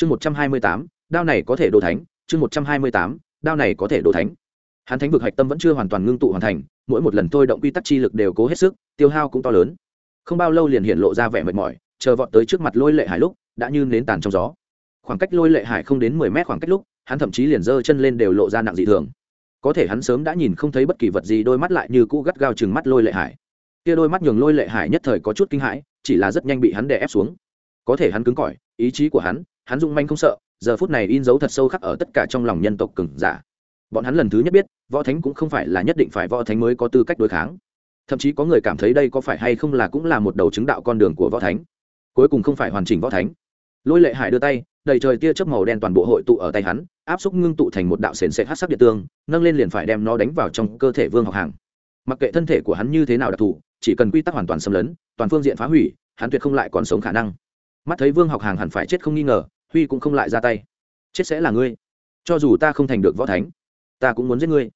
chương một trăm hai mươi tám, đao này có thể đồ thánh. Chương một trăm hai mươi tám, đao này có thể đồ thánh. Hắn thánh vực hạch tâm vẫn chưa hoàn toàn ngưng tụ hoàn thành, mỗi một lần thôi động quy tắc chi lực đều cố hết sức, tiêu hao cũng to lớn. Không bao lâu liền hiện lộ ra vẻ mệt mỏi, chờ vọt tới trước mặt lôi lệ hải lúc, đã như nến tàn trong gió. Khoảng cách lôi lệ hải không đến mười mét khoảng cách lúc, hắn thậm chí liền giơ chân lên đều lộ ra nặng dị thường. Có thể hắn sớm đã nhìn không thấy bất kỳ vật gì, đôi mắt lại như cũ gắt gao chừng mắt lôi lệ hải. Kia đôi mắt nhường lôi lệ hải nhất thời có chút kinh hãi, chỉ là rất nhanh bị hắn đè ép xuống. Có thể hắn cứng cỏi, ý chí của hắn hắn dung manh không sợ, giờ phút này in dấu thật sâu khắc ở tất cả trong lòng nhân tộc cừng giả. Bọn hắn lần thứ nhất biết, võ thánh cũng không phải là nhất định phải võ thánh mới có tư cách đối kháng. Thậm chí có người cảm thấy đây có phải hay không là cũng là một đầu chứng đạo con đường của võ thánh. Cuối cùng không phải hoàn chỉnh võ thánh. Lôi lệ hải đưa tay, đầy trời tia chớp màu đen toàn bộ hội tụ ở tay hắn, áp xúc ngưng tụ thành một đạo sền sệt hát sắc địa tương, nâng lên liền phải đem nó đánh vào trong cơ thể vương học hàng. Mặc kệ thân thể của hắn như thế nào đặc thù, chỉ cần quy tắc hoàn toàn xâm lấn, toàn phương diện phá hủy, hắn tuyệt không lại còn sống khả năng. Mắt thấy vương học hàng hẳn phải chết không nghi ngờ huy cũng không lại ra tay. Chết sẽ là ngươi. Cho dù ta không thành được võ thánh, ta cũng muốn giết ngươi.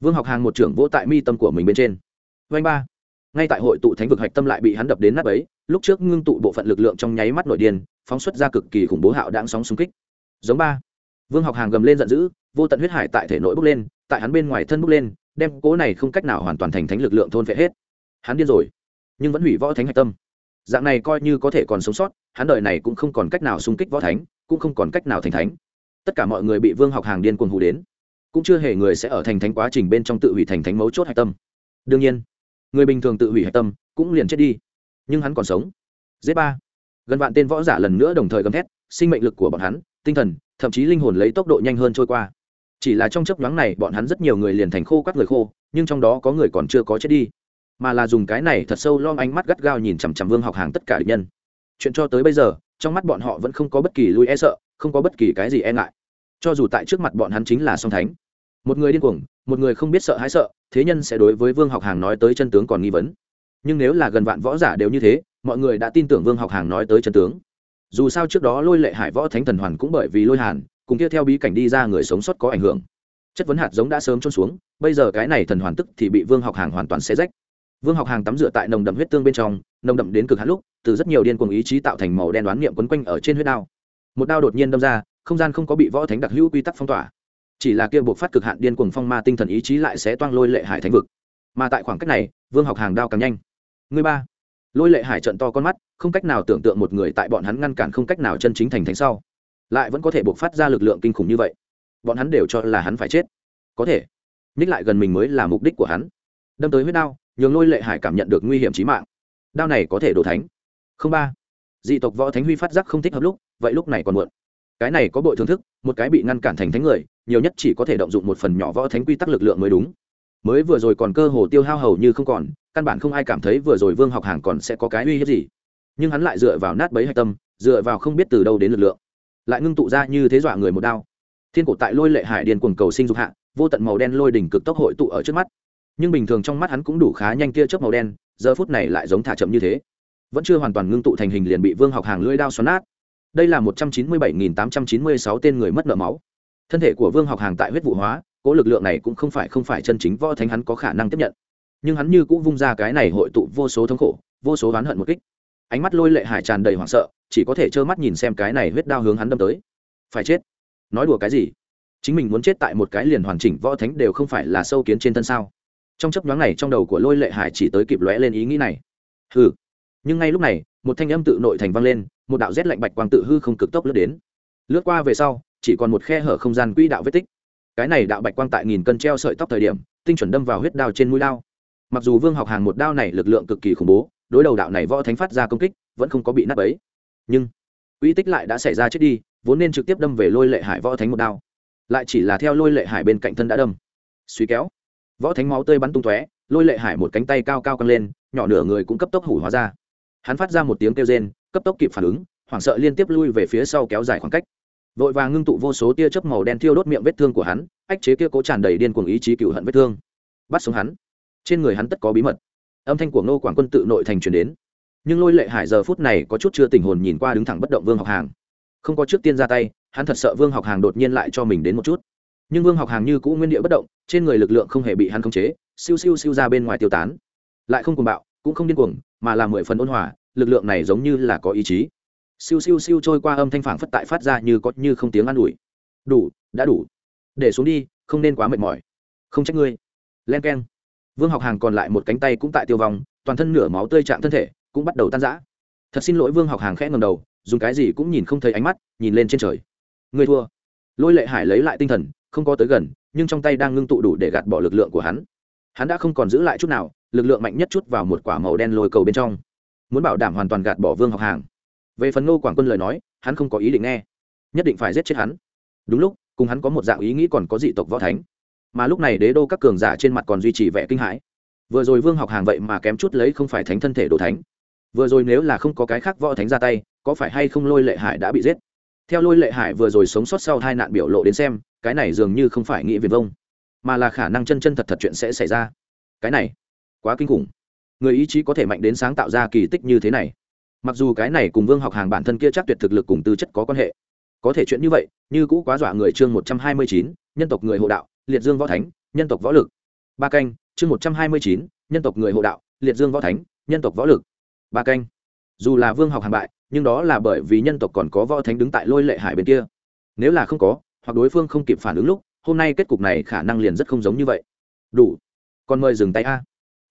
Vương học hàng một trưởng vỗ tại mi tâm của mình bên trên. Vanh ba. Ngay tại hội tụ thánh vực hạch tâm lại bị hắn đập đến nắp ấy lúc trước ngưng tụ bộ phận lực lượng trong nháy mắt nội điên, phóng xuất ra cực kỳ khủng bố hạo đáng sóng xung kích. Giống ba. Vương học hàng gầm lên giận dữ, vô tận huyết hải tại thể nội bốc lên, tại hắn bên ngoài thân bốc lên, đem cố này không cách nào hoàn toàn thành thánh lực lượng thôn phệ hết. Hắn điên rồi, nhưng vẫn hủy võ thánh hạch tâm. Dạng này coi như có thể còn sống sót, hắn đời này cũng không còn cách nào xung kích võ thánh cũng không còn cách nào thành thánh. Tất cả mọi người bị vương học hàng điên cuồng hù đến. Cũng chưa hề người sẽ ở thành thánh quá trình bên trong tự hủy thành thánh mấu chốt hạch tâm. Đương nhiên, người bình thường tự hủy hạch tâm cũng liền chết đi. Nhưng hắn còn sống. Z ba. Gần vạn tên võ giả lần nữa đồng thời gầm thét, sinh mệnh lực của bọn hắn, tinh thần, thậm chí linh hồn lấy tốc độ nhanh hơn trôi qua. Chỉ là trong chấp nhoáng này, bọn hắn rất nhiều người liền thành khô các người khô, nhưng trong đó có người còn chưa có chết đi. Mà là dùng cái này thật sâu lom ánh mắt gắt gao nhìn chằm chằm vương học hàng tất cả địch nhân. Chuyện cho tới bây giờ trong mắt bọn họ vẫn không có bất kỳ lui e sợ, không có bất kỳ cái gì e ngại. Cho dù tại trước mặt bọn hắn chính là song thánh. Một người điên cuồng, một người không biết sợ hãi sợ, thế nhân sẽ đối với vương học hàng nói tới chân tướng còn nghi vấn. Nhưng nếu là gần vạn võ giả đều như thế, mọi người đã tin tưởng vương học hàng nói tới chân tướng. Dù sao trước đó lôi lệ hải võ thánh thần hoàn cũng bởi vì lôi hàn, cùng kia theo bí cảnh đi ra người sống sót có ảnh hưởng. Chất vấn hạt giống đã sớm trôn xuống, bây giờ cái này thần hoàn tức thì bị vương học hàng hoàn toàn xé rách. Vương học hàng tắm rửa tại nồng đậm huyết tương bên trong nồng đậm đến cực hạn lúc, từ rất nhiều điên cuồng ý chí tạo thành màu đen đoán niệm quấn quanh ở trên huyết đao. Một đao đột nhiên đâm ra, không gian không có bị võ thánh đặc hữu quy tắc phong tỏa. Chỉ là kia buộc phát cực hạn điên cuồng phong ma tinh thần ý chí lại sẽ toang lôi lệ hải thánh vực. Mà tại khoảng cách này, vương học hàng đao càng nhanh. Người ba. Lôi lệ hải trận to con mắt, không cách nào tưởng tượng một người tại bọn hắn ngăn cản không cách nào chân chính thành thánh sau. Lại vẫn có thể buộc phát ra lực lượng kinh khủng như vậy. Bọn hắn đều cho là hắn phải chết. Có thể. Ních lại gần mình mới là mục đích của hắn. Đâm tới huyết đao, nhường lôi lệ hải cảm nhận được nguy hiểm trí mạng đao này có thể đổ thánh. Không ba. Dị tộc võ thánh huy phát giác không thích hợp lúc, vậy lúc này còn muộn. Cái này có bội thưởng thức, một cái bị ngăn cản thành thánh người, nhiều nhất chỉ có thể động dụng một phần nhỏ võ thánh quy tắc lực lượng mới đúng. Mới vừa rồi còn cơ hồ tiêu hao hầu như không còn, căn bản không ai cảm thấy vừa rồi vương học hàng còn sẽ có cái uy hiếp gì. Nhưng hắn lại dựa vào nát bấy hạch tâm, dựa vào không biết từ đâu đến lực lượng. Lại ngưng tụ ra như thế dọa người một đao. Thiên cổ tại lôi lệ hải điền quần cầu sinh dục hạ, vô tận màu đen lôi đỉnh cực tốc hội tụ ở trước mắt. Nhưng bình thường trong mắt hắn cũng đủ khá nhanh kia chớp màu đen giờ phút này lại giống thả chậm như thế. Vẫn chưa hoàn toàn ngưng tụ thành hình liền bị vương học hàng lưỡi đao xoắn nát. Đây là một trăm chín mươi bảy nghìn tám trăm chín mươi sáu tên người mất nợ máu. Thân thể của vương học hàng tại huyết vụ hóa, cỗ lực lượng này cũng không phải không phải chân chính võ thánh hắn có khả năng tiếp nhận. Nhưng hắn như cũng vung ra cái này hội tụ vô số thống khổ, vô số oán hận một kích. Ánh mắt lôi lệ hải tràn đầy hoảng sợ, chỉ có thể trơ mắt nhìn xem cái này huyết đao hướng hắn đâm tới. Phải chết. Nói đùa cái gì? Chính mình muốn chết tại một cái liền hoàn chỉnh võ thánh đều không phải là sâu kiến trên thân sao? Trong chấp nhoáng này trong đầu của lôi lệ hải chỉ tới kịp lóe lên ý nghĩ này. Hừ. Nhưng ngay lúc này, một thanh âm tự nội thành vang lên, một đạo rét lạnh bạch quang tự hư không cực tốc lướt đến. Lướt qua về sau, chỉ còn một khe hở không gian quỹ đạo vết tích. Cái này đạo bạch quang tại nghìn cân treo sợi tóc thời điểm, tinh chuẩn đâm vào huyết đao trên mũi đao. Mặc dù vương học hàng một đao này lực lượng cực kỳ khủng bố, đối đầu đạo này võ thánh phát ra công kích, vẫn không có bị nát ấy nhưng, uy tích lại đã xảy ra chết đi, vốn nên trực tiếp đâm về lôi lệ hải võ thánh một đao. Lại chỉ là theo lôi lệ hải bên cạnh thân đã đâm. Suy kéo võ thánh máu tươi bắn tung tóe, lôi lệ hải một cánh tay cao cao căng lên, nhỏ nửa người cũng cấp tốc hủ hóa ra. Hắn phát ra một tiếng kêu rên, cấp tốc kịp phản ứng, hoảng sợ liên tiếp lui về phía sau kéo dài khoảng cách. Vội vàng ngưng tụ vô số tia chớp màu đen thiêu đốt miệng vết thương của hắn, ách chế kia cố tràn đầy điên cuồng ý chí cựu hận vết thương. Bắt sống hắn. Trên người hắn tất có bí mật. Âm thanh của ngô quảng quân tự nội thành truyền đến. Nhưng lôi lệ hải giờ phút này có chút chưa tình hồn nhìn qua đứng thẳng bất động vương học hàng. Không có trước tiên ra tay, hắn thật sợ vương học hàng đột nhiên lại cho mình đến một chút nhưng vương học hàng như cũ nguyên địa bất động, trên người lực lượng không hề bị hắn khống chế, siêu siêu siêu ra bên ngoài tiêu tán. Lại không cuồng bạo, cũng không điên cuồng, mà là mười phần ôn hòa, lực lượng này giống như là có ý chí. Siêu siêu siêu trôi qua âm thanh phản phất tại phát ra như có như không tiếng an ủi. Đủ, đã đủ. Để xuống đi, không nên quá mệt mỏi. Không trách ngươi. Len k e n vương học hàng còn lại một cánh tay cũng tại tiêu vong, toàn thân nửa máu tươi chạm thân thể cũng bắt đầu tan rã. Thật xin lỗi vương học hàng khẽ ngầm đầu, dùng cái gì cũng nhìn không thấy ánh mắt, nhìn lên trên trời. Ngươi thua. Lôi lệ hải lấy lại tinh thần không có tới gần, nhưng trong tay đang ngưng tụ đủ để gạt bỏ lực lượng của hắn. Hắn đã không còn giữ lại chút nào, lực lượng mạnh nhất chút vào một quả màu đen lôi cầu bên trong. Muốn bảo đảm hoàn toàn gạt bỏ vương học hàng. Về phần ngô quảng quân lời nói, hắn không có ý định nghe. Nhất định phải giết chết hắn. Đúng lúc, cùng hắn có một dạng ý nghĩ còn có dị tộc võ thánh. Mà lúc này đế đô các cường giả trên mặt còn duy trì vẻ kinh hãi. Vừa rồi vương học hàng vậy mà kém chút lấy không phải thánh thân thể đồ thánh. Vừa rồi nếu là không có cái khác võ thánh ra tay, có phải hay không lôi lệ hải đã bị giết? Theo lôi lệ hải vừa rồi sống sót sau hai nạn biểu lộ đến xem, cái này dường như không phải nghĩ viền vông, mà là khả năng chân chân thật thật chuyện sẽ xảy ra. Cái này, quá kinh khủng. Người ý chí có thể mạnh đến sáng tạo ra kỳ tích như thế này. Mặc dù cái này cùng vương học hàng bản thân kia chắc tuyệt thực lực cùng tư chất có quan hệ. Có thể chuyện như vậy, như cũ quá dọa người chương một trăm hai mươi chín, nhân tộc người hộ đạo, liệt dương võ thánh, nhân tộc võ lực. Ba canh, chương một trăm hai mươi chín, nhân tộc người hộ đạo, liệt dương võ thánh, nhân tộc võ lực. Ba canh. Dù là vương học hàng bại nhưng đó là bởi vì nhân tộc còn có võ thánh đứng tại lôi lệ hải bên kia. Nếu là không có, hoặc đối phương không kịp phản ứng lúc, hôm nay kết cục này khả năng liền rất không giống như vậy. Đủ. Còn mời dừng tay a.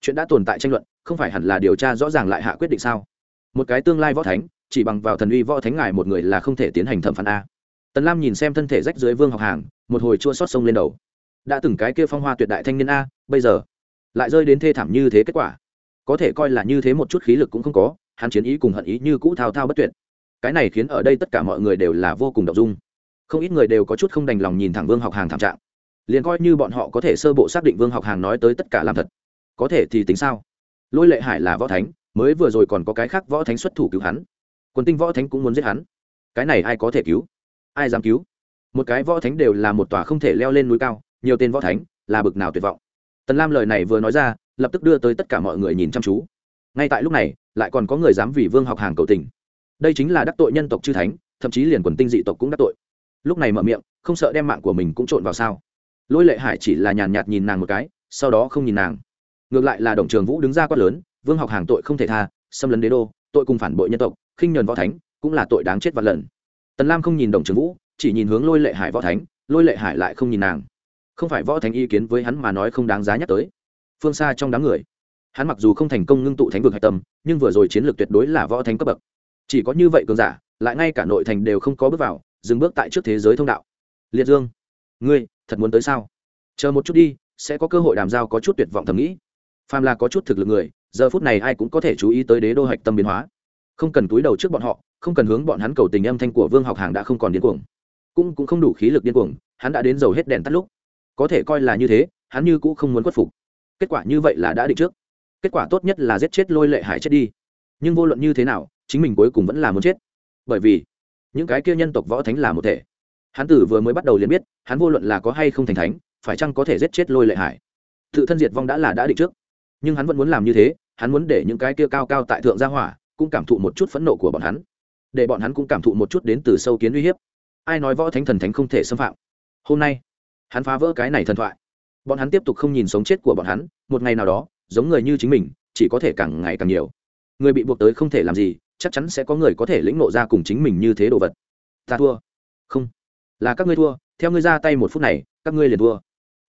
Chuyện đã tồn tại tranh luận, không phải hẳn là điều tra rõ ràng lại hạ quyết định sao? Một cái tương lai võ thánh, chỉ bằng vào thần uy võ thánh ngài một người là không thể tiến hành thẩm phán a. Tần lam nhìn xem thân thể rách dưới vương học hàng, một hồi chua xót sông lên đầu. Đã từng cái kia phong hoa tuyệt đại thanh niên a, bây giờ lại rơi đến thê thảm như thế kết quả. Có thể coi là như thế một chút khí lực cũng không có hắn chiến ý cùng hận ý như cũ thao thao bất tuyệt. Cái này khiến ở đây tất cả mọi người đều là vô cùng đ dung. Không ít người đều có chút không đành lòng nhìn thẳng vương học hàng thảm trạng. Liền coi như bọn họ có thể sơ bộ xác định vương học hàng nói tới tất cả làm thật, có thể thì tính sao? Lôi lệ hải là võ thánh, mới vừa rồi còn có cái khác võ thánh xuất thủ cứu hắn. Quân tinh võ thánh cũng muốn giết hắn. Cái này ai có thể cứu? Ai dám cứu? Một cái võ thánh đều là một tòa không thể leo lên núi cao, nhiều tên võ thánh, là bực nào tuyệt vọng. Tần lam lời này vừa nói ra, lập tức đưa tới tất cả mọi người nhìn chăm chú. Ngay tại lúc này lại còn có người dám vì vương học hàng cầu tình. Đây chính là đắc tội nhân tộc chư thánh, thậm chí liền quần tinh dị tộc cũng đắc tội. Lúc này mở miệng, không sợ đem mạng của mình cũng trộn vào sao? Lôi lệ hải chỉ là nhàn nhạt nhìn nàng một cái, sau đó không nhìn nàng. Ngược lại là đồng trường vũ đứng ra quát lớn, vương học hàng tội không thể tha, xâm lấn đế đô, tội cùng phản bội nhân tộc, khinh nhuần võ thánh, cũng là tội đáng chết vạn lần. Tần lam không nhìn đồng trường vũ, chỉ nhìn hướng lôi lệ hải võ thánh, lôi lệ hải lại không nhìn nàng. Không phải võ thánh ý kiến với hắn mà nói không đáng giá nhắc tới. Phương xa trong đám người hắn mặc dù không thành công ngưng tụ thánh vực hạch tâm, nhưng vừa rồi chiến lược tuyệt đối là võ thánh cấp bậc. Chỉ có như vậy cường giả, lại ngay cả nội thành đều không có bước vào, dừng bước tại trước thế giới thông đạo. Liệt dương, ngươi thật muốn tới sao? Chờ một chút đi, sẽ có cơ hội đàm giao có chút tuyệt vọng thầm nghĩ. Phàm là có chút thực lực người, giờ phút này ai cũng có thể chú ý tới đế đô hạch tâm biến hóa. Không cần túi đầu trước bọn họ, không cần hướng bọn hắn cầu tình âm thanh của vương học hàng đã không còn điên cuồng. Cũng cũng không đủ khí lực điên cuồng, hắn đã đến dầu hết đèn tắt lúc. Có thể coi là như thế, hắn như cũ không muốn khuất phục. Kết quả như vậy là đã định trước kết quả tốt nhất là giết chết lôi lệ hải chết đi. Nhưng vô luận như thế nào, chính mình cuối cùng vẫn là muốn chết. Bởi vì, những cái kia nhân tộc võ thánh là một thể. Hắn tử vừa mới bắt đầu liền biết, hắn vô luận là có hay không thành thánh, phải chăng có thể giết chết lôi lệ hải. Tự thân diệt vong đã là đã định trước. Nhưng hắn vẫn muốn làm như thế, hắn muốn để những cái kia cao cao tại thượng gia hỏa cũng cảm thụ một chút phẫn nộ của bọn hắn. Để bọn hắn cũng cảm thụ một chút đến từ sâu kiến uy hiếp. Ai nói võ thánh thần thánh không thể xâm phạm? Hôm nay, hắn phá vỡ cái này thần thoại. Bọn hắn tiếp tục không nhìn sống chết của bọn hắn, một ngày nào đó giống người như chính mình, chỉ có thể càng ngày càng nhiều. Người bị buộc tới không thể làm gì, chắc chắn sẽ có người có thể lĩnh nộ ra cùng chính mình như thế đồ vật. Ta thua. Không. Là các ngươi thua, theo ngươi ra tay một phút này, các ngươi liền thua.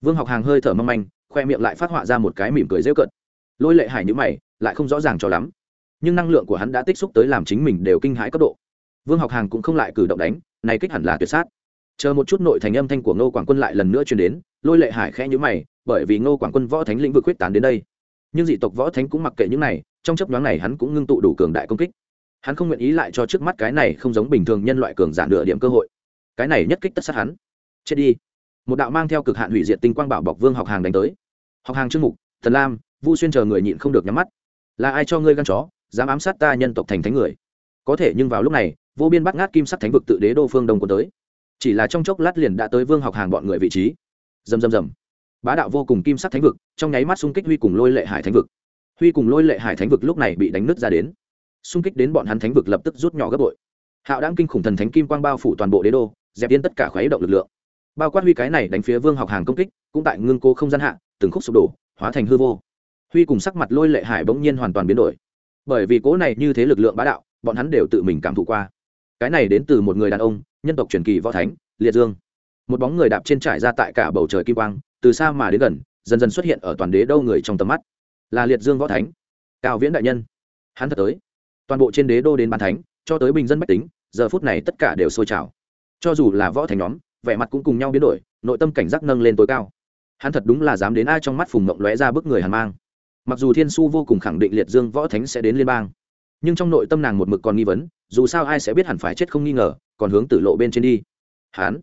Vương học hàng hơi thở mong manh, khoe miệng lại phát họa ra một cái mỉm cười rêu cận lôi lệ hải nhữ mày, lại không rõ ràng cho lắm. Nhưng năng lượng của hắn đã tích xúc tới làm chính mình đều kinh hãi cấp độ. Vương học hàng cũng không lại cử động đánh, này kích hẳn là tuyệt sát. Chờ một chút nội thành âm thanh của ngô quảng quân lại lần nữa truyền đến, lôi lệ hải khẽ nhữ mày, bởi vì ngô quảng quân võ thánh lĩnh vực quyết tán đến đây nhưng dị tộc võ thánh cũng mặc kệ những này, trong chấp nhoáng này hắn cũng ngưng tụ đủ cường đại công kích. Hắn không nguyện ý lại cho trước mắt cái này không giống bình thường nhân loại cường giả nửa điểm cơ hội. Cái này nhất kích tất sát hắn. Chết đi. Một đạo mang theo cực hạn hủy diệt tinh quang bảo bọc vương học hàng đánh tới. Học hàng trương mục, thần lam, vu xuyên chờ người nhịn không được nhắm mắt. Là ai cho ngươi gan chó, dám ám sát ta nhân tộc thành thánh người? Có thể nhưng vào lúc này, vô biên bắt ngát kim sắc thánh vực tự đế đô phương đông quân tới. Chỉ là trong chốc lát liền đã tới vương học hàng bọn người vị trí. Dầm dầm dầm bá đạo vô cùng kim sắc thánh vực, trong nháy mắt xung kích huy cùng lôi lệ hải thánh vực. Huy cùng lôi lệ hải thánh vực lúc này bị đánh nứt ra đến. Xung kích đến bọn hắn thánh vực lập tức rút nhỏ gấp bội. Hạo đáng kinh khủng thần thánh kim quang bao phủ toàn bộ đế đô, dẹp yên tất cả khuấy động lực lượng. Bao quát huy cái này đánh phía vương học hàng công kích, cũng tại ngưng cô không gian hạ, từng khúc sụp đổ, hóa thành hư vô. Huy cùng sắc mặt lôi lệ hải bỗng nhiên hoàn toàn biến đổi. Bởi vì cố này như thế lực lượng bá đạo, bọn hắn đều tự mình cảm thụ qua. Cái này đến từ một người đàn ông, nhân tộc truyền kỳ võ thánh, liệt dương. Một bóng người đạp trên trải ra tại cả bầu trời kim quang từ xa mà đến gần, dần dần xuất hiện ở toàn đế đâu người trong tầm mắt. Là liệt dương võ thánh, cao viễn đại nhân. Hắn thật tới. Toàn bộ trên đế đô đến bàn thánh, cho tới bình dân bách tính, giờ phút này tất cả đều sôi trào. Cho dù là võ thành nhóm, vẻ mặt cũng cùng nhau biến đổi, nội tâm cảnh giác nâng lên tối cao. Hắn thật đúng là dám đến ai trong mắt phùng mộng lóe ra bức người hàn mang. Mặc dù thiên su vô cùng khẳng định liệt dương võ thánh sẽ đến liên bang, nhưng trong nội tâm nàng một mực còn nghi vấn, dù sao ai sẽ biết hẳn phải chết không nghi ngờ, còn hướng tử lộ bên trên đi. Hắn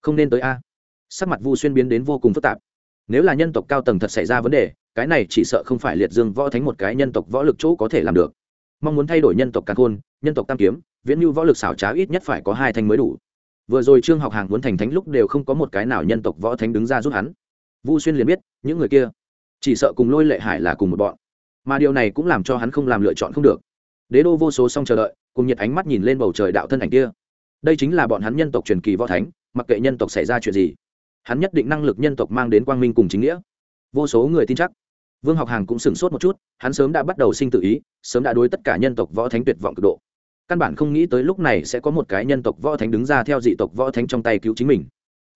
không nên tới a sắc mặt vu xuyên biến đến vô cùng phức tạp. Nếu là nhân tộc cao tầng thật xảy ra vấn đề, cái này chỉ sợ không phải liệt dương võ thánh một cái nhân tộc võ lực chỗ có thể làm được. Mong muốn thay đổi nhân tộc càn khôn, nhân tộc tam kiếm, viễn như võ lực xảo trá ít nhất phải có hai thanh mới đủ. Vừa rồi trương học hàng muốn thành thánh lúc đều không có một cái nào nhân tộc võ thánh đứng ra giúp hắn. Vu xuyên liền biết, những người kia chỉ sợ cùng lôi lệ hải là cùng một bọn. Mà điều này cũng làm cho hắn không làm lựa chọn không được. Đế đô vô số xong chờ đợi, cùng nhiệt ánh mắt nhìn lên bầu trời đạo thân ảnh kia. Đây chính là bọn hắn nhân tộc truyền kỳ võ thánh, mặc kệ nhân tộc xảy ra chuyện gì hắn nhất định năng lực nhân tộc mang đến quang minh cùng chính nghĩa. Vô số người tin chắc. Vương học hàng cũng sửng sốt một chút, hắn sớm đã bắt đầu sinh tự ý, sớm đã đối tất cả nhân tộc võ thánh tuyệt vọng cực độ. Căn bản không nghĩ tới lúc này sẽ có một cái nhân tộc võ thánh đứng ra theo dị tộc võ thánh trong tay cứu chính mình.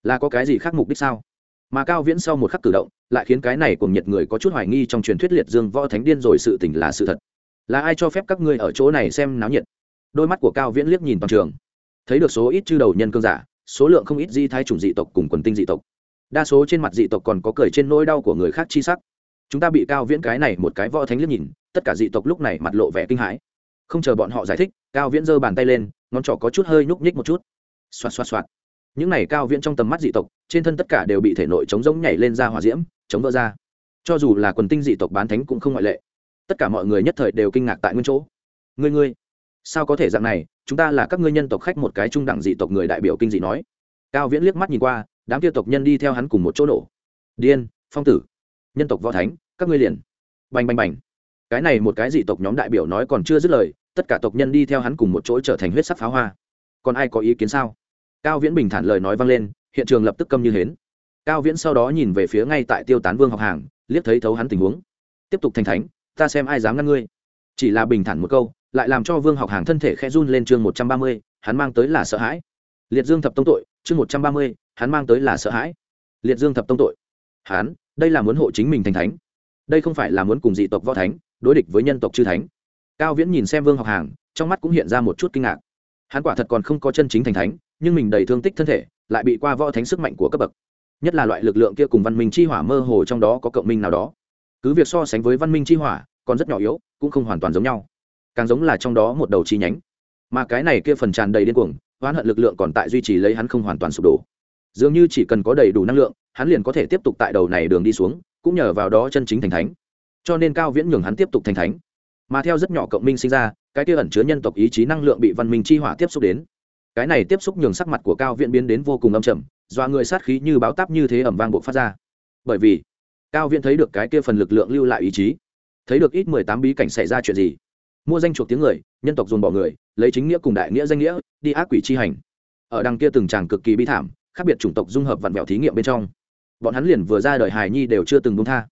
Là có cái gì khác mục đích sao? Mà cao viễn sau một khắc cử động, lại khiến cái này cùng nhiệt người có chút hoài nghi trong truyền thuyết liệt dương võ thánh điên rồi sự tình là sự thật. Là ai cho phép các ngươi ở chỗ này xem náo nhiệt? Đôi mắt của cao viễn liếc nhìn toàn trường. Thấy được số ít chư đầu nhân cương giả số lượng không ít di thái chủng dị tộc cùng quần tinh dị tộc. Đa số trên mặt dị tộc còn có cười trên nỗi đau của người khác chi sắc. Chúng ta bị cao viễn cái này một cái võ thánh liếc nhìn, tất cả dị tộc lúc này mặt lộ vẻ kinh hãi. Không chờ bọn họ giải thích, cao viễn giơ bàn tay lên, ngón trỏ có chút hơi nhúc nhích một chút. Xoạt xoạt xoạt. Những này cao viễn trong tầm mắt dị tộc, trên thân tất cả đều bị thể nội chống giống nhảy lên ra hòa diễm, chống vỡ ra. Cho dù là quần tinh dị tộc bán thánh cũng không ngoại lệ. Tất cả mọi người nhất thời đều kinh ngạc tại nguyên chỗ. Ngươi ngươi sao có thể dạng này? Chúng ta là các ngươi nhân tộc khách một cái trung đẳng dị tộc người đại biểu kinh dị nói. Cao viễn liếc mắt nhìn qua, đám tiêu tộc nhân đi theo hắn cùng một chỗ nổ. Điên, phong tử. Nhân tộc võ thánh, các ngươi liền. Bành bành bành. Cái này một cái dị tộc nhóm đại biểu nói còn chưa dứt lời, tất cả tộc nhân đi theo hắn cùng một chỗ trở thành huyết sắc pháo hoa. Còn ai có ý kiến sao? Cao viễn bình thản lời nói vang lên, hiện trường lập tức câm như hến. Cao viễn sau đó nhìn về phía ngay tại tiêu tán vương học hàng, liếc thấy thấu hắn tình huống. Tiếp tục thành thánh, ta xem ai dám ngăn ngươi. Chỉ là bình thản một câu lại làm cho vương học hàng thân thể khẽ run lên chương một trăm ba mươi, hắn mang tới là sợ hãi. Liệt dương thập tông tội, chương một trăm ba mươi, hắn mang tới là sợ hãi. Liệt dương thập tông tội. Hắn, đây là muốn hộ chính mình thành thánh. Đây không phải là muốn cùng dị tộc võ thánh, đối địch với nhân tộc chư thánh. Cao viễn nhìn xem vương học hàng, trong mắt cũng hiện ra một chút kinh ngạc. Hắn quả thật còn không có chân chính thành thánh, nhưng mình đầy thương tích thân thể, lại bị qua võ thánh sức mạnh của cấp bậc. Nhất là loại lực lượng kia cùng văn minh chi hỏa mơ hồ trong đó có cộng minh nào đó. Cứ việc so sánh với văn minh chi hỏa, còn rất nhỏ yếu, cũng không hoàn toàn giống nhau càng giống là trong đó một đầu chi nhánh. Mà cái này kia phần tràn đầy điên cuồng, oán hận lực lượng còn tại duy trì lấy hắn không hoàn toàn sụp đổ. Dường như chỉ cần có đầy đủ năng lượng, hắn liền có thể tiếp tục tại đầu này đường đi xuống, cũng nhờ vào đó chân chính thành thánh. Cho nên cao viễn nhường hắn tiếp tục thành thánh. Mà theo rất nhỏ cộng minh sinh ra, cái kia ẩn chứa nhân tộc ý chí năng lượng bị văn minh chi hỏa tiếp xúc đến. Cái này tiếp xúc nhường sắc mặt của cao viễn biến đến vô cùng âm trầm do người sát khí như báo táp như thế ẩm vang buộc phát ra. Bởi vì, cao viễn thấy được cái kia phần lực lượng lưu lại ý chí. Thấy được ít mười tám bí cảnh xảy ra chuyện gì? Mua danh chuộc tiếng người, nhân tộc dồn bỏ người, lấy chính nghĩa cùng đại nghĩa danh nghĩa, đi ác quỷ chi hành. Ở đằng kia từng tràng cực kỳ bi thảm, khác biệt chủng tộc dung hợp vặn vẹo thí nghiệm bên trong. Bọn hắn liền vừa ra đời hài nhi đều chưa từng đúng tha.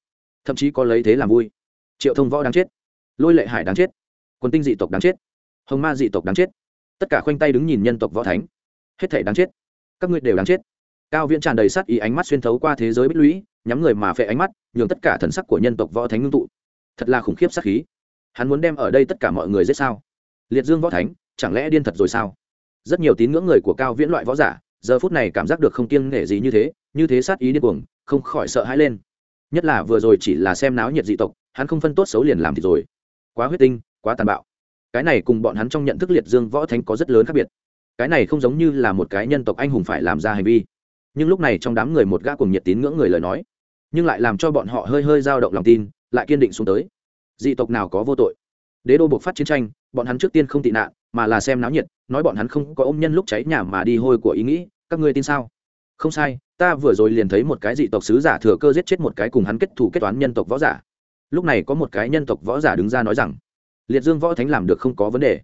Thậm chí có lấy thế làm vui. Triệu thông võ đáng chết. Lôi lệ hải đáng chết. Quân tinh dị tộc đáng chết. Hồng ma dị tộc đáng chết. Tất cả khoanh tay đứng nhìn nhân tộc võ thánh. Hết thể đáng chết. Các ngươi đều đáng chết. Cao viễn tràn đầy sát ý ánh mắt xuyên thấu qua thế giới bích lũy, nhắm người mà phệ ánh mắt, nhường tất cả thần sắc của nhân tộc võ thánh ngưng tụ. Thật là khủng khiếp sát khí hắn muốn đem ở đây tất cả mọi người giết sao? Liệt dương võ thánh, chẳng lẽ điên thật rồi sao? Rất nhiều tín ngưỡng người của cao viễn loại võ giả, giờ phút này cảm giác được không kiêng nể gì như thế như thế sát ý điên cuồng, không khỏi sợ hãi lên. Nhất là vừa rồi chỉ là xem náo nhiệt dị tộc, hắn không phân tốt xấu liền làm thì rồi. Quá huyết tinh, quá tàn bạo. Cái này cùng bọn hắn trong nhận thức liệt dương võ thánh có rất lớn khác biệt. Cái này không giống như là một cái nhân tộc anh hùng phải làm ra hành vi. Nhưng lúc này trong đám người một gã cùng nhiệt tín ngưỡng người lời nói, nhưng lại làm cho bọn họ hơi hơi dao động lòng tin, lại kiên định xuống tới dị tộc nào có vô tội? Đế đô buộc phát chiến tranh, bọn hắn trước tiên không tị nạn, mà là xem náo nhiệt, nói bọn hắn không có ôm nhân lúc cháy nhà mà đi hôi của ý nghĩ, các ngươi tin sao? Không sai, ta vừa rồi liền thấy một cái dị tộc sứ giả thừa cơ giết chết một cái cùng hắn kết thủ kết toán nhân tộc võ giả. Lúc này có một cái nhân tộc võ giả đứng ra nói rằng, liệt dương võ thánh làm được không có vấn đề.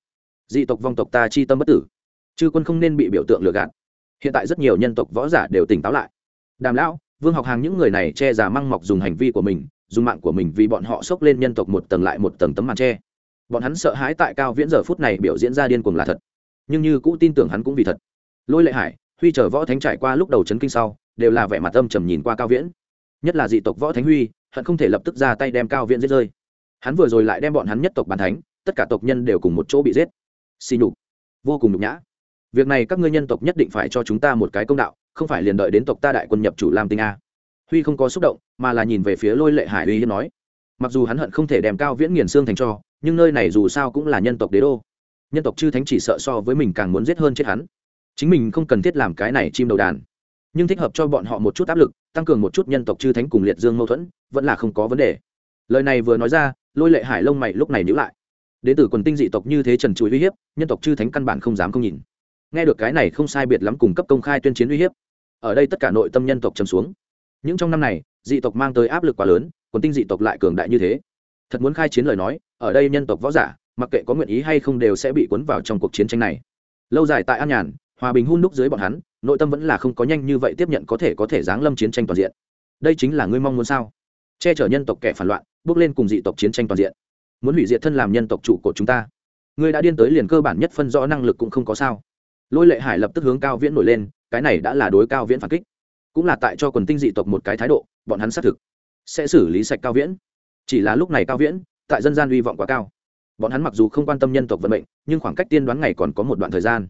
Dị tộc vong tộc ta chi tâm bất tử, chư quân không nên bị biểu tượng lừa gạt. Hiện tại rất nhiều nhân tộc võ giả đều tỉnh táo lại. Đàm lão, vương học hàng những người này che giả măng mọc dùng hành vi của mình dùng mạng của mình vì bọn họ xốc lên nhân tộc một tầng lại một tầng tấm màn che bọn hắn sợ hãi tại cao viễn giờ phút này biểu diễn ra điên cuồng là thật. Nhưng như cũ tin tưởng hắn cũng vì thật. Lôi lệ hải, huy chờ võ thánh trải qua lúc đầu chấn kinh sau, đều là vẻ mặt âm trầm nhìn qua cao viễn. Nhất là dị tộc võ thánh huy, hận không thể lập tức ra tay đem cao viễn giết rơi. Hắn vừa rồi lại đem bọn hắn nhất tộc bàn thánh, tất cả tộc nhân đều cùng một chỗ bị giết. Xì nhục. Vô cùng nhục nhã. Việc này các ngươi nhân tộc nhất định phải cho chúng ta một cái công đạo, không phải liền đợi đến tộc ta đại quân nhập chủ lam tinh a huy không có xúc động, mà là nhìn về phía lôi lệ hải uy hiếp nói. Mặc dù hắn hận không thể đem cao viễn nghiền xương thành cho, nhưng nơi này dù sao cũng là nhân tộc đế đô. Nhân tộc chư thánh chỉ sợ so với mình càng muốn giết hơn chết hắn. Chính mình không cần thiết làm cái này chim đầu đàn. Nhưng thích hợp cho bọn họ một chút áp lực, tăng cường một chút nhân tộc chư thánh cùng liệt dương mâu thuẫn, vẫn là không có vấn đề. Lời này vừa nói ra, lôi lệ hải lông mày lúc này nhữ lại. Đến từ quần tinh dị tộc như thế trần chuối uy hiếp, nhân tộc chư thánh căn bản không dám không nhìn. Nghe được cái này không sai biệt lắm cùng cấp công khai tuyên chiến uy hiếp. Ở đây tất cả nội tâm nhân tộc trầm xuống những trong năm này, dị tộc mang tới áp lực quá lớn còn tinh dị tộc lại cường đại như thế. Thật muốn khai chiến lời nói, ở đây nhân tộc võ giả, mặc kệ có nguyện ý hay không đều sẽ bị cuốn vào trong cuộc chiến tranh này. Lâu dài tại an nhàn, hòa bình hun đúc dưới bọn hắn, nội tâm vẫn là không có nhanh như vậy tiếp nhận có thể có thể giáng lâm chiến tranh toàn diện. Đây chính là ngươi mong muốn sao? Che chở nhân tộc kẻ phản loạn, bước lên cùng dị tộc chiến tranh toàn diện. Muốn hủy diệt thân làm nhân tộc chủ của chúng ta. Ngươi đã điên tới liền cơ bản nhất phân rõ năng lực cũng không có sao. Lôi lệ hải lập tức hướng cao viễn nổi lên, cái này đã là đối cao viễn phản kích cũng là tại cho quần tinh dị tộc một cái thái độ, bọn hắn xác thực sẽ xử lý sạch cao viễn. Chỉ là lúc này cao viễn, tại dân gian hy vọng quá cao. Bọn hắn mặc dù không quan tâm nhân tộc vận mệnh, nhưng khoảng cách tiên đoán ngày còn có một đoạn thời gian.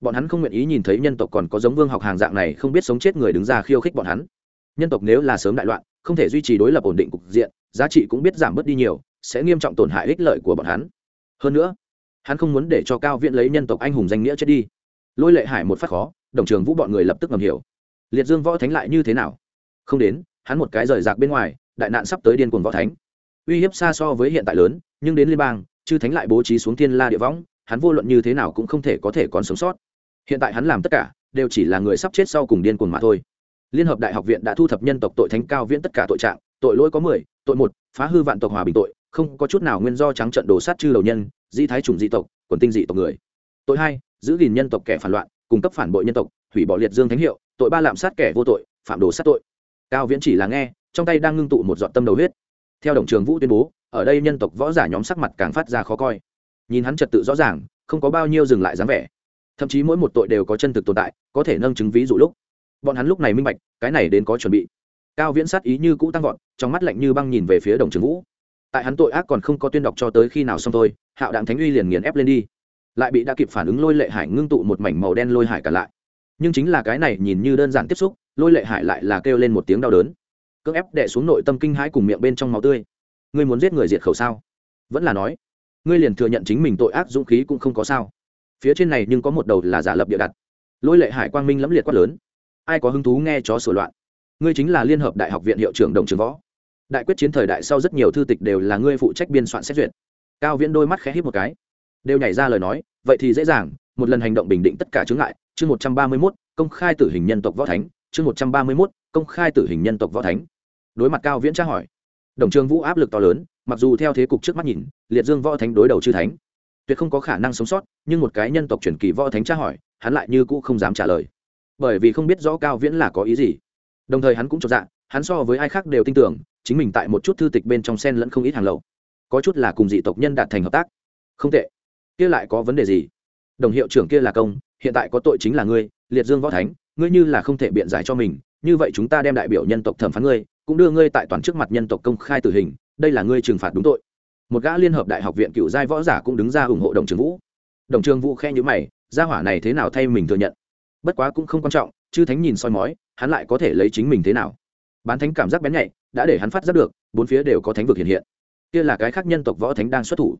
Bọn hắn không nguyện ý nhìn thấy nhân tộc còn có giống vương học hàng dạng này không biết sống chết người đứng ra khiêu khích bọn hắn. Nhân tộc nếu là sớm đại loạn, không thể duy trì đối lập ổn định cục diện, giá trị cũng biết giảm bớt đi nhiều, sẽ nghiêm trọng tổn hại ích lợi của bọn hắn. Hơn nữa, hắn không muốn để cho cao viễn lấy nhân tộc anh hùng danh nghĩa chết đi. Lôi lệ hải một phát khó, đồng trường vũ bọn người lập tức ngầm hiểu liệt dương võ thánh lại như thế nào? Không đến, hắn một cái rời rạc bên ngoài, đại nạn sắp tới điên cuồng võ thánh. Uy hiếp xa so với hiện tại lớn, nhưng đến liên bang, chư thánh lại bố trí xuống thiên la địa võng, hắn vô luận như thế nào cũng không thể có thể còn sống sót. Hiện tại hắn làm tất cả, đều chỉ là người sắp chết sau cùng điên cuồng mà thôi. Liên hợp đại học viện đã thu thập nhân tộc tội thánh cao viễn tất cả tội trạng, tội lỗi có mười, tội một, phá hư vạn tộc hòa bình tội, không có chút nào nguyên do trắng trận đổ sát chư đầu nhân di thái chủng di tộc, quần tinh dị tộc người. Tội hai, giữ gìn nhân tộc kẻ phản loạn cung cấp phản bội nhân tộc, hủy bỏ liệt dương thánh hiệu, tội ba lạm sát kẻ vô tội, phạm đồ sát tội. Cao viễn chỉ là nghe, trong tay đang ngưng tụ một dọn tâm đầu huyết. Theo đồng trường vũ tuyên bố, ở đây nhân tộc võ giả nhóm sắc mặt càng phát ra khó coi. Nhìn hắn trật tự rõ ràng, không có bao nhiêu dừng lại dáng vẻ. Thậm chí mỗi một tội đều có chân thực tồn tại, có thể nâng chứng ví dụ lúc. Bọn hắn lúc này minh bạch, cái này đến có chuẩn bị. Cao viễn sát ý như cũ tăng vọt, trong mắt lạnh như băng nhìn về phía đồng trường vũ. Tại hắn tội ác còn không có tuyên đọc cho tới khi nào xong thôi, hạo đặng thánh uy liền nghiền ép lên đi lại bị đã kịp phản ứng lôi lệ hải ngưng tụ một mảnh màu đen lôi hải cả lại. Nhưng chính là cái này nhìn như đơn giản tiếp xúc, lôi lệ hải lại là kêu lên một tiếng đau đớn. Cưỡng ép đẻ xuống nội tâm kinh hãi cùng miệng bên trong máu tươi. Ngươi muốn giết người diệt khẩu sao? Vẫn là nói, ngươi liền thừa nhận chính mình tội ác dũng khí cũng không có sao. Phía trên này nhưng có một đầu là giả lập địa đặt. Lôi lệ hải quang minh lẫm liệt quát lớn. Ai có hứng thú nghe chó sửa loạn? Ngươi chính là liên hợp đại học viện hiệu trưởng đồng trường võ. Đại quyết chiến thời đại sau rất nhiều thư tịch đều là ngươi phụ trách biên soạn xét duyệt. Cao viễn đôi mắt khẽ hít một cái đều nhảy ra lời nói, vậy thì dễ dàng, một lần hành động bình định tất cả chướng ngại. Chương một trăm ba mươi mốt, công khai tử hình nhân tộc võ thánh. Chương một trăm ba mươi mốt, công khai tử hình nhân tộc võ thánh. Đối mặt cao viễn tra hỏi, đồng trường vũ áp lực to lớn, mặc dù theo thế cục trước mắt nhìn, liệt dương võ thánh đối đầu chư thánh, tuyệt không có khả năng sống sót, nhưng một cái nhân tộc truyền kỳ võ thánh tra hỏi, hắn lại như cũ không dám trả lời. Bởi vì không biết rõ cao viễn là có ý gì. Đồng thời hắn cũng cho dạ hắn so với ai khác đều tin tưởng, chính mình tại một chút thư tịch bên trong sen lẫn không ít hàng lậu. Có chút là cùng dị tộc nhân đạt thành hợp tác. Không tệ kia lại có vấn đề gì? Đồng hiệu trưởng kia là công, hiện tại có tội chính là ngươi, liệt dương võ thánh, ngươi như là không thể biện giải cho mình, như vậy chúng ta đem đại biểu nhân tộc thẩm phán ngươi, cũng đưa ngươi tại toàn trước mặt nhân tộc công khai tử hình, đây là ngươi trừng phạt đúng tội. Một gã liên hợp đại học viện cựu giai võ giả cũng đứng ra ủng hộ đồng trường vũ. Đồng trường vũ khe nhữ mày, gia hỏa này thế nào thay mình thừa nhận? Bất quá cũng không quan trọng, chư thánh nhìn soi mói, hắn lại có thể lấy chính mình thế nào? Bán thánh cảm giác bén nhạy, đã để hắn phát giác được, bốn phía đều có thánh vực hiện hiện. Kia là cái khác nhân tộc võ thánh đang xuất thủ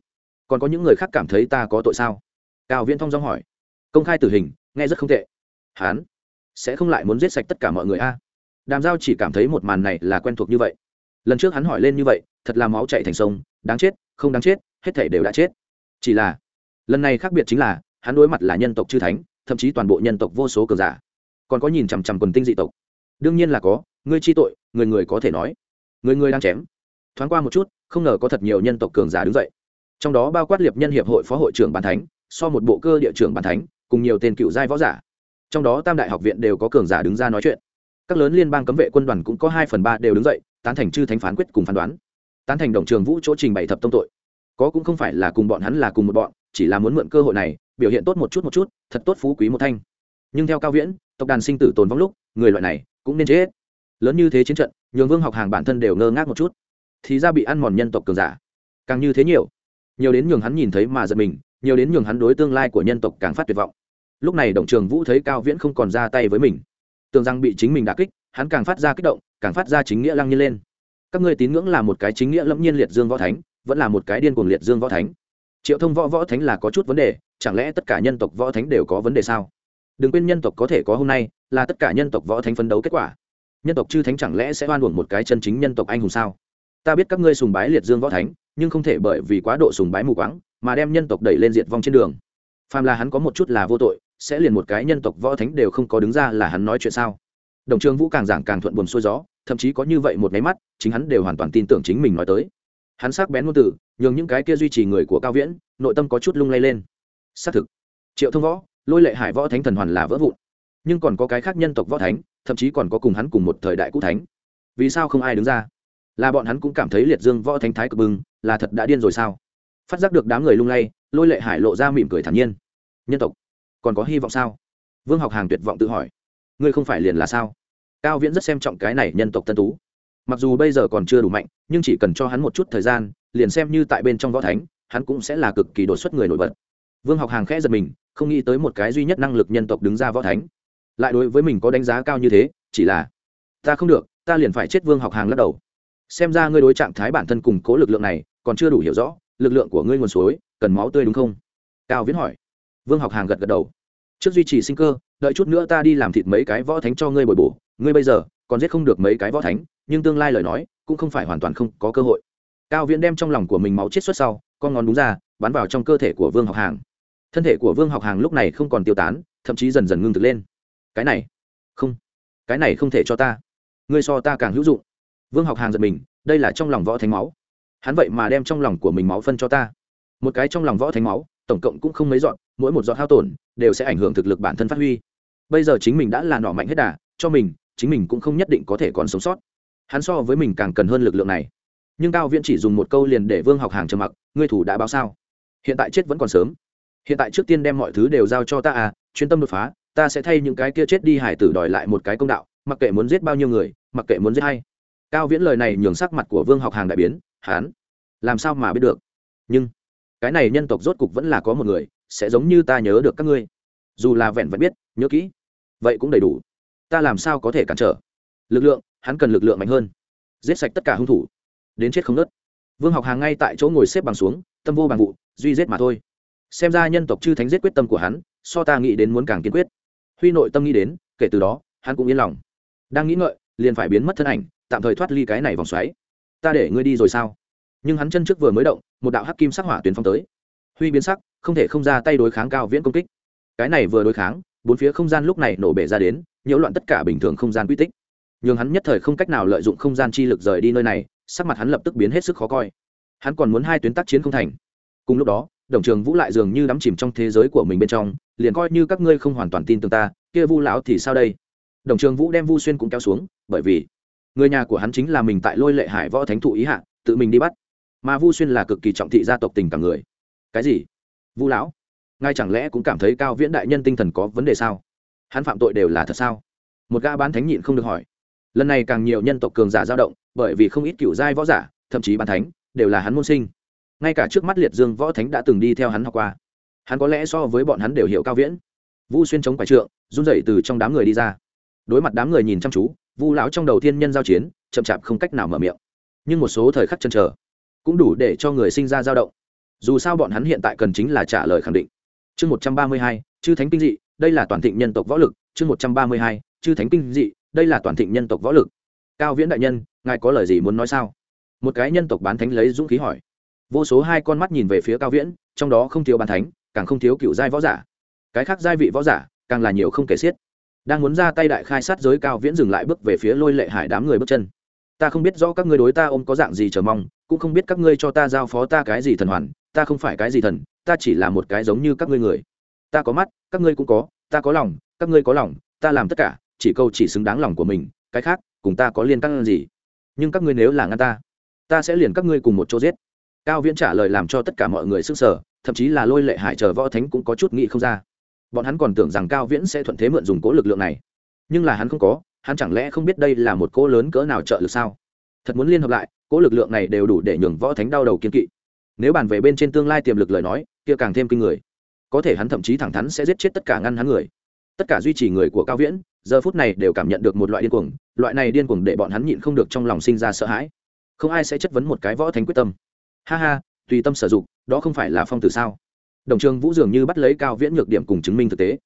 còn có những người khác cảm thấy ta có tội sao? Cao viễn thông dong hỏi. Công khai tử hình, nghe rất không tệ. Hắn sẽ không lại muốn giết sạch tất cả mọi người a? Đàm giao chỉ cảm thấy một màn này là quen thuộc như vậy. Lần trước hắn hỏi lên như vậy, thật là máu chạy thành sông, đáng chết, không đáng chết, hết thể đều đã chết. Chỉ là, lần này khác biệt chính là, hắn đối mặt là nhân tộc chư thánh, thậm chí toàn bộ nhân tộc vô số cờ giả. Còn có nhìn chằm chằm quần tinh dị tộc. Đương nhiên là có, ngươi chi tội, người người có thể nói. Người người đang chém. Thoáng qua một chút, không ngờ có thật nhiều nhân tộc cường giả đứng dậy trong đó bao quát liệt nhân hiệp hội phó hội trưởng bàn thánh, so một bộ cơ địa trưởng bàn thánh, cùng nhiều tên cựu giai võ giả. Trong đó tam đại học viện đều có cường giả đứng ra nói chuyện. Các lớn liên bang cấm vệ quân đoàn cũng có hai phần ba đều đứng dậy, tán thành chư thánh phán quyết cùng phán đoán. Tán thành đồng trường vũ chỗ trình bày thập tông tội. Có cũng không phải là cùng bọn hắn là cùng một bọn, chỉ là muốn mượn cơ hội này, biểu hiện tốt một chút một chút, thật tốt phú quý một thanh. Nhưng theo cao viễn, tộc đàn sinh tử tồn vong lúc, người loại này cũng nên chết. Lớn như thế chiến trận, nhường vương học hàng bản thân đều ngơ ngác một chút. Thì ra bị ăn mòn nhân tộc cường giả. Càng như thế nhiều nhiều đến nhường hắn nhìn thấy mà giật mình, nhiều đến nhường hắn đối tương lai của nhân tộc càng phát tuyệt vọng. Lúc này đồng trường vũ thấy cao viễn không còn ra tay với mình. Tưởng rằng bị chính mình đả kích, hắn càng phát ra kích động, càng phát ra chính nghĩa lăng nhiên lên. Các ngươi tín ngưỡng là một cái chính nghĩa lẫm nhiên liệt dương võ thánh, vẫn là một cái điên cuồng liệt dương võ thánh. Triệu thông võ võ thánh là có chút vấn đề, chẳng lẽ tất cả nhân tộc võ thánh đều có vấn đề sao? Đừng quên nhân tộc có thể có hôm nay, là tất cả nhân tộc võ thánh phấn đấu kết quả. Nhân tộc chư thánh chẳng lẽ sẽ oan uổng một cái chân chính nhân tộc anh hùng sao? Ta biết các ngươi sùng bái liệt dương võ thánh, nhưng không thể bởi vì quá độ sùng bái mù quáng mà đem nhân tộc đẩy lên diệt vong trên đường. Phàm là hắn có một chút là vô tội, sẽ liền một cái nhân tộc võ thánh đều không có đứng ra là hắn nói chuyện sao? Đồng trường vũ càng giảng càng thuận buồm xuôi gió, thậm chí có như vậy một máy mắt, chính hắn đều hoàn toàn tin tưởng chính mình nói tới. Hắn sắc bén ngôn từ, nhường những cái kia duy trì người của cao viễn, nội tâm có chút lung lay lên. Xác thực, triệu thông võ, lôi lệ hải võ thánh thần hoàn là vỡ vụn. Nhưng còn có cái khác nhân tộc võ thánh, thậm chí còn có cùng hắn cùng một thời đại cũ thánh. Vì sao không ai đứng ra? Là bọn hắn cũng cảm thấy liệt dương võ thánh thái cực bừng là thật đã điên rồi sao? Phát giác được đám người lung lay, lôi lệ hải lộ ra mỉm cười thản nhiên. Nhân tộc, còn có hy vọng sao? Vương học hàng tuyệt vọng tự hỏi. Ngươi không phải liền là sao? Cao viễn rất xem trọng cái này nhân tộc tân tú. Mặc dù bây giờ còn chưa đủ mạnh, nhưng chỉ cần cho hắn một chút thời gian, liền xem như tại bên trong võ thánh, hắn cũng sẽ là cực kỳ đột xuất người nổi bật. Vương học hàng khẽ giật mình, không nghĩ tới một cái duy nhất năng lực nhân tộc đứng ra võ thánh. Lại đối với mình có đánh giá cao như thế, chỉ là, ta không được, ta liền phải chết. Vương học hàng lắc đầu xem ra ngươi đối trạng thái bản thân củng cố lực lượng này, còn chưa đủ hiểu rõ, lực lượng của ngươi nguồn suối, cần máu tươi đúng không? Cao viễn hỏi. Vương học hàng gật gật đầu. Trước duy trì sinh cơ, đợi chút nữa ta đi làm thịt mấy cái võ thánh cho ngươi bồi bổ. Ngươi bây giờ, còn giết không được mấy cái võ thánh, nhưng tương lai lời nói, cũng không phải hoàn toàn không có cơ hội. Cao viễn đem trong lòng của mình máu chết xuất sau, con ngón đúng ra, bắn vào trong cơ thể của vương học hàng. Thân thể của vương học hàng lúc này không còn tiêu tán, thậm chí dần dần ngưng thực lên. Cái này, không, cái này không thể cho ta. Ngươi so ta càng hữu dụng vương học hàng giật mình, đây là trong lòng võ thánh máu. Hắn vậy mà đem trong lòng của mình máu phân cho ta. Một cái trong lòng võ thánh máu, tổng cộng cũng không mấy dọn mỗi một giọt hao tổn, đều sẽ ảnh hưởng thực lực bản thân phát huy. Bây giờ chính mình đã là nỏ mạnh hết đà, cho mình, chính mình cũng không nhất định có thể còn sống sót. Hắn so với mình càng cần hơn lực lượng này. Nhưng cao viễn chỉ dùng một câu liền để vương học hàng trầm mặc, ngươi thủ đã báo sao? Hiện tại chết vẫn còn sớm. Hiện tại trước tiên đem mọi thứ đều giao cho ta à chuyên tâm đột phá, ta sẽ thay những cái kia chết đi hải tử đòi lại một cái công đạo, mặc kệ muốn giết bao nhiêu người, mặc kệ muốn giết hay cao viễn lời này nhường sắc mặt của vương học hàng đại biến, hán, làm sao mà biết được? Nhưng cái này nhân tộc rốt cục vẫn là có một người, sẽ giống như ta nhớ được các ngươi. Dù là vẹn vẫn biết, nhớ kỹ, vậy cũng đầy đủ. Ta làm sao có thể cản trở? Lực lượng, hắn cần lực lượng mạnh hơn. Giết sạch tất cả hung thủ, đến chết không nớt. Vương học hàng ngay tại chỗ ngồi xếp bằng xuống, tâm vô bằng vụ, duy giết mà thôi. Xem ra nhân tộc chư thánh giết quyết tâm của hắn, so ta nghĩ đến muốn càng kiên quyết. Huy nội tâm nghĩ đến, kể từ đó, hắn cũng yên lòng. Đang nghĩ ngợi, liền phải biến mất thân ảnh tạm thời thoát ly cái này vòng xoáy. Ta để ngươi đi rồi sao? Nhưng hắn chân trước vừa mới động, một đạo hắc kim sắc hỏa tuyến phong tới. Huy biến sắc, không thể không ra tay đối kháng cao viễn công kích. Cái này vừa đối kháng, bốn phía không gian lúc này nổ bể ra đến, nhiễu loạn tất cả bình thường không gian quy tích. Nhưng hắn nhất thời không cách nào lợi dụng không gian chi lực rời đi nơi này, sắc mặt hắn lập tức biến hết sức khó coi. Hắn còn muốn hai tuyến tác chiến không thành. Cùng lúc đó, đồng trường vũ lại dường như đắm chìm trong thế giới của mình bên trong, liền coi như các ngươi không hoàn toàn tin tưởng ta, kia vu lão thì sao đây? Đồng trường vũ đem vu xuyên cũng kéo xuống, bởi vì người nhà của hắn chính là mình tại lôi lệ hải võ thánh thụ ý hạ, tự mình đi bắt. Mà vu xuyên là cực kỳ trọng thị gia tộc tình cảm người. Cái gì? Vu lão? Ngay chẳng lẽ cũng cảm thấy cao viễn đại nhân tinh thần có vấn đề sao? Hắn phạm tội đều là thật sao? Một gã bán thánh nhịn không được hỏi. Lần này càng nhiều nhân tộc cường giả dao động, bởi vì không ít cựu giai võ giả, thậm chí bán thánh, đều là hắn môn sinh. Ngay cả trước mắt liệt dương võ thánh đã từng đi theo hắn học qua. Hắn có lẽ so với bọn hắn đều hiểu cao viễn. Vu xuyên chống quải trượng, run rẩy từ trong đám người đi ra. Đối mặt đám người nhìn chăm chú vu lão trong đầu thiên nhân giao chiến, chậm chạp không cách nào mở miệng. Nhưng một số thời khắc chân chờ, cũng đủ để cho người sinh ra dao động. Dù sao bọn hắn hiện tại cần chính là trả lời khẳng định. Chương một trăm ba mươi hai, chư thánh kinh dị, đây là toàn thịnh nhân tộc võ lực. Chương một trăm ba mươi hai, chư thánh kinh dị, đây là toàn thịnh nhân tộc võ lực. Cao viễn đại nhân, ngài có lời gì muốn nói sao? Một cái nhân tộc bán thánh lấy dũng khí hỏi. Vô số hai con mắt nhìn về phía cao viễn, trong đó không thiếu bán thánh, càng không thiếu cựu giai võ giả. Cái khác giai vị võ giả, càng là nhiều không kể xiết đang muốn ra tay đại khai sát giới cao viễn dừng lại bước về phía lôi lệ hải đám người bước chân. Ta không biết rõ các ngươi đối ta ôm có dạng gì chờ mong, cũng không biết các ngươi cho ta giao phó ta cái gì thần hoàn, ta không phải cái gì thần, ta chỉ là một cái giống như các ngươi người. Ta có mắt, các ngươi cũng có, ta có lòng, các ngươi có lòng, ta làm tất cả, chỉ câu chỉ xứng đáng lòng của mình, cái khác, cùng ta có liên căng gì? Nhưng các ngươi nếu là ngăn ta ta sẽ liền các ngươi cùng một chỗ giết. Cao viễn trả lời làm cho tất cả mọi người sức sở thậm chí là lôi lệ hải chờ võ thánh cũng có chút nghĩ không ra bọn hắn còn tưởng rằng cao viễn sẽ thuận thế mượn dùng cố lực lượng này. Nhưng là hắn không có, hắn chẳng lẽ không biết đây là một cỗ lớn cỡ nào trợ lực sao? Thật muốn liên hợp lại, cỗ lực lượng này đều đủ để nhường võ thánh đau đầu kiên kỵ. Nếu bàn về bên trên tương lai tiềm lực lời nói, kia càng thêm kinh người. Có thể hắn thậm chí thẳng thắn sẽ giết chết tất cả ngăn hắn người. Tất cả duy trì người của cao viễn, giờ phút này đều cảm nhận được một loại điên cuồng, loại này điên cuồng để bọn hắn nhịn không được trong lòng sinh ra sợ hãi. Không ai sẽ chất vấn một cái võ thánh quyết tâm. Ha ha, tùy tâm sử dụng, đó không phải là phong tử sao? Đồng trường vũ dường như bắt lấy cao viễn nhược điểm cùng chứng minh thực tế.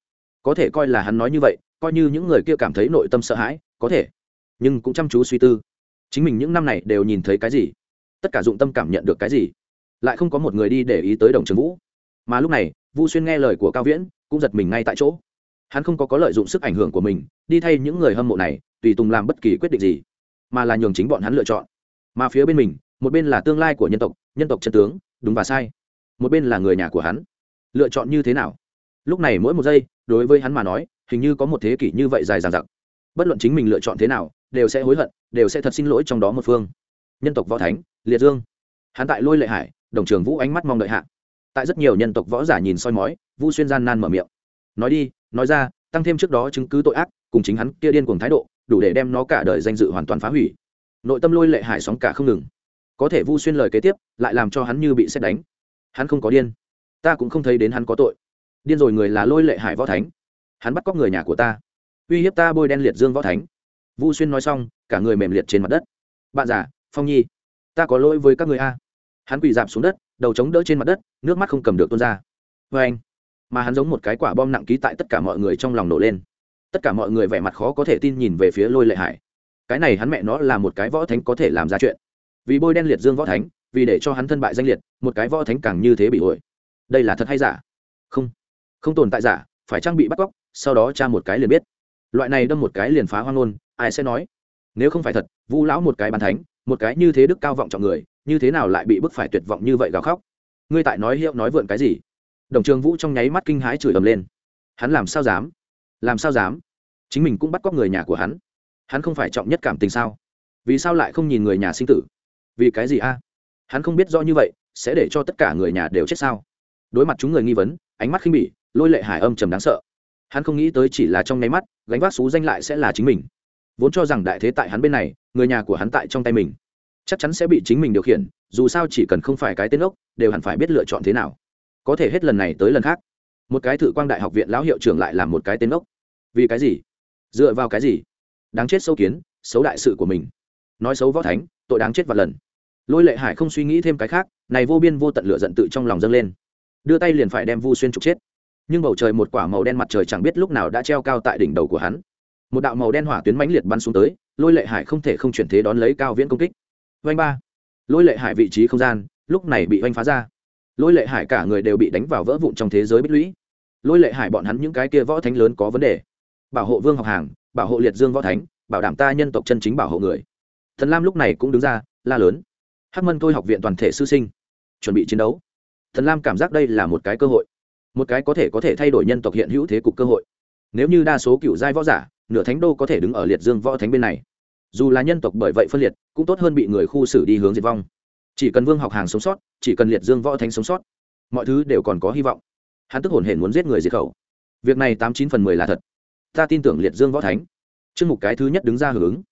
Có thể coi là hắn nói như vậy, coi như những người kia cảm thấy nội tâm sợ hãi, có thể. Nhưng cũng chăm chú suy tư. Chính mình những năm này đều nhìn thấy cái gì? Tất cả dụng tâm cảm nhận được cái gì? Lại không có một người đi để ý tới đồng trường vũ. Mà lúc này, vu xuyên nghe lời của cao viễn, cũng giật mình ngay tại chỗ. Hắn không có có lợi dụng sức ảnh hưởng của mình, đi thay những người hâm mộ này, tùy tùng làm bất kỳ quyết định gì, mà là nhường chính bọn hắn lựa chọn. Mà phía bên mình, một bên là tương lai của nhân tộc nhân tộc chân tướng, đúng và sai. Một bên là người nhà của hắn lựa chọn như thế nào? Lúc này mỗi một giây, đối với hắn mà nói, hình như có một thế kỷ như vậy dài dằng dặc. Bất luận chính mình lựa chọn thế nào, đều sẽ hối hận, đều sẽ thật xin lỗi trong đó một phương. Nhân tộc võ thánh, liệt dương. Hắn tại lôi lệ hải, đồng trường vũ ánh mắt mong đợi hạ. Tại rất nhiều nhân tộc võ giả nhìn soi mói, vu xuyên gian nan mở miệng. Nói đi, nói ra, tăng thêm trước đó chứng cứ tội ác, cùng chính hắn kia điên cùng thái độ, đủ để đem nó cả đời danh dự hoàn toàn phá hủy. Nội tâm lôi lệ hải sóng cả không ngừng. Có thể vu xuyên lời kế tiếp, lại làm cho hắn như bị xét đánh. Hắn không có điên ta cũng không thấy đến hắn có tội. Điên rồi người là lôi lệ hải võ thánh. Hắn bắt cóc người nhà của ta. Uy hiếp ta bôi đen liệt dương võ thánh. Vu xuyên nói xong, cả người mềm liệt trên mặt đất. Bạn già, phong nhi, ta có lỗi với các người a. Hắn quỳ dạp xuống đất, đầu chống đỡ trên mặt đất, nước mắt không cầm được tuôn ra. Vê anh. Mà hắn giống một cái quả bom nặng ký tại tất cả mọi người trong lòng nổ lên. Tất cả mọi người vẻ mặt khó có thể tin nhìn về phía lôi lệ hải. Cái này hắn mẹ nó là một cái võ thánh có thể làm ra chuyện. Vì bôi đen liệt dương võ thánh, vì để cho hắn thân bại danh liệt, một cái võ thánh càng như thế bị ổi đây là thật hay giả? Không. Không tồn tại giả, phải trang bị bắt cóc, sau đó cha một cái liền biết. Loại này đâm một cái liền phá hoang ngôn, ai sẽ nói? Nếu không phải thật, vu lão một cái bàn thánh, một cái như thế đức cao vọng trọng người, như thế nào lại bị bức phải tuyệt vọng như vậy gào khóc? Ngươi tại nói hiệu nói vượn cái gì? Đồng trường vũ trong nháy mắt kinh hãi chửi ầm lên. Hắn làm sao dám? Làm sao dám? Chính mình cũng bắt cóc người nhà của hắn. Hắn không phải trọng nhất cảm tình sao? Vì sao lại không nhìn người nhà sinh tử? Vì cái gì a? Hắn không biết rõ như vậy, sẽ để cho tất cả người nhà đều chết sao? Đối mặt chúng người nghi vấn, ánh mắt khinh bỉ, lôi lệ hải âm trầm đáng sợ. Hắn không nghĩ tới chỉ là trong nháy mắt, gánh vác xú danh lại sẽ là chính mình. Vốn cho rằng đại thế tại hắn bên này, người nhà của hắn tại trong tay mình. Chắc chắn sẽ bị chính mình điều khiển, dù sao chỉ cần không phải cái tên ốc đều hẳn phải biết lựa chọn thế nào. Có thể hết lần này tới lần khác, một cái thử quang đại học viện lão hiệu trưởng lại làm một cái tên ốc vì cái gì? Dựa vào cái gì? Đáng chết sâu kiến, xấu đại sự của mình. Nói xấu võ thánh, tội đáng chết vạn lần. Lôi lệ hải không suy nghĩ thêm cái khác, này vô biên vô tận lựa giận tự trong lòng dâng lên đưa tay liền phải đem vu xuyên trục chết. Nhưng bầu trời một quả màu đen mặt trời chẳng biết lúc nào đã treo cao tại đỉnh đầu của hắn. Một đạo màu đen hỏa tuyến mãnh liệt bắn xuống tới, lôi lệ hải không thể không chuyển thế đón lấy cao viễn công kích. Vanh ba. Lôi lệ hải vị trí không gian, lúc này bị oanh phá ra. Lôi lệ hải cả người đều bị đánh vào vỡ vụn trong thế giới bích lũy. Lôi lệ hải bọn hắn những cái kia võ thánh lớn có vấn đề. Bảo hộ vương học hàng, bảo hộ liệt dương võ thánh, bảo đảm ta nhân tộc chân chính bảo hộ người. Thần lam lúc này cũng đứng ra, la lớn. Hắc mân thôi học viện toàn thể sư sinh, chuẩn bị chiến đấu thần lam cảm giác đây là một cái cơ hội. Một cái có thể có thể thay đổi nhân tộc hiện hữu thế cục cơ hội. Nếu như đa số cựu giai võ giả, nửa thánh đô có thể đứng ở liệt dương võ thánh bên này. Dù là nhân tộc bởi vậy phân liệt, cũng tốt hơn bị người khu xử đi hướng diệt vong. Chỉ cần vương học hàng sống sót, chỉ cần liệt dương võ thánh sống sót, mọi thứ đều còn có hy vọng. Hắn tức hồn hển muốn giết người diệt khẩu. Việc này tám chín phần mười là thật. Ta tin tưởng liệt dương võ thánh. Chương mục cái thứ nhất đứng ra hưởng ứng.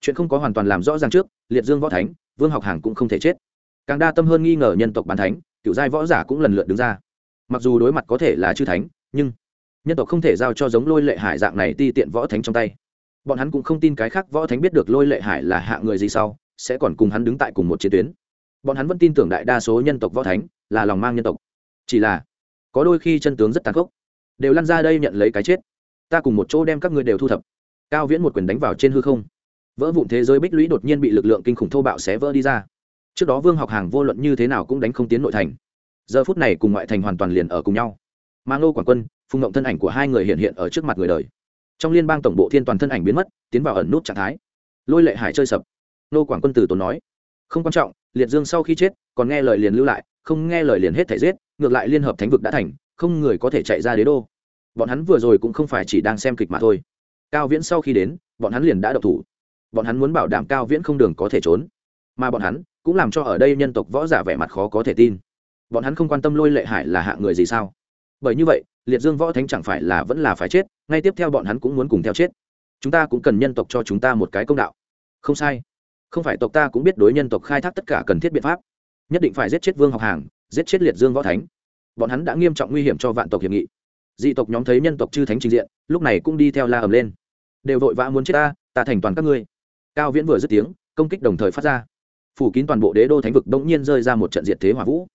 Chuyện không có hoàn toàn làm rõ ràng trước, liệt dương võ thánh, vương học hàng cũng không thể chết. Càng đa tâm hơn nghi ngờ nhân tộc bàn thánh cựu giai võ giả cũng lần lượt đứng ra. Mặc dù đối mặt có thể là chư thánh, nhưng nhân tộc không thể giao cho giống lôi lệ hải dạng này ti tiện võ thánh trong tay. Bọn hắn cũng không tin cái khác võ thánh biết được lôi lệ hải là hạ người gì sau, sẽ còn cùng hắn đứng tại cùng một chiến tuyến. Bọn hắn vẫn tin tưởng đại đa số nhân tộc võ thánh là lòng mang nhân tộc. Chỉ là, có đôi khi chân tướng rất tàn khốc. Đều lăn ra đây nhận lấy cái chết. Ta cùng một chỗ đem các ngươi đều thu thập. Cao viễn một quyền đánh vào trên hư không. Vỡ vụn thế giới bích lũy đột nhiên bị lực lượng kinh khủng thô bạo xé vỡ đi ra trước đó vương học hàng vô luận như thế nào cũng đánh không tiến nội thành. Giờ phút này cùng ngoại thành hoàn toàn liền ở cùng nhau. Mà ngô quảng quân, phùng ngộng thân ảnh của hai người hiện hiện ở trước mặt người đời. Trong liên bang tổng bộ thiên toàn thân ảnh biến mất, tiến vào ẩn nút trạng thái. Lôi lệ hải chơi sập. Ngô quảng quân từ tốn nói, không quan trọng, liệt dương sau khi chết, còn nghe lời liền lưu lại, không nghe lời liền hết thể giết, ngược lại liên hợp thánh vực đã thành, không người có thể chạy ra đế đô. Bọn hắn vừa rồi cũng không phải chỉ đang xem kịch mà thôi. Cao viễn sau khi đến, bọn hắn liền đã độc thủ. Bọn hắn muốn bảo đảm cao viễn không đường có thể trốn. Mà bọn hắn cũng làm cho ở đây nhân tộc võ giả vẻ mặt khó có thể tin. Bọn hắn không quan tâm lôi lệ hải là hạ người gì sao? Bởi như vậy, liệt dương võ thánh chẳng phải là vẫn là phải chết, ngay tiếp theo bọn hắn cũng muốn cùng theo chết. Chúng ta cũng cần nhân tộc cho chúng ta một cái công đạo. Không sai. Không phải tộc ta cũng biết đối nhân tộc khai thác tất cả cần thiết biện pháp. Nhất định phải giết chết vương học hàng, giết chết liệt dương võ thánh. Bọn hắn đã nghiêm trọng nguy hiểm cho vạn tộc hiệp nghị. Dị tộc nhóm thấy nhân tộc chư thánh trình diện, lúc này cũng đi theo la ầm lên. Đều vội vã muốn chết ta ta thành toàn các ngươi. Cao viễn vừa dứt tiếng, công kích đồng thời phát ra phủ kín toàn bộ đế đô thánh vực đông nhiên rơi ra một trận diệt thế hỏa vũ.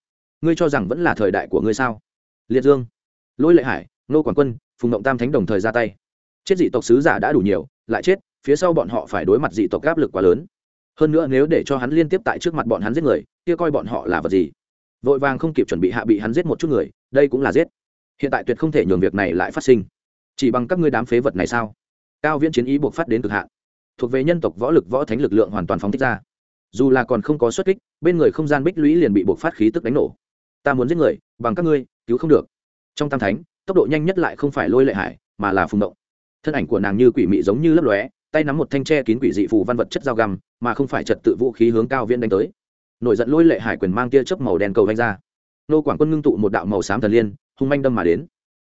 Ngươi cho rằng vẫn là thời đại của ngươi sao? Liệt dương. Lỗi lệ hải nô quản quân, phùng động tam thánh đồng thời ra tay. Chết dị tộc sứ giả đã đủ nhiều, lại chết, phía sau bọn họ phải đối mặt dị tộc áp lực quá lớn. Hơn nữa nếu để cho hắn liên tiếp tại trước mặt bọn hắn giết người, kia coi bọn họ là vật gì? Vội vàng không kịp chuẩn bị hạ bị hắn giết một chút người, đây cũng là giết. Hiện tại tuyệt không thể nhường việc này lại phát sinh. Chỉ bằng các ngươi đám phế vật này sao? Cao viễn chiến ý buộc phát đến cực hạn. Thuộc về nhân tộc võ lực võ thánh lực lượng hoàn toàn phóng thích ra dù là còn không có xuất kích, bên người không gian bích lũy liền bị buộc phát khí tức đánh nổ. Ta muốn giết người, bằng các ngươi, cứu không được. Trong tam thánh, tốc độ nhanh nhất lại không phải lôi lệ hải, mà là phùng động thân ảnh của nàng như quỷ mị giống như lấp lóe, tay nắm một thanh tre kín quỷ dị phù văn vật chất dao găm, mà không phải trật tự vũ khí hướng cao viễn đánh tới. Nổi giận lôi lệ hải quyền mang tia chớp màu đen cầu vanh ra. Nô quảng quân ngưng tụ một đạo màu xám thần liên, hung manh đâm mà đến.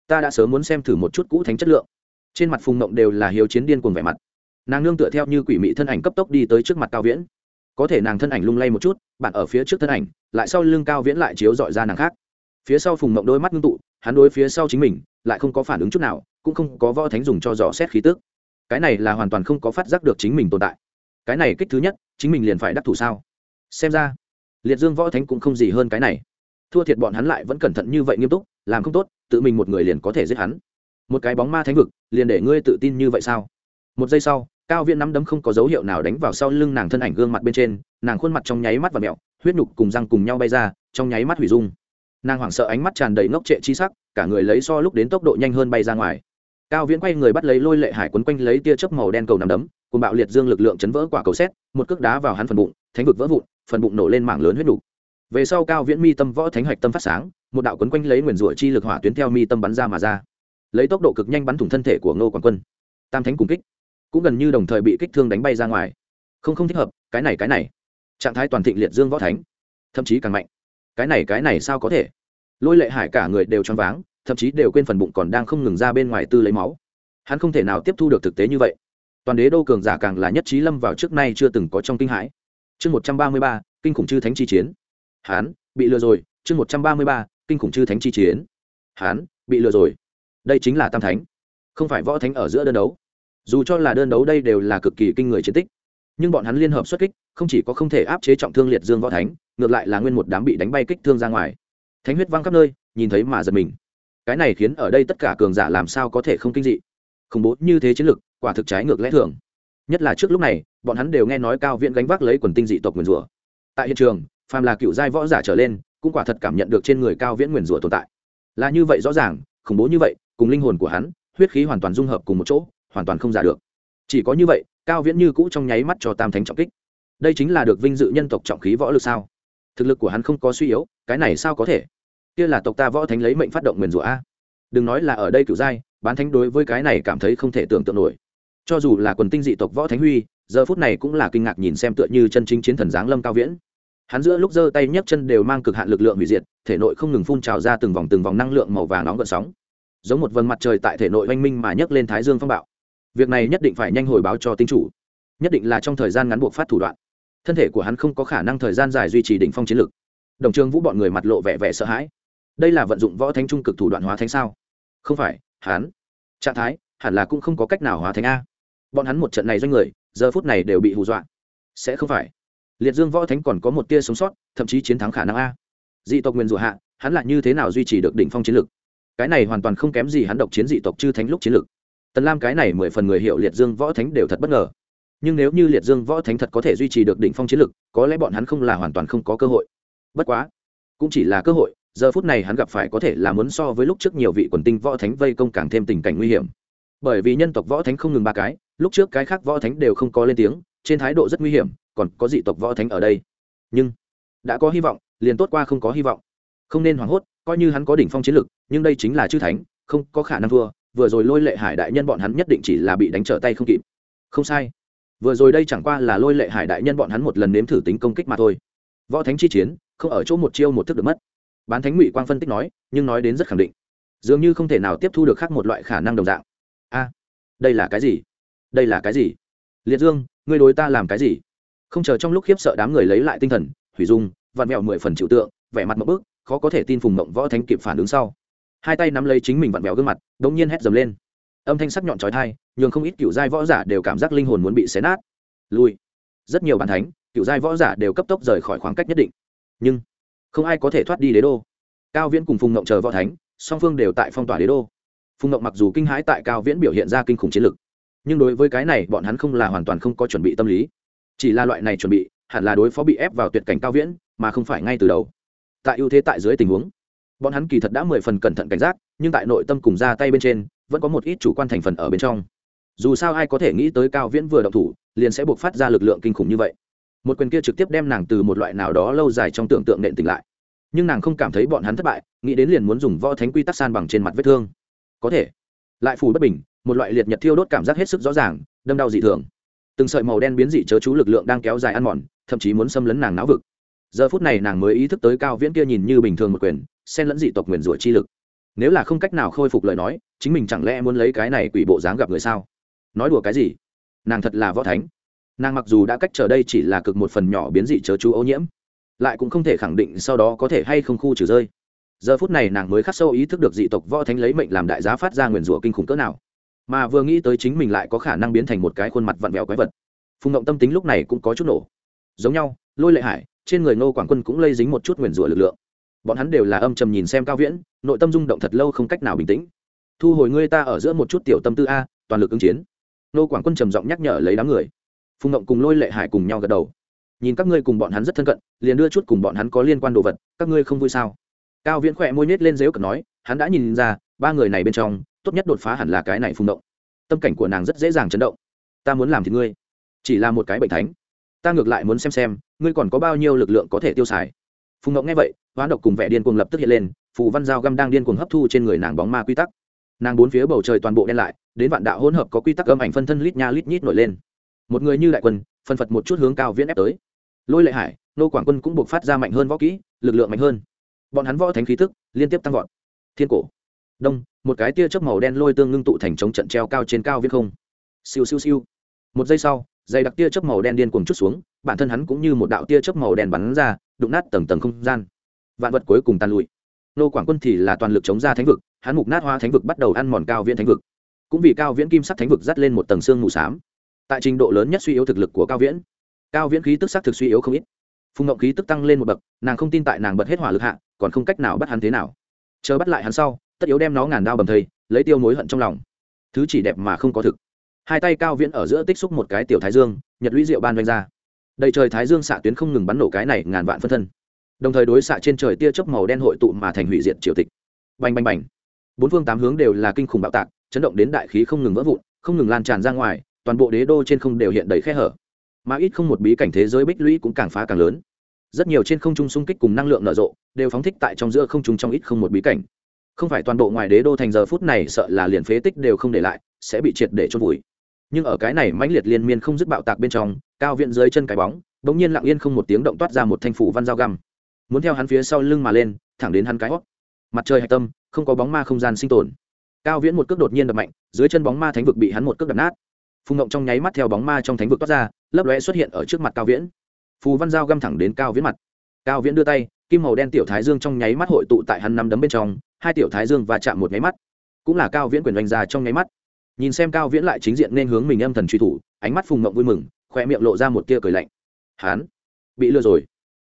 Ta đã sớm muốn xem thử một chút cũ thánh chất lượng. Trên mặt phùng mộng đều là hiếu chiến điên cuồng vẻ mặt. Nàng nương tựa theo như quỷ mị thân ảnh cấp tốc đi tới trước mặt cao viễn có thể nàng thân ảnh lung lay một chút, bạn ở phía trước thân ảnh, lại sau lưng cao viễn lại chiếu dọi ra nàng khác. Phía sau phùng mộng đôi mắt ngưng tụ, hắn đối phía sau chính mình, lại không có phản ứng chút nào, cũng không có võ thánh dùng cho dò xét khí tức. Cái này là hoàn toàn không có phát giác được chính mình tồn tại. Cái này kích thứ nhất, chính mình liền phải đắc thủ sao? Xem ra, liệt dương võ thánh cũng không gì hơn cái này. Thua thiệt bọn hắn lại vẫn cẩn thận như vậy nghiêm túc, làm không tốt, tự mình một người liền có thể giết hắn. Một cái bóng ma thánh vực, liền để ngươi tự tin như vậy sao? Một giây sau cao viên nắm đấm không có dấu hiệu nào đánh vào sau lưng nàng thân ảnh gương mặt bên trên, nàng khuôn mặt trong nháy mắt và mẹo, huyết nhục cùng răng cùng nhau bay ra, trong nháy mắt hủy dung. Nàng hoảng sợ ánh mắt tràn đầy ngốc trệ chi sắc, cả người lấy so lúc đến tốc độ nhanh hơn bay ra ngoài. Cao viễn quay người bắt lấy lôi lệ hải quấn quanh lấy tia chớp màu đen cầu nằm đấm, cùng bạo liệt dương lực lượng chấn vỡ quả cầu xét một cước đá vào hắn phần bụng, thánh vực vỡ vụn, phần bụng nổ lên mảng lớn huyết đủ. về sau cao viễn mi tâm võ thánh hạch tâm phát sáng, một đạo quấn quanh lấy nguyền rủa chi lực hỏa tuyến theo mi tâm bắn ra mà ra. Lấy tốc độ cực nhanh bắn thủng thân thể của ngô quảng quân. Tam thánh cùng kích cũng gần như đồng thời bị kích thương đánh bay ra ngoài. Không không thích hợp, cái này cái này. Trạng thái toàn thịnh liệt dương võ thánh. Thậm chí càng mạnh. Cái này cái này sao có thể? Lôi lệ hải cả người đều choáng váng, thậm chí đều quên phần bụng còn đang không ngừng ra bên ngoài tư lấy máu. Hắn không thể nào tiếp thu được thực tế như vậy. Toàn đế đô cường giả càng là nhất trí lâm vào trước nay chưa từng có trong kinh hãi. Chương một trăm ba mươi ba, kinh khủng chư thánh chi chiến. Hắn bị lừa rồi, chương một trăm ba mươi ba, kinh khủng chư thánh chi chiến. Hắn bị lừa rồi. Đây chính là tam thánh. Không phải võ thánh ở giữa đơn đấu dù cho là đơn đấu đây đều là cực kỳ kinh người chiến tích, nhưng bọn hắn liên hợp xuất kích, không chỉ có không thể áp chế trọng thương liệt dương võ thánh, ngược lại là nguyên một đám bị đánh bay kích thương ra ngoài. Thánh huyết văng khắp nơi, nhìn thấy mà giật mình. Cái này khiến ở đây tất cả cường giả làm sao có thể không kinh dị? Khủng bố như thế chiến lực, quả thực trái ngược lẽ thường. Nhất là trước lúc này, bọn hắn đều nghe nói cao viện gánh vác lấy quần tinh dị tộc nguyền rủa. Tại hiện trường, phàm là cựu giai võ giả trở lên, cũng quả thật cảm nhận được trên người cao viễn nguyền rủa tồn tại. Là như vậy rõ ràng, khủng bố như vậy, cùng linh hồn của hắn, huyết khí hoàn toàn dung hợp cùng một chỗ hoàn toàn không giả được. Chỉ có như vậy, cao viễn như cũ trong nháy mắt cho tam thánh trọng kích. Đây chính là được vinh dự nhân tộc trọng khí võ lực sao? Thực lực của hắn không có suy yếu, cái này sao có thể? Kia là tộc ta võ thánh lấy mệnh phát động nguyền rủa a. Đừng nói là ở đây cựu giai, bán thánh đối với cái này cảm thấy không thể tưởng tượng nổi. Cho dù là quần tinh dị tộc võ thánh huy, giờ phút này cũng là kinh ngạc nhìn xem tựa như chân chính chiến thần giáng lâm cao viễn. Hắn giữa lúc giơ tay nhấc chân đều mang cực hạn lực lượng hủy diệt, thể nội không ngừng phun trào ra từng vòng từng vòng năng lượng màu vàng nóng gợn sóng. Giống một vầng mặt trời tại thể nội oanh minh mà nhấc lên thái dương phong bạo việc này nhất định phải nhanh hồi báo cho tinh chủ. Nhất định là trong thời gian ngắn buộc phát thủ đoạn. Thân thể của hắn không có khả năng thời gian dài duy trì đỉnh phong chiến lực. Đồng trường vũ bọn người mặt lộ vẻ vẻ sợ hãi. Đây là vận dụng võ thánh trung cực thủ đoạn hóa thánh sao? Không phải, hắn. Trạng thái, hẳn là cũng không có cách nào hóa thánh a. Bọn hắn một trận này doanh người, giờ phút này đều bị hù dọa. Sẽ không phải. Liệt dương võ thánh còn có một tia sống sót, thậm chí chiến thắng khả năng a. Dị tộc nguyên rủa hạ, hắn là như thế nào duy trì được đỉnh phong chiến lực? Cái này hoàn toàn không kém gì hắn độc chiến dị tộc chư thánh lúc chiến lực tần lam cái này mười phần người hiệu liệt dương võ thánh đều thật bất ngờ. Nhưng nếu như liệt dương võ thánh thật có thể duy trì được đỉnh phong chiến lực, có lẽ bọn hắn không là hoàn toàn không có cơ hội. Bất quá, cũng chỉ là cơ hội, giờ phút này hắn gặp phải có thể là muốn so với lúc trước nhiều vị quần tinh võ thánh vây công càng thêm tình cảnh nguy hiểm. Bởi vì nhân tộc võ thánh không ngừng ba cái, lúc trước cái khác võ thánh đều không có lên tiếng, trên thái độ rất nguy hiểm, còn có dị tộc võ thánh ở đây. Nhưng, đã có hy vọng, liền tốt qua không có hy vọng. Không nên hoảng hốt, coi như hắn có đỉnh phong chiến lực, nhưng đây chính là chư thánh, không có khả năng thua vừa rồi lôi lệ hải đại nhân bọn hắn nhất định chỉ là bị đánh trở tay không kịp. Không sai. Vừa rồi đây chẳng qua là lôi lệ hải đại nhân bọn hắn một lần nếm thử tính công kích mà thôi. Võ thánh chi chiến, không ở chỗ một chiêu một thức được mất. Bán thánh ngụy quang phân tích nói, nhưng nói đến rất khẳng định. Dường như không thể nào tiếp thu được khác một loại khả năng đồng dạng. A, đây là cái gì? Đây là cái gì? Liệt dương, ngươi đối ta làm cái gì? Không chờ trong lúc khiếp sợ đám người lấy lại tinh thần, hủy dung, vặn mẹo mười phần chịu tượng, vẻ mặt mậu bức, khó có thể tin phùng mộng võ thánh kịp phản ứng sau hai tay nắm lấy chính mình vặn vẹo gương mặt đ ỗ n g nhiên hét dầm lên. Âm thanh sắc nhọn trói thai nhường không ít cựu giai võ giả đều cảm giác linh hồn muốn bị xé nát. Lui. Rất nhiều bàn thánh, cựu giai võ giả đều cấp tốc rời khỏi khoảng cách nhất định. Nhưng, không ai có thể thoát đi đế đô. Cao viễn cùng phùng ngộng chờ võ thánh, song phương đều tại phong tỏa đế đô. Phùng ngộng mặc dù kinh hãi tại cao viễn biểu hiện ra kinh khủng chiến lực, nhưng đối với cái này bọn hắn không là hoàn toàn không có chuẩn bị tâm lý. Chỉ là loại này chuẩn bị, hẳn là đối phó bị ép vào tuyệt cảnh cao viễn, mà không phải ngay từ đầu. Tại ưu thế tại dưới tình huống bọn hắn kỳ thật đã mười phần cẩn thận cảnh giác, nhưng tại nội tâm cùng ra tay bên trên, vẫn có một ít chủ quan thành phần ở bên trong. Dù sao ai có thể nghĩ tới cao viễn vừa động thủ, liền sẽ buộc phát ra lực lượng kinh khủng như vậy. Một quyền kia trực tiếp đem nàng từ một loại nào đó lâu dài trong tưởng tượng nện tỉnh lại. Nhưng nàng không cảm thấy bọn hắn thất bại, nghĩ đến liền muốn dùng võ thánh quy tắc san bằng trên mặt vết thương. Có thể. Lại phù bất bình, một loại liệt nhật thiêu đốt cảm giác hết sức rõ ràng, đâm đau dị thường. Từng sợi màu đen biến dị chớ chú lực lượng đang kéo dài ăn mòn, thậm chí muốn xâm lấn nàng não vực. Giờ phút này nàng mới ý thức tới cao viễn kia nhìn như bình thường một quyền xen lẫn dị tộc nguyền rủa chi lực. Nếu là không cách nào khôi phục lời nói, chính mình chẳng lẽ muốn lấy cái này quỷ bộ dáng gặp người sao? Nói đùa cái gì? Nàng thật là võ thánh. Nàng mặc dù đã cách trở đây chỉ là cực một phần nhỏ biến dị chớ chú ô nhiễm, lại cũng không thể khẳng định sau đó có thể hay không khu trừ rơi. Giờ phút này nàng mới khắc sâu ý thức được dị tộc võ thánh lấy mệnh làm đại giá phát ra nguyền rủa kinh khủng cỡ nào. Mà vừa nghĩ tới chính mình lại có khả năng biến thành một cái khuôn mặt vặn vẹo quái vật. Phùng động tâm tính lúc này cũng có chút nổ. Giống nhau, lôi lệ hải, trên người ngô quảng quân cũng lây dính một chút nguyền rủa lực lượng bọn hắn đều là âm trầm nhìn xem cao viễn, nội tâm rung động thật lâu không cách nào bình tĩnh. Thu hồi ngươi ta ở giữa một chút tiểu tâm tư a, toàn lực ứng chiến. Nô quảng quân trầm giọng nhắc nhở lấy đám người. Phùng ngộng cùng lôi lệ hải cùng nhau gật đầu. Nhìn các ngươi cùng bọn hắn rất thân cận, liền đưa chút cùng bọn hắn có liên quan đồ vật, các ngươi không vui sao? Cao viễn khỏe môi nhét lên dếu cật nói, hắn đã nhìn ra, ba người này bên trong, tốt nhất đột phá hẳn là cái này phùng động tâm cảnh của nàng rất dễ dàng chấn động. Ta muốn làm thì ngươi. Chỉ là một cái bệnh thánh. Ta ngược lại muốn xem xem, ngươi còn có bao nhiêu lực lượng có thể tiêu xài. Phùng ngộng nghe vậy hoán độc cùng vẻ điên cuồng lập tức hiện lên, phù văn dao găm đang điên cuồng hấp thu trên người nàng bóng ma quy tắc. Nàng bốn phía bầu trời toàn bộ đen lại, đến vạn đạo hỗn hợp có quy tắc âm ảnh phân thân lít nha lít nhít nổi lên. Một người như đại quân, phân phật một chút hướng cao viễn ép tới. Lôi lệ hải, nô quảng quân cũng buộc phát ra mạnh hơn võ kỹ, lực lượng mạnh hơn. Bọn hắn võ thánh khí tức liên tiếp tăng vọt. Thiên cổ. Đông, một cái tia chớp màu đen lôi tương ngưng tụ thành chống trận treo cao trên cao viễn không. Siêu siêu siêu. Một giây sau dày đặc tia chớp màu đen điên cuồng chút xuống, bản thân hắn cũng như một đạo tia chớp màu đen bắn ra, đụng nát tầng tầng không gian vạn vật cuối cùng tan lụi. Nô quảng quân thì là toàn lực chống ra thánh vực, hắn mục nát hoa thánh vực bắt đầu ăn mòn cao viễn thánh vực. Cũng vì cao viễn kim sắc thánh vực dắt lên một tầng xương mù xám. Tại trình độ lớn nhất suy yếu thực lực của cao viễn. Cao viễn khí tức sắc thực suy yếu không ít. Phùng ngộng khí tức tăng lên một bậc, nàng không tin tại nàng bật hết hỏa lực hạ, còn không cách nào bắt hắn thế nào. Chờ bắt lại hắn sau, tất yếu đem nó ngàn đao bầm thây, lấy tiêu mối hận trong lòng. Thứ chỉ đẹp mà không có thực. Hai tay cao viễn ở giữa tích xúc một cái tiểu thái dương, nhật lũy rượu ban doanh ra. Đầy trời thái dương xạ tuyến không ngừng bắn nổ cái này ngàn vạn phân thân đồng thời đối xạ trên trời tia chớp màu đen hội tụ mà thành hủy diệt triều tịch. Bành bành bành. Bốn phương tám hướng đều là kinh khủng bạo tạc, chấn động đến đại khí không ngừng vỡ vụn, không ngừng lan tràn ra ngoài, toàn bộ đế đô trên không đều hiện đầy khe hở. Mà ít không một bí cảnh thế giới bích lũy cũng càng phá càng lớn. Rất nhiều trên không trung xung kích cùng năng lượng nở rộ, đều phóng thích tại trong giữa không trung trong ít không một bí cảnh. Không phải toàn bộ ngoài đế đô thành giờ phút này sợ là liền phế tích đều không để lại, sẽ bị triệt để chôn vùi. Nhưng ở cái này mãnh liệt liên miên không dứt bạo tạc bên trong, cao viện dưới chân cái bóng, bỗng nhiên lặng yên không một tiếng động toát ra một thanh phủ văn dao găm muốn theo hắn phía sau lưng mà lên, thẳng đến hắn cái hót. Mặt trời hạch tâm, không có bóng ma không gian sinh tồn. Cao viễn một cước đột nhiên đập mạnh, dưới chân bóng ma thánh vực bị hắn một cước đập nát. Phùng ngộng trong nháy mắt theo bóng ma trong thánh vực toát ra, lấp lóe xuất hiện ở trước mặt cao viễn. Phù văn giao găm thẳng đến cao viễn mặt. Cao viễn đưa tay, kim màu đen tiểu thái dương trong nháy mắt hội tụ tại hắn nắm đấm bên trong, hai tiểu thái dương và chạm một nháy mắt. Cũng là cao viễn quyền đánh ra trong nháy mắt. Nhìn xem cao viễn lại chính diện nên hướng mình âm thần truy thủ, ánh mắt phùng mộng vui mừng khoe miệng lộ ra một tia cười lạnh. Hán bị lừa rồi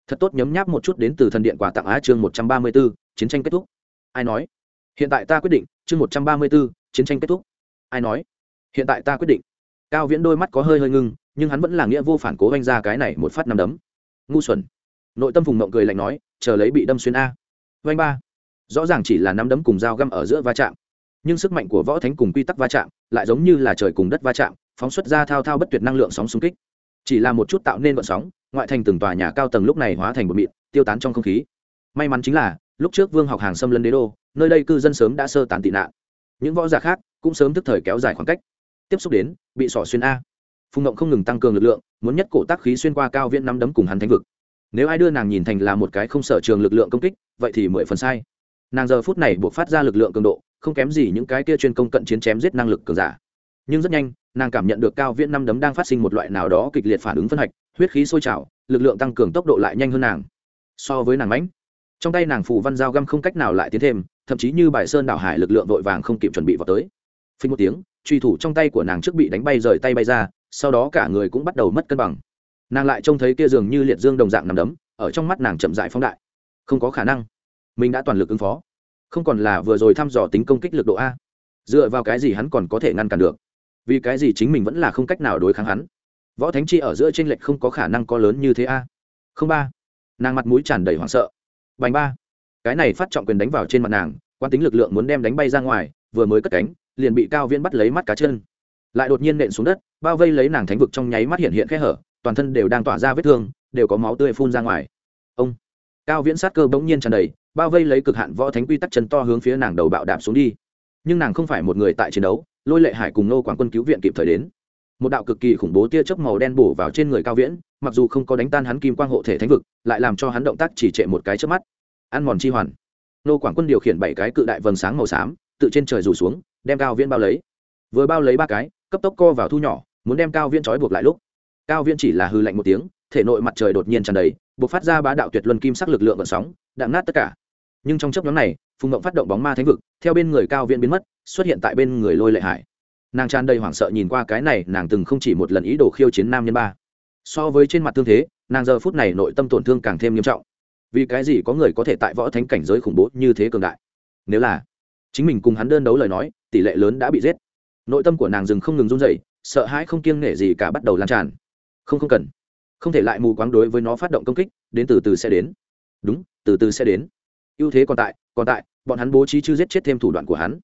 thật tốt nhấm nháp một chút đến từ thần điện quà tặng á chương một trăm ba mươi b ố chiến tranh kết thúc. Ai nói? Hiện tại ta quyết định, chương một trăm ba mươi b ố chiến tranh kết thúc. Ai nói? Hiện tại ta quyết định. Cao viễn đôi mắt có hơi hơi ngưng, nhưng hắn vẫn là nghĩa vô phản cố vanh ra cái này một phát năm đấm. Ngu xuẩn. Nội tâm phùng mộng cười lạnh nói, chờ lấy bị đâm xuyên a. Vanh ba. Rõ ràng chỉ là năm đấm cùng dao găm ở giữa va chạm. Nhưng sức mạnh của võ thánh cùng quy tắc va chạm lại giống như là trời cùng đất va chạm, phóng xuất ra thao thao bất tuyệt năng lượng sóng xung kích chỉ là một chút tạo nên vận sóng, ngoại thành từng tòa nhà cao tầng lúc này hóa thành bụi mịn, tiêu tán trong không khí. May mắn chính là, lúc trước vương học hàng xâm lấn đế đô, nơi đây cư dân sớm đã sơ tán tị nạn. Những võ giả khác cũng sớm tức thời kéo dài khoảng cách. Tiếp xúc đến, bị sỏ xuyên a. Phùng ngộng không ngừng tăng cường lực lượng, muốn nhất cổ tác khí xuyên qua cao viễn năm đấm cùng hắn thánh vực. Nếu ai đưa nàng nhìn thành là một cái không sở trường lực lượng công kích, vậy thì mười phần sai. Nàng giờ phút này buộc phát ra lực lượng cường độ, không kém gì những cái kia chuyên công cận chiến chém giết năng lực cường giả nhưng rất nhanh, nàng cảm nhận được cao viễn năm đấm đang phát sinh một loại nào đó kịch liệt phản ứng phân hạch, huyết khí sôi trào, lực lượng tăng cường tốc độ lại nhanh hơn nàng. So với nàng mãnh, trong tay nàng phù văn dao găm không cách nào lại tiến thêm, thậm chí như bài sơn đảo hải lực lượng vội vàng không kịp chuẩn bị vào tới. Phình một tiếng, truy thủ trong tay của nàng trước bị đánh bay rời tay bay ra, sau đó cả người cũng bắt đầu mất cân bằng. Nàng lại trông thấy kia dường như liệt dương đồng dạng nằm đấm, ở trong mắt nàng chậm dại phóng đại. Không có khả năng. Mình đã toàn lực ứng phó. Không còn là vừa rồi thăm dò tính công kích lực độ a. Dựa vào cái gì hắn còn có thể ngăn cản được? Vì cái gì chính mình vẫn là không cách nào đối kháng hắn? Võ thánh chi ở giữa t r ê n lệch không có khả năng có lớn như thế a. Không ba. Nàng mặt mũi tràn đầy hoảng sợ. Bành ba. Cái này phát trọng quyền đánh vào trên mặt nàng, quan tính lực lượng muốn đem đánh bay ra ngoài, vừa mới cất cánh, liền bị cao viễn bắt lấy mắt cá chân. Lại đột nhiên nện xuống đất, bao vây lấy nàng thánh vực trong nháy mắt hiện hiện khe hở, toàn thân đều đang tỏa ra vết thương, đều có máu tươi phun ra ngoài. Ông. Cao viễn sát cơ bỗng nhiên tràn đầy, bao vây lấy cực hạn võ thánh quy tắc chân to hướng phía nàng đầu bạo đạp xuống đi. Nhưng nàng không phải một người tại chiến đấu lôi lệ hải cùng nô quảng quân cứu viện kịp thời đến. Một đạo cực kỳ khủng bố tia chớp màu đen bổ vào trên người cao viễn, mặc dù không có đánh tan hắn kim quang hộ thể thánh vực, lại làm cho hắn động tác chỉ trệ một cái trước mắt. Ăn mòn chi hoàn. Nô quảng quân điều khiển bảy cái cự đại vầng sáng màu xám, tự trên trời rủ xuống, đem cao viễn bao lấy. Vừa bao lấy ba cái, cấp tốc co vào thu nhỏ, muốn đem cao viễn trói buộc lại lúc. Cao viễn chỉ là hư lạnh một tiếng, thể nội mặt trời đột nhiên tràn đầy, buộc phát ra bá đạo tuyệt luân kim sắc lực lượng vận sóng, đạn nát tất cả. Nhưng trong chấp nhóm này, phùng mộng phát động bóng ma thánh vực, theo bên người cao viễn biến mất xuất hiện tại bên người lôi lệ hải. Nàng tràn đầy hoảng sợ nhìn qua cái này, nàng từng không chỉ một lần ý đồ khiêu chiến nam nhân ba. So với trên mặt thương thế, nàng giờ phút này nội tâm tổn thương càng thêm nghiêm trọng. Vì cái gì có người có thể tại võ thánh cảnh giới khủng bố như thế cường đại? Nếu là chính mình cùng hắn đơn đấu lời nói, tỷ lệ lớn đã bị giết. Nội tâm của nàng dừng không ngừng run dậy sợ hãi không kiêng nể gì cả bắt đầu lan tràn. Không không cần. Không thể lại mù quáng đối với nó phát động công kích, đến từ từ sẽ đến. Đúng, từ từ sẽ đến. Ưu thế còn tại còn tại, bọn hắn bố trí chưa giết chết thêm thủ đoạn của hắn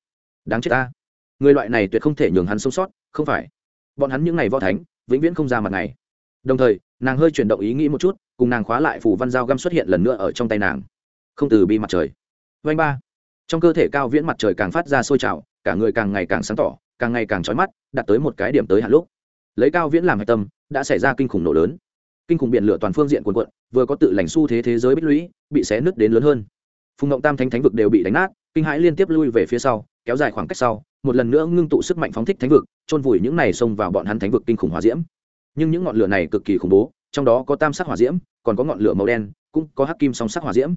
đáng chết ta. Người loại này tuyệt không thể nhường hắn sống sót, không phải. Bọn hắn những ngày võ thánh, vĩnh viễn không ra mặt này. Đồng thời, nàng hơi chuyển động ý nghĩ một chút, cùng nàng khóa lại phủ văn dao găm xuất hiện lần nữa ở trong tay nàng. Không từ bi mặt trời. Vanh ba. Trong cơ thể cao viễn mặt trời càng phát ra sôi trào, cả người càng ngày càng sáng tỏ, càng ngày càng trói mắt, đạt tới một cái điểm tới hạn lúc. Lấy cao viễn làm hạch tâm, đã xảy ra kinh khủng nổ lớn. Kinh khủng biển lửa toàn phương diện quần quận vừa có tự lành xu thế thế giới bích lũy, bị xé nứt đến lớn hơn. Phùng ngộng tam thánh thánh vực đều bị đánh nát, kinh hãi liên tiếp lui về phía sau kéo dài khoảng cách sau, một lần nữa ngưng tụ sức mạnh phóng thích thánh vực trôn vùi những này xông vào bọn hắn thánh vực kinh khủng hỏa diễm. Nhưng những ngọn lửa này cực kỳ khủng bố, trong đó có tam sắc hỏa diễm, còn có ngọn lửa màu đen, cũng có hắc kim song sắc hỏa diễm.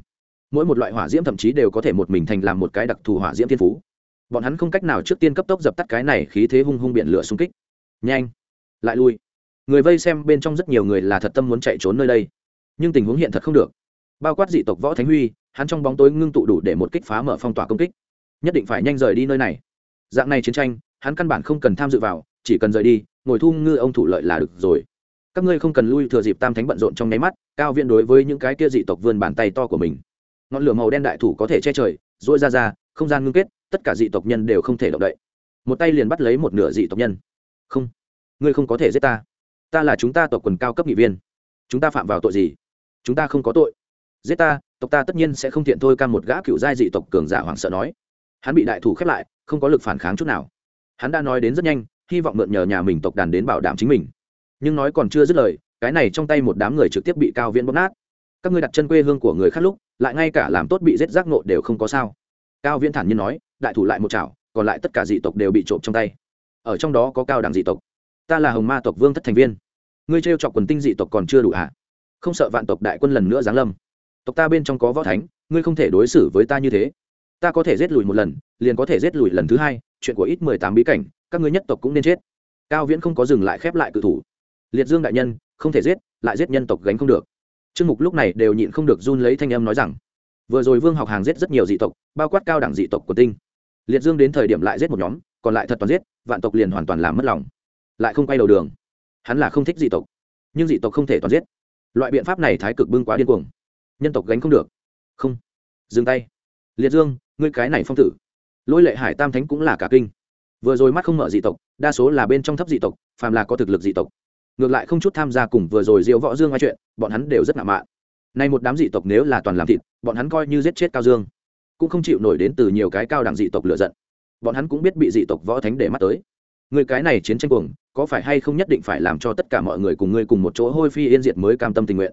Mỗi một loại hỏa diễm thậm chí đều có thể một mình thành làm một cái đặc thù hỏa diễm thiên phú. Bọn hắn không cách nào trước tiên cấp tốc dập tắt cái này khí thế hung hung biển lửa xung kích. Nhanh, lại lui. Người vây xem bên trong rất nhiều người là thật tâm muốn chạy trốn nơi đây. Nhưng tình huống hiện thật không được. Bao quát dị tộc võ thánh huy, hắn trong bóng tối ngưng tụ đủ để một kích phá mở phong tỏa công kích nhất định phải nhanh rời đi nơi này. Dạng này chiến tranh, hắn căn bản không cần tham dự vào, chỉ cần rời đi, ngồi thu ngư ông thủ lợi là được rồi. Các ngươi không cần lui thừa dịp tam thánh bận rộn trong nháy mắt, cao viện đối với những cái kia dị tộc vươn bàn tay to của mình. Ngọn lửa màu đen đại thủ có thể che trời dỗi ra ra, không gian ngưng kết, tất cả dị tộc nhân đều không thể động đậy. Một tay liền bắt lấy một nửa dị tộc nhân. Không, ngươi không có thể giết ta. Ta là chúng ta tộc quần cao cấp nghị viên. Chúng ta phạm vào tội gì? Chúng ta không có tội. Giết ta, tộc ta tất nhiên sẽ không thiện thôi, cam một gã cựu giai dị tộc cường giả hoảng sợ nói hắn bị đại thủ khép lại, không có lực phản kháng chút nào. Hắn đã nói đến rất nhanh, hy vọng mượn nhờ nhà mình tộc đàn đến bảo đảm chính mình. Nhưng nói còn chưa dứt lời, cái này trong tay một đám người trực tiếp bị cao viễn bóp nát. Các ngươi đặt chân quê hương của người khác lúc, lại ngay cả làm tốt bị giết giác nộ đều không có sao. Cao viễn thản nhiên nói, đại thủ lại một chảo, còn lại tất cả dị tộc đều bị trộm trong tay. Ở trong đó có cao đẳng dị tộc. Ta là hồng ma tộc vương thất thành viên. Ngươi trêu chọc quần tinh dị tộc còn chưa đủ ạ không sợ vạn tộc đại quân lần nữa giáng lâm. Tộc ta bên trong có võ thánh, ngươi không thể đối xử với ta như thế ta có thể giết lùi một lần, liền có thể giết lùi lần thứ hai, chuyện của ít mười tám bí cảnh, các ngươi nhất tộc cũng nên chết. Cao viễn không có dừng lại khép lại cự thủ. Liệt dương đại nhân, không thể giết, lại giết nhân tộc gánh không được. Trương mục lúc này đều nhịn không được run lấy thanh âm nói rằng, vừa rồi vương học hàng giết rất nhiều dị tộc, bao quát cao đẳng dị tộc của tinh. Liệt dương đến thời điểm lại giết một nhóm, còn lại thật toàn giết, vạn tộc liền hoàn toàn làm mất lòng. Lại không quay đầu đường. Hắn là không thích dị tộc, nhưng dị tộc không thể toàn giết. Loại biện pháp này thái cực bưng quá điên cuồng. Nhân tộc gánh không được. Không. Dừng tay. Liệt dương ngươi cái này phong tử. Lôi lệ hải tam thánh cũng là cả kinh. Vừa rồi mắt không mở dị tộc, đa số là bên trong thấp dị tộc, phàm là có thực lực dị tộc. Ngược lại không chút tham gia cùng vừa rồi diễu võ dương ai chuyện, bọn hắn đều rất ngạo mạn. Nay một đám dị tộc nếu là toàn làm thịt, bọn hắn coi như giết chết cao dương, cũng không chịu nổi đến từ nhiều cái cao đẳng dị tộc lựa giận. Bọn hắn cũng biết bị dị tộc võ thánh để mắt tới. Người cái này chiến tranh cuồng, có phải hay không nhất định phải làm cho tất cả mọi người cùng ngươi cùng một chỗ hôi phi yên diệt mới cam tâm tình nguyện?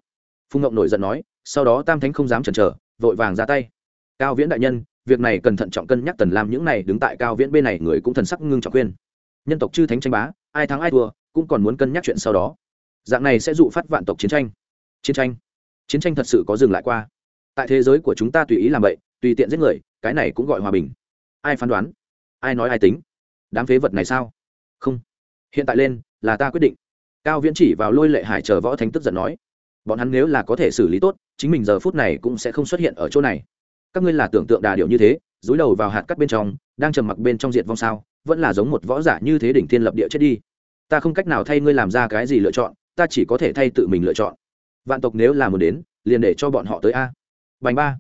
Phùng ngộng nổi giận nói, sau đó tam thánh không dám chần chờ, vội vàng ra tay. Cao viễn đại nhân việc này cần thận trọng cân nhắc tần lam những này đứng tại cao viễn bên này người cũng thần sắc ngưng trọng khuyên. Nhân tộc chư thánh tranh bá, ai thắng ai thua, cũng còn muốn cân nhắc chuyện sau đó. Dạng này sẽ dụ phát vạn tộc chiến tranh. Chiến tranh. Chiến tranh thật sự có dừng lại qua. Tại thế giới của chúng ta tùy ý làm vậy, tùy tiện giết người, cái này cũng gọi hòa bình. Ai phán đoán? Ai nói ai tính? Đám phế vật này sao? Không. Hiện tại lên, là ta quyết định. Cao viễn chỉ vào lôi lệ hải chờ võ thánh tức giận nói. Bọn hắn nếu là có thể xử lý tốt, chính mình giờ phút này cũng sẽ không xuất hiện ở chỗ này các ngươi là tưởng tượng đà điệu như thế dối đầu vào hạt cắt bên trong, đang trầm mặc bên trong diện vong sao, vẫn là giống một võ giả như thế đỉnh thiên lập địa chết đi. Ta không cách nào thay ngươi làm ra cái gì lựa chọn, ta chỉ có thể thay tự mình lựa chọn. Vạn tộc nếu là muốn đến, liền để cho bọn họ tới a. Bành ba.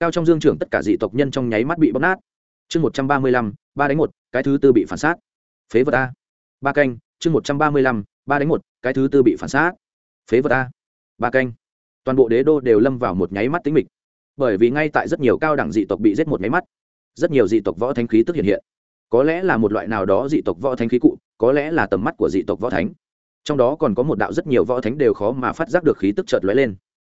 Cao trong dương trưởng tất cả dị tộc nhân trong nháy mắt bị bóc nát. Chương một trăm ba mươi lăm, ba đánh một, cái thứ tư bị phản xác phế vật a. Ba canh, chương một trăm ba mươi lăm, ba đánh một, cái thứ tư bị phản xác phế vật a. Ba canh. Toàn bộ đế đô đều lâm vào một nháy mắt tính mịch bởi vì ngay tại rất nhiều cao đẳng dị tộc bị giết một máy mắt. Rất nhiều dị tộc võ thánh khí tức hiện hiện. Có lẽ là một loại nào đó dị tộc võ thánh khí cụ, có lẽ là tầm mắt của dị tộc võ thánh. Trong đó còn có một đạo rất nhiều võ thánh đều khó mà phát giác được khí tức chợt lóe lên.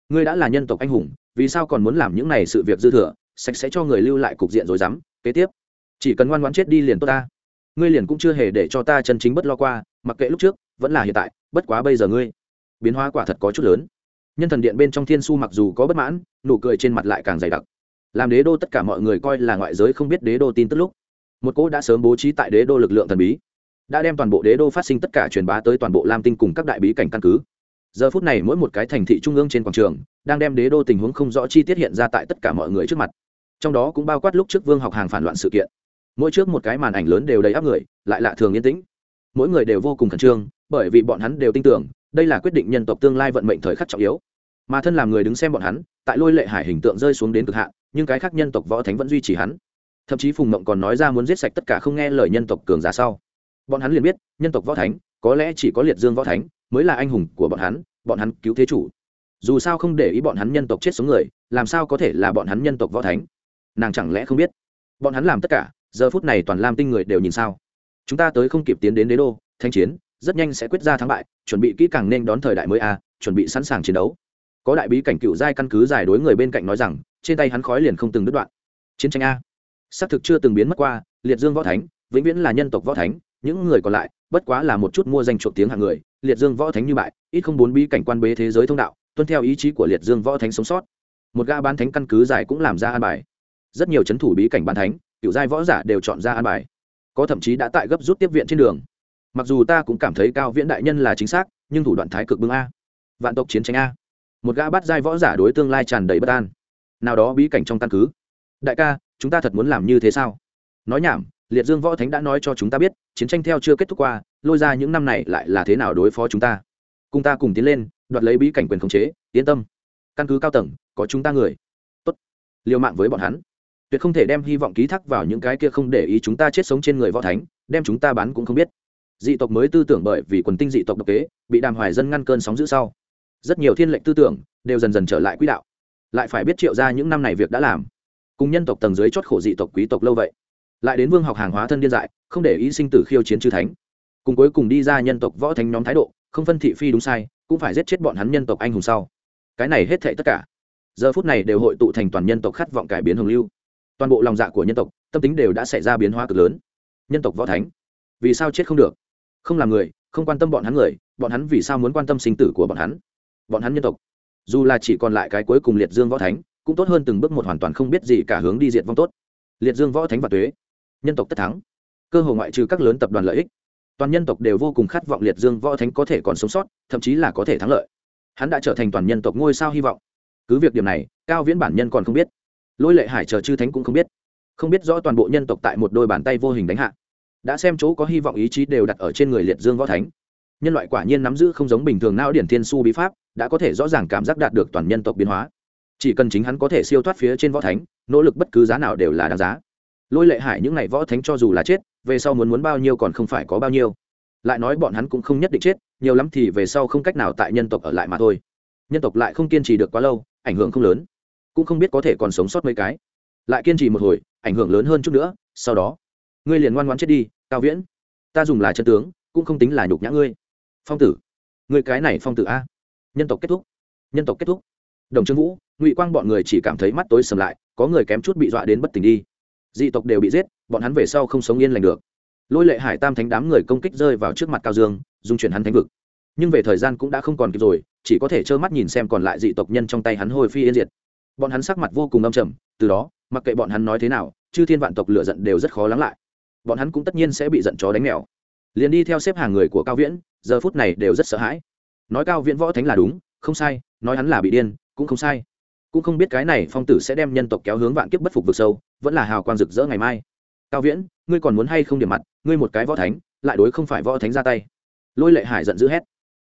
Ngươi đã là nhân tộc anh hùng, vì sao còn muốn làm những này sự việc dư thừa, sạch sẽ cho người lưu lại cục diện rồi dám kế tiếp. Chỉ cần ngoan ngoãn chết đi liền tốt ta. Ngươi liền cũng chưa hề để cho ta chân chính bất lo qua, mặc kệ lúc trước, vẫn là hiện tại, bất quá bây giờ ngươi biến hóa quả thật có chút lớn nhân thần điện bên trong thiên su mặc dù có bất mãn, nụ cười trên mặt lại càng dày đặc. Làm đế đô tất cả mọi người coi là ngoại giới không biết đế đô tin tức lúc, một cỗ đã sớm bố trí tại đế đô lực lượng thần bí, đã đem toàn bộ đế đô phát sinh tất cả truyền bá tới toàn bộ lam tinh cùng các đại bí cảnh căn cứ. Giờ phút này mỗi một cái thành thị trung ương trên quảng trường, đang đem đế đô tình huống không rõ chi tiết hiện ra tại tất cả mọi người trước mặt. Trong đó cũng bao quát lúc trước vương học hàng phản loạn sự kiện. Mỗi trước một cái màn ảnh lớn đều đầy áp người, lại lạ thường yên tĩnh. Mỗi người đều vô cùng khẩn trương, bởi vì bọn hắn đều tin tưởng, đây là quyết định nhân tộc tương lai vận mệnh thời khắc trọng yếu mà thân làm người đứng xem bọn hắn, tại lôi lệ hải hình tượng rơi xuống đến cực hạn, nhưng cái khác nhân tộc võ thánh vẫn duy trì hắn. Thậm chí phùng mộng còn nói ra muốn giết sạch tất cả không nghe lời nhân tộc cường giả sau. Bọn hắn liền biết, nhân tộc võ thánh, có lẽ chỉ có liệt dương võ thánh, mới là anh hùng của bọn hắn bọn hắn cứu thế chủ. Dù sao không để ý bọn hắn nhân tộc chết sống người, làm sao có thể là bọn hắn nhân tộc võ thánh? Nàng chẳng lẽ không biết? Bọn hắn làm tất cả, giờ phút này toàn lam tinh người đều nhìn sao? Chúng ta tới không kịp tiến đến đế đô, thanh chiến, rất nhanh sẽ quyết ra thắng bại, chuẩn bị kỹ càng nên đón thời đại mới a, chuẩn bị sẵn sàng chiến đấu có đại bí cảnh cựu giai căn cứ giải đối người bên cạnh nói rằng, trên tay hắn khói liền không từng đứt đoạn. Chiến tranh a. Xác thực chưa từng biến mất qua, liệt dương võ thánh, vĩnh viễn là nhân tộc võ thánh, những người còn lại, bất quá là một chút mua danh chuộc tiếng hạng người, liệt dương võ thánh như bại, ít không bốn bí cảnh quan bế thế giới thông đạo, tuân theo ý chí của liệt dương võ thánh sống sót. Một ga bán thánh căn cứ giải cũng làm ra an bài. Rất nhiều c h ấ n thủ bí cảnh bán thánh, cựu giai võ giả đều chọn ra an bài. Có thậm chí đã tại gấp rút tiếp viện trên đường. Mặc dù ta cũng cảm thấy cao viễn đại nhân là chính xác, nhưng thủ đoạn thái cực bưng a. Vạn tộc chiến tranh a một gã bắt giai võ giả đối tương lai tràn đầy bất an. Nào đó bí cảnh trong căn cứ. Đại ca, chúng ta thật muốn làm như thế sao? Nói nhảm, liệt dương võ thánh đã nói cho chúng ta biết, chiến tranh theo chưa kết thúc qua, lôi ra những năm này lại là thế nào đối phó chúng ta? Cùng ta cùng tiến lên, đoạt lấy bí cảnh quyền khống chế, yên tâm. Căn cứ cao tầng, có chúng ta người. Tốt. Liều mạng với bọn hắn. Tuyệt không thể đem hy vọng ký thác vào những cái kia không để ý chúng ta chết sống trên người võ thánh, đem chúng ta bán cũng không biết. Dị tộc mới tư tưởng bởi vì quần tinh dị tộc độc kế, bị đàm hoài dân ngăn cơn sóng giữ sau rất nhiều thiên lệnh tư tưởng đều dần dần trở lại quỹ đạo. Lại phải biết triệu ra những năm này việc đã làm. Cùng nhân tộc tầng dưới chót khổ dị tộc, quý tộc lâu vậy. Lại đến vương học hàng hóa thân điên dại, không để ý sinh tử khiêu chiến chư thánh. Cùng cuối cùng đi ra nhân tộc võ thánh nhóm thái độ, không phân thị phi đúng sai, cũng phải giết chết bọn hắn nhân tộc anh hùng sau. Cái này hết thệ tất cả, giờ phút này đều hội tụ thành toàn nhân tộc khát vọng cải biến hồng lưu. Toàn bộ lòng dạ của nhân tộc, tâm tính đều đã xảy ra biến hóa cực lớn. Nhân tộc võ thánh, vì sao chết không được? Không làm người, không quan tâm bọn hắn người, bọn hắn vì sao muốn quan tâm sinh tử của bọn hắn? Bọn hắn nhân tộc. Dù là chỉ còn lại cái cuối cùng liệt dương võ thánh, cũng tốt hơn từng bước một hoàn toàn không biết gì cả hướng đi diệt vong tốt. Liệt dương võ thánh và tuế, nhân tộc tất thắng. Cơ hội ngoại trừ các lớn tập đoàn lợi ích, toàn nhân tộc đều vô cùng khát vọng liệt dương võ thánh có thể còn sống sót, thậm chí là có thể thắng lợi. Hắn đã trở thành toàn nhân tộc ngôi sao hy vọng. Cứ việc điểm này, cao viễn bản nhân còn không biết. Lôi lệ hải chờ chư thánh cũng không biết. Không biết rõ toàn bộ nhân tộc tại một đôi bàn tay vô hình đánh hạ. Đã xem chỗ có hy vọng ý chí đều đặt ở trên người liệt dương võ thánh nhân loại quả nhiên nắm giữ không giống bình thường não điển thiên su bí pháp, đã có thể rõ ràng cảm giác đạt được toàn nhân tộc biến hóa. Chỉ cần chính hắn có thể siêu thoát phía trên võ thánh, nỗ lực bất cứ giá nào đều là đáng giá. Lôi lệ hải những ngày võ thánh cho dù là chết, về sau muốn muốn bao nhiêu còn không phải có bao nhiêu. Lại nói bọn hắn cũng không nhất định chết, nhiều lắm thì về sau không cách nào tại nhân tộc ở lại mà thôi. Nhân tộc lại không kiên trì được quá lâu, ảnh hưởng không lớn. Cũng không biết có thể còn sống sót mấy cái. Lại kiên trì một hồi, ảnh hưởng lớn hơn chút nữa, sau đó, ngươi liền ngoan ngoãn chết đi, cao viễn. Ta dùng là chân tướng, cũng không tính là nhục nhã ngươi phong tử. Người cái này phong tử a. Nhân tộc kết thúc. Nhân tộc kết thúc. Đồng trương vũ, ngụy quang bọn người chỉ cảm thấy mắt tối sầm lại, có người kém chút bị dọa đến bất tỉnh đi. Dị tộc đều bị giết, bọn hắn về sau không sống yên lành được. Lôi lệ hải tam thánh đám người công kích rơi vào trước mặt cao dương, dung chuyển hắn thánh vực. Nhưng về thời gian cũng đã không còn kịp rồi, chỉ có thể trơ mắt nhìn xem còn lại dị tộc nhân trong tay hắn hồi phi yên diệt. Bọn hắn sắc mặt vô cùng âm trầm, từ đó, mặc kệ bọn hắn nói thế nào, chư thiên vạn tộc lựa giận đều rất khó lắng lại. Bọn hắn cũng tất nhiên sẽ bị giận chó đánh mèo. Liền đi theo xếp hàng người của cao viễn giờ phút này đều rất sợ hãi. Nói cao viễn võ thánh là đúng, không sai, nói hắn là bị điên, cũng không sai. Cũng không biết cái này phong tử sẽ đem nhân tộc kéo hướng vạn kiếp bất phục vực sâu, vẫn là hào quang rực rỡ ngày mai. Cao viễn, ngươi còn muốn hay không điểm mặt, ngươi một cái võ thánh, lại đối không phải võ thánh ra tay. Lôi lệ hải giận dữ hét.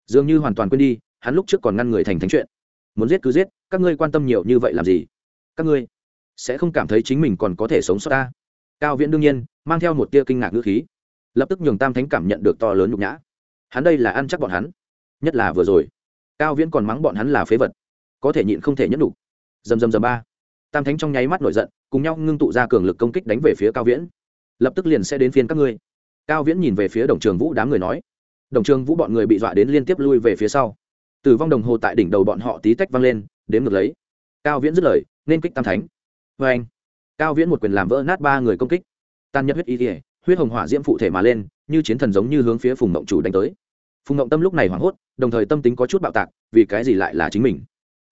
Dường như hoàn toàn quên đi, hắn lúc trước còn ngăn người thành thánh chuyện. Muốn giết cứ giết, các ngươi quan tâm nhiều như vậy làm gì? Các ngươi sẽ không cảm thấy chính mình còn có thể sống sót ta. Cao viễn đương nhiên, mang theo một tia kinh ngạc ngữ khí. Lập tức nhường tam thánh cảm nhận được to lớn nhục nhã hắn đây là ăn chắc bọn hắn. Nhất là vừa rồi. Cao viễn còn mắng bọn hắn là phế vật. Có thể nhịn không thể nhẫn đủ dầm dầm dầm ba. Tam thánh trong nháy mắt nổi giận, cùng nhau ngưng tụ ra cường lực công kích đánh về phía cao viễn. Lập tức liền sẽ đến phiên các ngươi. Cao viễn nhìn về phía đồng trường vũ đám người nói. Đồng trường vũ bọn người bị dọa đến liên tiếp lui về phía sau. Tử vong đồng hồ tại đỉnh đầu bọn họ tí tách văng lên đếm ngược lấy. Cao viễn dứt lời, nên kích tam thánh. Vê anh, cao viễn một quyền làm vỡ nát ba người công kích. Tan nhất huyết y thể huyết hồng hỏa diễm phụ thể mà lên, như chiến thần giống như hướng phía phùng mộng chủ đánh tới phùng mộng tâm lúc này hoảng hốt, đồng thời tâm tính có chút bạo tạc, vì cái gì lại là chính mình?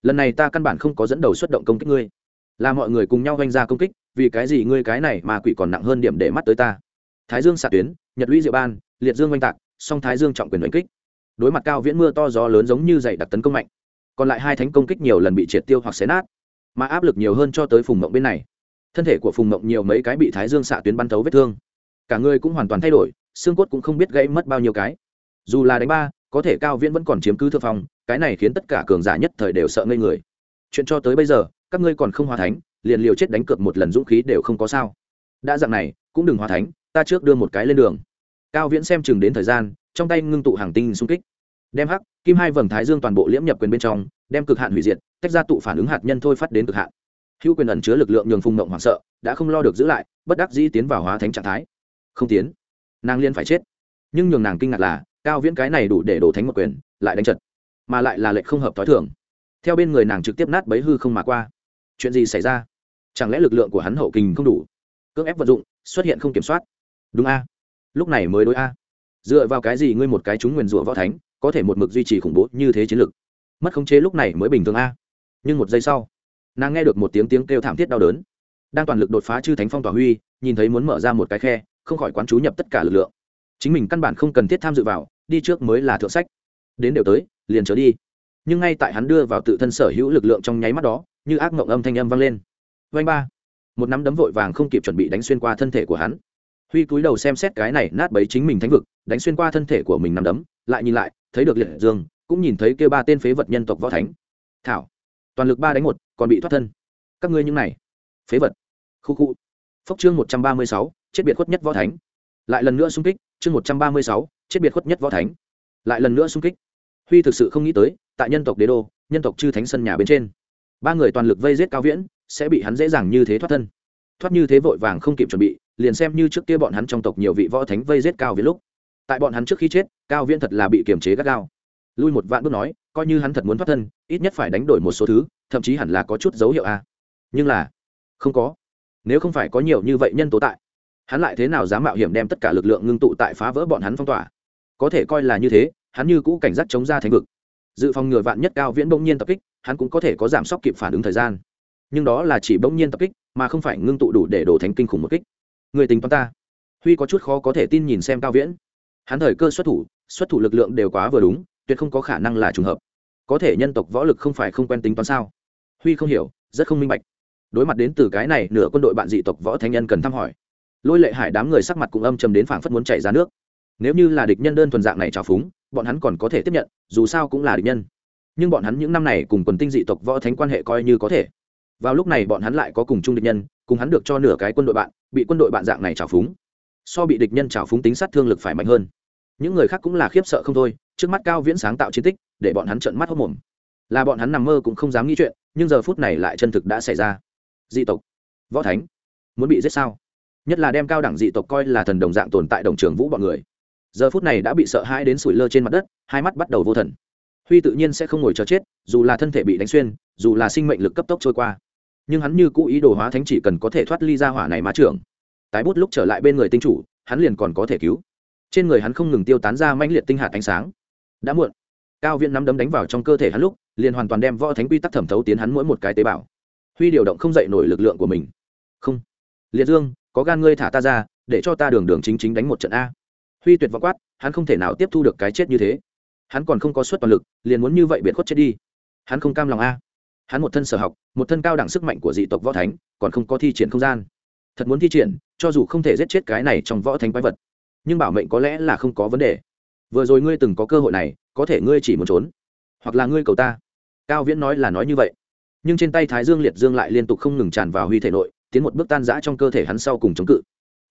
Lần này ta căn bản không có dẫn đầu xuất động công kích ngươi. Là mọi người cùng nhau oanh ra công kích, vì cái gì ngươi cái này mà quỷ còn nặng hơn điểm để mắt tới ta? Thái dương xạ tuyến, nhật lũy diệu ban, liệt dương oanh tạc, song thái dương trọng quyền đánh kích. Đối mặt cao viễn mưa to gió lớn giống như dày đặc tấn công mạnh, còn lại hai thánh công kích nhiều lần bị triệt tiêu hoặc xé nát, mà áp lực nhiều hơn cho tới phùng mộng bên này. Thân thể của phùng mộng nhiều mấy cái bị thái dương xạ tuyến bắn thấu vết thương. Cả người cũng hoàn toàn thay đổi, xương cốt cũng không biết gãy mất bao nhiêu cái dù là đánh ba, có thể cao viễn vẫn còn chiếm cứ thượng phong, cái này khiến tất cả cường giả nhất thời đều sợ ngây người. Chuyện cho tới bây giờ, các ngươi còn không hóa thánh, liền liều chết đánh cược một lần dũng khí đều không có sao. Đã dạng này, cũng đừng hóa thánh, ta trước đưa một cái lên đường. Cao viễn xem chừng đến thời gian, trong tay ngưng tụ hàng tinh xung kích. Đem hắc, kim hai vầng thái dương toàn bộ liễm nhập quyền bên trong, đem cực hạn hủy diệt, tách ra tụ phản ứng hạt nhân thôi phát đến cực hạn. Hữu quyền ẩn chứa lực lượng nhường phung động hoảng sợ, đã không lo được giữ lại, bất đắc dĩ tiến vào hóa thánh trạng thái. Không tiến. Nàng liên phải chết. Nhưng nhường nàng kinh ngạc là cao viễn cái này đủ để đổ thánh một quyền, lại đánh trật mà lại là lệnh không hợp t h ó i thường. Theo bên người nàng trực tiếp nát bấy hư không mà qua. Chuyện gì xảy ra? Chẳng lẽ lực lượng của hắn hậu kình không đủ? Cưỡng ép vận dụng, xuất hiện không kiểm soát. Đúng a. Lúc này mới đối a. Dựa vào cái gì ngươi một cái chúng nguyền rủa võ thánh, có thể một mực duy trì khủng bố như thế chiến lực? Mất khống chế lúc này mới bình thường a. Nhưng một giây sau, nàng nghe được một tiếng tiếng kêu thảm thiết đau đớn. Đang toàn lực đột phá chư thánh phong tỏa huy, nhìn thấy muốn mở ra một cái khe, không khỏi quán chú nhập tất cả lực lượng chính mình căn bản không cần thiết tham dự vào, đi trước mới là thượng sách. Đến đều tới, liền trở đi. Nhưng ngay tại hắn đưa vào tự thân sở hữu lực lượng trong nháy mắt đó, như ác mộng âm thanh âm vang lên. Vanh ba. Một nắm đấm vội vàng không kịp chuẩn bị đánh xuyên qua thân thể của hắn. Huy cúi đầu xem xét cái này nát bấy chính mình thánh vực, đánh xuyên qua thân thể của mình nắm đấm, lại nhìn lại, thấy được liệt dương, cũng nhìn thấy kêu ba tên phế vật nhân tộc võ thánh. Thảo. Toàn lực ba đánh một, còn bị thoát thân. Các ngươi những này, phế vật. Khu khu. Phốc chương một trăm ba mươi sáu, chết biệt khuất nhất võ thánh. Lại lần nữa xung kích chương một trăm ba mươi sáu, chết biệt khuất nhất võ thánh. Lại lần nữa xung kích. Huy thực sự không nghĩ tới, tại nhân tộc đế đô, nhân tộc chư thánh sân nhà bên trên, ba người toàn lực vây giết cao viễn, sẽ bị hắn dễ dàng như thế thoát thân. Thoát như thế vội vàng không kịp chuẩn bị, liền xem như trước kia bọn hắn trong tộc nhiều vị võ thánh vây giết cao viễn lúc. Tại bọn hắn trước khi chết, cao viễn thật là bị kiềm chế gắt gao. Lui một vạn bước nói, coi như hắn thật muốn thoát thân, ít nhất phải đánh đổi một số thứ, thậm chí hẳn là có chút dấu hiệu a. Nhưng là, không có. Nếu không phải có nhiều như vậy nhân tố tại hắn lại thế nào dám mạo hiểm đem tất cả lực lượng ngưng tụ tại phá vỡ bọn hắn phong tỏa? Có thể coi là như thế, hắn như cũ cảnh giác chống ra thành vực. Dự phòng ngừa vạn nhất cao viễn bỗng nhiên tập kích, hắn cũng có thể có giảm sốc kịp phản ứng thời gian. Nhưng đó là chỉ bỗng nhiên tập kích, mà không phải ngưng tụ đủ để đổ thành kinh khủng một kích. Người tính toán ta. Huy có chút khó có thể tin nhìn xem cao viễn. Hắn thời cơ xuất thủ xuất thủ lực lượng đều quá vừa đúng, tuyệt không có khả năng là trùng hợp. Có thể nhân tộc võ lực không phải không quen tính toán sao? Huy không hiểu, rất không minh bạch. Đối mặt đến từ cái này, nửa quân đội bạn dị tộc võ thanh nhân cần thăm hỏi lôi lệ hải đám người sắc mặt cũng âm chầm đến phảng phất muốn chảy ra nước. Nếu như là địch nhân đơn thuần dạng này trào phúng, bọn hắn còn có thể tiếp nhận, dù sao cũng là địch nhân. Nhưng bọn hắn những năm này cùng quần tinh dị tộc võ thánh quan hệ coi như có thể. Vào lúc này bọn hắn lại có cùng chung địch nhân, cùng hắn được cho nửa cái quân đội bạn, bị quân đội bạn dạng này trào phúng. So bị địch nhân trào phúng tính sát thương lực phải mạnh hơn. Những người khác cũng là khiếp sợ không thôi, trước mắt cao viễn sáng tạo chiến tích, để bọn hắn trợn mắt hốc mồm. Là bọn hắn nằm mơ cũng không dám nghĩ chuyện, nhưng giờ phút này lại chân thực đã xảy ra. Dị tộc, võ thánh, muốn bị giết sao? Nhất là đem cao đẳng dị tộc coi là thần đồng dạng tồn tại đồng trường vũ bọn người. Giờ phút này đã bị sợ hãi đến sủi lơ trên mặt đất, hai mắt bắt đầu vô thần. Huy tự nhiên sẽ không ngồi chờ chết, dù là thân thể bị đánh xuyên, dù là sinh mệnh lực cấp tốc trôi qua. Nhưng hắn như cũ ý đồ hóa thánh chỉ cần có thể thoát ly ra hỏa này má trưởng. Tái bút lúc trở lại bên người tinh chủ, hắn liền còn có thể cứu. Trên người hắn không ngừng tiêu tán ra mãnh liệt tinh hạt ánh sáng. Đã muộn. Cao viễn nắm đấm đánh vào trong cơ thể hắn lúc, liền hoàn toàn đem võ thánh quy tắc thẩm thấu tiến hắn mỗi một cái tế bào. Huy điều động không dậy nổi lực lượng của mình. Không. Liệt dương có gan ngươi thả ta ra, để cho ta đường đường chính chính đánh một trận a. Huy tuyệt vọng quát, hắn không thể nào tiếp thu được cái chết như thế. Hắn còn không có suất toàn lực, liền muốn như vậy biệt khuất chết đi. Hắn không cam lòng a. Hắn một thân sở học, một thân cao đẳng sức mạnh của dị tộc võ thánh, còn không có thi triển không gian. Thật muốn thi triển, cho dù không thể giết chết cái này trong võ thánh quái vật, nhưng bảo mệnh có lẽ là không có vấn đề. Vừa rồi ngươi từng có cơ hội này, có thể ngươi chỉ muốn trốn, hoặc là ngươi cầu ta. Cao viễn nói là nói như vậy, nhưng trên tay thái dương liệt dương lại liên tục không ngừng tràn vào huy thể nội tiến một bước tan rã trong cơ thể hắn sau cùng chống cự.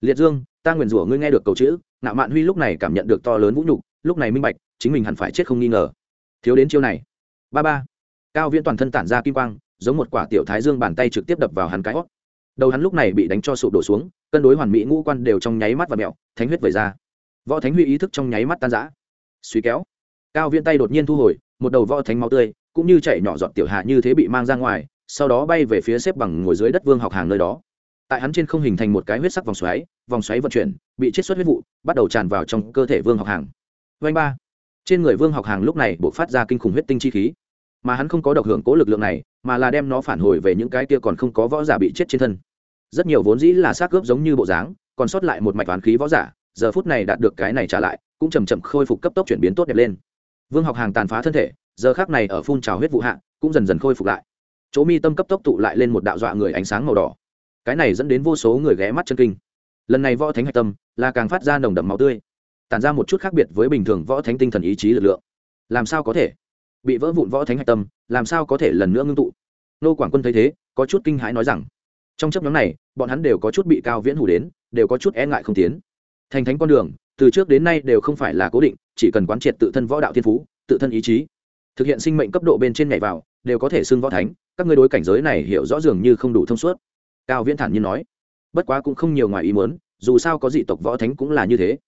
Liệt dương, ta nguyền rủa ngươi nghe được cầu chữ nạo mạn huy lúc này cảm nhận được to lớn vũ nhục, lúc này minh bạch, chính mình hẳn phải chết không nghi ngờ. Thiếu đến chiêu này. Ba ba. Cao viễn toàn thân tản ra kim quang, giống một quả tiểu thái dương bàn tay trực tiếp đập vào hắn cái hót đầu hắn lúc này bị đánh cho sụp đổ xuống, cân đối hoàn mỹ ngũ quan đều trong nháy mắt và mẹo, thánh huyết vẩy ra. Võ thánh huy ý thức trong nháy mắt tan rã. Suy kéo. Cao viễn tay đột nhiên thu hồi, một đầu võ thánh máu tươi, cũng như chảy nhỏ giọt tiểu hạ như thế bị mang ra ngoài sau đó bay về phía xếp bằng ngồi dưới đất vương học hàng nơi đó. Tại hắn trên không hình thành một cái huyết sắc vòng xoáy vòng xoáy vận chuyển, bị chiết xuất huyết vụ, bắt đầu tràn vào trong cơ thể vương học hàng. Vanh ba. Trên người vương học hàng lúc này buộc phát ra kinh khủng huyết tinh chi khí. Mà hắn không có độc hưởng cố lực lượng này, mà là đem nó phản hồi về những cái kia còn không có võ giả bị chết trên thân. Rất nhiều vốn dĩ là xác cướp giống như bộ dáng, còn sót lại một mạch toán khí võ giả, giờ phút này đạt được cái này trả lại, cũng chầm chậm khôi phục cấp tốc chuyển biến tốt đẹp lên. Vương học hàng tàn phá thân thể, giờ khác này ở phun trào huyết vụ hạ, cũng dần dần khôi phục lại chỗ mi tâm cấp tốc tụ lại lên một đạo dọa người ánh sáng màu đỏ. Cái này dẫn đến vô số người ghé mắt chân kinh. Lần này võ thánh hạch tâm là càng phát ra nồng đậm máu tươi, tản ra một chút khác biệt với bình thường võ thánh tinh thần ý chí lực lượng. Làm sao có thể? Bị vỡ vụn võ thánh hạch tâm, làm sao có thể lần nữa ngưng tụ? Nô quảng quân thấy thế, có chút kinh hãi nói rằng, trong chấp nhóm này, bọn hắn đều có chút bị cao viễn hủ đến, đều có chút e ngại không tiến. Thành thánh con đường, từ trước đến nay đều không phải là cố định, chỉ cần quán triệt tự thân võ đạo thiên phú, tự thân ý chí, thực hiện sinh mệnh cấp độ bên trên nhảy vào đều có thể xưng võ thánh, các ngươi đối cảnh giới này hiểu rõ dường như không đủ thông suốt. Cao viễn thản nhiên nói. Bất quá cũng không nhiều ngoài ý muốn, dù sao có dị tộc võ thánh cũng là như thế.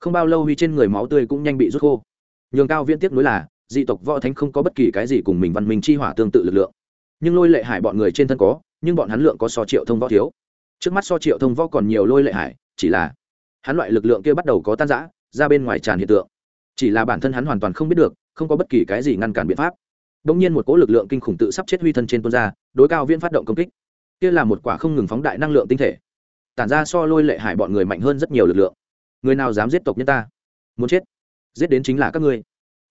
Không bao lâu huy trên người máu tươi cũng nhanh bị rút khô. Nhường cao viễn tiếp nối là, dị tộc võ thánh không có bất kỳ cái gì cùng mình văn minh chi hỏa tương tự lực lượng. Nhưng lôi lệ hải bọn người trên thân có, nhưng bọn hắn lượng có so triệu thông võ thiếu. Trước mắt so triệu thông võ còn nhiều lôi lệ hải, chỉ là hắn loại lực lượng kia bắt đầu có tan rã, ra bên ngoài tràn hiện tượng. Chỉ là bản thân hắn hoàn toàn không biết được, không có bất kỳ cái gì ngăn cản biện pháp đông nhiên một cỗ lực lượng kinh khủng tự sắp chết huy thân trên tuôn ra, đối cao viễn phát động công kích. Kia là một quả không ngừng phóng đại năng lượng tinh thể. Tản ra so lôi lệ hải bọn người mạnh hơn rất nhiều lực lượng. Người nào dám giết tộc nhân ta? Muốn chết. Giết đến chính là các ngươi.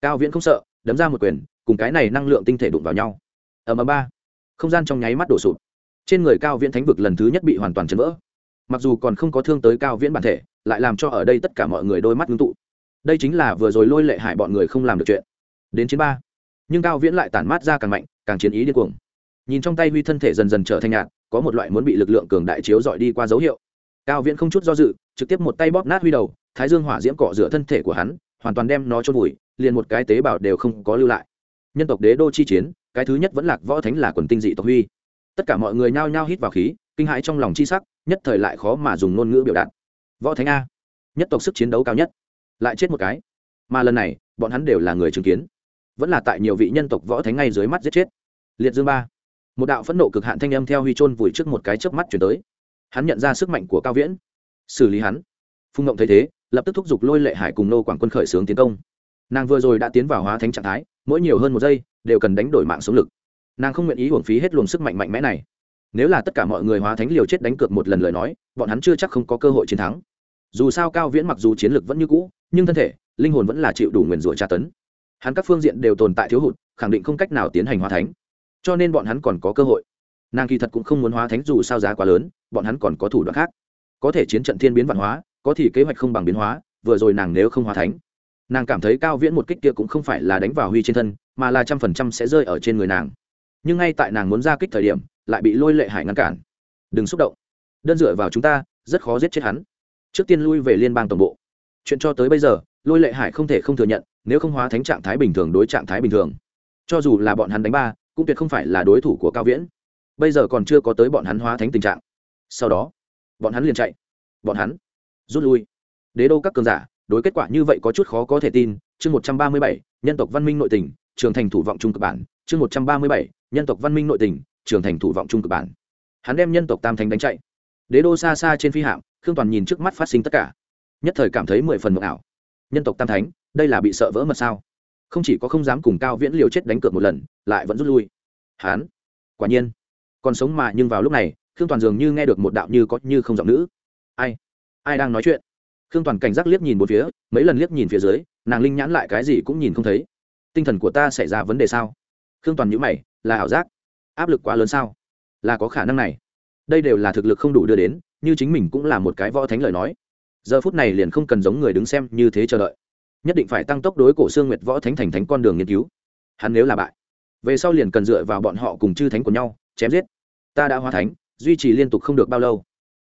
Cao viễn không sợ, đấm ra một quyền, cùng cái này năng lượng tinh thể đụng vào nhau. Ở ầm ba. Không gian trong nháy mắt đổ sụp. Trên người cao viễn thánh vực lần thứ nhất bị hoàn toàn chấn vỡ. Mặc dù còn không có thương tới cao viễn bản thể, lại làm cho ở đây tất cả mọi người đôi mắt ngưng tụ. Đây chính là vừa rồi lôi lệ hải bọn người không làm được chuyện. Đến chiến ba nhưng cao viễn lại tản mát ra càng mạnh, càng chiến ý điên cuồng. Nhìn trong tay huy thân thể dần dần trở thành nhạt, có một loại muốn bị lực lượng cường đại chiếu dọi đi qua dấu hiệu. Cao viễn không chút do dự, trực tiếp một tay bóp nát huy đầu, thái dương hỏa diễm cọ rửa thân thể của hắn, hoàn toàn đem nó trôn vùi, liền một cái tế bào đều không có lưu lại. Nhân tộc đế đô chi chiến, cái thứ nhất vẫn lạc võ thánh là quần tinh dị tộc huy. Tất cả mọi người nhao nhao hít vào khí, kinh hãi trong lòng chi sắc, nhất thời lại khó mà dùng ngôn ngữ biểu đạt. Võ thánh a. Nhất tộc sức chiến đấu cao nhất. Lại chết một cái. Mà lần này, bọn hắn đều là người chứng kiến vẫn là tại nhiều vị nhân tộc võ thánh ngay dưới mắt giết chết. Liệt dương ba. Một đạo phẫn nộ cực hạn thanh âm theo huy chôn vùi trước một cái chớp mắt chuyển tới. Hắn nhận ra sức mạnh của cao viễn. Xử lý hắn. Phung ngộng thấy thế, lập tức thúc giục lôi lệ hải cùng nô quảng quân khởi xướng tiến công. Nàng vừa rồi đã tiến vào hóa thánh trạng thái, mỗi nhiều hơn một giây, đều cần đánh đổi mạng sống lực. Nàng không nguyện ý hưởng phí hết luồng sức mạnh mạnh mẽ này. Nếu là tất cả mọi người hóa thánh liều chết đánh cược một lần lời nói, bọn hắn chưa chắc không có cơ hội chiến thắng. Dù sao cao viễn mặc dù chiến lực vẫn như cũ, nhưng thân thể, linh hồn vẫn là chịu đủ nguyền rủa tra tấn hắn các phương diện đều tồn tại thiếu hụt, khẳng định không cách nào tiến hành hóa thánh. Cho nên bọn hắn còn có cơ hội. Nàng kỳ thật cũng không muốn hóa thánh dù sao giá quá lớn, bọn hắn còn có thủ đoạn khác. Có thể chiến trận thiên biến văn hóa, có thì kế hoạch không bằng biến hóa, vừa rồi nàng nếu không hóa thánh, nàng cảm thấy cao viễn một kích kia cũng không phải là đánh vào huy trên thân, mà là trăm phần trăm sẽ rơi ở trên người nàng. Nhưng ngay tại nàng muốn ra kích thời điểm, lại bị lôi lệ hải ngăn cản. Đừng xúc động. Đơn dựa vào chúng ta, rất khó giết chết hắn. Trước tiên lui về liên bang tổng bộ. Chuyện cho tới bây giờ, lôi lệ hải không thể không thừa nhận nếu không hóa thánh trạng thái bình thường đối trạng thái bình thường. Cho dù là bọn hắn đánh ba, cũng tuyệt không phải là đối thủ của cao viễn. Bây giờ còn chưa có tới bọn hắn hóa thánh tình trạng. Sau đó, bọn hắn liền chạy. Bọn hắn rút lui. Đế đô các cường giả, đối kết quả như vậy có chút khó có thể tin. Chương một trăm ba mươi bảy, nhân tộc văn minh nội tỉnh trường thành thủ vọng trung cực bản. Chương một trăm ba mươi bảy, nhân tộc văn minh nội tỉnh trường thành thủ vọng trung cực bản. Hắn đem nhân tộc tam thánh đánh chạy. Đế đô xa xa trên phi hạm, khương toàn nhìn trước mắt phát sinh tất cả, nhất thời cảm thấy mười phần mộng ảo. Nhân tộc tam thánh đây là bị sợ vỡ mật sao? Không chỉ có không dám cùng cao viễn liều chết đánh cược một lần, lại vẫn rút lui. Hán, quả nhiên. Còn sống mà nhưng vào lúc này, khương toàn dường như nghe được một đạo như có như không giọng nữ. Ai? Ai đang nói chuyện? Khương toàn cảnh giác liếc nhìn một phía, mấy lần liếc nhìn phía dưới, nàng linh nhãn lại cái gì cũng nhìn không thấy. Tinh thần của ta xảy ra vấn đề sao? Khương toàn nhữ mày, là ảo giác. Áp lực quá lớn sao? Là có khả năng này. Đây đều là thực lực không đủ đưa đến, như chính mình cũng là một cái võ thánh lời nói. Giờ phút này liền không cần giống người đứng xem như thế chờ đợi nhất định phải tăng tốc đối cổ xương nguyệt võ thánh thành thánh con đường nghiên cứu. Hắn nếu là bại, về sau liền cần dựa vào bọn họ cùng chư thánh của nhau, chém giết. Ta đã hóa thánh, duy trì liên tục không được bao lâu.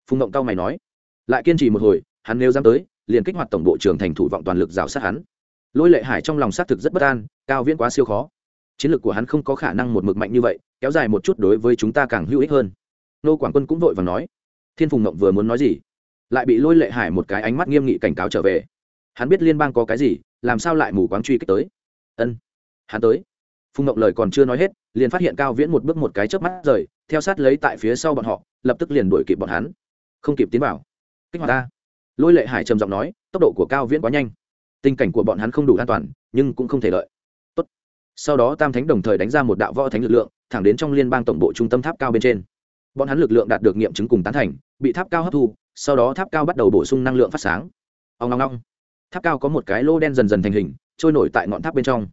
Phùng ngộng cao mày nói. Lại kiên trì một hồi, hắn nếu dám tới, liền kích hoạt tổng bộ trưởng thành thủ vọng toàn lực rào sát hắn. Lôi lệ hải trong lòng xác thực rất bất an, cao viễn quá siêu khó. Chiến lược của hắn không có khả năng một mực mạnh như vậy, kéo dài một chút đối với chúng ta càng hữu ích hơn. Nô quảng quân cũng vội và nói. Thiên phùng ngộng vừa muốn nói gì, lại bị lôi lệ hải một cái ánh mắt nghiêm nghị cảnh cáo trở về hắn biết liên bang có cái gì, làm sao lại mù quáng truy kích tới? Ân, hắn tới. Phùng ngộng lời còn chưa nói hết, liền phát hiện cao viễn một bước một cái chớp mắt rời, theo sát lấy tại phía sau bọn họ, lập tức liền đuổi kịp bọn hắn. Không kịp tiến vào. Kích hoạt ta lôi lệ hải trầm giọng nói, tốc độ của cao viễn quá nhanh. Tình cảnh của bọn hắn không đủ an toàn, nhưng cũng không thể lợi Tốt. sau đó tam thánh đồng thời đánh ra một đạo võ thánh lực lượng, thẳng đến trong liên bang tổng bộ trung tâm tháp cao bên trên. Bọn hắn lực lượng đạt được nghiệm chứng cùng tán thành, bị tháp cao hấp thu, sau đó tháp cao bắt đầu bổ sung năng lượng phát sáng. Ông ngong ngong tháp cao có một cái lô đen dần dần thành hình, trôi nổi tại ngọn tháp bên trong.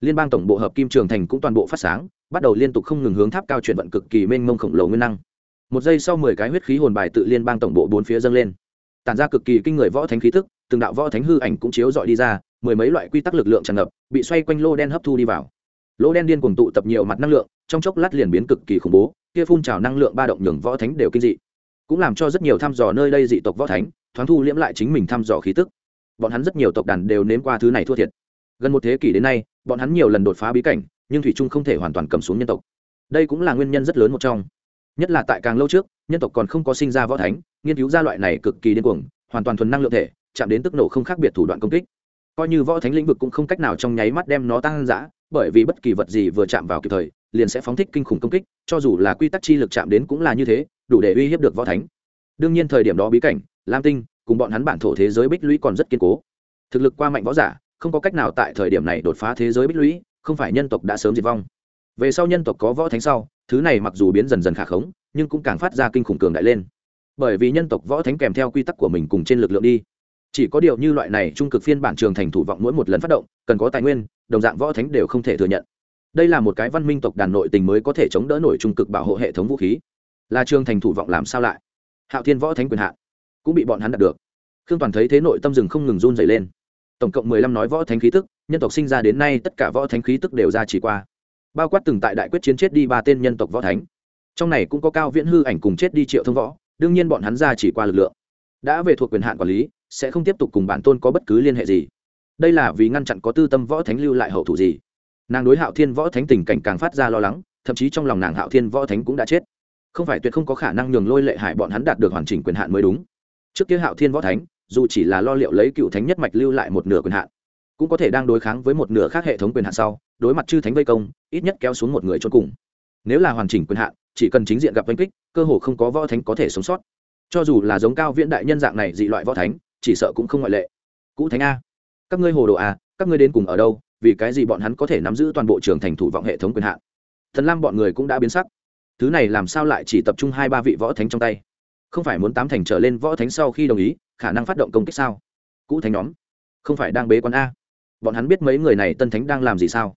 Liên bang tổng bộ hợp kim trường thành cũng toàn bộ phát sáng, bắt đầu liên tục không ngừng hướng tháp cao chuyển vận cực kỳ mênh mông khổng lồ nguyên năng. Một giây sau mười cái huyết khí hồn bài tự liên bang tổng bộ bốn phía dâng lên. Tản ra cực kỳ kinh người võ thánh khí tức, từng đạo võ thánh hư ảnh cũng chiếu dọi đi ra, mười mấy loại quy tắc lực lượng tràn ngập, bị xoay quanh lô đen hấp thu đi vào. Lô đen điên cùng tụ tập nhiều mặt năng lượng, trong chốc lát liền biến cực kỳ khủng bố, kia phun trào năng lượng ba động nhường võ thánh đều kinh dị. Cũng làm cho rất nhiều thăm dò nơi đây dị tộc võ thánh, thoáng thu liễm lại chính mình thăm dò khí tức bọn hắn rất nhiều tộc đàn đều nếm qua thứ này thua thiệt. Gần một thế kỷ đến nay, bọn hắn nhiều lần đột phá bí cảnh, nhưng thủy trung không thể hoàn toàn cầm xuống nhân tộc. Đây cũng là nguyên nhân rất lớn một trong. Nhất là tại càng lâu trước, nhân tộc còn không có sinh ra võ thánh, nghiên cứu ra loại này cực kỳ điên cuồng, hoàn toàn thuần năng lượng thể, chạm đến tức nổ không khác biệt thủ đoạn công kích. Coi như võ thánh lĩnh vực cũng không cách nào trong nháy mắt đem nó tăng giã bởi vì bất kỳ vật gì vừa chạm vào kịp thời, liền sẽ phóng thích kinh khủng công kích, cho dù là quy tắc chi lực chạm đến cũng là như thế, đủ để uy hiếp được võ thánh. Đương nhiên thời điểm đó bí cảnh, lam tinh cùng bọn hắn bản thổ thế giới bích lũy còn rất kiên cố. Thực lực qua mạnh võ giả, không có cách nào tại thời điểm này đột phá thế giới bích lũy, không phải nhân tộc đã sớm diệt vong. Về sau nhân tộc có võ thánh sau, thứ này mặc dù biến dần dần khả khống, nhưng cũng càng phát ra kinh khủng cường đại lên. Bởi vì nhân tộc võ thánh kèm theo quy tắc của mình cùng trên lực lượng đi. Chỉ có điều như loại này trung cực phiên bản trường thành thủ vọng mỗi một lần phát động, cần có tài nguyên, đồng dạng võ thánh đều không thể thừa nhận. Đây là một cái văn minh tộc đàn nội tình mới có thể chống đỡ nổi trung cực bảo hộ hệ thống vũ khí. Là trường thành thủ vọng làm sao lại? Hạo thiên võ thánh quyền hạn cũng bị bọn hắn đạt được. Khương toàn thấy thế nội tâm rừng không ngừng run dày lên. Tổng cộng mười lăm nói võ thánh khí tức, nhân tộc sinh ra đến nay tất cả võ thánh khí tức đều ra chỉ qua. Bao quát từng tại đại quyết chiến chết đi ba tên nhân tộc võ thánh. Trong này cũng có cao viễn hư ảnh cùng chết đi triệu thông võ, đương nhiên bọn hắn ra chỉ qua lực lượng. Đã về thuộc quyền hạn quản lý, sẽ không tiếp tục cùng bản tôn có bất cứ liên hệ gì. Đây là vì ngăn chặn có tư tâm võ thánh lưu lại hậu thủ gì. Nàng đối hạo thiên võ thánh tình cảnh càng phát ra lo lắng, thậm chí trong lòng nàng hạo thiên võ thánh cũng đã chết. Không phải tuyệt không có khả năng nhường lôi lệ hải bọn hắn đạt được hoàn chỉnh quyền hạn mới đúng trước kia hạo thiên võ thánh, dù chỉ là lo liệu lấy cựu thánh nhất mạch lưu lại một nửa quyền hạn, cũng có thể đang đối kháng với một nửa khác hệ thống quyền hạn sau, đối mặt chư thánh vây công, ít nhất kéo xuống một người cho cùng. Nếu là hoàn chỉnh quyền hạn, chỉ cần chính diện gặp oanh kích, cơ hồ không có võ thánh có thể sống sót. Cho dù là giống cao viễn đại nhân dạng này dị loại võ thánh, chỉ sợ cũng không ngoại lệ. Cũ thánh a. Các ngươi hồ đồ a, các ngươi đến cùng ở đâu, vì cái gì bọn hắn có thể nắm giữ toàn bộ trường thành thủ vọng hệ thống quyền hạn? Thần lam bọn người cũng đã biến sắc. Thứ này làm sao lại chỉ tập trung hai ba vị võ thánh trong tay? Không phải muốn tám thành trở lên võ thánh sau khi đồng ý, khả năng phát động công kích sao? Cũ thánh nhóm, không phải đang bế quan a. Bọn hắn biết mấy người này tân thánh đang làm gì sao?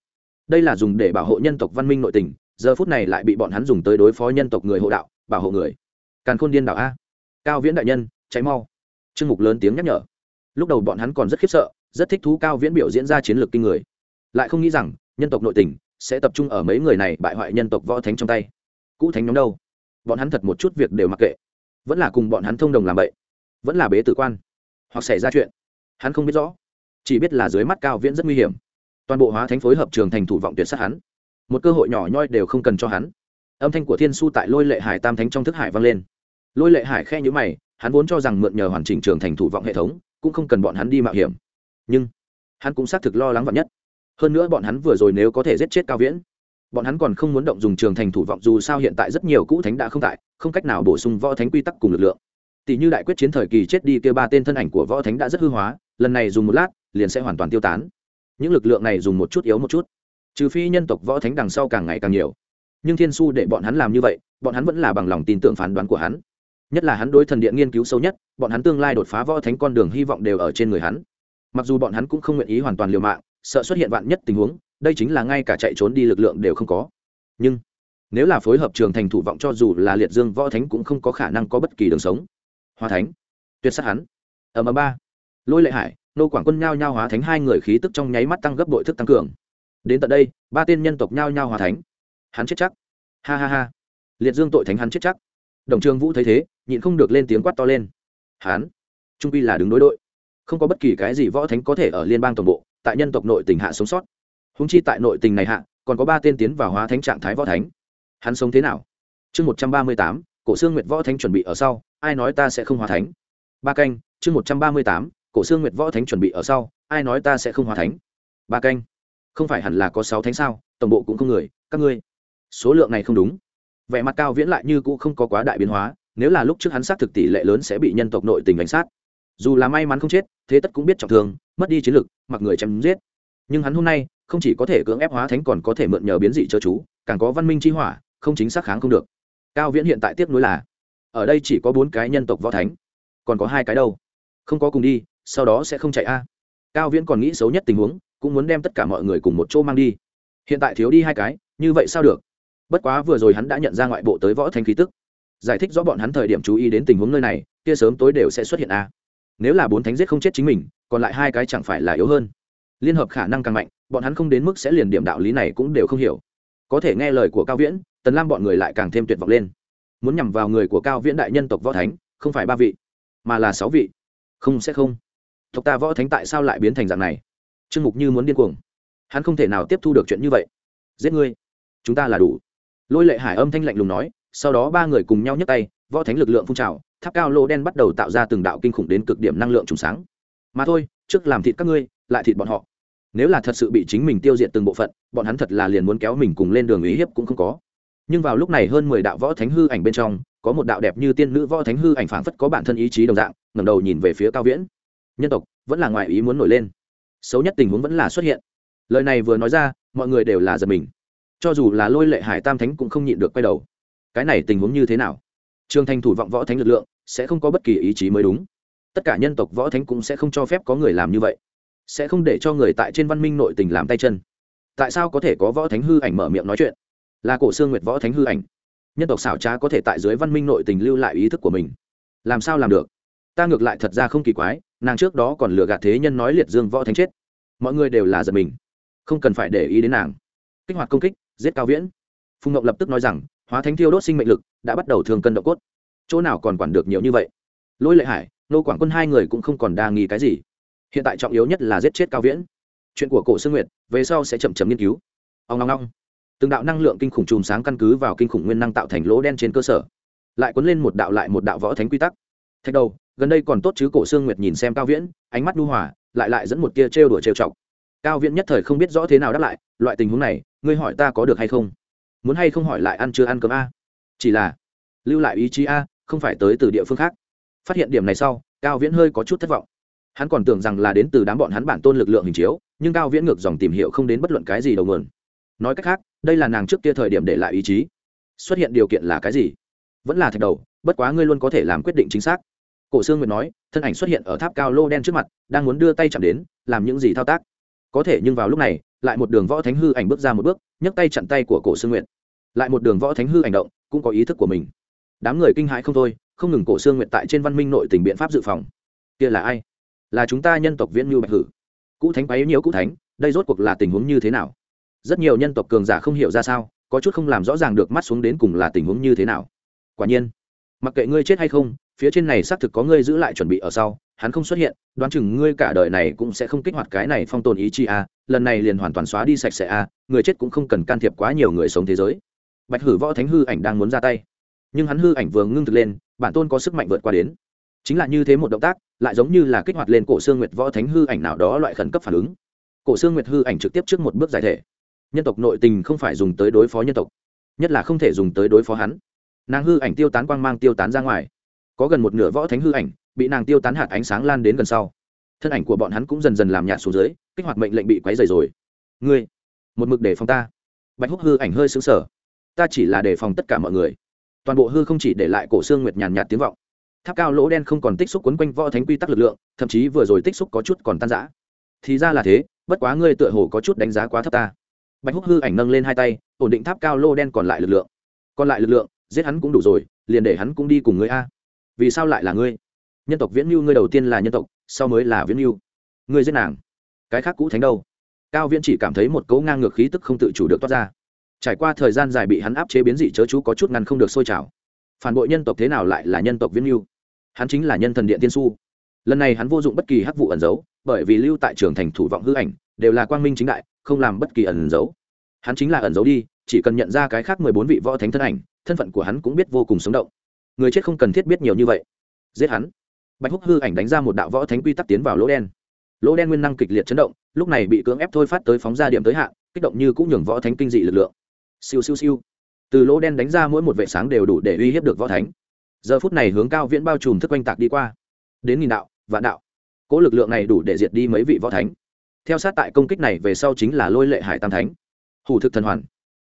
Đây là dùng để bảo hộ nhân tộc văn minh nội tình, giờ phút này lại bị bọn hắn dùng tới đối phó nhân tộc người hộ đạo, bảo hộ người. Càn khôn điên đạo a. Cao viễn đại nhân, cháy mau. Chương mục lớn tiếng nhắc nhở. Lúc đầu bọn hắn còn rất khiếp sợ, rất thích thú cao viễn biểu diễn ra chiến lược kinh người. Lại không nghĩ rằng, nhân tộc nội tình sẽ tập trung ở mấy người này bại hoại nhân tộc võ thánh trong tay. Cũ thánh nhóm đâu? Bọn hắn thật một chút việc đều mặc kệ vẫn là cùng bọn hắn thông đồng làm vậy, vẫn là bế tử quan, hoặc xảy ra chuyện, hắn không biết rõ, chỉ biết là dưới mắt cao viễn rất nguy hiểm. Toàn bộ hóa thánh phối hợp trường thành thủ vọng tuyệt sát hắn. Một cơ hội nhỏ nhoi đều không cần cho hắn. Âm thanh của thiên su tại lôi lệ hải tam thánh trong thức hải vang lên. Lôi lệ hải khe nhữ mày, hắn vốn cho rằng mượn nhờ hoàn chỉnh trường thành thủ vọng hệ thống, cũng không cần bọn hắn đi mạo hiểm. Nhưng, hắn cũng xác thực lo lắng vạn nhất. Hơn nữa bọn hắn vừa rồi nếu có thể giết chết cao viễn bọn hắn còn không muốn động dùng trường thành thủ vọng dù sao hiện tại rất nhiều cũ thánh đã không tại, không cách nào bổ sung võ thánh quy tắc cùng lực lượng. Tỷ như đại quyết chiến thời kỳ chết đi kia ba tên thân ảnh của võ thánh đã rất hư hóa, lần này dùng một lát, liền sẽ hoàn toàn tiêu tán. Những lực lượng này dùng một chút yếu một chút. Trừ phi nhân tộc võ thánh đằng sau càng ngày càng nhiều. Nhưng thiên su để bọn hắn làm như vậy, bọn hắn vẫn là bằng lòng tin tưởng phán đoán của hắn. Nhất là hắn đối thần điện nghiên cứu sâu nhất, bọn hắn tương lai đột phá võ thánh con đường hy vọng đều ở trên người hắn. Mặc dù bọn hắn cũng không nguyện ý hoàn toàn liều mạng, sợ xuất hiện vạn nhất tình huống đây chính là ngay cả chạy trốn đi lực lượng đều không có. Nhưng, nếu là phối hợp trường thành thủ vọng cho dù là liệt dương võ thánh cũng không có khả năng có bất kỳ đường sống. Hoa thánh, tuyệt sát hắn. Ở mờ ba. Lôi lệ hải, nô quảng quân nhao nhao hóa thánh, hai người khí tức trong nháy mắt tăng gấp bội thức tăng cường. Đến tận đây, ba tên nhân tộc nhao nhao hóa thánh. Hắn chết chắc. Ha ha ha. Liệt dương tội thánh hắn chết chắc. Đồng trường vũ thấy thế, nhịn không được lên tiếng quát to lên. Hắn, trung quy là đứng đối đội. Không có bất kỳ cái gì võ thánh có thể ở liên bang tổng bộ, tại nhân tộc nội tình hạ sống sót húng chi tại nội tình này hạ, còn có ba tên tiến vào hóa thánh trạng thái võ thánh. Hắn sống thế nào? Chương một trăm ba mươi tám, cổ xương nguyệt võ thánh chuẩn bị ở sau, ai nói ta sẽ không hóa thánh? Ba canh, chương một trăm ba mươi tám, cổ xương nguyệt võ thánh chuẩn bị ở sau, ai nói ta sẽ không hóa thánh? Ba canh, không phải hẳn là có sáu thánh sao, tổng bộ cũng không người, các ngươi. Số lượng này không đúng. Vẻ mặt cao viễn lại như cũ không có quá đại biến hóa, nếu là lúc trước hắn xác thực tỷ lệ lớn sẽ bị nhân tộc nội tình đánh sát. Dù là may mắn không chết, thế tất cũng biết trọng thương, mất đi chiến lực, mặc người chém giết. Nhưng hắn hôm nay không chỉ có thể cưỡng ép hóa thánh còn có thể mượn nhờ biến dị chớ chú, càng có văn minh chi hỏa, không chính xác kháng không được. Cao viễn hiện tại tiếp nối là, ở đây chỉ có bốn cái nhân tộc võ thánh, còn có hai cái đâu? Không có cùng đi, sau đó sẽ không chạy a. Cao viễn còn nghĩ xấu nhất tình huống, cũng muốn đem tất cả mọi người cùng một chỗ mang đi. Hiện tại thiếu đi hai cái, như vậy sao được? Bất quá vừa rồi hắn đã nhận ra ngoại bộ tới võ thánh khí tức. Giải thích rõ bọn hắn thời điểm chú ý đến tình huống nơi này, kia sớm tối đều sẽ xuất hiện a. Nếu là bốn thánh giết không chết chính mình, còn lại hai cái chẳng phải là yếu hơn? Liên hợp khả năng càng mạnh, bọn hắn không đến mức sẽ liền điểm đạo lý này cũng đều không hiểu. Có thể nghe lời của cao viễn, tần lam bọn người lại càng thêm tuyệt vọng lên. Muốn nhằm vào người của cao viễn đại nhân tộc võ thánh, không phải ba vị, mà là sáu vị. Không sẽ không. Tộc ta võ thánh tại sao lại biến thành dạng này? Trương mục như muốn điên cuồng. Hắn không thể nào tiếp thu được chuyện như vậy. Giết ngươi. Chúng ta là đủ. Lôi lệ hải âm thanh lạnh lùng nói, sau đó ba người cùng nhau nhấc tay, võ thánh lực lượng phun trào, tháp cao lô đen bắt đầu tạo ra từng đạo kinh khủng đến cực điểm năng lượng trùng sáng. Mà thôi, trước làm thịt các ngươi, lại thịt bọn họ nếu là thật sự bị chính mình tiêu diệt từng bộ phận, bọn hắn thật là liền muốn kéo mình cùng lên đường ý hiếp cũng không có. Nhưng vào lúc này hơn mười đạo võ thánh hư ảnh bên trong, có một đạo đẹp như tiên nữ võ thánh hư ảnh phảng phất có bản thân ý chí đồng dạng, ngẩng đầu nhìn về phía cao viễn. Nhân tộc, vẫn là ngoài ý muốn nổi lên. Xấu nhất tình huống vẫn là xuất hiện. Lời này vừa nói ra, mọi người đều là giật mình. Cho dù là lôi lệ hải tam thánh cũng không nhịn được quay đầu. Cái này tình huống như thế nào? Trường thành thủ vọng võ thánh lực lượng, sẽ không có bất kỳ ý chí mới đúng. Tất cả nhân tộc võ thánh cũng sẽ không cho phép có người làm như vậy sẽ không để cho người tại trên văn minh nội tình làm tay chân. Tại sao có thể có võ thánh hư ảnh mở miệng nói chuyện? Là cổ xương nguyệt võ thánh hư ảnh. Nhân tộc xảo trá có thể tại dưới văn minh nội tình lưu lại ý thức của mình. Làm sao làm được? Ta ngược lại thật ra không kỳ quái, nàng trước đó còn lừa gạt thế nhân nói liệt dương võ thánh chết. Mọi người đều là giật mình. Không cần phải để ý đến nàng. Kích hoạt công kích, giết cao viễn. Phùng ngọc lập tức nói rằng, hóa thánh thiêu đốt sinh mệnh lực, đã bắt đầu thường cân độ cốt. Chỗ nào còn quản được nhiều như vậy? Lôi lệ hải, nô quảng quân hai người cũng không còn đa nghi cái gì hiện tại trọng yếu nhất là giết chết cao viễn. Chuyện của cổ sương nguyệt, về sau sẽ chậm chậm nghiên cứu. Ông long long từng đạo năng lượng kinh khủng chùm sáng căn cứ vào kinh khủng nguyên năng tạo thành lỗ đen trên cơ sở. Lại cuốn lên một đạo lại một đạo võ thánh quy tắc. Thạch đầu, gần đây còn tốt chứ cổ sương nguyệt nhìn xem cao viễn, ánh mắt nhu hòa, lại lại dẫn một tia trêu đùa trêu chọc. Cao viễn nhất thời không biết rõ thế nào đáp lại, loại tình huống này, ngươi hỏi ta có được hay không? Muốn hay không hỏi lại ăn chưa ăn cơm a? Chỉ là, lưu lại ý chí a, không phải tới từ địa phương khác. Phát hiện điểm này sau, cao viễn hơi có chút thất vọng hắn còn tưởng rằng là đến từ đám bọn hắn bản tôn lực lượng hình chiếu, nhưng cao viễn ngược dòng tìm hiểu không đến bất luận cái gì đầu nguồn. Nói cách khác, đây là nàng trước kia thời điểm để lại ý chí. Xuất hiện điều kiện là cái gì? Vẫn là thạch đầu, bất quá ngươi luôn có thể làm quyết định chính xác. Cổ sương nguyệt nói, thân ảnh xuất hiện ở tháp cao lô đen trước mặt, đang muốn đưa tay chạm đến, làm những gì thao tác. Có thể nhưng vào lúc này, lại một đường võ thánh hư ảnh bước ra một bước, nhấc tay chặn tay của cổ sương nguyệt. Lại một đường võ thánh hư ảnh động, cũng có ý thức của mình. Đám người kinh hãi không thôi, không ngừng cổ sương nguyệt tại trên văn minh nội tình biện pháp dự phòng. Kia là ai? Là chúng ta nhân tộc viễn mưu bạch hử. Cũ thánh quấy nhiễu cũ thánh, đây rốt cuộc là tình huống như thế nào? Rất nhiều nhân tộc cường giả không hiểu ra sao, có chút không làm rõ ràng được mắt xuống đến cùng là tình huống như thế nào. Quả nhiên, mặc kệ ngươi chết hay không, phía trên này xác thực có ngươi giữ lại chuẩn bị ở sau, hắn không xuất hiện, đoán chừng ngươi cả đời này cũng sẽ không kích hoạt cái này phong tồn ý chi a à, lần này liền hoàn toàn xóa đi sạch sẽ a người chết cũng không cần can thiệp quá nhiều người sống thế giới. Bạch hử võ thánh hư ảnh đang muốn ra tay. Nhưng hắn hư ảnh vừa ngưng thực lên, bản tôn có sức mạnh vượt qua đến. Chính là như thế một động tác lại giống như là kích hoạt lên cổ xương nguyệt võ thánh hư ảnh nào đó loại khẩn cấp phản ứng. Cổ xương nguyệt hư ảnh trực tiếp trước một bước giải thể. Nhân tộc nội tình không phải dùng tới đối phó nhân tộc, nhất là không thể dùng tới đối phó hắn. Nàng hư ảnh tiêu tán quang mang tiêu tán ra ngoài. Có gần một nửa võ thánh hư ảnh bị nàng tiêu tán hạt ánh sáng lan đến gần sau. Thân ảnh của bọn hắn cũng dần dần làm nhạt xuống dưới, kích hoạt mệnh lệnh bị quấy dày rồi. Ngươi, một mực để phòng ta. Bạch húc hư ảnh hơi xứng sở ta chỉ là đề phòng tất cả mọi người. Toàn bộ hư không chỉ để lại cổ xương nguyệt nhàn nhạt tiếng vọng tháp cao lỗ đen không còn tích xúc quấn quanh võ thánh quy tắc lực lượng, thậm chí vừa rồi tích xúc có chút còn tan giã thì ra là thế, bất quá ngươi tựa hồ có chút đánh giá quá thấp ta. Bạch húc hư ảnh nâng lên hai tay, ổn định tháp cao lô đen còn lại lực lượng. Còn lại lực lượng, giết hắn cũng đủ rồi, liền để hắn cũng đi cùng ngươi a. Vì sao lại là ngươi? Nhân tộc viễn mưu ngươi đầu tiên là nhân tộc, sau mới là viễn mưu ngươi giết nàng. Cái khác cũ thánh đâu? Cao viễn chỉ cảm thấy một cấu ngang ngược khí tức không tự chủ được toát ra. Trải qua thời gian dài bị hắn áp chế biến dị chớ chú có chút ngăn không được sôi trào phản bội nhân tộc thế nào lại là nhân tộc viễn Lưu? hắn chính là nhân thần điện tiên su. Lần này hắn vô dụng bất kỳ hắc vụ ẩn giấu, bởi vì lưu tại trường thành thủ vọng hư ảnh, đều là quang minh chính đại, không làm bất kỳ ẩn giấu. Hắn chính là ẩn giấu đi, chỉ cần nhận ra cái khác mười bốn vị võ thánh thân ảnh, thân phận của hắn cũng biết vô cùng sống động. Người chết không cần thiết biết nhiều như vậy. Giết hắn. Bạch húc hư ảnh đánh ra một đạo võ thánh quy tắc tiến vào lỗ đen. Lỗ đen nguyên năng kịch liệt chấn động, lúc này bị cưỡng ép thôi phát tới phóng ra điểm tới hạn, kích động như cũng nhường võ thánh kinh dị lực lượng. Siêu siêu siêu từ lỗ đen đánh ra mỗi một vệ sáng đều đủ để uy hiếp được võ thánh. Giờ phút này hướng cao viễn bao trùm thức oanh tạc đi qua. Đến nghìn đạo, vạn đạo. Cỗ lực lượng này đủ để diệt đi mấy vị võ thánh. Theo sát tại công kích này về sau chính là lôi lệ hải tam thánh. Hủ thực thần hoàn.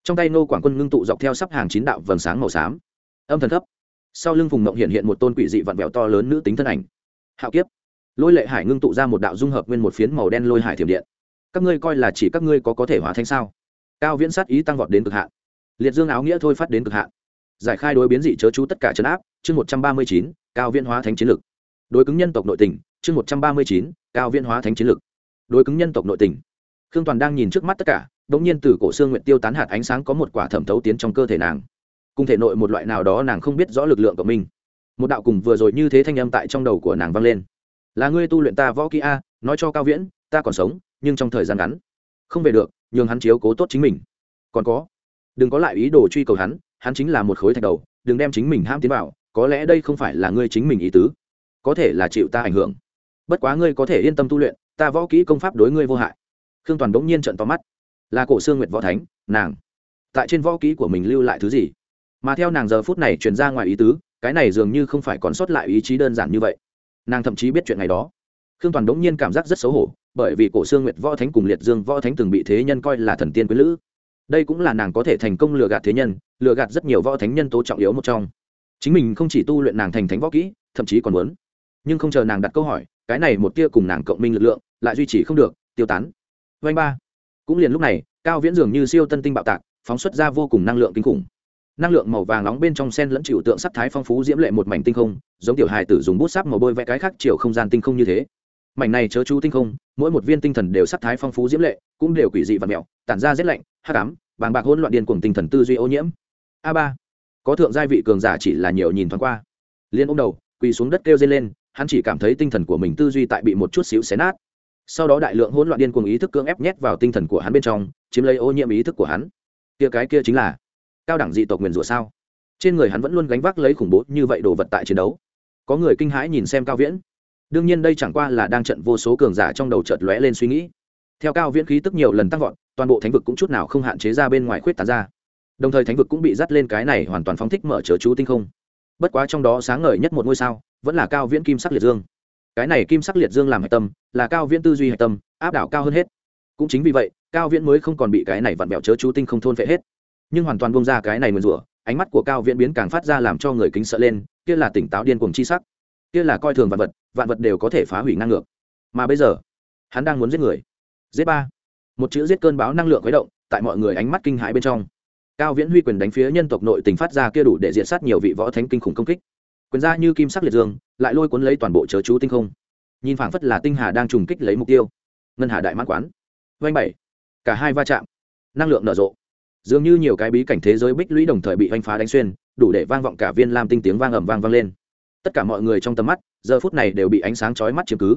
Trong tay nô quảng quân ngưng tụ dọc theo sắp hàng chín đạo vầng sáng màu xám. Âm thần thấp. Sau lưng vùng mộng hiện hiện một tôn quỷ dị vặn vẹo to lớn nữ tính thân ảnh. Hạo kiếp. Lôi lệ hải ngưng tụ ra một đạo dung hợp nguyên một phiến màu đen lôi hải thiểm điện. Các ngươi coi là chỉ các ngươi có có thể hóa thanh sao? Cao viễn sát ý tăng vọt đến cực hạn liệt dương áo nghĩa thôi phát đến cực hạn. Giải khai đối biến dị chớ chú tất cả chấn áp, chương một trăm ba mươi chín, cao viễn hóa thánh chiến lực. Đối cứng nhân tộc nội tình, chương một trăm ba mươi chín, cao viễn hóa thánh chiến lực. Đối cứng nhân tộc nội tình. Khương toàn đang nhìn trước mắt tất cả đ ỗ n g nhiên từ cổ xương nguyện tiêu tán hạt ánh sáng có một quả thẩm thấu tiến trong cơ thể nàng. Cùng thể nội một loại nào đó nàng không biết rõ lực lượng của mình. Một đạo cùng vừa rồi như thế thanh âm tại trong đầu của nàng vang lên. Là ngươi tu luyện ta võ kỹ a, nói cho cao viễn, ta còn sống, nhưng trong thời gian ngắn không về được, nhường hắn chiếu cố tốt chính mình. Còn có đừng có lại ý đồ truy cầu hắn hắn chính là một khối thạch đầu, đừng đem chính mình ham tiến vào, có lẽ đây không phải là ngươi chính mình ý tứ. Có thể là chịu ta ảnh hưởng. Bất quá ngươi có thể yên tâm tu luyện, ta võ kỹ công pháp đối ngươi vô hại. Khương toàn bỗng nhiên trận to mắt. Là cổ xương nguyệt võ thánh, nàng. Tại trên võ kỹ của mình lưu lại thứ gì? Mà theo nàng giờ phút này truyền ra ngoài ý tứ, cái này dường như không phải còn sót lại ý chí đơn giản như vậy. Nàng thậm chí biết chuyện ngày đó. Khương toàn đống nhiên cảm giác rất xấu hổ, bởi vì cổ xương nguyệt võ thánh cùng liệt dương võ thánh từng bị thế nhân coi là thần tiên quý lữ đây cũng là nàng có thể thành công lừa gạt thế nhân, lừa gạt rất nhiều võ thánh nhân tố trọng yếu một trong. Chính mình không chỉ tu luyện nàng thành thánh võ kỹ, thậm chí còn muốn. Nhưng không chờ nàng đặt câu hỏi, cái này một tia cùng nàng cộng minh lực lượng, lại duy trì không được, tiêu tán. Vanh ba. Cũng liền lúc này, cao viễn dường như siêu tân tinh bạo tạc, phóng xuất ra vô cùng năng lượng kinh khủng. Năng lượng màu vàng nóng bên trong sen lẫn chịu tượng sắc thái phong phú diễm lệ một mảnh tinh không, giống tiểu hài tử dùng bút sáp màu bôi vẽ cái khác chiều không gian tinh không như thế mảnh này chớ chú tinh không, mỗi một viên tinh thần đều sắc thái phong phú diễm lệ, cũng đều quỷ dị và mẹo, tản ra rét lạnh hát cám bàng bạc hỗn loạn điên cùng tinh thần tư duy ô nhiễm. A ba, có thượng gia vị cường giả chỉ là nhiều nhìn thoáng qua. Liên ôm đầu, quỳ xuống đất kêu dây lên, hắn chỉ cảm thấy tinh thần của mình tư duy tại bị một chút xíu xé nát. Sau đó đại lượng hỗn loạn điên cuồng ý thức cưỡng ép nhét vào tinh thần của hắn bên trong, chiếm lấy ô nhiễm ý thức của hắn. Kia cái kia chính là cao đẳng dị tộc nguyền rủa sao? Trên người hắn vẫn luôn gánh vác lấy khủng bố như vậy đồ vật tại chiến đấu. Có người kinh hãi nhìn xem cao viễn đương nhiên đây chẳng qua là đang trận vô số cường giả trong đầu chợt lóe lên suy nghĩ. Theo cao viễn khí tức nhiều lần tăng vọt, toàn bộ thánh vực cũng chút nào không hạn chế ra bên ngoài khuyết tán ra. Đồng thời thánh vực cũng bị dắt lên cái này hoàn toàn phóng thích mở chớ chú tinh không. Bất quá trong đó sáng ngời nhất một ngôi sao, vẫn là cao viễn kim sắc liệt dương. Cái này kim sắc liệt dương làm hạch tâm, là cao viễn tư duy hạch tâm, áp đảo cao hơn hết. Cũng chính vì vậy, cao viễn mới không còn bị cái này vặn bẹo chớ chú tinh không thôn phệ hết. Nhưng hoàn toàn bông ra cái này mượn rủa, ánh mắt của cao viễn biến càng phát ra làm cho người kính sợ lên, kia là tỉnh táo điên cuồng chi sắc kia là coi thường vạn vật vạn vật đều có thể phá hủy ngang ngược. Mà bây giờ, hắn đang muốn giết người. Giết ba. Một chữ giết cơn báo năng lượng khuấy động, tại mọi người ánh mắt kinh hãi bên trong. Cao viễn huy quyền đánh phía nhân tộc nội tình phát ra kia đủ để diện sát nhiều vị võ thánh kinh khủng công kích. Quyền ra như kim sắc liệt dương, lại lôi cuốn lấy toàn bộ chớ chú tinh không. Nhìn phảng phất là tinh hà đang trùng kích lấy mục tiêu. Ngân hà đại mãn quán. Vanh bảy. Cả hai va chạm. Năng lượng nở rộ. Dường như nhiều cái bí cảnh thế giới bích lũy đồng thời bị oanh phá đánh xuyên, đủ để vang vọng cả viên lam tinh tiếng vang ầm vang vang lên tất cả mọi người trong tầm mắt, giờ phút này đều bị ánh sáng chói mắt chiếm cứ.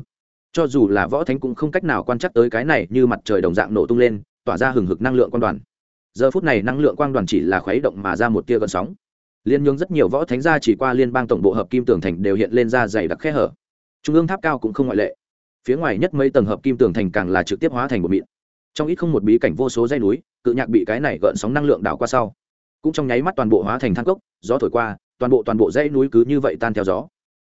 Cho dù là võ thánh cũng không cách nào quan trắc tới cái này như mặt trời đồng dạng nổ tung lên, tỏa ra hừng hực năng lượng quan đoàn. Giờ phút này năng lượng quang đoàn chỉ là khuấy động mà ra một tia gợn sóng. Liên nhường rất nhiều võ thánh gia chỉ qua liên bang tổng bộ hợp kim tường thành đều hiện lên ra dày đặc khe hở. Trung ương tháp cao cũng không ngoại lệ. Phía ngoài nhất mấy tầng hợp kim tường thành càng là trực tiếp hóa thành một mịn. Trong ít không một bí cảnh vô số dây núi, cự nhạc bị cái này gợn sóng năng lượng đảo qua sau. Cũng trong nháy mắt toàn bộ hóa thành thang cốc, gió thổi qua toàn bộ toàn bộ dãy núi cứ như vậy tan theo gió.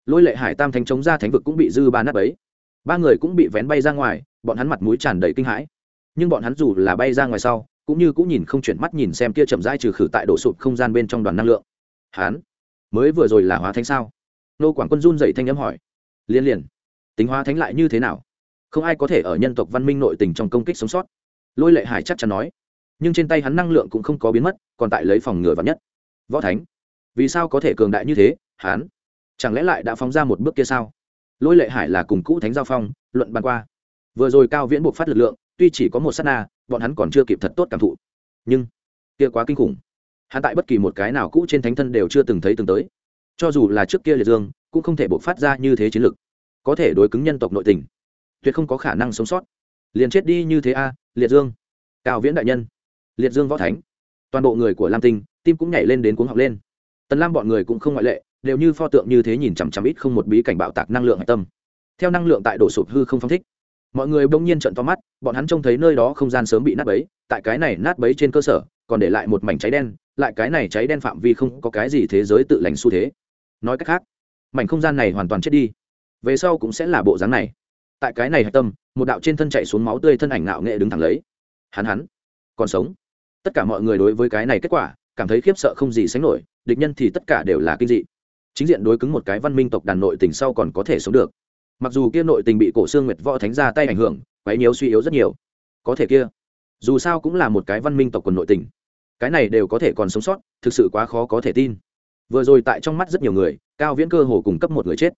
Lôi lệ hải tam thánh chống ra thánh vực cũng bị dư ba nát ấy ba người cũng bị vén bay ra ngoài, bọn hắn mặt mũi tràn đầy kinh hãi. Nhưng bọn hắn dù là bay ra ngoài sau, cũng như cũng nhìn không chuyển mắt nhìn xem kia chậm rãi trừ khử tại đổ sụp không gian bên trong đoàn năng lượng. Hắn mới vừa rồi là hóa thánh sao? Nô quảng quân run dậy thanh âm hỏi. Liên liền, tính hóa thánh lại như thế nào? Không ai có thể ở nhân tộc văn minh nội tình trong công kích sống sót. Lôi lệ hải chắc chắn nói. Nhưng trên tay hắn năng lượng cũng không có biến mất, còn tại lấy phòng ngừa vắn nhất. Võ thánh vì sao có thể cường đại như thế, hắn chẳng lẽ lại đã phóng ra một bước kia sao? Lôi lệ hải là cùng cũ thánh giao phong, luận bàn qua. Vừa rồi cao viễn buộc phát lực lượng, tuy chỉ có một s á t na, bọn hắn còn chưa kịp thật tốt cảm thụ. Nhưng, kia quá kinh khủng. Hắn tại bất kỳ một cái nào cũ trên thánh thân đều chưa từng thấy từng tới. Cho dù là trước kia liệt dương, cũng không thể buộc phát ra như thế chiến lực. Có thể đối cứng nhân tộc nội tình, tuyệt không có khả năng sống sót. Liền chết đi như thế a, liệt dương. Cao viễn đại nhân. Liệt dương võ thánh. Toàn bộ người của lam tinh, tim cũng nhảy lên đến cuống học lên tần lam bọn người cũng không ngoại lệ, đều như pho tượng như thế nhìn chằm chằm ít không một bí cảnh bạo tạc năng lượng hạch tâm. Theo năng lượng tại đổ sụp hư không phong thích, mọi người bỗng nhiên trận to mắt, bọn hắn trông thấy nơi đó không gian sớm bị nát bấy, tại cái này nát bấy trên cơ sở, còn để lại một mảnh cháy đen, lại cái này cháy đen phạm vi không có cái gì thế giới tự lành xu thế. Nói cách khác, mảnh không gian này hoàn toàn chết đi, về sau cũng sẽ là bộ dáng này. Tại cái này hạch tâm, một đạo trên thân chạy xuống máu tươi thân ảnh nạo nghệ đứng thẳng lấy. Hắn hắn còn sống. Tất cả mọi người đối với cái này kết quả cảm thấy khiếp sợ không gì sánh nổi, địch nhân thì tất cả đều là kinh dị. Chính diện đối cứng một cái văn minh tộc đàn nội tình sau còn có thể sống được. Mặc dù kia nội tình bị cổ xương nguyệt võ thánh ra tay ảnh hưởng, quấy nhiều suy yếu rất nhiều. Có thể kia, dù sao cũng là một cái văn minh tộc quần nội tình. Cái này đều có thể còn sống sót, thực sự quá khó có thể tin. Vừa rồi tại trong mắt rất nhiều người, cao viễn cơ hồ cung cấp một người chết.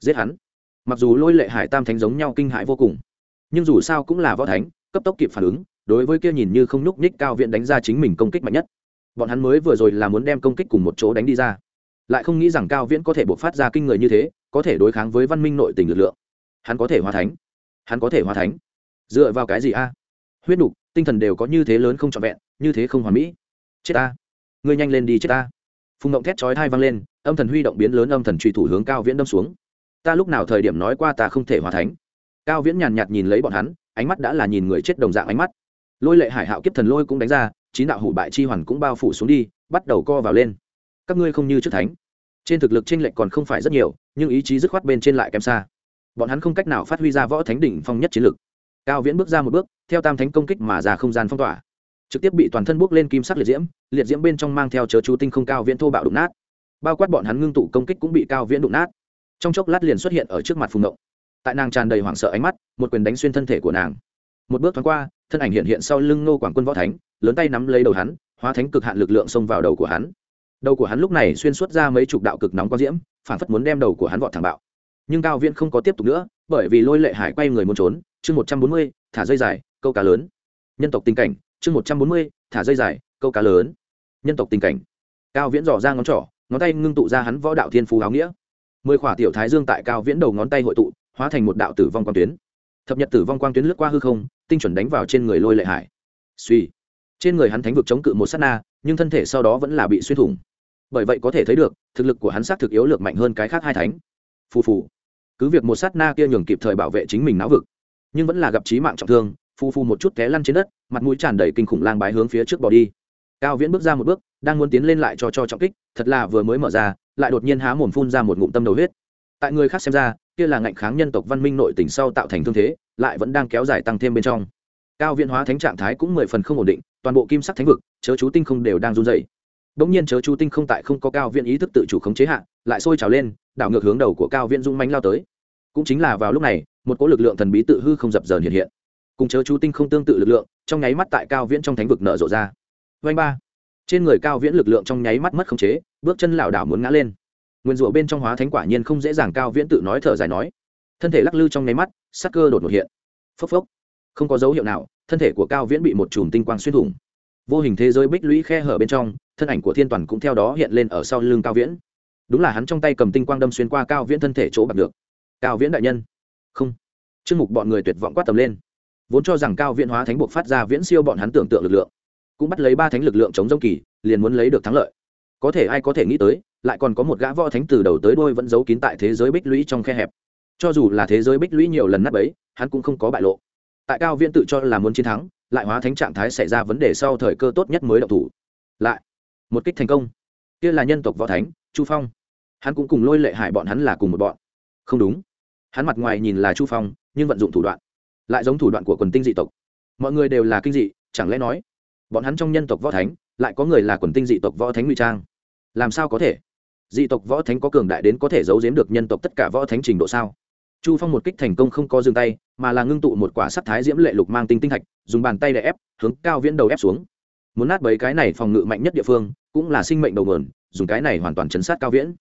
Giết hắn. Mặc dù lôi lệ hải tam thánh giống nhau kinh hãi vô cùng, nhưng dù sao cũng là võ thánh, cấp tốc kịp phản ứng, đối với kia nhìn như không nhúc nhích cao viễn đánh ra chính mình công kích mạnh nhất bọn hắn mới vừa rồi là muốn đem công kích cùng một chỗ đánh đi ra. Lại không nghĩ rằng cao viễn có thể buộc phát ra kinh người như thế, có thể đối kháng với văn minh nội tình lực lượng. Hắn có thể hóa thánh. Hắn có thể hóa thánh. Dựa vào cái gì a? Huyết nục, tinh thần đều có như thế lớn không trọn vẹn, như thế không hoàn mỹ. Chết ta. Ngươi nhanh lên đi chết ta. Phùng động thét chói thai vang lên, âm thần huy động biến lớn âm thần truy thủ hướng cao viễn đâm xuống. Ta lúc nào thời điểm nói qua ta không thể hóa thánh? Cao viễn nhàn nhạt nhìn lấy bọn hắn, ánh mắt đã là nhìn người chết đồng dạng ánh mắt. Lôi lệ hải hạo kiếp thần lôi cũng đánh ra chín đạo hủ bại chi hoàn cũng bao phủ xuống đi, bắt đầu co vào lên. Các ngươi không như trước thánh. Trên thực lực tranh lệch còn không phải rất nhiều, nhưng ý chí dứt khoát bên trên lại kém xa. Bọn hắn không cách nào phát huy ra võ thánh đỉnh phong nhất chiến lực. Cao viễn bước ra một bước, theo tam thánh công kích mà ra không gian phong tỏa. Trực tiếp bị toàn thân bước lên kim sắc liệt diễm liệt diễm bên trong mang theo chớ chú tinh không cao viễn thô bạo đụng nát. Bao quát bọn hắn ngưng tụ công kích cũng bị cao viễn đụng nát. Trong chốc lát liền xuất hiện ở trước mặt phùng động tại nàng tràn đầy hoảng sợ ánh mắt, một quyền đánh xuyên thân thể của nàng. Một bước thoáng qua, thân ảnh hiện hiện sau lưng nô quảng quân võ thánh lớn tay nắm lấy đầu hắn, hóa thánh cực hạn lực lượng xông vào đầu của hắn. Đầu của hắn lúc này xuyên suốt ra mấy chục đạo cực nóng quang diễm, phản phất muốn đem đầu của hắn vọt thẳng bạo. Nhưng cao viễn không có tiếp tục nữa, bởi vì lôi lệ hải quay người muốn trốn, chương một trăm bốn mươi, thả dây dài, câu cá lớn. Nhân tộc tình cảnh, chương một trăm bốn mươi, thả dây dài, câu cá lớn. Nhân tộc tình cảnh. Cao viễn dò ra ngón trỏ, ngón tay ngưng tụ ra hắn võ đạo thiên phú áo nghĩa. Mười khỏa tiểu thái dương tại cao viễn đầu ngón tay hội tụ, hóa thành một đạo tử vong quang tuyến. Thập nhật tử vong quang tuyến lướt qua hư không, tinh chuẩn đánh vào trên người lôi lệ hải. Suy trên người hắn thánh vực chống cự một s á t na, nhưng thân thể sau đó vẫn là bị xuyên thủng. Bởi vậy có thể thấy được, thực lực của hắn xác thực yếu lược mạnh hơn cái khác hai thánh. Phù phù. Cứ việc một sát na kia nhường kịp thời bảo vệ chính mình não vực, nhưng vẫn là gặp trí mạng trọng thương, phù phù một chút té lăn trên đất, mặt mũi tràn đầy kinh khủng lang bái hướng phía trước bỏ đi. Cao viễn bước ra một bước, đang muốn tiến lên lại cho cho trọng kích, thật là vừa mới mở ra, lại đột nhiên há mồm phun ra một ngụm tâm đầu huyết. Tại người khác xem ra, kia là ngạnh kháng nhân tộc văn minh nội tỉnh sau tạo thành thương thế, lại vẫn đang kéo dài tăng thêm bên trong cao viễn hóa thánh trạng thái cũng mười phần không ổn định toàn bộ kim sắc thánh vực chớ chú tinh không đều đang run dày Đống nhiên chớ chú tinh không tại không có cao Viễn ý thức tự chủ khống chế hạ, lại sôi trào lên, đảo ngược hướng đầu của cao Viễn dung mãnh lao tới. Cũng chính là vào lúc này, một cỗ lực lượng thần bí tự hư không dập dờn hiện hiện. Cùng chớ chú tinh không tương tự lực lượng, trong nháy mắt tại cao viễn trong thánh vực nở rộ ra. vanh ba, trên người cao viễn lực lượng trong nháy mắt mất khống chế, bước chân lảo đảo muốn ngã lên. Nguyên rủa bên trong hóa thánh quả nhiên không dễ dàng cao viễn tự nói thở dài nói, thân thể lắc lư trong nháy mắt, sắc cơ đột ngột hiện. Phốc phốc, không có dấu hiệu nào, thân thể của cao viễn bị một chùm tinh quang xuyên thủng. Vô hình thế giới bích lũy khe hở bên trong thân ảnh của thiên toàn cũng theo đó hiện lên ở sau lưng cao viễn. Đúng là hắn trong tay cầm tinh quang đâm xuyên qua cao viễn thân thể chỗ bạc được. Cao viễn đại nhân. Không. Chương mục bọn người tuyệt vọng quát tầm lên. Vốn cho rằng cao viễn hóa thánh buộc phát ra viễn siêu bọn hắn tưởng tượng lực lượng cũng bắt lấy ba thánh lực lượng chống dông kỳ liền muốn lấy được thắng lợi. Có thể ai có thể nghĩ tới lại còn có một gã võ thánh từ đầu tới đôi vẫn giấu kín tại thế giới bích lũy trong khe hẹp. Cho dù là thế giới bích lũy nhiều lần nắp ấy hắn cũng không có bại lộ tại cao viễn tự cho là muốn chiến thắng, lại hóa thánh trạng thái xảy ra vấn đề sau thời cơ tốt nhất mới động thủ. Lại, một kích thành công. Kia là nhân tộc võ thánh, chu phong. Hắn cũng cùng lôi lệ hải bọn hắn là cùng một bọn. Không đúng. Hắn mặt ngoài nhìn là chu phong, nhưng vận dụng thủ đoạn. Lại giống thủ đoạn của quần tinh dị tộc. Mọi người đều là kinh dị, chẳng lẽ nói, bọn hắn trong nhân tộc võ thánh, lại có người là quần tinh dị tộc võ thánh ngụy trang? Làm sao có thể? Dị tộc võ thánh có cường đại đến có thể giấu giếm được nhân tộc tất cả võ thánh trình độ sao? Chu phong một kích thành công không có dừng tay, mà là ngưng tụ một quả sắt thái diễm lệ lục mang tinh tinh thạch dùng bàn tay để ép, hướng cao viễn đầu ép xuống. Muốn nát bấy cái này phòng ngự mạnh nhất địa phương, cũng là sinh mệnh đầu nguồn, dùng cái này hoàn toàn chấn sát cao viễn.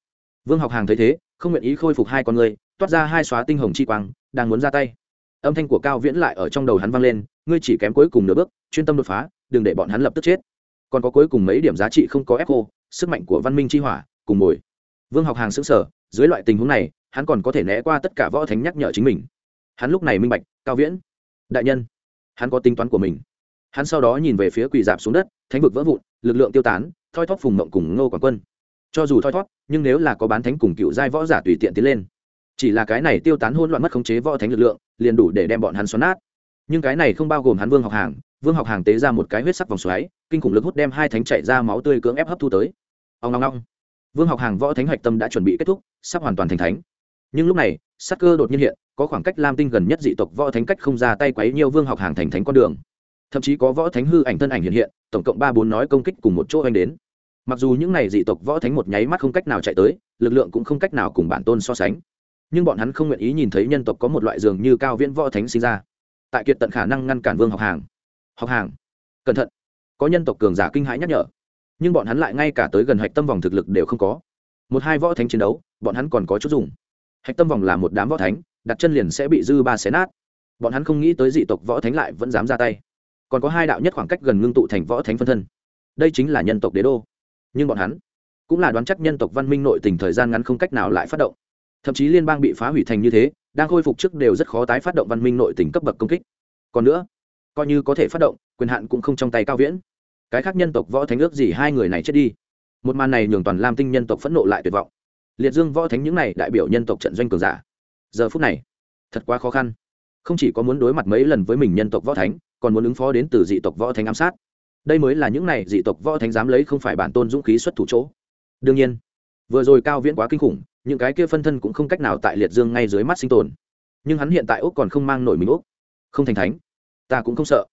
Vương học hàng thấy thế, không nguyện ý khôi phục hai con người, toát ra hai xóa tinh hồng chi quang, đang muốn ra tay. Âm thanh của cao viễn lại ở trong đầu hắn vang lên, ngươi chỉ kém cuối cùng nửa bước, chuyên tâm đột phá, đừng để bọn hắn lập tức chết. Còn có cuối cùng mấy điểm giá trị không có ép cô sức mạnh của văn minh chi hỏa, cùng mồi. Vương học hàng xứng sở dưới loại tình huống này hắn còn có thể né qua tất cả võ thánh nhắc nhở chính mình. Hắn lúc này minh bạch, cao viễn, đại nhân, hắn có tính toán của mình. Hắn sau đó nhìn về phía quỳ dạp xuống đất, thánh vực vỡ vụn, lực lượng tiêu tán, thoi thóp phùng mộng cùng ngô quảng quân. Cho dù thoi thóp, nhưng nếu là có bán thánh cùng cựu giai võ giả tùy tiện tiến lên, chỉ là cái này tiêu tán hôn loạn mất khống chế võ thánh lực lượng, liền đủ để đem bọn hắn xoắn nát. Nhưng cái này không bao gồm hắn vương học hàng, vương học hàng tế ra một cái huyết sắc vòng xoáy, kinh khủng lực hút đem hai thánh chạy ra máu tươi cưỡng ép hấp thu tới. Ông long long vương học hàng võ thánh hạch tâm đã chuẩn bị kết thúc, sắp hoàn toàn thành thánh nhưng lúc này, sắc cơ đột nhiên hiện, có khoảng cách lam tinh gần nhất dị tộc võ thánh cách không ra tay quấy nhiều vương học hàng thành thánh con đường. Thậm chí có võ thánh hư ảnh thân ảnh hiện hiện, tổng cộng ba bốn nói công kích cùng một chỗ anh đến. Mặc dù những này dị tộc võ thánh một nháy mắt không cách nào chạy tới, lực lượng cũng không cách nào cùng bản tôn so sánh. Nhưng bọn hắn không nguyện ý nhìn thấy nhân tộc có một loại dường như cao viễn võ thánh sinh ra. Tại kiệt tận khả năng ngăn cản vương học hàng. Học hàng. Cẩn thận. Có nhân tộc cường giả kinh hãi nhắc nhở. Nhưng bọn hắn lại ngay cả tới gần hạch tâm vòng thực lực đều không có. Một hai võ thánh chiến đấu, bọn hắn còn có chút dùng hạch tâm vòng là một đám võ thánh, đặt chân liền sẽ bị dư ba xé nát. Bọn hắn không nghĩ tới dị tộc võ thánh lại vẫn dám ra tay. Còn có hai đạo nhất khoảng cách gần ngưng tụ thành võ thánh phân thân. Đây chính là nhân tộc đế đô. Nhưng bọn hắn cũng là đoán chắc nhân tộc văn minh nội tình thời gian ngắn không cách nào lại phát động. Thậm chí liên bang bị phá hủy thành như thế, đang khôi phục trước đều rất khó tái phát động văn minh nội tình cấp bậc công kích. Còn nữa, coi như có thể phát động, quyền hạn cũng không trong tay cao viễn. Cái khác nhân tộc võ thánh ước gì hai người này chết đi. Một màn này nhường toàn lam tinh nhân tộc phẫn nộ lại tuyệt vọng liệt dương võ thánh những này đại biểu nhân tộc trận doanh cường giả. Giờ phút này, thật quá khó khăn. Không chỉ có muốn đối mặt mấy lần với mình nhân tộc võ thánh, còn muốn ứng phó đến từ dị tộc võ thánh ám sát. Đây mới là những này dị tộc võ thánh dám lấy không phải bản tôn dũng khí xuất thủ chỗ. Đương nhiên, vừa rồi cao viễn quá kinh khủng, những cái kia phân thân cũng không cách nào tại liệt dương ngay dưới mắt sinh tồn. Nhưng hắn hiện tại úc còn không mang nổi mình úc. Không thành thánh, ta cũng không sợ.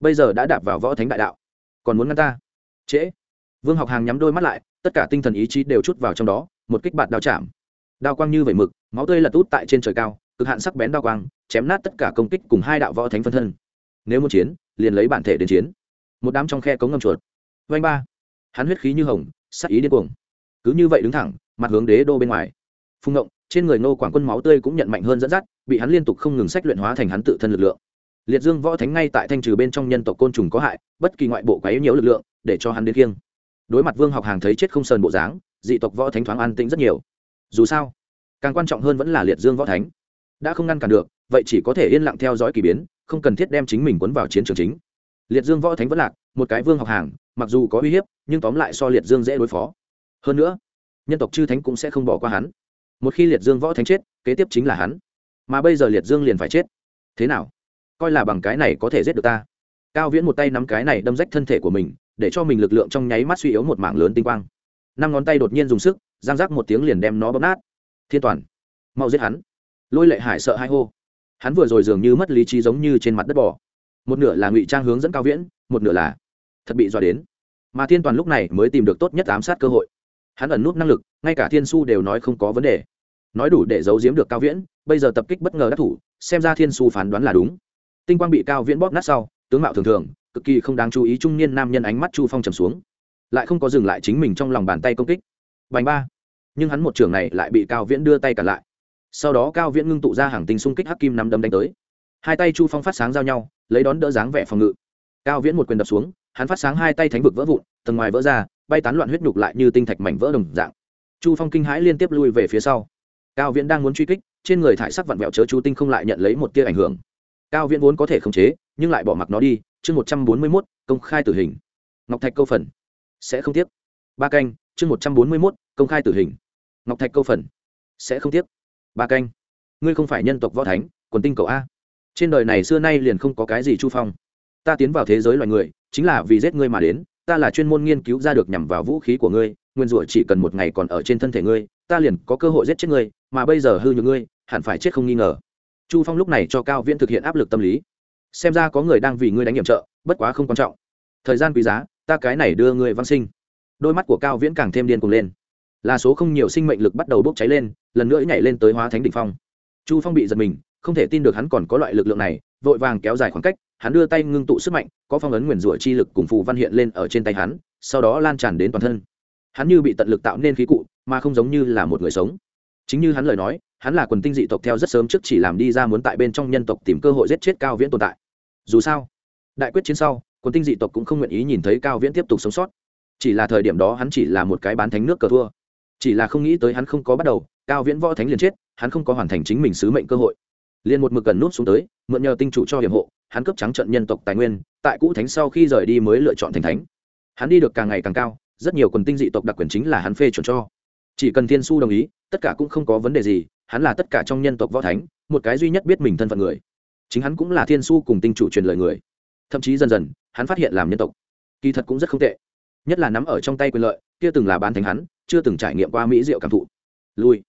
Bây giờ đã đạp vào võ thánh đại đạo. Còn muốn ngăn ta? Trễ. Vương học hàng nhắm đôi mắt lại, tất cả tinh thần ý chí đều chút vào trong đó một kích bạt đao chạm. Đao quang như vẩy mực, máu tươi lật út tại trên trời cao, cực hạn sắc bén đao quang, chém nát tất cả công kích cùng hai đạo võ thánh phân thân. Nếu muốn chiến, liền lấy bản thể đến chiến. Một đám trong khe cống ngầm chuột. Vanh ba. Hắn huyết khí như hồng, sắc ý điên cuồng. Cứ như vậy đứng thẳng, mặt hướng đế đô bên ngoài. Phung động trên người nô quảng quân máu tươi cũng nhận mạnh hơn dẫn dắt, bị hắn liên tục không ngừng sách luyện hóa thành hắn tự thân lực lượng. Liệt dương võ thánh ngay tại thanh trừ bên trong nhân tộc côn trùng có hại, bất kỳ ngoại bộ quấy nhiễu lực lượng, để cho hắn đến kiêng. Đối mặt vương học hàng thấy chết không sờn bộ dáng dị tộc võ thánh thoáng an tĩnh rất nhiều. Dù sao, càng quan trọng hơn vẫn là liệt dương võ thánh. Đã không ngăn cản được, vậy chỉ có thể yên lặng theo dõi k ỳ biến, không cần thiết đem chính mình quấn vào chiến trường chính. Liệt dương võ thánh vẫn lạc, một cái vương học hàng, mặc dù có uy hiếp, nhưng tóm lại so liệt dương dễ đối phó. Hơn nữa, nhân tộc chư thánh cũng sẽ không bỏ qua hắn. Một khi liệt dương võ thánh chết, kế tiếp chính là hắn. Mà bây giờ liệt dương liền phải chết. Thế nào? Coi là bằng cái này có thể giết được ta. Cao viễn một tay nắm cái này đâm rách thân thể của mình, để cho mình lực lượng trong nháy mắt suy yếu một mảng lớn tinh quang năm ngón tay đột nhiên dùng sức giang rác một tiếng liền đem nó bóp nát. Thiên toàn, mau giết hắn. Lôi lệ hải sợ hai hô. Hắn vừa rồi dường như mất lý trí giống như trên mặt đất bò. Một nửa là ngụy trang hướng dẫn cao viễn, một nửa là thật bị dọa đến. Mà thiên toàn lúc này mới tìm được tốt nhất ám sát cơ hội. Hắn ẩn nút năng lực, ngay cả thiên su đều nói không có vấn đề. Nói đủ để giấu giếm được cao viễn, bây giờ tập kích bất ngờ đắc thủ, xem ra thiên su phán đoán là đúng. Tinh quang bị cao viễn bóp nát sau, tướng mạo thường thường, cực kỳ không đáng chú ý trung niên nam nhân ánh mắt chu phong trầm xuống lại không có dừng lại chính mình trong lòng bàn tay công kích. Bành ba. Nhưng hắn một trường này lại bị cao viễn đưa tay cả lại. Sau đó cao viễn ngưng tụ ra hàng tinh xung kích hắc kim nắm đấm đánh tới. Hai tay chu phong phát sáng giao nhau, lấy đón đỡ dáng vẻ phòng ngự. Cao viễn một quyền đập xuống, hắn phát sáng hai tay thánh vực vỡ vụn, tầng ngoài vỡ ra, bay tán loạn huyết nhục lại như tinh thạch mảnh vỡ đồng dạng. Chu phong kinh hãi liên tiếp lui về phía sau. Cao viễn đang muốn truy kích, trên người thải sắc vặn vẹo chớ chú tinh không lại nhận lấy một tia ảnh hưởng. Cao viễn vốn có thể khống chế, nhưng lại bỏ mặc nó đi. Chương một trăm bốn mươi mốt, công khai tử hình. Ngọc thạch câu phần sẽ không tiếc. Ba canh, chương một trăm bốn mươi mốt, công khai tử hình. Ngọc thạch câu phần. Sẽ không tiếc. Ba canh. Ngươi không phải nhân tộc võ thánh, quần tinh cầu a. Trên đời này xưa nay liền không có cái gì chu phong. Ta tiến vào thế giới loài người, chính là vì giết ngươi mà đến, ta là chuyên môn nghiên cứu ra được nhằm vào vũ khí của ngươi, nguyên rủa chỉ cần một ngày còn ở trên thân thể ngươi, ta liền có cơ hội giết chết ngươi, mà bây giờ hư nhược ngươi, hẳn phải chết không nghi ngờ. Chu phong lúc này cho cao viễn thực hiện áp lực tâm lý. Xem ra có người đang vì ngươi đánh nhiệm trợ, bất quá không quan trọng. Thời gian quý giá ta cái này đưa ngươi văn sinh. Đôi mắt của cao viễn càng thêm điên cuồng lên. Là số không nhiều sinh mệnh lực bắt đầu bốc cháy lên, lần nữa nhảy lên tới hóa thánh đỉnh phong. Chu phong bị giật mình, không thể tin được hắn còn có loại lực lượng này, vội vàng kéo dài khoảng cách, hắn đưa tay ngưng tụ sức mạnh, có phong ấn nguyền rủa chi lực cùng phù văn hiện lên ở trên tay hắn, sau đó lan tràn đến toàn thân. Hắn như bị tận lực tạo nên khí cụ, mà không giống như là một người sống. Chính như hắn lời nói, hắn là quần tinh dị tộc theo rất sớm trước chỉ làm đi ra muốn tại bên trong nhân tộc tìm cơ hội giết chết cao viễn tồn tại. Dù sao, đại quyết chiến sau quần tinh dị tộc cũng không nguyện ý nhìn thấy cao viễn tiếp tục sống sót. Chỉ là thời điểm đó hắn chỉ là một cái bán thánh nước cờ thua. Chỉ là không nghĩ tới hắn không có bắt đầu, cao viễn võ thánh liền chết, hắn không có hoàn thành chính mình sứ mệnh cơ hội. Liền một mực cần nút xuống tới, mượn nhờ tinh chủ cho hiểm hộ, hắn cấp trắng trận nhân tộc tài nguyên, tại cũ thánh sau khi rời đi mới lựa chọn thành thánh. Hắn đi được càng ngày càng cao, rất nhiều quần tinh dị tộc đặc quyền chính là hắn phê chuẩn cho. Chỉ cần thiên su đồng ý, tất cả cũng không có vấn đề gì, hắn là tất cả trong nhân tộc võ thánh, một cái duy nhất biết mình thân phận người. Chính hắn cũng là thiên su cùng tinh chủ truyền lời người. Thậm chí dần dần hắn phát hiện làm nhân tộc, kỳ thật cũng rất không tệ. Nhất là nắm ở trong tay quyền lợi, kia từng là bán thánh hắn, chưa từng trải nghiệm qua mỹ diệu cảm thụ. Lui.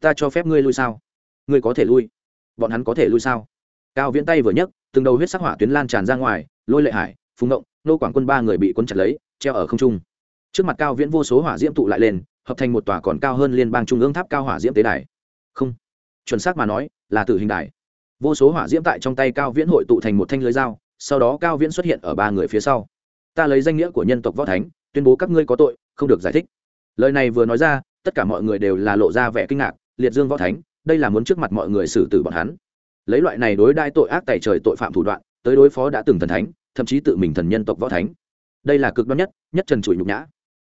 Ta cho phép ngươi lui sao? Ngươi có thể lui. Bọn hắn có thể lui sao? Cao viễn tay vừa nhấc, từng đầu huyết sắc hỏa tuyến lan tràn ra ngoài, lôi lệ hải, phùng động, nô quảng quân ba người bị quân chặt lấy, treo ở không trung. Trước mặt cao viễn vô số hỏa diễm tụ lại lên, hợp thành một tòa còn cao hơn liên bang trung ương tháp cao hỏa diễm tế đài. Không. Chuẩn xác mà nói, là tử hình đài. Vô số hỏa diễm tại trong tay cao viễn hội tụ thành một thanh lưới dao sau đó cao viễn xuất hiện ở ba người phía sau. Ta lấy danh nghĩa của nhân tộc võ thánh, tuyên bố các ngươi có tội, không được giải thích. Lời này vừa nói ra, tất cả mọi người đều là lộ ra vẻ kinh ngạc, liệt dương võ thánh, đây là muốn trước mặt mọi người xử tử bọn hắn. Lấy loại này đối đai tội ác tài trời tội phạm thủ đoạn, tới đối phó đã từng thần thánh, thậm chí tự mình thần nhân tộc võ thánh. Đây là cực đoan nhất nhất trần trụi nhục nhã.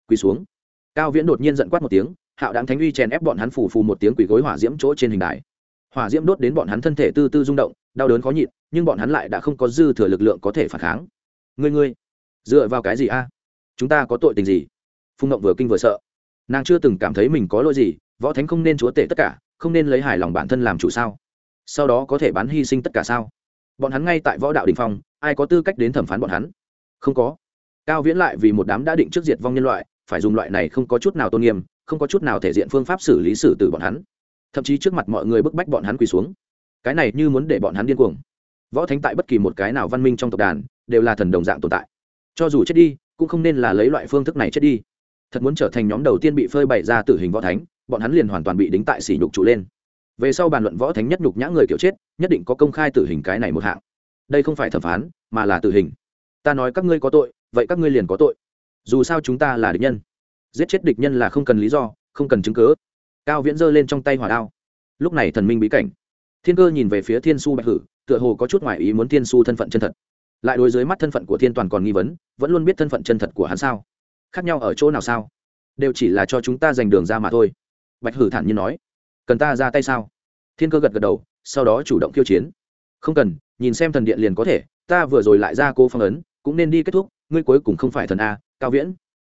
Quỳ xuống. Cao viễn đột nhiên giận quát một tiếng, hạo đáng thánh uy chèn ép bọn hắn phù phù một tiếng quỳ gối hỏa diễm chỗ trên hình đài. Hỏa diễm đốt đến bọn hắn thân thể tư tư rung động đau đớn khó nhịn, nhưng bọn hắn lại đã không có dư thừa lực lượng có thể phản kháng. Ngươi ngươi, dựa vào cái gì a? Chúng ta có tội tình gì? Phung động vừa kinh vừa sợ. Nàng chưa từng cảm thấy mình có lỗi gì, võ thánh không nên chúa tể tất cả, không nên lấy hài lòng bản thân làm chủ sao? Sau đó có thể bán hy sinh tất cả sao? Bọn hắn ngay tại võ đạo đình phong, ai có tư cách đến thẩm phán bọn hắn? Không có. Cao viễn lại vì một đám đã định trước diệt vong nhân loại, phải dùng loại này không có chút nào tôn nghiêm, không có chút nào thể diện phương pháp xử lý xử từ bọn hắn. Thậm chí trước mặt mọi người bức bách bọn hắn quỳ xuống cái này như muốn để bọn hắn điên cuồng. Võ thánh tại bất kỳ một cái nào văn minh trong tộc đàn, đều là thần đồng dạng tồn tại. Cho dù chết đi, cũng không nên là lấy loại phương thức này chết đi. Thật muốn trở thành nhóm đầu tiên bị phơi bày ra tử hình võ thánh, bọn hắn liền hoàn toàn bị đính tại sỉ nhục trụ lên. Về sau bàn luận võ thánh nhất nhục nhã người kiểu chết, nhất định có công khai tử hình cái này một hạng. Đây không phải thẩm phán, mà là tử hình. Ta nói các ngươi có tội, vậy các ngươi liền có tội. Dù sao chúng ta là địch nhân. Giết chết địch nhân là không cần lý do, không cần chứng cớ cao viễn giơ lên trong tay hỏa đao. Lúc này thần minh bí cảnh thiên cơ nhìn về phía thiên su bạch hử, tựa hồ có chút ngoại ý muốn thiên su thân phận chân thật. Lại đối dưới mắt thân phận của thiên toàn còn nghi vấn, vẫn luôn biết thân phận chân thật của hắn sao? Khác nhau ở chỗ nào sao? Đều chỉ là cho chúng ta giành đường ra mà thôi. Bạch hử thản nhiên nói. Cần ta ra tay sao? Thiên cơ gật gật đầu, sau đó chủ động khiêu chiến. Không cần, nhìn xem thần điện liền có thể, ta vừa rồi lại ra cô phong ấn, cũng nên đi kết thúc, ngươi cuối cùng không phải thần a, cao viễn.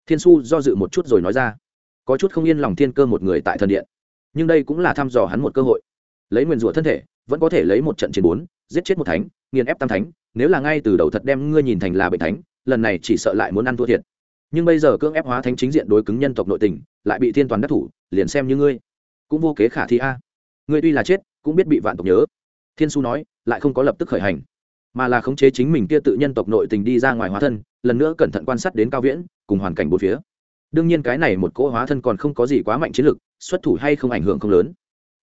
Thiên su do dự một chút rồi nói ra. Có chút không yên lòng thiên cơ một người tại thần điện. Nhưng đây cũng là thăm dò hắn một cơ hội lấy nguyền rủa thân thể, vẫn có thể lấy một trận chiến bốn, giết chết một thánh, nghiền ép tam thánh, nếu là ngay từ đầu thật đem ngươi nhìn thành là bệnh thánh, lần này chỉ sợ lại muốn ăn thua thiệt. Nhưng bây giờ cưỡng ép hóa thánh chính diện đối cứng nhân tộc nội tình, lại bị thiên toàn đắc thủ, liền xem như ngươi. Cũng vô kế khả thi a. Ngươi tuy là chết, cũng biết bị vạn tộc nhớ. Thiên su nói, lại không có lập tức khởi hành, mà là khống chế chính mình kia tự nhân tộc nội tình đi ra ngoài hóa thân, lần nữa cẩn thận quan sát đến cao viễn, cùng hoàn cảnh bốn phía. Đương nhiên cái này một cỗ hóa thân còn không có gì quá mạnh chiến lực, xuất thủ hay không ảnh hưởng không lớn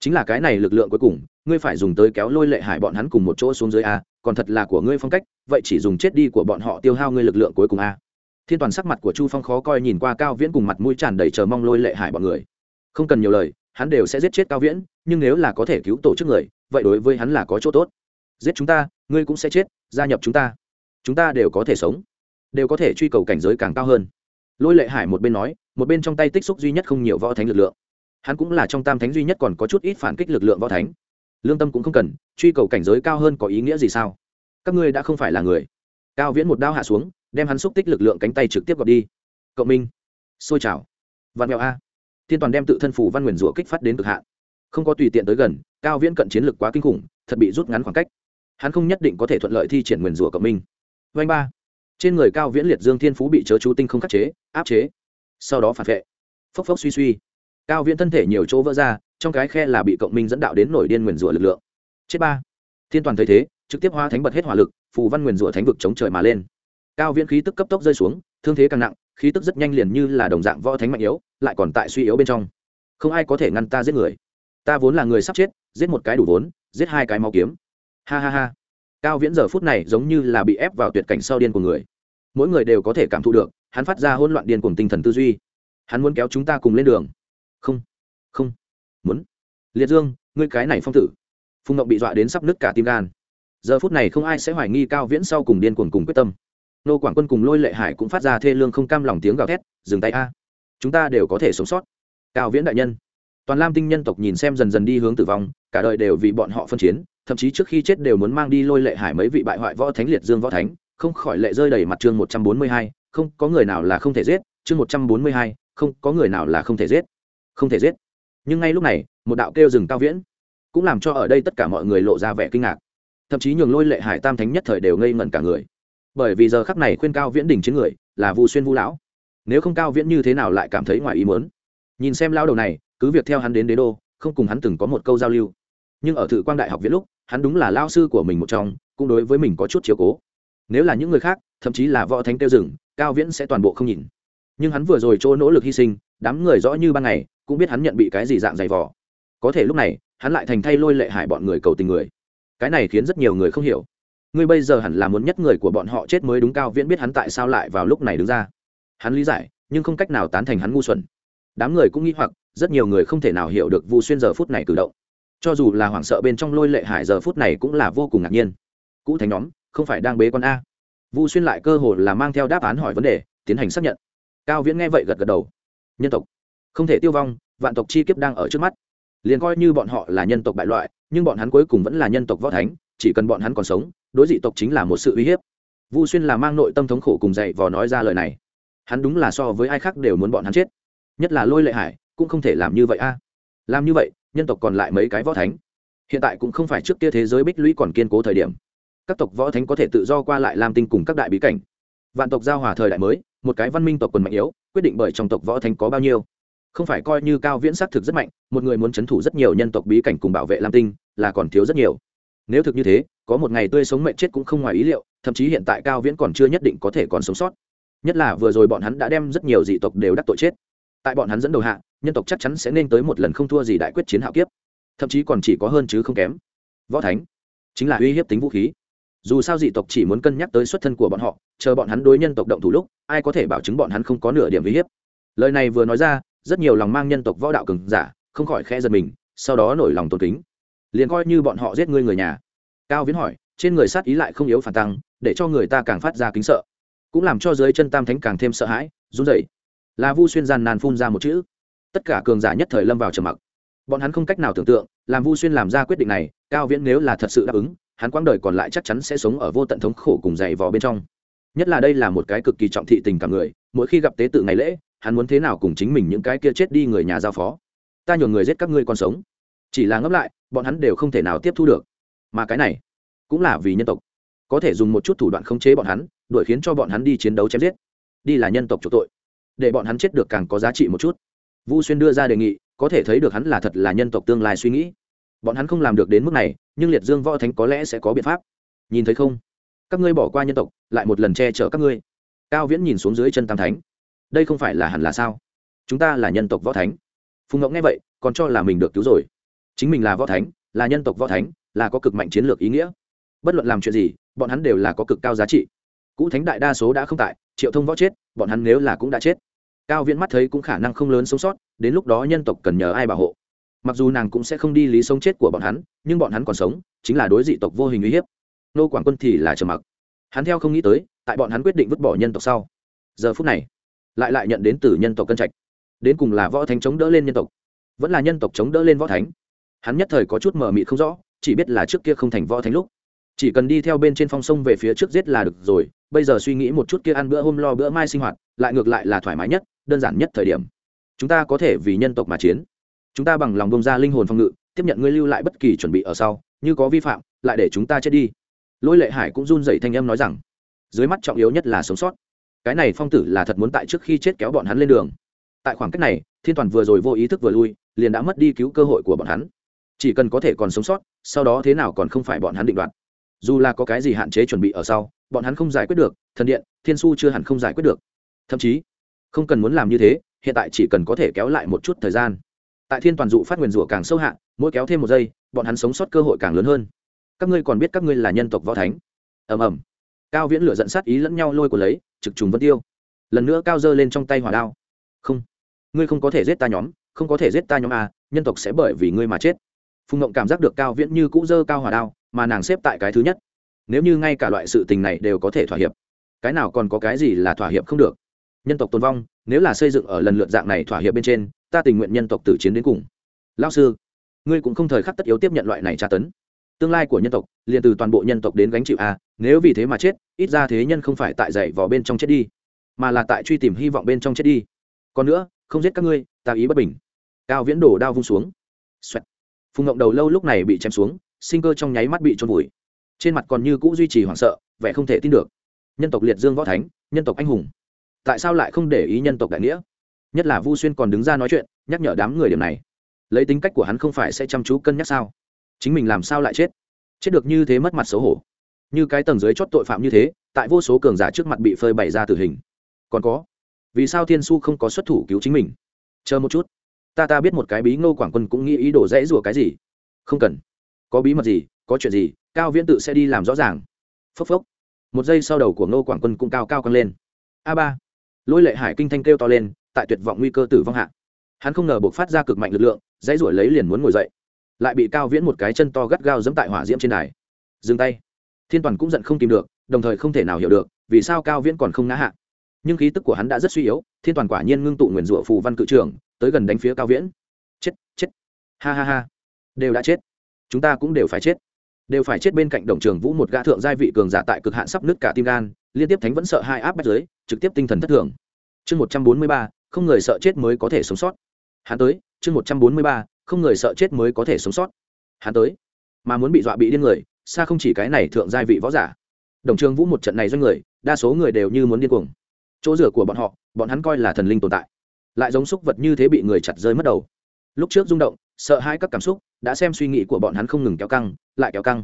chính là cái này lực lượng cuối cùng, ngươi phải dùng tới kéo lôi lệ hải bọn hắn cùng một chỗ xuống dưới a, còn thật là của ngươi phong cách, vậy chỉ dùng chết đi của bọn họ tiêu hao ngươi lực lượng cuối cùng a. Thiên toàn sắc mặt của chu phong khó coi nhìn qua cao viễn cùng mặt mũi tràn đầy chờ mong lôi lệ hải bọn người. Không cần nhiều lời, hắn đều sẽ giết chết cao viễn, nhưng nếu là có thể cứu tổ chức người, vậy đối với hắn là có chỗ tốt. Giết chúng ta, ngươi cũng sẽ chết, gia nhập chúng ta. Chúng ta đều có thể sống, đều có thể truy cầu cảnh giới càng cao hơn. Lôi lệ hải một bên nói, một bên trong tay tích xúc duy nhất không nhiều võ thánh lực lượng hắn cũng là trong tam thánh duy nhất còn có chút ít phản kích lực lượng võ thánh. Lương tâm cũng không cần, truy cầu cảnh giới cao hơn có ý nghĩa gì sao? Các ngươi đã không phải là người. Cao viễn một đao hạ xuống, đem hắn xúc tích lực lượng cánh tay trực tiếp gọt đi. Cộng minh, xôi trào văn mèo a. Thiên toàn đem tự thân phủ văn nguyền rủa kích phát đến cực hạn. Không có tùy tiện tới gần, cao viễn cận chiến lực quá kinh khủng, thật bị rút ngắn khoảng cách. Hắn không nhất định có thể thuận lợi thi triển nguyền rủa cộng minh. Vanh ba. Trên người cao viễn liệt dương thiên phú bị chớ chú tinh không khắc chế, áp chế. Sau đó phản vệ. Phốc phốc suy suy cao viễn thân thể nhiều chỗ vỡ ra, trong cái khe là bị cộng minh dẫn đạo đến nổi điên nguyền rủa lực lượng. Chết ba. Thiên toàn thấy thế, trực tiếp hoa thánh bật hết hỏa lực, phù văn nguyền rủa thánh vực chống trời mà lên. Cao viễn khí tức cấp tốc rơi xuống, thương thế càng nặng, khí tức rất nhanh liền như là đồng dạng võ thánh mạnh yếu, lại còn tại suy yếu bên trong. Không ai có thể ngăn ta giết người. Ta vốn là người sắp chết, giết một cái đủ vốn, giết hai cái máu kiếm. Ha ha ha. Cao viễn giờ phút này giống như là bị ép vào tuyệt cảnh sau điên của người. Mỗi người đều có thể cảm thụ được, hắn phát ra hỗn loạn điên cùng tinh thần tư duy. Hắn muốn kéo chúng ta cùng lên đường không. Muốn. Liệt dương, ngươi cái này phong tử. Phùng ngọc bị dọa đến sắp nứt cả tim gan. Giờ phút này không ai sẽ hoài nghi cao viễn sau cùng điên cuồng cùng quyết tâm. Nô quảng quân cùng lôi lệ hải cũng phát ra thê lương không cam lòng tiếng gào thét, dừng tay a. Chúng ta đều có thể sống sót. Cao viễn đại nhân. Toàn lam tinh nhân tộc nhìn xem dần dần đi hướng tử vong, cả đời đều vì bọn họ phân chiến, thậm chí trước khi chết đều muốn mang đi lôi lệ hải mấy vị bại hoại võ thánh liệt dương võ thánh, không khỏi lệ rơi đầy mặt chương một trăm bốn mươi hai, không, có người nào là không thể giết. Chương một trăm bốn mươi hai, không, có người nào là không thể giết. Không thể giết nhưng ngay lúc này, một đạo kêu rừng cao viễn cũng làm cho ở đây tất cả mọi người lộ ra vẻ kinh ngạc. Thậm chí nhường lôi lệ hải tam thánh nhất thời đều ngây ngẩn cả người. Bởi vì giờ khắc này khuyên cao viễn đỉnh chiến người là vu xuyên vu lão. Nếu không cao viễn như thế nào lại cảm thấy ngoài ý muốn? Nhìn xem lao đầu này, cứ việc theo hắn đến đế đô, không cùng hắn từng có một câu giao lưu. Nhưng ở thự quang đại học viễn lúc, hắn đúng là lao sư của mình một trong, cũng đối với mình có chút chiều cố. Nếu là những người khác, thậm chí là võ thánh tiêu rừng, cao viễn sẽ toàn bộ không nhìn. Nhưng hắn vừa rồi chỗ nỗ lực hy sinh, đám người rõ như ban ngày cũng biết hắn nhận bị cái gì dạng dày vò. Có thể lúc này, hắn lại thành thay lôi lệ hải bọn người cầu tình người. Cái này khiến rất nhiều người không hiểu. Ngươi bây giờ hẳn là muốn nhất người của bọn họ chết mới đúng, cao viễn biết hắn tại sao lại vào lúc này đứng ra. Hắn lý giải, nhưng không cách nào tán thành hắn ngu xuẩn. Đám người cũng nghĩ hoặc, rất nhiều người không thể nào hiểu được vu xuyên giờ phút này cử động. Cho dù là hoảng sợ bên trong lôi lệ hải giờ phút này cũng là vô cùng ngạc nhiên. Cũ thành nhóm, không phải đang bế con a. Vu xuyên lại cơ hồ là mang theo đáp án hỏi vấn đề, tiến hành xác nhận. Cao viễn nghe vậy gật gật đầu. Nhân tộc không thể tiêu vong, vạn tộc chi kiếp đang ở trước mắt. Liền coi như bọn họ là nhân tộc bại loại, nhưng bọn hắn cuối cùng vẫn là nhân tộc võ thánh, chỉ cần bọn hắn còn sống, đối dị tộc chính là một sự uy hiếp. Vu xuyên là mang nội tâm thống khổ cùng dậy vò nói ra lời này. Hắn đúng là so với ai khác đều muốn bọn hắn chết. Nhất là lôi lệ hải, cũng không thể làm như vậy a. Làm như vậy, nhân tộc còn lại mấy cái võ thánh. Hiện tại cũng không phải trước kia thế giới bích lũy còn kiên cố thời điểm. Các tộc võ thánh có thể tự do qua lại làm tinh cùng các đại bí cảnh. Vạn tộc giao hòa thời đại mới, một cái văn minh tộc quần mạnh yếu, quyết định bởi trong tộc võ thánh có bao nhiêu không phải coi như cao viễn xác thực rất mạnh, một người muốn c h ấ n thủ rất nhiều nhân tộc bí cảnh cùng bảo vệ lam tinh, là còn thiếu rất nhiều. Nếu thực như thế, có một ngày tươi sống mệnh chết cũng không ngoài ý liệu, thậm chí hiện tại cao viễn còn chưa nhất định có thể còn sống sót. Nhất là vừa rồi bọn hắn đã đem rất nhiều dị tộc đều đắc tội chết. Tại bọn hắn dẫn đầu hạ, nhân tộc chắc chắn sẽ nên tới một lần không thua gì đại quyết chiến hạo kiếp. Thậm chí còn chỉ có hơn chứ không kém. Võ thánh, chính là uy hiếp tính vũ khí. Dù sao dị tộc chỉ muốn cân nhắc tới xuất thân của bọn họ, chờ bọn hắn đối nhân tộc động thủ lúc, ai có thể bảo chứng bọn hắn không có nửa điểm uy hiếp? Lời này vừa nói ra rất nhiều lòng mang nhân tộc võ đạo cường giả, không khỏi khe giật mình, sau đó nổi lòng tôn kính. Liền coi như bọn họ giết ngươi người nhà. Cao viễn hỏi, trên người sát ý lại không yếu phản tăng, để cho người ta càng phát ra kính sợ. Cũng làm cho dưới chân tam thánh càng thêm sợ hãi, run rẩy. Là vu xuyên gian nàn phun ra một chữ. Tất cả cường giả nhất thời lâm vào trầm mặc. Bọn hắn không cách nào tưởng tượng, làm vu xuyên làm ra quyết định này, cao viễn nếu là thật sự đáp ứng, hắn quãng đời còn lại chắc chắn sẽ sống ở vô tận thống khổ cùng dày vò bên trong. Nhất là đây là một cái cực kỳ trọng thị tình cảm người, mỗi khi gặp tế tự ngày lễ hắn muốn thế nào cùng chính mình những cái kia chết đi người nhà giao phó? Ta nhường người giết các ngươi còn sống. Chỉ là ngấp lại, bọn hắn đều không thể nào tiếp thu được. Mà cái này cũng là vì nhân tộc. Có thể dùng một chút thủ đoạn khống chế bọn hắn, đuổi khiến cho bọn hắn đi chiến đấu chém giết. Đi là nhân tộc chủ tội. Để bọn hắn chết được càng có giá trị một chút. Vu xuyên đưa ra đề nghị, có thể thấy được hắn là thật là nhân tộc tương lai suy nghĩ. Bọn hắn không làm được đến mức này, nhưng liệt dương võ thánh có lẽ sẽ có biện pháp. Nhìn thấy không? Các ngươi bỏ qua nhân tộc, lại một lần che chở các ngươi. Cao viễn nhìn xuống dưới chân tam thánh đây không phải là hẳn là sao? Chúng ta là nhân tộc võ thánh. Phùng ngọc nghe vậy, còn cho là mình được cứu rồi. Chính mình là võ thánh, là nhân tộc võ thánh, là có cực mạnh chiến lược ý nghĩa. Bất luận làm chuyện gì, bọn hắn đều là có cực cao giá trị. Cũ thánh đại đa số đã không tại, triệu thông võ chết, bọn hắn nếu là cũng đã chết. Cao viễn mắt thấy cũng khả năng không lớn sống sót, đến lúc đó nhân tộc cần nhờ ai bảo hộ? Mặc dù nàng cũng sẽ không đi lý sống chết của bọn hắn, nhưng bọn hắn còn sống, chính là đối dị tộc vô hình uy hiếp. Nô quảng quân thì là trầm mặc. Hắn theo không nghĩ tới, tại bọn hắn quyết định vứt bỏ nhân tộc sau. Giờ phút này lại lại nhận đến từ nhân tộc cân trạch. Đến cùng là võ thánh chống đỡ lên nhân tộc, vẫn là nhân tộc chống đỡ lên võ thánh. Hắn nhất thời có chút mờ mịt không rõ, chỉ biết là trước kia không thành võ thánh lúc. Chỉ cần đi theo bên trên phong sông về phía trước giết là được rồi, bây giờ suy nghĩ một chút kia ăn bữa hôm lo bữa mai sinh hoạt, lại ngược lại là thoải mái nhất, đơn giản nhất thời điểm. Chúng ta có thể vì nhân tộc mà chiến. Chúng ta bằng lòng bông ra linh hồn phong ngự, tiếp nhận ngươi lưu lại bất kỳ chuẩn bị ở sau, như có vi phạm, lại để chúng ta chết đi. Lôi lệ hải cũng run dậy thanh âm nói rằng, dưới mắt trọng yếu nhất là sống sót cái này phong tử là thật muốn tại trước khi chết kéo bọn hắn lên đường. Tại khoảng cách này, thiên toàn vừa rồi vô ý thức vừa lui, liền đã mất đi cứu cơ hội của bọn hắn. Chỉ cần có thể còn sống sót, sau đó thế nào còn không phải bọn hắn định đoạt. Dù là có cái gì hạn chế chuẩn bị ở sau, bọn hắn không giải quyết được, thần điện, thiên su chưa hẳn không giải quyết được. Thậm chí, không cần muốn làm như thế, hiện tại chỉ cần có thể kéo lại một chút thời gian. Tại thiên toàn dụ phát nguyền rủa càng sâu hạn, mỗi kéo thêm một giây, bọn hắn sống sót cơ hội càng lớn hơn. Các ngươi còn biết các ngươi là nhân tộc võ thánh. Ầm ầm cao viễn lửa dẫn sát ý lẫn nhau lôi của lấy, trực trùng vân tiêu. Lần nữa cao dơ lên trong tay hỏa đao. Không, ngươi không có thể giết ta nhóm, không có thể giết ta nhóm à nhân tộc sẽ bởi vì ngươi mà chết. Phùng ngộng cảm giác được cao viễn như cũ dơ cao hỏa đao, mà nàng xếp tại cái thứ nhất. Nếu như ngay cả loại sự tình này đều có thể thỏa hiệp, cái nào còn có cái gì là thỏa hiệp không được? Nhân tộc tồn vong, nếu là xây dựng ở lần lượt dạng này thỏa hiệp bên trên, ta tình nguyện nhân tộc tử chiến đến cùng. Lao sư, ngươi cũng không thời khắc tất yếu tiếp nhận loại này tra tấn tương lai của nhân tộc, liền từ toàn bộ nhân tộc đến gánh chịu a, nếu vì thế mà chết, ít ra thế nhân không phải tại dậy vỏ bên trong chết đi, mà là tại truy tìm hy vọng bên trong chết đi. Còn nữa, không giết các ngươi, ta ý bất bình. Cao viễn đổ đao vung xuống. Xoẹt. phùng ngộng đầu lâu lúc này bị chém xuống, sinh cơ trong nháy mắt bị trôn vùi. Trên mặt còn như cũ duy trì hoảng sợ, vẻ không thể tin được. Nhân tộc liệt dương võ thánh, nhân tộc anh hùng. Tại sao lại không để ý nhân tộc đại nghĩa? Nhất là vu xuyên còn đứng ra nói chuyện, nhắc nhở đám người điểm này. Lấy tính cách của hắn không phải sẽ chăm chú cân nhắc sao? Chính mình làm sao lại chết? Chết được như thế mất mặt xấu hổ. Như cái tầng dưới chót tội phạm như thế, tại vô số cường giả trước mặt bị phơi bày ra tử hình. Còn có, vì sao thiên su không có xuất thủ cứu chính mình? Chờ một chút. Ta ta biết một cái bí ngô quảng quân cũng nghĩ ý đồ dễ rủa cái gì. Không cần. Có bí mật gì, có chuyện gì, cao viễn tự sẽ đi làm rõ ràng. Phốc phốc. Một giây sau đầu của ngô quảng quân cũng cao cao căng lên. A ba. Lôi lệ hải kinh thanh kêu to lên, tại tuyệt vọng nguy cơ tử vong hạ. Hắn không ngờ buộc phát ra cực mạnh lực lượng, dãy ruổi lấy liền muốn ngồi dậy lại bị cao viễn một cái chân to gắt gao dẫm tại hỏa diễm trên đài. Dừng tay. Thiên toàn cũng giận không tìm được, đồng thời không thể nào hiểu được, vì sao cao viễn còn không ngã hạ. Nhưng khí tức của hắn đã rất suy yếu, thiên toàn quả nhiên ngưng tụ nguyền rủa phù văn cự trưởng tới gần đánh phía cao viễn. Chết chết. Ha ha ha. Đều đã chết. Chúng ta cũng đều phải chết. Đều phải chết bên cạnh đồng trường vũ một gã thượng giai vị cường giả tại cực hạn sắp nứt cả tim gan, liên tiếp thánh vẫn sợ hai áp bách giới trực tiếp tinh thần thất thường. Chương một trăm bốn mươi ba, không người sợ chết mới có thể sống sót. Hắn tới, chương một trăm bốn mươi ba không người sợ chết mới có thể sống sót. Hắn tới, mà muốn bị dọa bị điên người, xa không chỉ cái này thượng giai vị võ giả. Đồng trường vũ một trận này doanh người, đa số người đều như muốn điên cuồng. Chỗ rửa của bọn họ, bọn hắn coi là thần linh tồn tại. Lại giống xúc vật như thế bị người chặt rơi mất đầu. Lúc trước rung động, sợ hãi các cảm xúc, đã xem suy nghĩ của bọn hắn không ngừng kéo căng, lại kéo căng.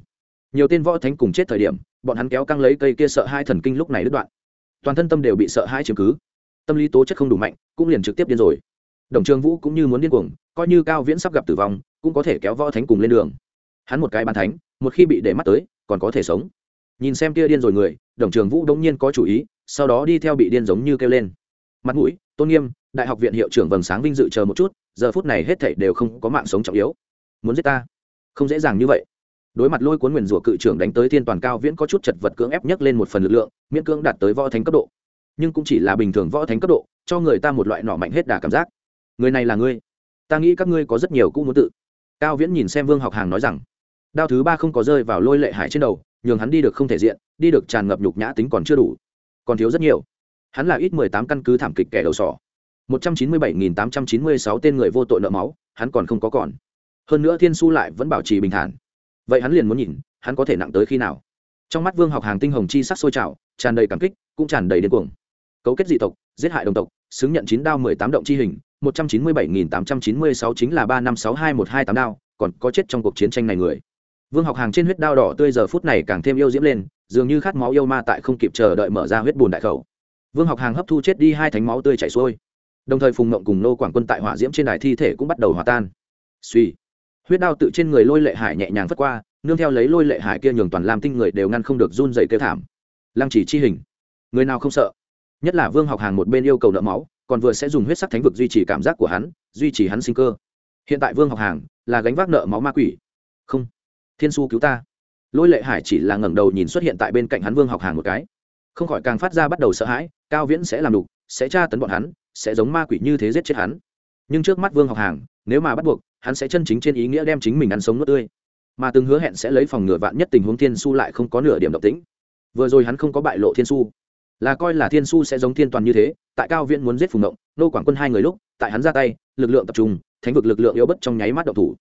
Nhiều tên võ thánh cùng chết thời điểm, bọn hắn kéo căng lấy cây kia sợ hai thần kinh lúc này đứt đoạn. Toàn thân tâm đều bị sợ hai chiếm cứ. Tâm lý tố chất không đủ mạnh, cũng liền trực tiếp điên rồi đồng trường vũ cũng như muốn điên cuồng, coi như cao viễn sắp gặp tử vong, cũng có thể kéo võ thánh cùng lên đường. Hắn một cái bàn thánh, một khi bị để mắt tới, còn có thể sống. Nhìn xem kia điên rồi người, đồng trường vũ đống nhiên có chủ ý, sau đó đi theo bị điên giống như kêu lên. Mặt mũi, tôn nghiêm, đại học viện hiệu trưởng vầng sáng vinh dự chờ một chút, giờ phút này hết thảy đều không có mạng sống trọng yếu. Muốn giết ta? Không dễ dàng như vậy. Đối mặt lôi cuốn nguyền rủa cự trưởng đánh tới thiên toàn cao viễn có chút chật vật cưỡng ép nhấc lên một phần lực lượng, miễn cưỡng đạt tới võ thánh cấp độ. Nhưng cũng chỉ là bình thường võ thánh cấp độ, cho người ta một loại nỏ mạnh hết đà cảm giác người này là ngươi. Ta nghĩ các ngươi có rất nhiều cũng muốn tự. Cao viễn nhìn xem vương học hàng nói rằng, đao thứ ba không có rơi vào lôi lệ hải trên đầu, nhường hắn đi được không thể diện, đi được tràn ngập nhục nhã tính còn chưa đủ. Còn thiếu rất nhiều. Hắn là ít mười tám căn cứ thảm kịch kẻ đầu sỏ. Một trăm chín mươi bảy nghìn tám trăm chín mươi sáu tên người vô tội nợ máu, hắn còn không có còn. Hơn nữa thiên su lại vẫn bảo trì bình thản. Vậy hắn liền muốn nhìn, hắn có thể nặng tới khi nào. Trong mắt vương học hàng tinh hồng chi sắc sôi trào, tràn đầy cảm kích, cũng tràn đầy điên cuồng. Cấu kết dị tộc, giết hại đồng tộc, xứng nhận chín đao mười tám động chi hình một trăm chín mươi bảy nghìn tám trăm chín mươi sáu chính là ba năm sáu hai một hai tám đao, còn có chết trong cuộc chiến tranh này người. Vương học hàng trên huyết đao đỏ tươi giờ phút này càng thêm yêu diễm lên, dường như khát máu yêu ma tại không kịp chờ đợi mở ra huyết bùn đại khẩu. Vương học hàng hấp thu chết đi hai thánh máu tươi chảy xuôi. Đồng thời phùng mộng cùng nô quảng quân tại hỏa diễm trên đài thi thể cũng bắt đầu hòa tan. Suy huyết đao tự trên người lôi lệ hải nhẹ nhàng vất qua, nương theo lấy lôi lệ hải kia nhường toàn làm tinh người đều ngăn không được run dày kêu thảm. Lăng chỉ chi hình. Người nào không sợ? Nhất là vương học hàng một bên yêu cầu nợ máu còn vừa sẽ dùng huyết sắc thánh vực duy trì cảm giác của hắn, duy trì hắn sinh cơ. Hiện tại vương học hàng là gánh vác nợ máu ma quỷ. Không, thiên su cứu ta. Lôi lệ hải chỉ là ngẩng đầu nhìn xuất hiện tại bên cạnh hắn vương học hàng một cái. Không khỏi càng phát ra bắt đầu sợ hãi, cao viễn sẽ làm đục, sẽ tra tấn bọn hắn, sẽ giống ma quỷ như thế giết chết hắn. Nhưng trước mắt vương học hàng, nếu mà bắt buộc, hắn sẽ chân chính trên ý nghĩa đem chính mình ăn sống nuốt tươi. Mà từng hứa hẹn sẽ lấy phòng ngừa vạn nhất tình huống thiên su lại không có nửa điểm độc tính vừa rồi hắn không có bại lộ thiên su là coi là thiên su sẽ giống thiên toàn như thế, tại cao viễn muốn giết phùng động nô quảng quân hai người lúc, tại hắn ra tay, lực lượng tập trung, thánh vực lực lượng yếu bất trong nháy mắt động thủ.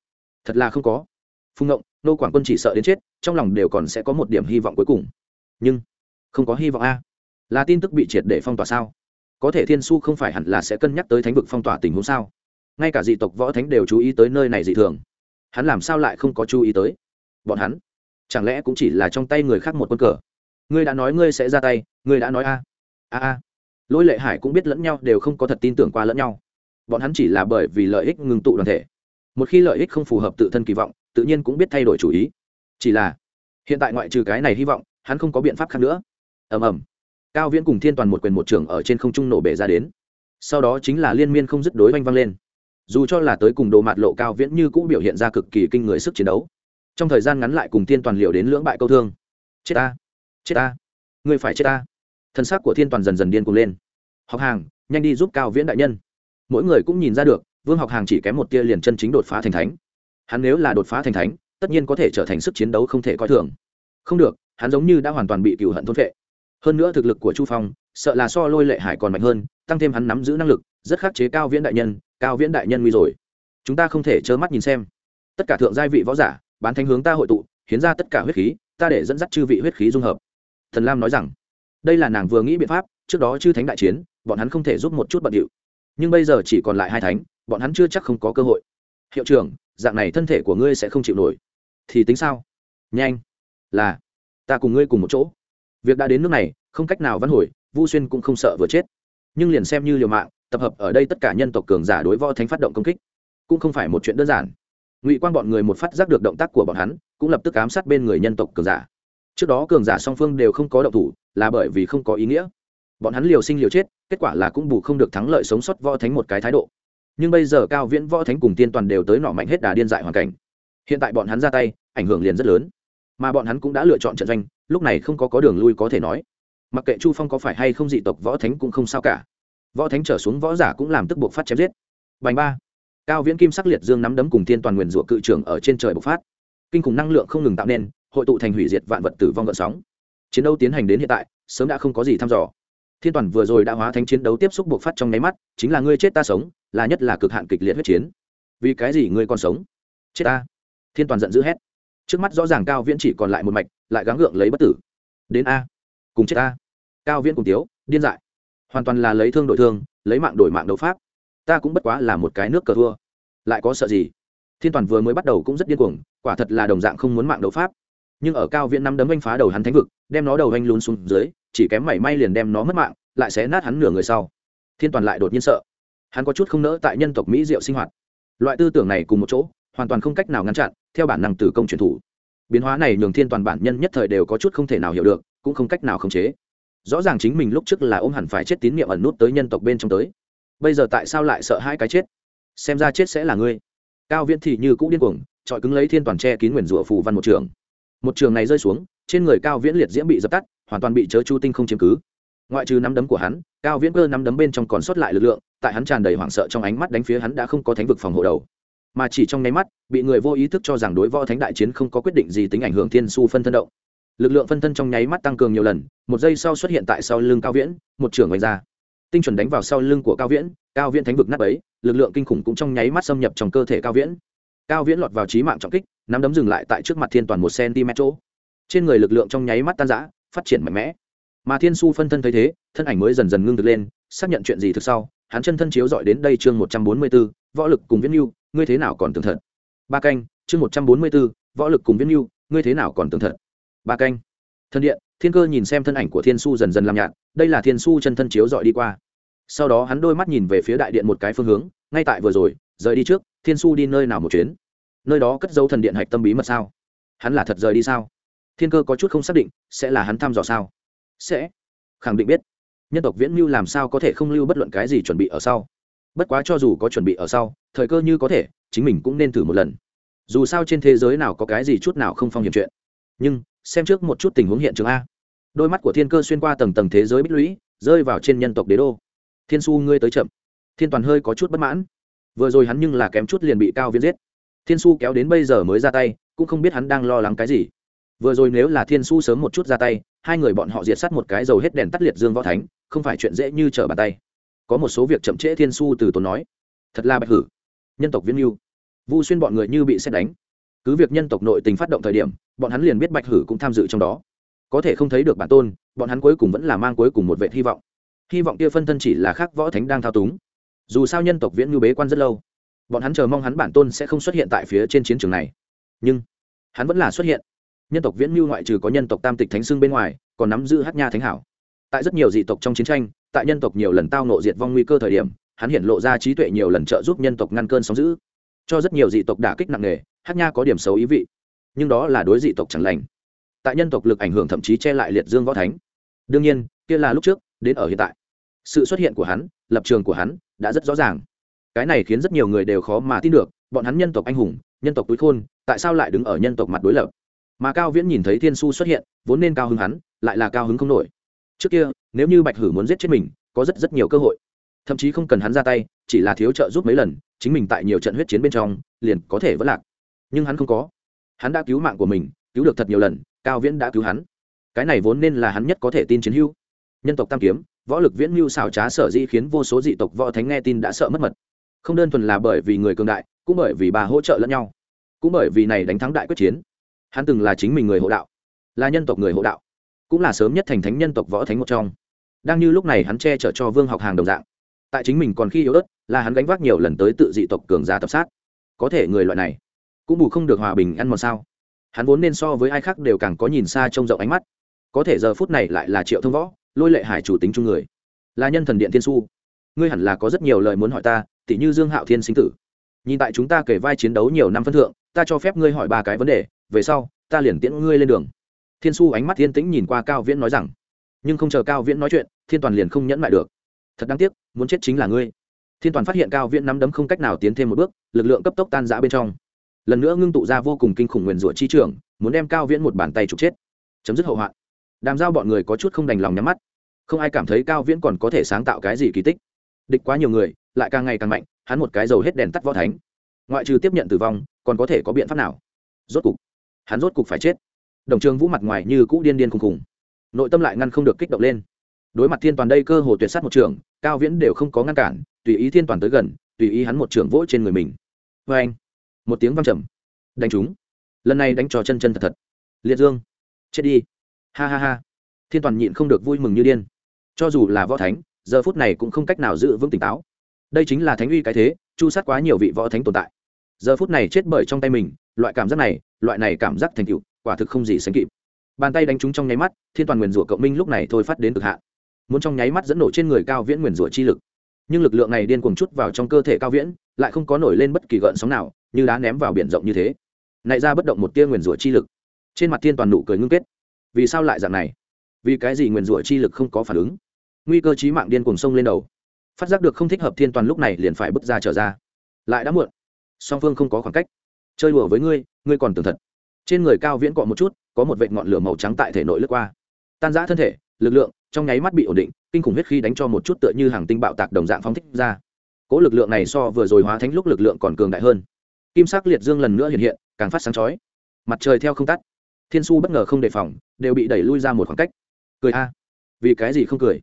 Thật là không có. Phùng động nô quảng quân chỉ sợ đến chết, trong lòng đều còn sẽ có một điểm hy vọng cuối cùng. Nhưng, không có hy vọng a. Là tin tức bị triệt để phong tỏa sao? Có thể thiên su không phải hẳn là sẽ cân nhắc tới thánh vực phong tỏa tình huống sao? Ngay cả dị tộc võ thánh đều chú ý tới nơi này dị thường. Hắn làm sao lại không có chú ý tới? Bọn hắn, chẳng lẽ cũng chỉ là trong tay người khác một quân cờ? Ngươi đã nói ngươi sẽ ra tay, ngươi đã nói a. A a. Lỗi lệ hải cũng biết lẫn nhau đều không có thật tin tưởng qua lẫn nhau. Bọn hắn chỉ là bởi vì lợi ích ngừng tụ đoàn thể. Một khi lợi ích không phù hợp tự thân kỳ vọng, tự nhiên cũng biết thay đổi chủ ý. Chỉ là, hiện tại ngoại trừ cái này hy vọng, hắn không có biện pháp khác nữa. Ầm ầm. Cao viễn cùng thiên toàn một quyền một trưởng ở trên không trung nổ bể ra đến. Sau đó chính là liên miên không dứt đối oanh vang lên. Dù cho là tới cùng đồ mạt lộ cao viễn như cũng biểu hiện ra cực kỳ kinh người sức chiến đấu. Trong thời gian ngắn lại cùng thiên toàn liệu đến lưỡng bại câu thương. Chết ta chết ta. Ngươi phải chết ta. Thân xác của thiên toàn dần dần điên cuồng lên. Học hàng, nhanh đi giúp cao viễn đại nhân. Mỗi người cũng nhìn ra được, vương học hàng chỉ kém một tia liền chân chính đột phá thành thánh. Hắn nếu là đột phá thành thánh, tất nhiên có thể trở thành sức chiến đấu không thể coi thường. Không được, hắn giống như đã hoàn toàn bị cựu hận thôn vệ hơn nữa thực lực của chu phong, sợ là so lôi lệ hải còn mạnh hơn, tăng thêm hắn nắm giữ năng lực, rất khắc chế cao viễn đại nhân, cao viễn đại nhân nguy rồi. Chúng ta không thể trơ mắt nhìn xem. Tất cả thượng giai vị võ giả, bán thánh hướng ta hội tụ, hiến ra tất cả huyết khí, ta để dẫn dắt chư vị huyết khí dung hợp thần lam nói rằng, đây là nàng vừa nghĩ biện pháp, trước đó chư thánh đại chiến, bọn hắn không thể giúp một chút bận điệu. Nhưng bây giờ chỉ còn lại hai thánh, bọn hắn chưa chắc không có cơ hội. Hiệu trưởng, dạng này thân thể của ngươi sẽ không chịu nổi. Thì tính sao? Nhanh. Là, ta cùng ngươi cùng một chỗ. Việc đã đến nước này, không cách nào văn hồi, vu xuyên cũng không sợ vừa chết. Nhưng liền xem như liều mạng, tập hợp ở đây tất cả nhân tộc cường giả đối võ thánh phát động công kích, cũng không phải một chuyện đơn giản. Ngụy quan bọn người một phát giác được động tác của bọn hắn, cũng lập tức ám sát bên người nhân tộc cường giả trước đó cường giả song phương đều không có động thủ, là bởi vì không có ý nghĩa. Bọn hắn liều sinh liều chết, kết quả là cũng bù không được thắng lợi sống sót võ thánh một cái thái độ. Nhưng bây giờ cao viễn võ thánh cùng tiên toàn đều tới nọ mạnh hết đà điên dại hoàn cảnh. Hiện tại bọn hắn ra tay, ảnh hưởng liền rất lớn. Mà bọn hắn cũng đã lựa chọn trận doanh, lúc này không có có đường lui có thể nói. Mặc kệ chu phong có phải hay không dị tộc võ thánh cũng không sao cả. Võ thánh trở xuống võ giả cũng làm tức buộc phát chém giết. Bành ba. Cao viễn kim sắc liệt dương nắm đấm cùng tiên toàn nguyền rủa cự trưởng ở trên trời bộc phát. Kinh khủng năng lượng không ngừng tạo nên hội tụ thành hủy diệt vạn vật tử vong gợn sóng. Chiến đấu tiến hành đến hiện tại, sớm đã không có gì thăm dò. Thiên toàn vừa rồi đã hóa thành chiến đấu tiếp xúc buộc phát trong nháy mắt, chính là ngươi chết ta sống, là nhất là cực hạn kịch liệt huyết chiến. Vì cái gì ngươi còn sống? Chết ta. Thiên toàn giận dữ hét. Trước mắt rõ ràng cao viễn chỉ còn lại một mạch, lại gắng gượng lấy bất tử. Đến a. Cùng chết ta. Cao viễn cùng tiếu, điên dại. Hoàn toàn là lấy thương đổi thương, lấy mạng đổi mạng đấu pháp. Ta cũng bất quá là một cái nước cờ thua. Lại có sợ gì? Thiên toàn vừa mới bắt đầu cũng rất điên cuồng, quả thật là đồng dạng không muốn mạng đấu pháp nhưng ở cao viễn năm đấm anh phá đầu hắn thánh vực, đem nó đầu anh lún xuống dưới, chỉ kém mảy may liền đem nó mất mạng, lại sẽ nát hắn nửa người sau. Thiên toàn lại đột nhiên sợ. Hắn có chút không nỡ tại nhân tộc mỹ diệu sinh hoạt. Loại tư tưởng này cùng một chỗ, hoàn toàn không cách nào ngăn chặn, theo bản năng tử công truyền thủ. Biến hóa này nhường thiên toàn bản nhân nhất thời đều có chút không thể nào hiểu được, cũng không cách nào khống chế. Rõ ràng chính mình lúc trước là ôm hẳn phải chết tín niệm ẩn nút tới nhân tộc bên trong tới. Bây giờ tại sao lại sợ hai cái chết? Xem ra chết sẽ là ngươi. Cao viễn thì như cũ điên cuồng trọi cứng lấy thiên toàn che kín nguyền rủa phù văn một trường một trường này rơi xuống, trên người cao viễn liệt diễm bị dập tắt, hoàn toàn bị chớ chu tinh không chiếm cứ. Ngoại trừ nắm đấm của hắn, cao viễn cơ nắm đấm bên trong còn sót lại lực lượng, tại hắn tràn đầy hoảng sợ trong ánh mắt đánh phía hắn đã không có thánh vực phòng hộ đầu. Mà chỉ trong nháy mắt, bị người vô ý thức cho rằng đối võ thánh đại chiến không có quyết định gì tính ảnh hưởng thiên su phân thân động. Lực lượng phân thân trong nháy mắt tăng cường nhiều lần, một giây sau xuất hiện tại sau lưng cao viễn, một trưởng oanh ra. Tinh chuẩn đánh vào sau lưng của cao viễn cao viễn thánh vực nắp ấy lực lượng kinh khủng cũng trong nháy mắt xâm nhập trong cơ thể cao viễn cao viễn lọt vào trí mạng trọng kích, nắm đấm dừng lại tại trước mặt thiên toàn một cm chỗ. Trên người lực lượng trong nháy mắt tan rã, phát triển mạnh mẽ. Mà thiên su phân thân thấy thế, thân ảnh mới dần dần ngưng thực lên, xác nhận chuyện gì thực sau, hắn chân thân chiếu dọi đến đây chương một trăm bốn mươi b ố võ lực cùng viễn mưu ngươi thế nào còn tường thật? Ba canh, chương một trăm bốn mươi b ố võ lực cùng viễn mưu ngươi thế nào còn tường thật? Ba canh. Thân điện, thiên cơ nhìn xem thân ảnh của thiên su dần dần làm nhạt, đây là thiên su chân thân chiếu dọi đi qua. Sau đó hắn đôi mắt nhìn về phía đại điện một cái phương hướng, ngay tại vừa rồi rời đi trước, thiên su đi nơi nào một chuyến? Nơi đó cất dấu thần điện hạch tâm bí mật sao? Hắn là thật rời đi sao? Thiên cơ có chút không xác định, sẽ là hắn thăm dò sao? Sẽ. Khẳng định biết. Nhân tộc viễn mưu làm sao có thể không lưu bất luận cái gì chuẩn bị ở sau? Bất quá cho dù có chuẩn bị ở sau, thời cơ như có thể, chính mình cũng nên thử một lần. Dù sao trên thế giới nào có cái gì chút nào không phong hiểm chuyện. Nhưng, xem trước một chút tình huống hiện trường a. Đôi mắt của thiên cơ xuyên qua tầng tầng thế giới bích lũy, rơi vào trên nhân tộc đế đô. Thiên su, ngươi tới chậm. Thiên toàn hơi có chút bất mãn vừa rồi hắn nhưng là kém chút liền bị cao viễn giết. Thiên su kéo đến bây giờ mới ra tay, cũng không biết hắn đang lo lắng cái gì. Vừa rồi nếu là thiên su sớm một chút ra tay, hai người bọn họ diệt s á t một cái dầu hết đèn tắt liệt dương võ thánh, không phải chuyện dễ như trở bàn tay. Có một số việc chậm trễ thiên su từ tốn nói. Thật là bạch hử. Nhân tộc viễn mưu vu xuyên bọn người như bị xét đánh. Cứ việc nhân tộc nội tình phát động thời điểm, bọn hắn liền biết bạch hử cũng tham dự trong đó. Có thể không thấy được bản tôn, bọn hắn cuối cùng vẫn là mang cuối cùng một vệ hy vọng. Hy vọng kia phân thân chỉ là khác võ thánh đang thao túng dù sao nhân tộc viễn ngư bế quan rất lâu, bọn hắn chờ mong hắn bản tôn sẽ không xuất hiện tại phía trên chiến trường này. Nhưng, hắn vẫn là xuất hiện. Nhân tộc viễn mưu ngoại trừ có nhân tộc tam tịch thánh xưng bên ngoài, còn nắm giữ hát nha thánh hảo. Tại rất nhiều dị tộc trong chiến tranh, tại nhân tộc nhiều lần tao nộ diệt vong nguy cơ thời điểm, hắn hiện lộ ra trí tuệ nhiều lần trợ giúp nhân tộc ngăn cơn sóng giữ cho rất nhiều dị tộc đả kích nặng nề hát nha có điểm xấu ý vị. Nhưng đó là đối dị tộc chẳng lành. Tại nhân tộc lực ảnh hưởng thậm chí che lại liệt dương võ thánh. Đương nhiên, kia là lúc trước, đến ở hiện tại. Sự xuất hiện của hắn, lập trường của hắn đã rất rõ ràng. Cái này khiến rất nhiều người đều khó mà tin được, bọn hắn nhân tộc anh hùng, nhân tộc túi khôn, tại sao lại đứng ở nhân tộc mặt đối lập? Mà cao viễn nhìn thấy thiên su xuất hiện, vốn nên cao hứng hắn, lại là cao hứng không nổi. Trước kia, nếu như bạch hử muốn giết chết mình, có rất rất nhiều cơ hội. Thậm chí không cần hắn ra tay, chỉ là thiếu trợ giúp mấy lần, chính mình tại nhiều trận huyết chiến bên trong, liền có thể vẫn lạc. Nhưng hắn không có. Hắn đã cứu mạng của mình, cứu được thật nhiều lần, cao viễn đã cứu hắn. Cái này vốn nên là hắn nhất có thể tin chiến hữu. Nhân tộc tam kiếm võ lực viễn mưu xảo trá sở dĩ khiến vô số dị tộc võ thánh nghe tin đã sợ mất mật. Không đơn thuần là bởi vì người cường đại, cũng bởi vì bà hỗ trợ lẫn nhau, cũng bởi vì này đánh thắng đại quyết chiến. Hắn từng là chính mình người hộ đạo, là nhân tộc người hộ đạo, cũng là sớm nhất thành thánh nhân tộc võ thánh một trong. Đang như lúc này hắn che chở cho vương học hàng đồng dạng. Tại chính mình còn khi yếu ớt, là hắn gánh vác nhiều lần tới tự dị tộc cường giả tập sát. Có thể người loại này, cũng bù không được hòa bình ăn mòn sao. Hắn vốn nên so với ai khác đều càng có nhìn xa trông rộng ánh mắt. Có thể giờ phút này lại là triệu thông võ lôi lệ hải chủ tính chung người. Là nhân thần điện thiên su. Ngươi hẳn là có rất nhiều lời muốn hỏi ta, tỉ như dương hạo thiên sinh tử. Nhìn tại chúng ta kể vai chiến đấu nhiều năm phân thượng, ta cho phép ngươi hỏi ba cái vấn đề, về sau, ta liền tiễn ngươi lên đường. Thiên su ánh mắt thiên tĩnh nhìn qua cao viễn nói rằng, nhưng không chờ cao viễn nói chuyện, thiên toàn liền không nhẫn lại được. Thật đáng tiếc, muốn chết chính là ngươi. Thiên toàn phát hiện cao viễn nắm đấm không cách nào tiến thêm một bước, lực lượng cấp tốc tan giã bên trong. Lần nữa ngưng tụ ra vô cùng kinh khủng nguyền rủa chi trường, muốn đem cao viễn một bàn tay trục chết. Chấm dứt hậu hoạn đàm giao bọn người có chút không đành lòng nhắm mắt. Không ai cảm thấy cao viễn còn có thể sáng tạo cái gì kỳ tích. Địch quá nhiều người, lại càng ngày càng mạnh, hắn một cái dầu hết đèn tắt võ thánh. Ngoại trừ tiếp nhận tử vong, còn có thể có biện pháp nào? Rốt cục, hắn rốt cục phải chết. Đồng trường vũ mặt ngoài như cũ điên điên khùng khùng. Nội tâm lại ngăn không được kích động lên. Đối mặt thiên toàn đây cơ hồ tuyệt sát một trường, cao viễn đều không có ngăn cản, tùy ý thiên toàn tới gần, tùy ý hắn một trường vỗ trên người mình. Vê anh, một tiếng văng trầm. Đánh chúng lần này đánh trò chân chân thật thật. Liệt dương, chết đi ha ha ha. Thiên toàn nhịn không được vui mừng như điên. Cho dù là võ thánh, giờ phút này cũng không cách nào giữ vững tỉnh táo. Đây chính là thánh uy cái thế, chu sát quá nhiều vị võ thánh tồn tại. Giờ phút này chết bởi trong tay mình, loại cảm giác này, loại này cảm giác thành cựu quả thực không gì sánh kịp. Bàn tay đánh trúng trong nháy mắt, thiên toàn nguyền rủa cộng minh lúc này thôi phát đến cực hạn. Muốn trong nháy mắt dẫn nổ trên người cao viễn nguyền rủa chi lực. Nhưng lực lượng này điên cuồng chút vào trong cơ thể cao viễn, lại không có nổi lên bất kỳ gợn sóng nào, như đá ném vào biển rộng như thế. Nại ra bất động một tia nguyền rủa chi lực. Trên mặt thiên toàn nụ cười ngưng kết vì sao lại dạng này? Vì cái gì nguyền rủa chi lực không có phản ứng? Nguy cơ chí mạng điên cuồng sông lên đầu. Phát giác được không thích hợp thiên toàn lúc này liền phải bước ra trở ra. Lại đã muộn. Song phương không có khoảng cách. Chơi đùa với ngươi ngươi còn tưởng thật. Trên người cao viễn cọ một chút, có một vệt ngọn lửa màu trắng tại thể nội lướt qua. Tan giã thân thể, lực lượng, trong nháy mắt bị ổn định, kinh khủng huyết khi đánh cho một chút tựa như hàng tinh bạo tạc đồng dạng phóng thích ra. Cỗ lực lượng này so vừa rồi hóa thánh lúc lực lượng còn cường đại hơn. Kim sắc liệt dương lần nữa hiện hiện, càng phát sáng chói. Mặt trời theo không tắt thiên su bất ngờ không đề phòng, đều bị đẩy lui ra một khoảng cách. Cười a. Vì cái gì không cười?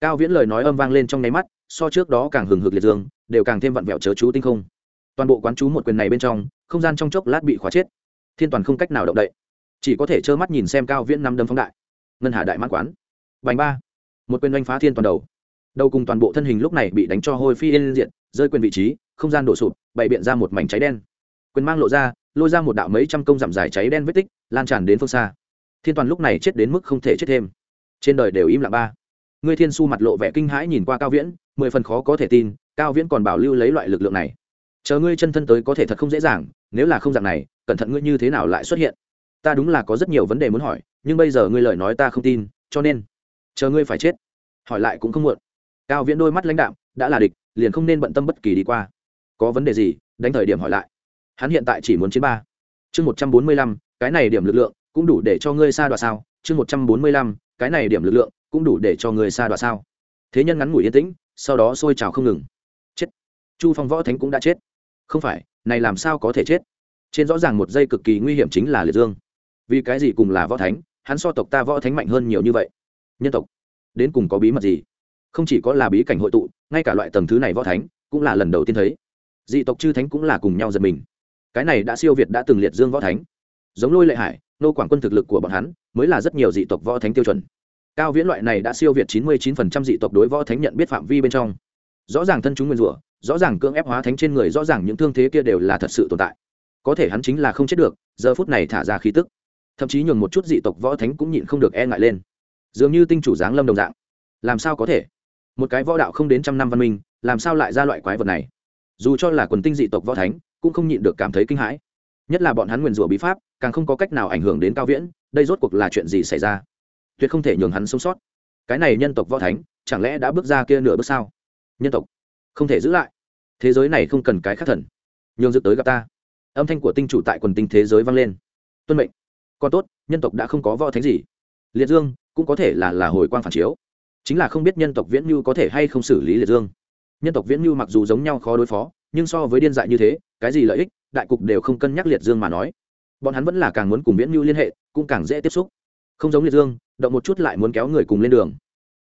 Cao viễn lời nói âm vang lên trong nháy mắt, so trước đó càng hừng hực liệt dương, đều càng thêm vặn vẹo chớ chú tinh không. Toàn bộ quán chú một quyền này bên trong, không gian trong chốc lát bị khóa chết. Thiên toàn không cách nào động đậy. Chỉ có thể trơ mắt nhìn xem cao viễn năm đâm phóng đại. Ngân hà đại mãn quán. Bành ba. Một quyền đánh phá thiên toàn đầu. Đầu cùng toàn bộ thân hình lúc này bị đánh cho hôi phi lên diện, rơi quyền vị trí, không gian đổ sụp, bày biện ra một mảnh cháy đen. Quyền mang lộ ra lôi ra một đạo mấy trăm công giảm dài cháy đen vết tích, lan tràn đến phương xa. Thiên toàn lúc này chết đến mức không thể chết thêm. Trên đời đều im lặng ba. Ngươi thiên su mặt lộ vẻ kinh hãi nhìn qua cao viễn, mười phần khó có thể tin, cao viễn còn bảo lưu lấy loại lực lượng này. Chờ ngươi chân thân tới có thể thật không dễ dàng, nếu là không dạng này, cẩn thận ngươi như thế nào lại xuất hiện? Ta đúng là có rất nhiều vấn đề muốn hỏi, nhưng bây giờ ngươi lời nói ta không tin, cho nên chờ ngươi phải chết. Hỏi lại cũng không muộn. Cao viễn đôi mắt lãnh đạm, đã là địch, liền không nên bận tâm bất kỳ đi qua. Có vấn đề gì, đánh thời điểm hỏi lại hắn hiện tại chỉ muốn chiến ba. Chương một trăm bốn mươi lăm, cái này điểm lực lượng cũng đủ để cho ngươi xa đoạn sao? Chương một trăm bốn mươi lăm, cái này điểm lực lượng cũng đủ để cho ngươi xa đoạn sao? Thế nhân ngắn ngủi yên tĩnh, sau đó sôi trào không ngừng. Chết. Chu phong võ thánh cũng đã chết. Không phải, này làm sao có thể chết? Trên rõ ràng một giây cực kỳ nguy hiểm chính là liệt dương. Vì cái gì cùng là võ thánh, hắn so tộc ta võ thánh mạnh hơn nhiều như vậy? Nhân tộc, đến cùng có bí mật gì? Không chỉ có là bí cảnh hội tụ, ngay cả loại tầng thứ này võ thánh cũng là lần đầu tiên thấy. Dị tộc chư thánh cũng là cùng nhau giật mình cái này đã siêu việt đã từng liệt dương võ thánh. Giống lôi lệ hải, nô quảng quân thực lực của bọn hắn mới là rất nhiều dị tộc võ thánh tiêu chuẩn. Cao viễn loại này đã siêu việt chín mươi chín phần trăm dị tộc đối võ thánh nhận biết phạm vi bên trong. Rõ ràng thân chúng nguyên rủa, rõ ràng cưỡng ép hóa thánh trên người, rõ ràng những thương thế kia đều là thật sự tồn tại. Có thể hắn chính là không chết được, giờ phút này thả ra khí tức. Thậm chí nhường một chút dị tộc võ thánh cũng nhịn không được e ngại lên. Dường như tinh chủ giáng lâm đồng dạng. Làm sao có thể? Một cái võ đạo không đến trăm năm văn minh, làm sao lại ra loại quái vật này? Dù cho là quần tinh dị tộc võ thánh, cũng không nhịn được cảm thấy kinh hãi. Nhất là bọn hắn nguyền rủa bí pháp, càng không có cách nào ảnh hưởng đến cao viễn, đây rốt cuộc là chuyện gì xảy ra? Tuyệt không thể nhường hắn sống sót. Cái này nhân tộc võ thánh, chẳng lẽ đã bước ra kia nửa bước sao? Nhân tộc, không thể giữ lại. Thế giới này không cần cái khác thần. Nhường dự tới gặp ta. Âm thanh của tinh chủ tại quần tinh thế giới vang lên. Tuân mệnh. Còn tốt, nhân tộc đã không có võ thánh gì. Liệt dương, cũng có thể là là hồi quang phản chiếu. Chính là không biết nhân tộc viễn như có thể hay không xử lý liệt dương nhân tộc viễn mưu mặc dù giống nhau khó đối phó, nhưng so với điên dại như thế, cái gì lợi ích, đại cục đều không cân nhắc liệt dương mà nói. Bọn hắn vẫn là càng muốn cùng viễn mưu liên hệ, cũng càng dễ tiếp xúc. Không giống liệt dương, động một chút lại muốn kéo người cùng lên đường.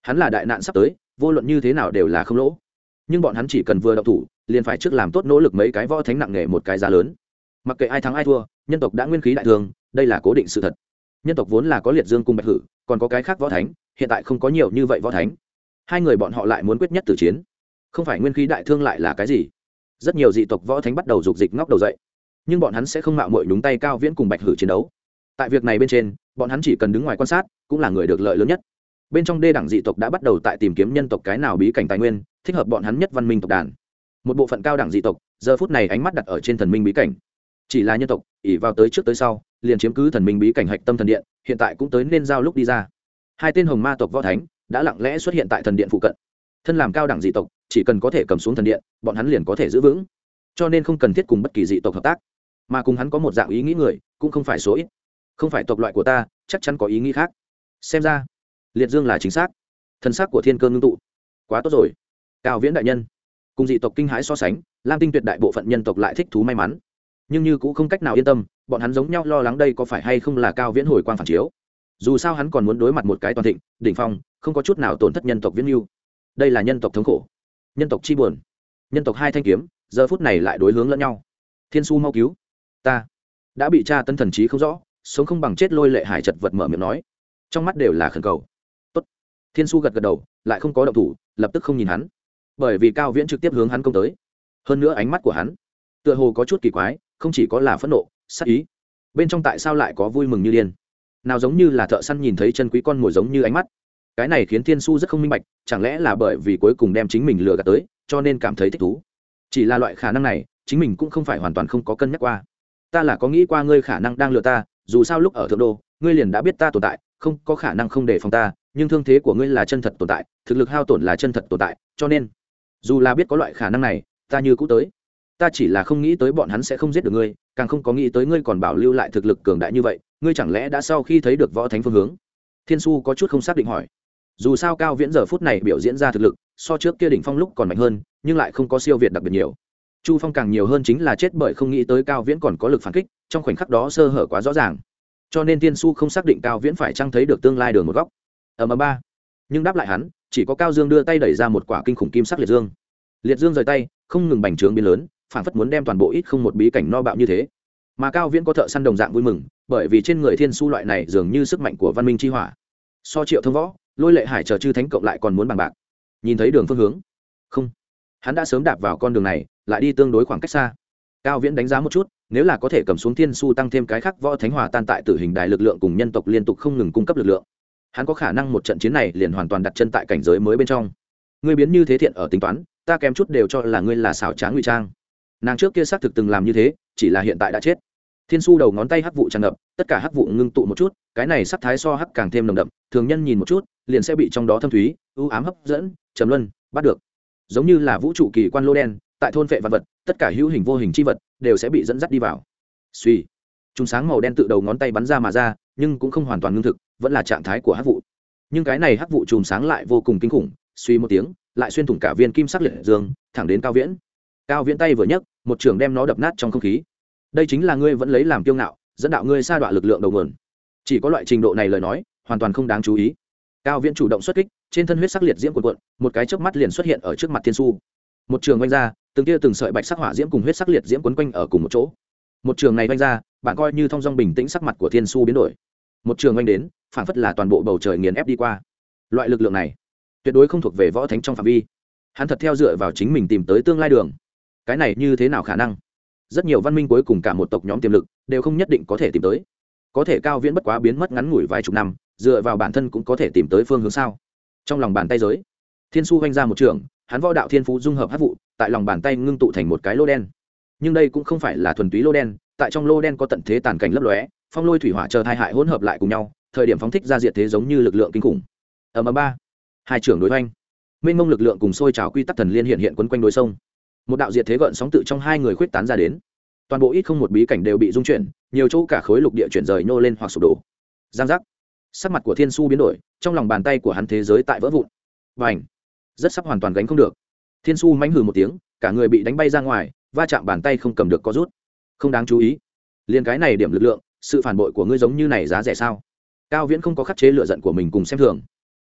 Hắn là đại nạn sắp tới, vô luận như thế nào đều là không lỗ. Nhưng bọn hắn chỉ cần vừa động thủ, liền phải trước làm tốt nỗ lực mấy cái võ thánh nặng nề một cái giá lớn. Mặc kệ ai thắng ai thua, nhân tộc đã nguyên khí đại thương đây là cố định sự thật. Nhân tộc vốn là có liệt dương cùng bạch hử, còn có cái khác võ thánh, hiện tại không có nhiều như vậy võ thánh. Hai người bọn họ lại muốn quyết nhất tử chiến không phải nguyên khí đại thương lại là cái gì? Rất nhiều dị tộc võ thánh bắt đầu dục dịch ngóc đầu dậy, nhưng bọn hắn sẽ không mạo mội đúng tay cao viễn cùng bạch hử chiến đấu. Tại việc này bên trên, bọn hắn chỉ cần đứng ngoài quan sát, cũng là người được lợi lớn nhất. Bên trong đê đảng dị tộc đã bắt đầu tại tìm kiếm nhân tộc cái nào bí cảnh tài nguyên, thích hợp bọn hắn nhất văn minh tộc đàn. Một bộ phận cao đẳng dị tộc, giờ phút này ánh mắt đặt ở trên thần minh bí cảnh. Chỉ là nhân tộc ỉ vào tới trước tới sau, liền chiếm cứ thần minh bí cảnh hạch tâm thần điện, hiện tại cũng tới nên giao lúc đi ra. Hai tên hồng ma tộc võ thánh đã lặng lẽ xuất hiện tại thần điện phụ cận. Thân làm cao đẳng dị tộc chỉ cần có thể cầm xuống thần điện, bọn hắn liền có thể giữ vững. Cho nên không cần thiết cùng bất kỳ dị tộc hợp tác. Mà cùng hắn có một dạng ý nghĩ người, cũng không phải số ít. Không phải tộc loại của ta, chắc chắn có ý nghĩ khác. Xem ra, liệt dương là chính xác. Thân xác của thiên cơ ngưng tụ. Quá tốt rồi. Cao viễn đại nhân. Cùng dị tộc kinh hãi so sánh, lam tinh tuyệt đại bộ phận nhân tộc lại thích thú may mắn. Nhưng như cũng không cách nào yên tâm, bọn hắn giống nhau lo lắng đây có phải hay không là cao viễn hồi quang phản chiếu. Dù sao hắn còn muốn đối mặt một cái toàn thịnh, đỉnh phong, không có chút nào tổn thất nhân tộc viễn mưu đây là nhân tộc thống khổ nhân tộc chi buồn, nhân tộc hai thanh kiếm, giờ phút này lại đối hướng lẫn nhau. Thiên su mau cứu, ta đã bị cha tân thần trí không rõ, sống không bằng chết lôi lệ hải chật vật mở miệng nói. Trong mắt đều là khẩn cầu. Tốt. thiên su gật gật đầu, lại không có động thủ, lập tức không nhìn hắn. Bởi vì cao viễn trực tiếp hướng hắn công tới. Hơn nữa ánh mắt của hắn tựa hồ có chút kỳ quái, không chỉ có là phẫn nộ sắc ý, bên trong tại sao lại có vui mừng như điên? Nào giống như là thợ săn nhìn thấy chân quý con mồi giống như ánh mắt cái này khiến thiên su rất không minh bạch, chẳng lẽ là bởi vì cuối cùng đem chính mình lừa gạt tới, cho nên cảm thấy thích thú? Chỉ là loại khả năng này, chính mình cũng không phải hoàn toàn không có cân nhắc qua. Ta là có nghĩ qua ngươi khả năng đang lừa ta, dù sao lúc ở thượng đô, ngươi liền đã biết ta tồn tại, không có khả năng không đề phòng ta, nhưng thương thế của ngươi là chân thật tồn tại, thực lực hao tổn là chân thật tồn tại, cho nên, dù là biết có loại khả năng này, ta như cũ tới. Ta chỉ là không nghĩ tới bọn hắn sẽ không giết được ngươi, càng không có nghĩ tới ngươi còn bảo lưu lại thực lực cường đại như vậy, ngươi chẳng lẽ đã sau khi thấy được võ thánh phương hướng? Thiên su có chút không xác định hỏi dù sao cao viễn giờ phút này biểu diễn ra thực lực, so trước kia đỉnh phong lúc còn mạnh hơn, nhưng lại không có siêu việt đặc biệt nhiều. Chu phong càng nhiều hơn chính là chết bởi không nghĩ tới cao viễn còn có lực phản kích, trong khoảnh khắc đó sơ hở quá rõ ràng. Cho nên thiên su không xác định cao viễn phải trăng thấy được tương lai đường một góc. Ở mờ ba. Nhưng đáp lại hắn, chỉ có cao dương đưa tay đẩy ra một quả kinh khủng kim sắc liệt dương. Liệt dương rời tay, không ngừng bành trướng biến lớn, phản phất muốn đem toàn bộ ít không một bí cảnh no bạo như thế. Mà cao viễn có thợ săn đồng dạng vui mừng, bởi vì trên người thiên su loại này dường như sức mạnh của văn minh chi hỏa. So triệu thông võ lôi lệ hải chờ chư thánh cộng lại còn muốn bằng bạc. Nhìn thấy đường phương hướng. Không. Hắn đã sớm đạp vào con đường này, lại đi tương đối khoảng cách xa. Cao viễn đánh giá một chút, nếu là có thể cầm xuống thiên su tăng thêm cái khác võ thánh hòa tan tại tử hình đài lực lượng cùng nhân tộc liên tục không ngừng cung cấp lực lượng. Hắn có khả năng một trận chiến này liền hoàn toàn đặt chân tại cảnh giới mới bên trong. Ngươi biến như thế thiện ở tính toán, ta kém chút đều cho là ngươi là xảo trá ngụy trang. Nàng trước kia xác thực từng làm như thế, chỉ là hiện tại đã chết thiên su đầu ngón tay hắc vụ tràn ngập, tất cả hắc vụ ngưng tụ một chút, cái này sắc thái so hắc càng thêm nồng đậm, thường nhân nhìn một chút, liền sẽ bị trong đó thâm thúy, ưu ám hấp dẫn, trầm luân, bắt được. Giống như là vũ trụ kỳ quan lô đen, tại thôn vệ vật vật, tất cả hữu hình vô hình c h i vật đều sẽ bị dẫn dắt đi vào. Suy chúng sáng màu đen tự đầu ngón tay bắn ra mà ra, nhưng cũng không hoàn toàn ngưng thực, vẫn là trạng thái của hắc vụ. Nhưng cái này hắc vụ chùm sáng lại vô cùng kinh khủng suy một tiếng, lại xuyên thủng cả viên kim sắc liệt dương, thẳng đến cao viễn. Cao viễn tay vừa nhấc, một trường đem nó đập nát trong không khí đây chính là ngươi vẫn lấy làm kiêu ngạo, dẫn đạo ngươi sa đọa lực lượng đầu nguồn. Chỉ có loại trình độ này lời nói, hoàn toàn không đáng chú ý. Cao viễn chủ động xuất kích, trên thân huyết sắc liệt diễm cuộn cuộn, một cái chớp mắt liền xuất hiện ở trước mặt thiên su một trường oanh ra, từng tia từng sợi bạch sắc hỏa diễm cùng huyết sắc liệt diễm quấn quanh ở cùng một chỗ. Một trường này oanh ra, bạn coi như thong dong bình tĩnh sắc mặt của thiên su biến đổi. Một trường oanh đến phảng phất là toàn bộ bầu trời nghiền ép đi qua. Loại lực lượng này, tuyệt đối không thuộc về võ thánh trong phạm vi. Hắn thật theo dựa vào chính mình tìm tới tương lai đường. Cái này như thế nào khả năng? Rất nhiều văn minh cuối cùng cả một tộc nhóm tiềm lực đều không nhất định có thể tìm tới. Có thể cao viễn bất quá biến mất ngắn ngủi vài chục năm, dựa vào bản thân cũng có thể tìm tới phương hướng sao? Trong lòng bàn tay giới, thiên su hoành ra một trường, hắn võ đạo thiên phú dung hợp hát vụ, tại lòng bàn tay ngưng tụ thành một cái lô đen. Nhưng đây cũng không phải là thuần túy lô đen, tại trong lô đen có tận thế tàn cảnh lấp lóe, phong lôi thủy hỏa chờ thai hại hỗn hợp lại cùng nhau, thời điểm phóng thích ra diệt thế giống như lực lượng kinh khủng. Ở ầm ba. Hai trưởng đối oanh mênh mông lực lượng cùng sôi trào quy tắc thần liên hiện hiện quấn quanh đối sông một đạo diệt thế gợn sóng tự trong hai người khuyết tán ra đến. Toàn bộ ít không một bí cảnh đều bị dung chuyển, nhiều chỗ cả khối lục địa chuyển rời nô lên hoặc sụp đổ. Giang giác. Sắc mặt của thiên su biến đổi, trong lòng bàn tay của hắn thế giới tại vỡ vụn. Và ảnh rất sắp hoàn toàn gánh không được. Thiên su mánh hừ một tiếng, cả người bị đánh bay ra ngoài, va chạm bàn tay không cầm được có rút. Không đáng chú ý. Liền cái này điểm lực lượng, sự phản bội của ngươi giống như này giá rẻ sao? Cao viễn không có khắc chế lựa giận của mình cùng xem thường.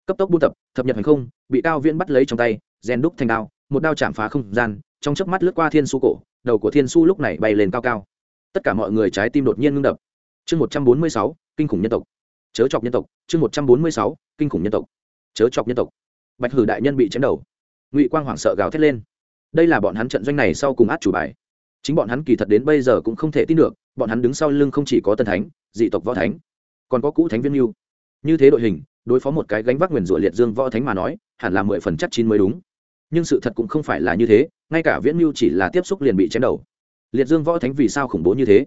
Cấp tốc buôn tập, thập nhật hành không, bị cao viễn bắt lấy trong tay, rèn đúc thành đao, một đao chạm phá không gian trong chớp mắt lướt qua thiên su cổ, đầu của thiên su lúc này bay lên cao cao. Tất cả mọi người trái tim đột nhiên ngưng đập. Chương một trăm bốn mươi sáu, kinh khủng nhân tộc. Chớ chọc nhân tộc. Chương một trăm bốn mươi sáu, kinh khủng nhân tộc. Chớ chọc nhân tộc. Bạch hử đại nhân bị chém đầu. Ngụy quang hoảng sợ gào thét lên. Đây là bọn hắn trận doanh này sau cùng át chủ bài. Chính bọn hắn kỳ thật đến bây giờ cũng không thể tin được, bọn hắn đứng sau lưng không chỉ có tân thánh, dị tộc võ thánh, còn có cũ thánh viên mưu như thế đội hình, đối phó một cái gánh vác nguyền rủa liệt dương võ thánh mà nói, hẳn là mười phần chắc chín mới đúng nhưng sự thật cũng không phải là như thế, ngay cả viễn mưu chỉ là tiếp xúc liền bị chém đầu. Liệt dương võ thánh vì sao khủng bố như thế?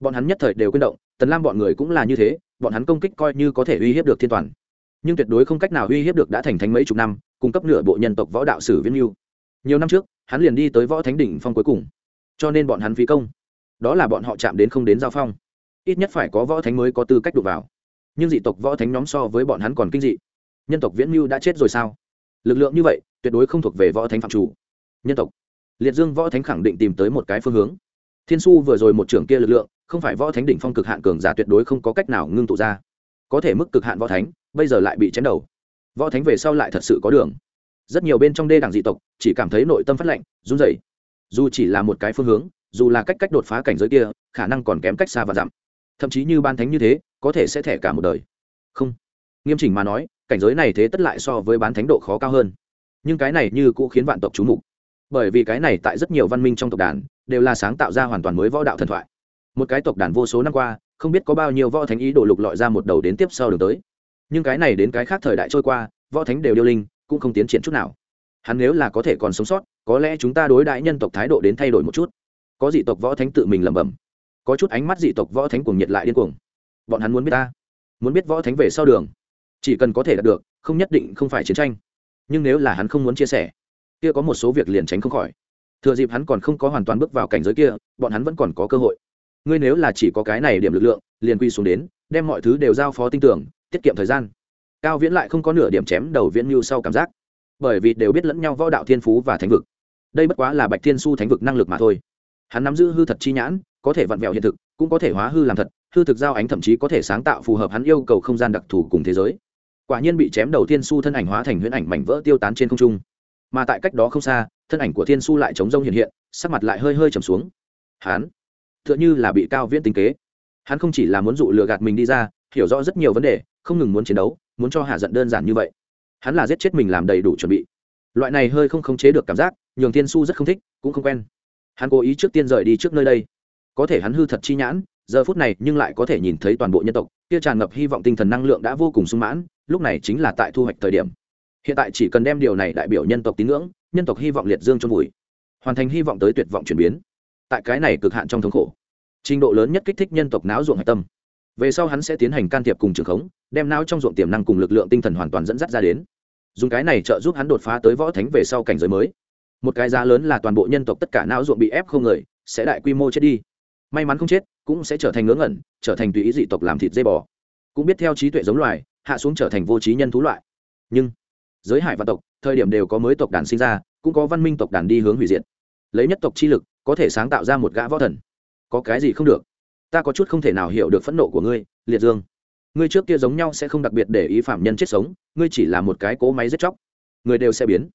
Bọn hắn nhất thời đều quyên động, tần lam bọn người cũng là như thế, bọn hắn công kích coi như có thể uy hiếp được thiên toàn. Nhưng tuyệt đối không cách nào uy hiếp được đã thành thánh mấy chục năm, cung cấp nửa bộ nhân tộc võ đạo sử viễn mưu nhiều năm trước, hắn liền đi tới võ thánh đỉnh phong cuối cùng. Cho nên bọn hắn phí công. Đó là bọn họ chạm đến không đến giao phong. Ít nhất phải có võ thánh mới có tư cách đụng vào. Nhưng dị tộc võ thánh nhóm so với bọn hắn còn kinh dị. Nhân tộc viễn mưu đã chết rồi sao? Lực lượng như vậy tuyệt đối không thuộc về võ thánh phạm chủ. Nhân tộc. Liệt dương võ thánh khẳng định tìm tới một cái phương hướng. Thiên su vừa rồi một trưởng kia lực lượng, không phải võ thánh đỉnh phong cực hạn cường giả tuyệt đối không có cách nào ngưng tụ ra. Có thể mức cực hạn võ thánh, bây giờ lại bị chém đầu. Võ thánh về sau lại thật sự có đường. Rất nhiều bên trong đê đảng dị tộc, chỉ cảm thấy nội tâm phát lạnh, run rẩy. Dù chỉ là một cái phương hướng, dù là cách cách đột phá cảnh giới kia, khả năng còn kém cách xa và giảm thậm chí như ban thánh như thế, có thể sẽ thẻ cả một đời. Không. Nghiêm chỉnh mà nói, cảnh giới này thế tất lại so với bán thánh độ khó cao hơn nhưng cái này như cũng khiến vạn tộc chú mục. Bởi vì cái này tại rất nhiều văn minh trong tộc đàn, đều là sáng tạo ra hoàn toàn mới võ đạo thần thoại. Một cái tộc đàn vô số năm qua, không biết có bao nhiêu võ thánh ý đổ lục lọi ra một đầu đến tiếp sau đường tới. Nhưng cái này đến cái khác thời đại trôi qua, võ thánh đều điêu linh, cũng không tiến triển chút nào. Hắn nếu là có thể còn sống sót, có lẽ chúng ta đối đại nhân tộc thái độ đến thay đổi một chút. Có dị tộc võ thánh tự mình lẩm bẩm, có chút ánh mắt dị tộc võ thánh cuồng nhiệt lại điên cuồng. Bọn hắn muốn biết ta, muốn biết võ thánh về sau đường. Chỉ cần có thể đạt được, không nhất định không phải chiến tranh nhưng nếu là hắn không muốn chia sẻ, kia có một số việc liền tránh không khỏi. Thừa dịp hắn còn không có hoàn toàn bước vào cảnh giới kia, bọn hắn vẫn còn có cơ hội. Ngươi nếu là chỉ có cái này điểm lực lượng, liền quy xuống đến, đem mọi thứ đều giao phó tin tưởng tiết kiệm thời gian. Cao viễn lại không có nửa điểm chém đầu viễn mưu sau cảm giác, bởi vì đều biết lẫn nhau võ đạo thiên phú và thánh vực. Đây bất quá là bạch thiên su thánh vực năng lực mà thôi. Hắn nắm giữ hư thật chi nhãn, có thể vặn vẹo hiện thực, cũng có thể hóa hư làm thật, hư thực giao ánh thậm chí có thể sáng tạo phù hợp hắn yêu cầu không gian đặc thù cùng thế giới quả nhiên bị chém đầu thiên su thân ảnh hóa thành huyễn ảnh mảnh vỡ tiêu tán trên không trung. Mà tại cách đó không xa, thân ảnh của thiên su lại chống rông hiện hiện, sắc mặt lại hơi hơi trầm xuống. Hắn tựa như là bị cao viễn tính kế. Hắn không chỉ là muốn dụ lừa gạt mình đi ra, hiểu rõ rất nhiều vấn đề, không ngừng muốn chiến đấu, muốn cho hạ giận đơn giản như vậy. Hắn là giết chết mình làm đầy đủ chuẩn bị. Loại này hơi không khống chế được cảm giác, nhường thiên su rất không thích, cũng không quen. Hắn cố ý trước tiên rời đi trước nơi đây. Có thể hắn hư thật chi nhãn, giờ phút này nhưng lại có thể nhìn thấy toàn bộ nhân tộc, kia tràn ngập hy vọng tinh thần năng lượng đã vô cùng sung mãn lúc này chính là tại thu hoạch thời điểm. Hiện tại chỉ cần đem điều này đại biểu nhân tộc tín ngưỡng, nhân tộc hy vọng liệt dương trong vùi, hoàn thành hy vọng tới tuyệt vọng chuyển biến. Tại cái này cực hạn trong thống khổ, trình độ lớn nhất kích thích nhân tộc não ruộng hạch tâm. Về sau hắn sẽ tiến hành can thiệp cùng trường khống, đem não trong ruộng tiềm năng cùng lực lượng tinh thần hoàn toàn dẫn dắt ra đến. Dùng cái này trợ giúp hắn đột phá tới võ thánh về sau cảnh giới mới. Một cái giá lớn là toàn bộ nhân tộc tất cả não ruộng bị ép không người sẽ đại quy mô chết đi. May mắn không chết, cũng sẽ trở thành ngớ ngẩn, trở thành tùy ý dị tộc làm thịt dây bò. Cũng biết theo trí tuệ giống loài hạ xuống trở thành vô trí nhân thú loại. Nhưng, giới hải và tộc, thời điểm đều có mới tộc đàn sinh ra, cũng có văn minh tộc đàn đi hướng hủy diệt. Lấy nhất tộc chi lực, có thể sáng tạo ra một gã võ thần. Có cái gì không được? Ta có chút không thể nào hiểu được phẫn nộ của ngươi, liệt dương. Ngươi trước kia giống nhau sẽ không đặc biệt để ý phạm nhân chết sống, ngươi chỉ là một cái cỗ máy giết chóc. Người đều sẽ biến.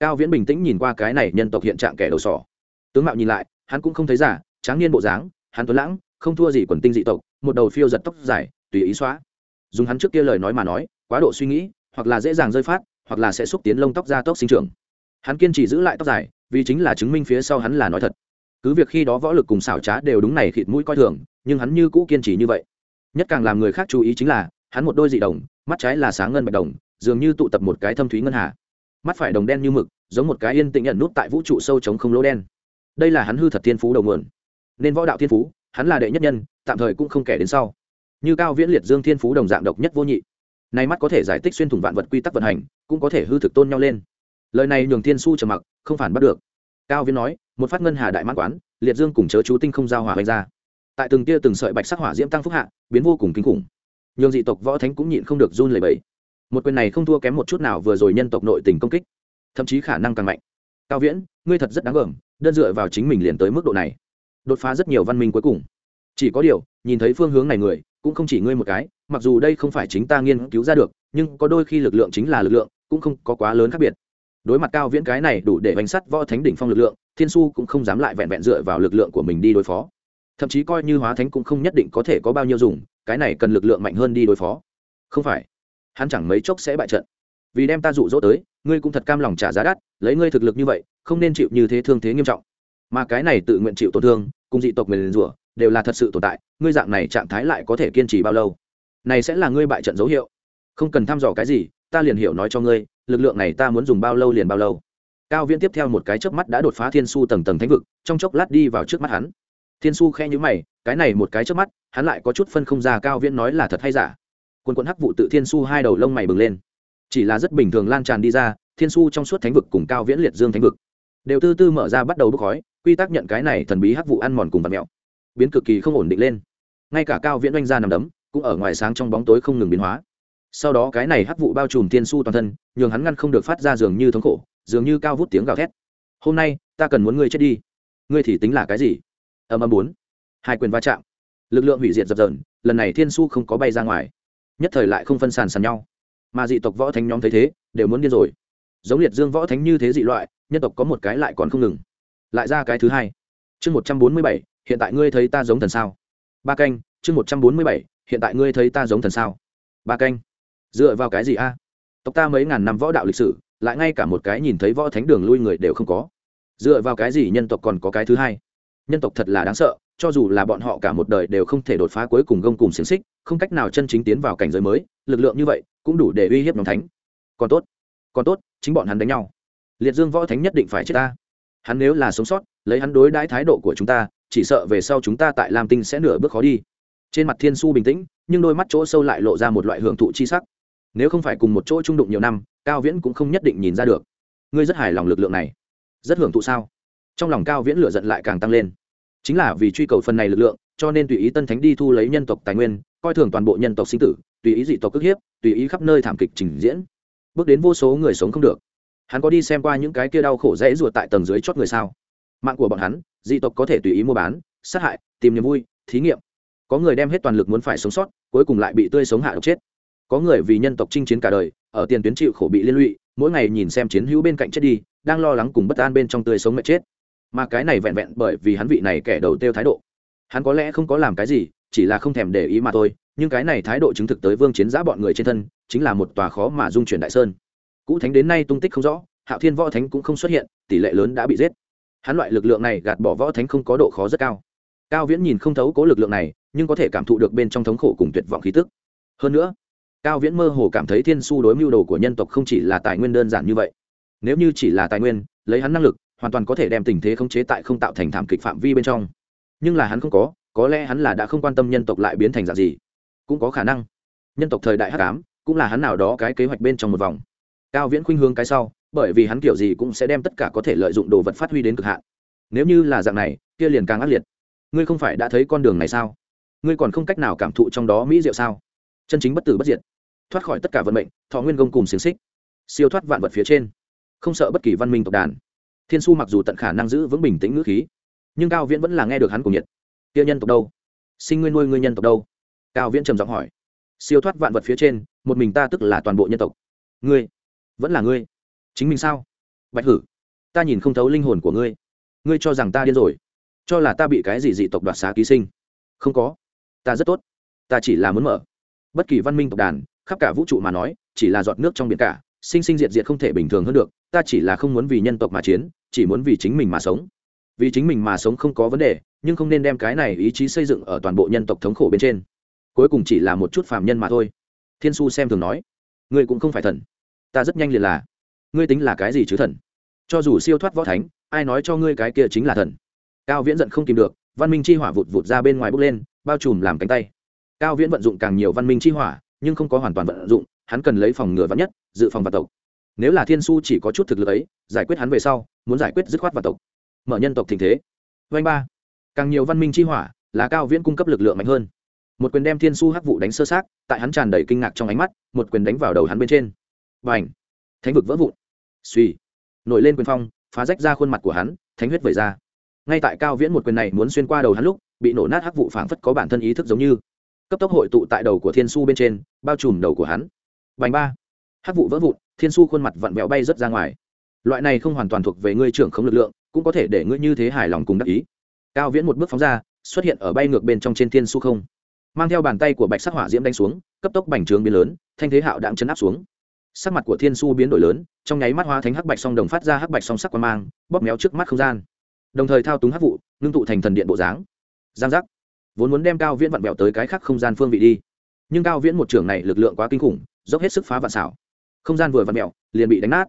Cao viễn bình tĩnh nhìn qua cái này nhân tộc hiện trạng kẻ đầu sỏ. Tướng mạo nhìn lại, hắn cũng không thấy giả, tráng niên bộ dáng, hắn tuấn lãng, không thua gì quần tinh dị tộc, một đầu phiêu giật tóc dài, tùy ý xóa dùng hắn trước kia lời nói mà nói, quá độ suy nghĩ, hoặc là dễ dàng rơi phát, hoặc là sẽ xúc tiến lông tóc ra tóc sinh trưởng. Hắn kiên trì giữ lại tóc dài, vì chính là chứng minh phía sau hắn là nói thật. Cứ việc khi đó võ lực cùng xảo trá đều đúng này khịt mũi coi thường, nhưng hắn như cũ kiên trì như vậy. Nhất càng làm người khác chú ý chính là, hắn một đôi dị đồng, mắt trái là sáng ngân bạch đồng, dường như tụ tập một cái thâm thúy ngân hà. Mắt phải đồng đen như mực, giống một cái yên tĩnh nhận nút tại vũ trụ sâu trống không lỗ đen. Đây là hắn hư thật thiên phú đầu nguồn. Nên võ đạo thiên phú, hắn là đệ nhất nhân, tạm thời cũng không kể đến sau như cao viễn liệt dương thiên phú đồng dạng độc nhất vô nhị. Nay mắt có thể giải tích xuyên thủng vạn vật quy tắc vận hành, cũng có thể hư thực tôn nhau lên. Lời này nhường thiên su trầm mặc, không phản bắt được. Cao viễn nói, một phát ngân hà đại mãn quán, liệt dương cùng chớ chú tinh không giao hòa vạch ra. Tại từng tia từng sợi bạch sắc hỏa diễm tăng phúc hạ, biến vô cùng kinh khủng. Nhường dị tộc võ thánh cũng nhịn không được run lẩy bẩy. Một quyền này không thua kém một chút nào vừa rồi nhân tộc nội tình công kích, thậm chí khả năng càng mạnh. Cao viễn, ngươi thật rất đáng gờm, đơn dựa vào chính mình liền tới mức độ này, đột phá rất nhiều văn minh cuối cùng chỉ có điều, nhìn thấy phương hướng này người, cũng không chỉ ngươi một cái, mặc dù đây không phải chính ta nghiên cứu ra được, nhưng có đôi khi lực lượng chính là lực lượng, cũng không có quá lớn khác biệt. Đối mặt cao viễn cái này đủ để bánh sắt võ thánh đỉnh phong lực lượng, thiên su cũng không dám lại vẹn vẹn dựa vào lực lượng của mình đi đối phó. Thậm chí coi như hóa thánh cũng không nhất định có thể có bao nhiêu dùng, cái này cần lực lượng mạnh hơn đi đối phó. Không phải. Hắn chẳng mấy chốc sẽ bại trận. Vì đem ta dụ dỗ tới, ngươi cũng thật cam lòng trả giá đắt, lấy ngươi thực lực như vậy, không nên chịu như thế thương thế nghiêm trọng. Mà cái này tự nguyện chịu tổn thương, cùng dị tộc mình rủa đều là thật sự tồn tại, ngươi dạng này trạng thái lại có thể kiên trì bao lâu? Này sẽ là ngươi bại trận dấu hiệu. Không cần thăm dò cái gì, ta liền hiểu nói cho ngươi, lực lượng này ta muốn dùng bao lâu liền bao lâu. Cao viễn tiếp theo một cái chớp mắt đã đột phá thiên su tầng tầng thánh vực, trong chốc lát đi vào trước mắt hắn. Thiên su khe nhữ mày, cái này một cái chớp mắt, hắn lại có chút phân không ra cao viễn nói là thật hay giả. Quân quận hắc vụ tự thiên su hai đầu lông mày bừng lên. Chỉ là rất bình thường lan tràn đi ra, thiên su trong suốt thánh vực cùng cao viễn liệt dương thánh vực đều tư tư mở ra bắt đầu bốc khói, quy tắc nhận cái này thần bí hắc vụ ăn mòn cùng vật mẹo biến cực kỳ không ổn định lên. Ngay cả cao viễn oanh ra nằm đấm, cũng ở ngoài sáng trong bóng tối không ngừng biến hóa. Sau đó cái này hắc vụ bao trùm thiên su toàn thân, nhường hắn ngăn không được phát ra dường như thống khổ, dường như cao vút tiếng gào thét. Hôm nay, ta cần muốn ngươi chết đi. Ngươi thì tính là cái gì? Âm âm bốn. Hai quyền va chạm. Lực lượng hủy diệt dập dờn, lần này thiên su không có bay ra ngoài. Nhất thời lại không phân sàn sàn nhau. Mà dị tộc võ thánh nhóm thấy thế, đều muốn điên rồi. Giống liệt dương võ thánh như thế dị loại, nhân tộc có một cái lại còn không ngừng. Lại ra cái thứ hai. Chương một trăm bốn mươi bảy hiện tại ngươi thấy ta giống thần sao? Ba canh, chương một trăm bốn mươi bảy, hiện tại ngươi thấy ta giống thần sao? Ba canh. Dựa vào cái gì a? Tộc ta mấy ngàn năm võ đạo lịch sử, lại ngay cả một cái nhìn thấy võ thánh đường lui người đều không có. Dựa vào cái gì nhân tộc còn có cái thứ hai? Nhân tộc thật là đáng sợ, cho dù là bọn họ cả một đời đều không thể đột phá cuối cùng gông cùng xiềng xích, không cách nào chân chính tiến vào cảnh giới mới, lực lượng như vậy cũng đủ để uy hiếp nhóm thánh. Còn tốt còn tốt, chính bọn hắn đánh nhau. Liệt dương võ thánh nhất định phải chết ta. Hắn nếu là sống sót, lấy hắn đối đãi thái độ của chúng ta chỉ sợ về sau chúng ta tại lam tinh sẽ nửa bước khó đi. Trên mặt thiên su bình tĩnh, nhưng đôi mắt chỗ sâu lại lộ ra một loại hưởng thụ chi sắc. Nếu không phải cùng một chỗ trung đụng nhiều năm, cao viễn cũng không nhất định nhìn ra được. Ngươi rất hài lòng lực lượng này. Rất hưởng thụ sao? Trong lòng cao viễn lửa giận lại càng tăng lên. Chính là vì truy cầu phần này lực lượng, cho nên tùy ý tân thánh đi thu lấy nhân tộc tài nguyên, coi thường toàn bộ nhân tộc sinh tử, tùy ý dị tộc cước hiếp, tùy ý khắp nơi thảm kịch trình diễn. Bước đến vô số người sống không được. Hắn có đi xem qua những cái kia đau khổ rẽ ruột tại tầng dưới chót người sao? Mạng của bọn hắn, dị tộc có thể tùy ý mua bán, sát hại, tìm niềm vui, thí nghiệm. Có người đem hết toàn lực muốn phải sống sót, cuối cùng lại bị tươi sống hạ độc chết. Có người vì nhân tộc chinh chiến cả đời, ở tiền tuyến chịu khổ bị liên lụy, mỗi ngày nhìn xem chiến hữu bên cạnh chết đi, đang lo lắng cùng bất an bên trong tươi sống mẹ chết. Mà cái này vẹn vẹn bởi vì hắn vị này kẻ đầu tiêu thái độ. Hắn có lẽ không có làm cái gì, chỉ là không thèm để ý mà thôi, nhưng cái này thái độ chứng thực tới vương chiến giã bọn người trên thân, chính là một tòa khó mà dung chuyển đại sơn. Cũ thánh đến nay tung tích không rõ, hạo thiên võ thánh cũng không xuất hiện, tỷ lệ lớn đã bị giết hắn loại lực lượng này gạt bỏ võ thánh không có độ khó rất cao. Cao viễn nhìn không thấu cố lực lượng này, nhưng có thể cảm thụ được bên trong thống khổ cùng tuyệt vọng khí tức. Hơn nữa, cao viễn mơ hồ cảm thấy thiên su đối mưu đồ của nhân tộc không chỉ là tài nguyên đơn giản như vậy. Nếu như chỉ là tài nguyên, lấy hắn năng lực, hoàn toàn có thể đem tình thế khống chế tại không tạo thành thảm kịch phạm vi bên trong. Nhưng là hắn không có có lẽ hắn là đã không quan tâm nhân tộc lại biến thành dạng gì. Cũng có khả năng, nhân tộc thời đại hắc ám, cũng là hắn nào đó cái kế hoạch bên trong một vòng. Cao viễn khuynh hướng cái sau bởi vì hắn kiểu gì cũng sẽ đem tất cả có thể lợi dụng đồ vật phát huy đến cực hạn. Nếu như là dạng này, kia liền càng ác liệt. Ngươi không phải đã thấy con đường này sao? Ngươi còn không cách nào cảm thụ trong đó mỹ diệu sao? Chân chính bất tử bất diệt. Thoát khỏi tất cả vận mệnh, thọ nguyên gông cùng xiềng xích. Siêu thoát vạn vật phía trên. Không sợ bất kỳ văn minh tộc đàn. Thiên su mặc dù tận khả năng giữ vững bình tĩnh ngữ khí, nhưng cao viễn vẫn là nghe được hắn cùng nhiệt. Kia nhân tộc đâu? Sinh ngươi nuôi ngươi nhân tộc đâu? Cao viễn trầm giọng hỏi. Siêu thoát vạn vật phía trên, một mình ta tức là toàn bộ nhân tộc. Ngươi? Vẫn là ngươi? Chính mình sao? Bạch hử, ta nhìn không thấu linh hồn của ngươi. Ngươi cho rằng ta điên rồi, cho là ta bị cái gì dị tộc đoạt xá ký sinh. Không có, ta rất tốt, ta chỉ là muốn mở. Bất kỳ văn minh tộc đàn, khắp cả vũ trụ mà nói, chỉ là giọt nước trong biển cả, sinh sinh diệt diệt không thể bình thường hơn được, ta chỉ là không muốn vì nhân tộc mà chiến, chỉ muốn vì chính mình mà sống. Vì chính mình mà sống không có vấn đề, nhưng không nên đem cái này ý chí xây dựng ở toàn bộ nhân tộc thống khổ bên trên. Cuối cùng chỉ là một chút phàm nhân mà thôi. Thiên su xem thường nói, ngươi cũng không phải thần. Ta rất nhanh liền là ngươi tính là cái gì chứ thần? Cho dù siêu thoát võ thánh, ai nói cho ngươi cái kia chính là thần? Cao viễn giận không tìm được, văn minh chi hỏa vụt vụt ra bên ngoài bốc lên, bao trùm làm cánh tay. Cao viễn vận dụng càng nhiều văn minh chi hỏa, nhưng không có hoàn toàn vận dụng, hắn cần lấy phòng ngừa vắn nhất, dự phòng và tộc. Nếu là thiên su chỉ có chút thực lực ấy, giải quyết hắn về sau, muốn giải quyết dứt khoát và tộc. Mở nhân tộc tình thế. Vanh ba. Càng nhiều văn minh chi hỏa, là cao viễn cung cấp lực lượng mạnh hơn. Một quyền đem thiên su hắc vụ đánh sơ sát, tại hắn tràn đầy kinh ngạc trong ánh mắt, một quyền đánh vào đầu hắn bên trên. Và ảnh thánh vực vỡ vụn. Suy nổi lên quyền phong, phá rách ra khuôn mặt của hắn, thánh huyết vẩy ra. Ngay tại cao viễn một quyền này muốn xuyên qua đầu hắn lúc, bị nổ nát hắc vụ phảng phất có bản thân ý thức giống như. Cấp tốc hội tụ tại đầu của thiên su bên trên, bao trùm đầu của hắn. Bành ba. Hắc vụ vỡ vụn, thiên su khuôn mặt vặn vẹo bay rớt ra ngoài. Loại này không hoàn toàn thuộc về ngươi trưởng không lực lượng, cũng có thể để ngươi như thế hài lòng cùng đắc ý. Cao viễn một bước phóng ra, xuất hiện ở bay ngược bên trong trên thiên su không. Mang theo bàn tay của bạch sắc hỏa diễm đánh xuống, cấp tốc bành trướng biến lớn, thanh thế hạo đạm chấn áp xuống sắc mặt của thiên su biến đổi lớn, trong nháy mắt hoa thánh hắc bạch song đồng phát ra hắc bạch song sắc qua mang, bóp méo trước mắt không gian. Đồng thời thao túng hắc vụ, ngưng tụ thành thần điện bộ dáng. Giang giác. Vốn muốn đem cao viễn vặn vẹo tới cái khác không gian phương vị đi. Nhưng cao viễn một trưởng này lực lượng quá kinh khủng, dốc hết sức phá vạn xảo. Không gian vừa vặn mẹo liền bị đánh nát.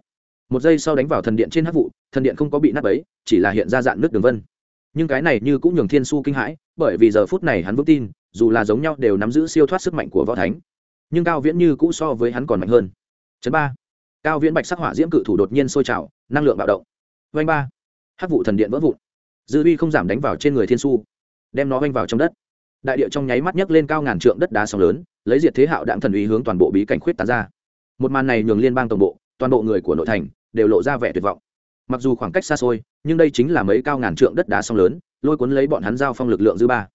Một giây sau đánh vào thần điện trên hắc vụ, thần điện không có bị nát ấy chỉ là hiện ra dạng nước đường vân. Nhưng cái này như cũng nhường thiên su kinh hãi, bởi vì giờ phút này hắn vững tin, dù là giống nhau đều nắm giữ siêu thoát sức mạnh của võ thánh. Nhưng cao viễn như cũ so với hắn còn mạnh hơn chấn ba. Cao viễn bạch sắc hỏa diễm cự thủ đột nhiên sôi trào, năng lượng bạo động. Vanh ba. Hắc vụ thần điện vỡ vụn. Dư uy không giảm đánh vào trên người thiên su, đem nó vanh vào trong đất. Đại địa trong nháy mắt nhấc lên cao ngàn trượng đất đá sóng lớn, lấy diệt thế hạo đạm thần uy hướng toàn bộ bí cảnh khuyết tán ra. Một màn này nhường liên bang tổng bộ, toàn bộ người của nội thành đều lộ ra vẻ tuyệt vọng. Mặc dù khoảng cách xa xôi, nhưng đây chính là mấy cao ngàn trượng đất đá sông lớn, lôi cuốn lấy bọn hắn giao phong lực lượng dư ba.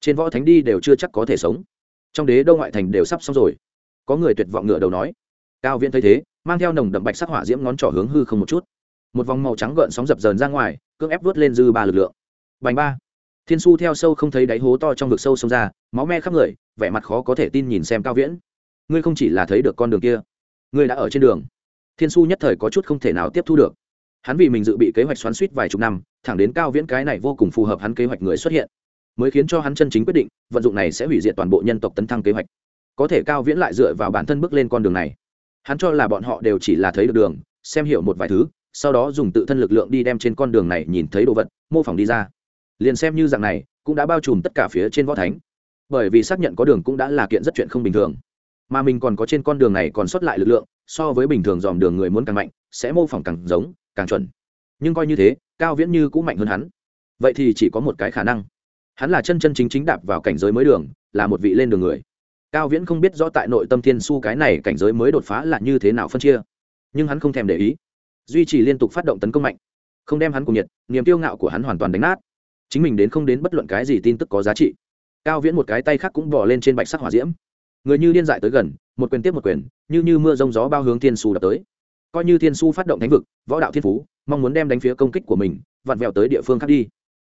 Trên võ thánh đi đều chưa chắc có thể sống. Trong đế đô ngoại thành đều sắp xong rồi. Có người tuyệt vọng ngựa đầu nói cao viễn thấy thế, mang theo nồng đậm bạch sắc hỏa diễm ngón trỏ hướng hư không một chút. Một vòng màu trắng gợn sóng dập dờn ra ngoài, cưỡng ép vớt lên dư ba lực lượng. Bành ba. Thiên su theo sâu không thấy đáy hố to trong vực sâu sông ra, máu me khắp người, vẻ mặt khó có thể tin nhìn xem cao viễn. Ngươi không chỉ là thấy được con đường kia, ngươi đã ở trên đường. Thiên su nhất thời có chút không thể nào tiếp thu được. Hắn vì mình dự bị kế hoạch xoắn suýt vài chục năm, thẳng đến cao viễn cái này vô cùng phù hợp hắn kế hoạch người xuất hiện, mới khiến cho hắn chân chính quyết định, vận dụng này sẽ hủy diệt toàn bộ nhân tộc tấn thăng kế hoạch. Có thể cao viễn lại dựa vào bản thân bước lên con đường này hắn cho là bọn họ đều chỉ là thấy được đường, xem hiểu một vài thứ, sau đó dùng tự thân lực lượng đi đem trên con đường này nhìn thấy đồ vật, mô phỏng đi ra. Liền xem như dạng này, cũng đã bao trùm tất cả phía trên võ thánh. Bởi vì xác nhận có đường cũng đã là kiện rất chuyện không bình thường. Mà mình còn có trên con đường này còn sót lại lực lượng, so với bình thường dòm đường người muốn càng mạnh, sẽ mô phỏng càng giống, càng chuẩn. Nhưng coi như thế, cao viễn như cũng mạnh hơn hắn. Vậy thì chỉ có một cái khả năng. Hắn là chân chân chính chính đạp vào cảnh giới mới đường, là một vị lên đường người cao viễn không biết rõ tại nội tâm thiên su cái này cảnh giới mới đột phá là như thế nào phân chia, nhưng hắn không thèm để ý. Duy trì liên tục phát động tấn công mạnh, không đem hắn cùng nhiệt, niềm tiêu ngạo của hắn hoàn toàn đánh nát. Chính mình đến không đến bất luận cái gì tin tức có giá trị. Cao viễn một cái tay khác cũng bỏ lên trên bạch sắc hỏa diễm. Người như điên dại tới gần, một quyền tiếp một quyền, như như mưa rông gió bao hướng thiên su đập tới. Coi như thiên su phát động thánh vực, võ đạo thiên phú, mong muốn đem đánh phía công kích của mình, vặn vẹo tới địa phương khác đi.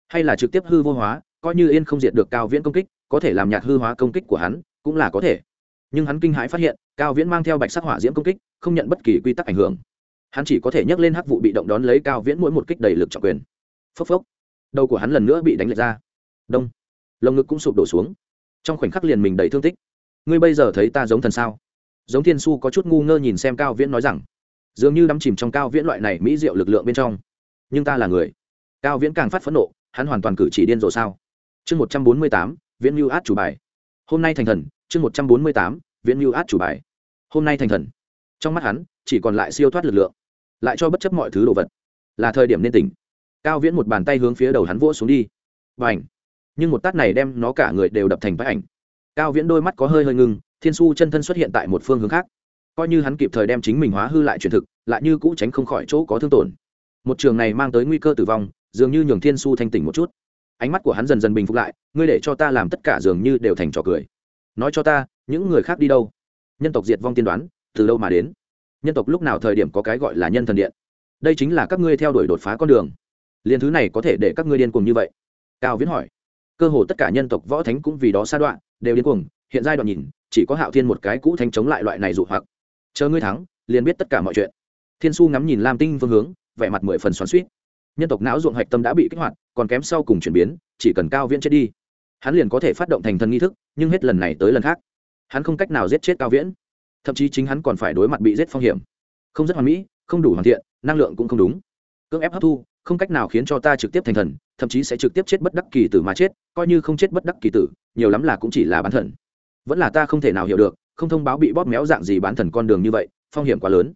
Hay là trực tiếp hư vô hóa, coi như yên không diệt được cao viễn công kích, có thể làm nhạt hư hóa công kích của hắn cũng là có thể. Nhưng hắn kinh hãi phát hiện, cao viễn mang theo bạch sắc hỏa diễm công kích, không nhận bất kỳ quy tắc ảnh hưởng. Hắn chỉ có thể nhấc lên hắc vụ bị động đón lấy cao viễn mỗi một kích đầy lực trọng quyền. Phốc phốc. Đầu của hắn lần nữa bị đánh lệch ra. Đông. Lồng ngực cũng sụp đổ xuống. Trong khoảnh khắc liền mình đầy thương tích. Ngươi bây giờ thấy ta giống thần sao? Giống thiên su có chút ngu ngơ nhìn xem cao viễn nói rằng, dường như đắm chìm trong cao viễn loại này mỹ diệu lực lượng bên trong. Nhưng ta là người. Cao viễn càng phát phẫn nộ, hắn hoàn toàn cử chỉ điên rồ sao? Chương một trăm bốn mươi tám, viễn mưu át chủ bài. Hôm nay thành thần chương một trăm bốn mươi tám, viễn mưu át chủ bài. Hôm nay thành thần. Trong mắt hắn, chỉ còn lại siêu thoát lực lượng, lại cho bất chấp mọi thứ đồ vật. Là thời điểm nên tỉnh. Cao viễn một bàn tay hướng phía đầu hắn vỗ xuống đi. Và ảnh nhưng một tát này đem nó cả người đều đập thành vách ảnh. Cao viễn đôi mắt có hơi hơi ngưng, thiên su chân thân xuất hiện tại một phương hướng khác. Coi như hắn kịp thời đem chính mình hóa hư lại truyền thực, lại như cũ tránh không khỏi chỗ có thương tổn. Một trường này mang tới nguy cơ tử vong, dường như nhường thiên su thanh tỉnh một chút. Ánh mắt của hắn dần dần bình phục lại, ngươi để cho ta làm tất cả dường như đều thành trò cười nói cho ta, những người khác đi đâu? Nhân tộc diệt vong tiên đoán, từ đâu mà đến? Nhân tộc lúc nào thời điểm có cái gọi là nhân thần điện? Đây chính là các ngươi theo đuổi đột phá con đường. Liền thứ này có thể để các ngươi điên cùng như vậy? Cao viễn hỏi. Cơ hồ tất cả nhân tộc võ thánh cũng vì đó sa đoạn, đều điên cuồng. Hiện giai đoạn nhìn, chỉ có hạo thiên một cái cũ thanh chống lại loại này dụ hoặc. Chờ ngươi thắng, liền biết tất cả mọi chuyện. Thiên su ngắm nhìn lam tinh phương hướng, vẻ mặt mười phần xoắn suýt nhân tộc não ruộng hạch tâm đã bị kích hoạt, còn kém sau cùng chuyển biến, chỉ cần cao viễn chết đi hắn liền có thể phát động thành thần nghi thức, nhưng hết lần này tới lần khác, hắn không cách nào giết chết cao viễn. Thậm chí chính hắn còn phải đối mặt bị giết phong hiểm. Không rất hoàn mỹ, không đủ hoàn thiện, năng lượng cũng không đúng. Cưỡng ép hấp thu, không cách nào khiến cho ta trực tiếp thành thần, thậm chí sẽ trực tiếp chết bất đắc kỳ tử mà chết, coi như không chết bất đắc kỳ tử, nhiều lắm là cũng chỉ là bán thần. Vẫn là ta không thể nào hiểu được, không thông báo bị bóp méo dạng gì bán thần con đường như vậy, phong hiểm quá lớn.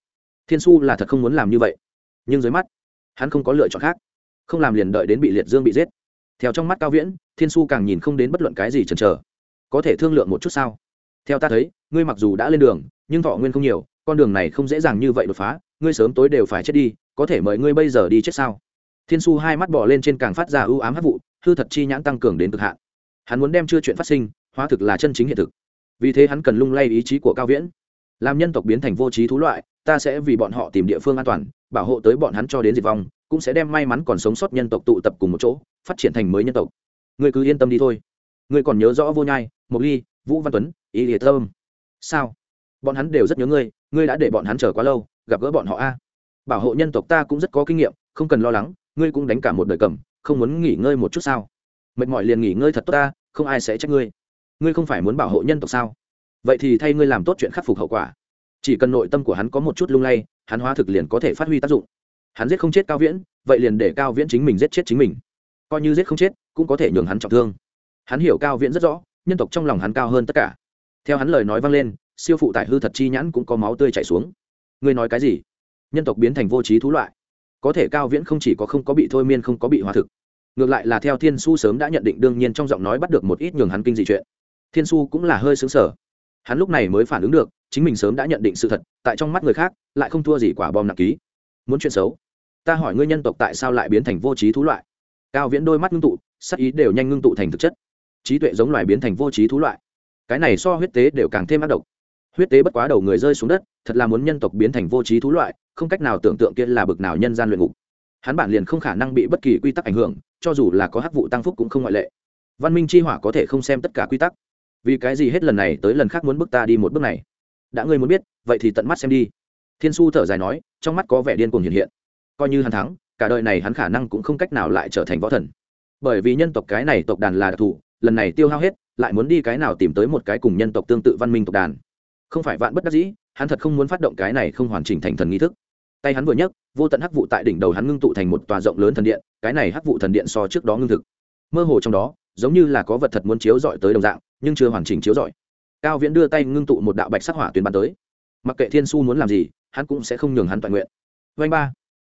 Thiên su là thật không muốn làm như vậy. Nhưng dưới mắt, hắn không có lựa chọn khác. Không làm liền đợi đến bị liệt dương bị giết theo trong mắt cao viễn, thiên su càng nhìn không đến bất luận cái gì chần chờ. Có thể thương lượng một chút sao? Theo ta thấy, ngươi mặc dù đã lên đường, nhưng thọ nguyên không nhiều, con đường này không dễ dàng như vậy đột phá, ngươi sớm tối đều phải chết đi, có thể mời ngươi bây giờ đi chết sao? Thiên su hai mắt bỏ lên trên càng phát ra ưu ám hấp vụ, hư thật chi nhãn tăng cường đến cực hạn. Hắn muốn đem chưa chuyện phát sinh, hóa thực là chân chính hiện thực. Vì thế hắn cần lung lay ý chí của cao viễn. Làm nhân tộc biến thành vô trí thú loại, ta sẽ vì bọn họ tìm địa phương an toàn, bảo hộ tới bọn hắn cho đến diệt vong cũng sẽ đem may mắn còn sống sót nhân tộc tụ tập cùng một chỗ, phát triển thành mới nhân tộc. Người cứ yên tâm đi thôi. Người còn nhớ rõ vô nhai, mộc ly, vũ văn tuấn ý liệt tâm sao? Bọn hắn đều rất nhớ ngươi ngươi đã để bọn hắn chờ quá lâu, gặp gỡ bọn họ a. Bảo hộ nhân tộc ta cũng rất có kinh nghiệm, không cần lo lắng, ngươi cũng đánh cả một đời cầm, không muốn nghỉ ngơi một chút sao? Mệt mỏi liền nghỉ ngơi thật tốt ta, không ai sẽ trách ngươi. Ngươi không phải muốn bảo hộ nhân tộc sao? Vậy thì thay ngươi làm tốt chuyện khắc phục hậu quả. Chỉ cần nội tâm của hắn có một chút lung lay, hắn hóa thực liền có thể phát huy tác dụng hắn giết không chết cao viễn, vậy liền để cao viễn chính mình giết chết chính mình. Coi như giết không chết, cũng có thể nhường hắn trọng thương. Hắn hiểu cao viễn rất rõ, nhân tộc trong lòng hắn cao hơn tất cả. Theo hắn lời nói vang lên, siêu phụ tại hư thật chi nhãn cũng có máu tươi chảy xuống. Ngươi nói cái gì? Nhân tộc biến thành vô trí thú loại. Có thể cao viễn không chỉ có không có bị thôi miên không có bị hóa thực. Ngược lại là theo thiên su sớm đã nhận định đương nhiên trong giọng nói bắt được một ít nhường hắn kinh dị chuyện. Thiên su cũng là hơi xứng sở hắn lúc này mới phản ứng được, chính mình sớm đã nhận định sự thật, tại trong mắt người khác, lại không thua gì quả bom nặng ký. Muốn chuyện xấu ta hỏi ngươi nhân tộc tại sao lại biến thành vô trí thú loại? Cao viễn đôi mắt ngưng tụ, sắc ý đều nhanh ngưng tụ thành thực chất. Trí tuệ giống loài biến thành vô trí thú loại. Cái này so huyết tế đều càng thêm ác độc. Huyết tế bất quá đầu người rơi xuống đất, thật là muốn nhân tộc biến thành vô trí thú loại, không cách nào tưởng tượng kia là bực nào nhân gian luyện ngục. Hắn bản liền không khả năng bị bất kỳ quy tắc ảnh hưởng, cho dù là có hắc vụ tăng phúc cũng không ngoại lệ. Văn minh chi hỏa có thể không xem tất cả quy tắc. Vì cái gì hết lần này tới lần khác muốn bước ta đi một bước này? Đã ngươi muốn biết, vậy thì tận mắt xem đi. Thiên su thở dài nói, trong mắt có vẻ điên cuồng hiện hiện coi như hắn thắng, cả đời này hắn khả năng cũng không cách nào lại trở thành võ thần. Bởi vì nhân tộc cái này tộc đàn là đặc thù, lần này tiêu hao hết, lại muốn đi cái nào tìm tới một cái cùng nhân tộc tương tự văn minh tộc đàn. Không phải vạn bất đắc dĩ, hắn thật không muốn phát động cái này không hoàn chỉnh thành thần nghi thức. Tay hắn vừa nhấc, vô tận hắc vụ tại đỉnh đầu hắn ngưng tụ thành một tòa rộng lớn thần điện, cái này hắc vụ thần điện so trước đó ngưng thực. Mơ hồ trong đó, giống như là có vật thật muốn chiếu dọi tới đồng dạng, nhưng chưa hoàn chỉnh chiếu dọi cao viễn đưa tay ngưng tụ một đạo bạch sắc hỏa tuyến bắn tới. Mặc kệ thiên su muốn làm gì, hắn cũng sẽ không nhường hắn toàn nguyện. Vanh ba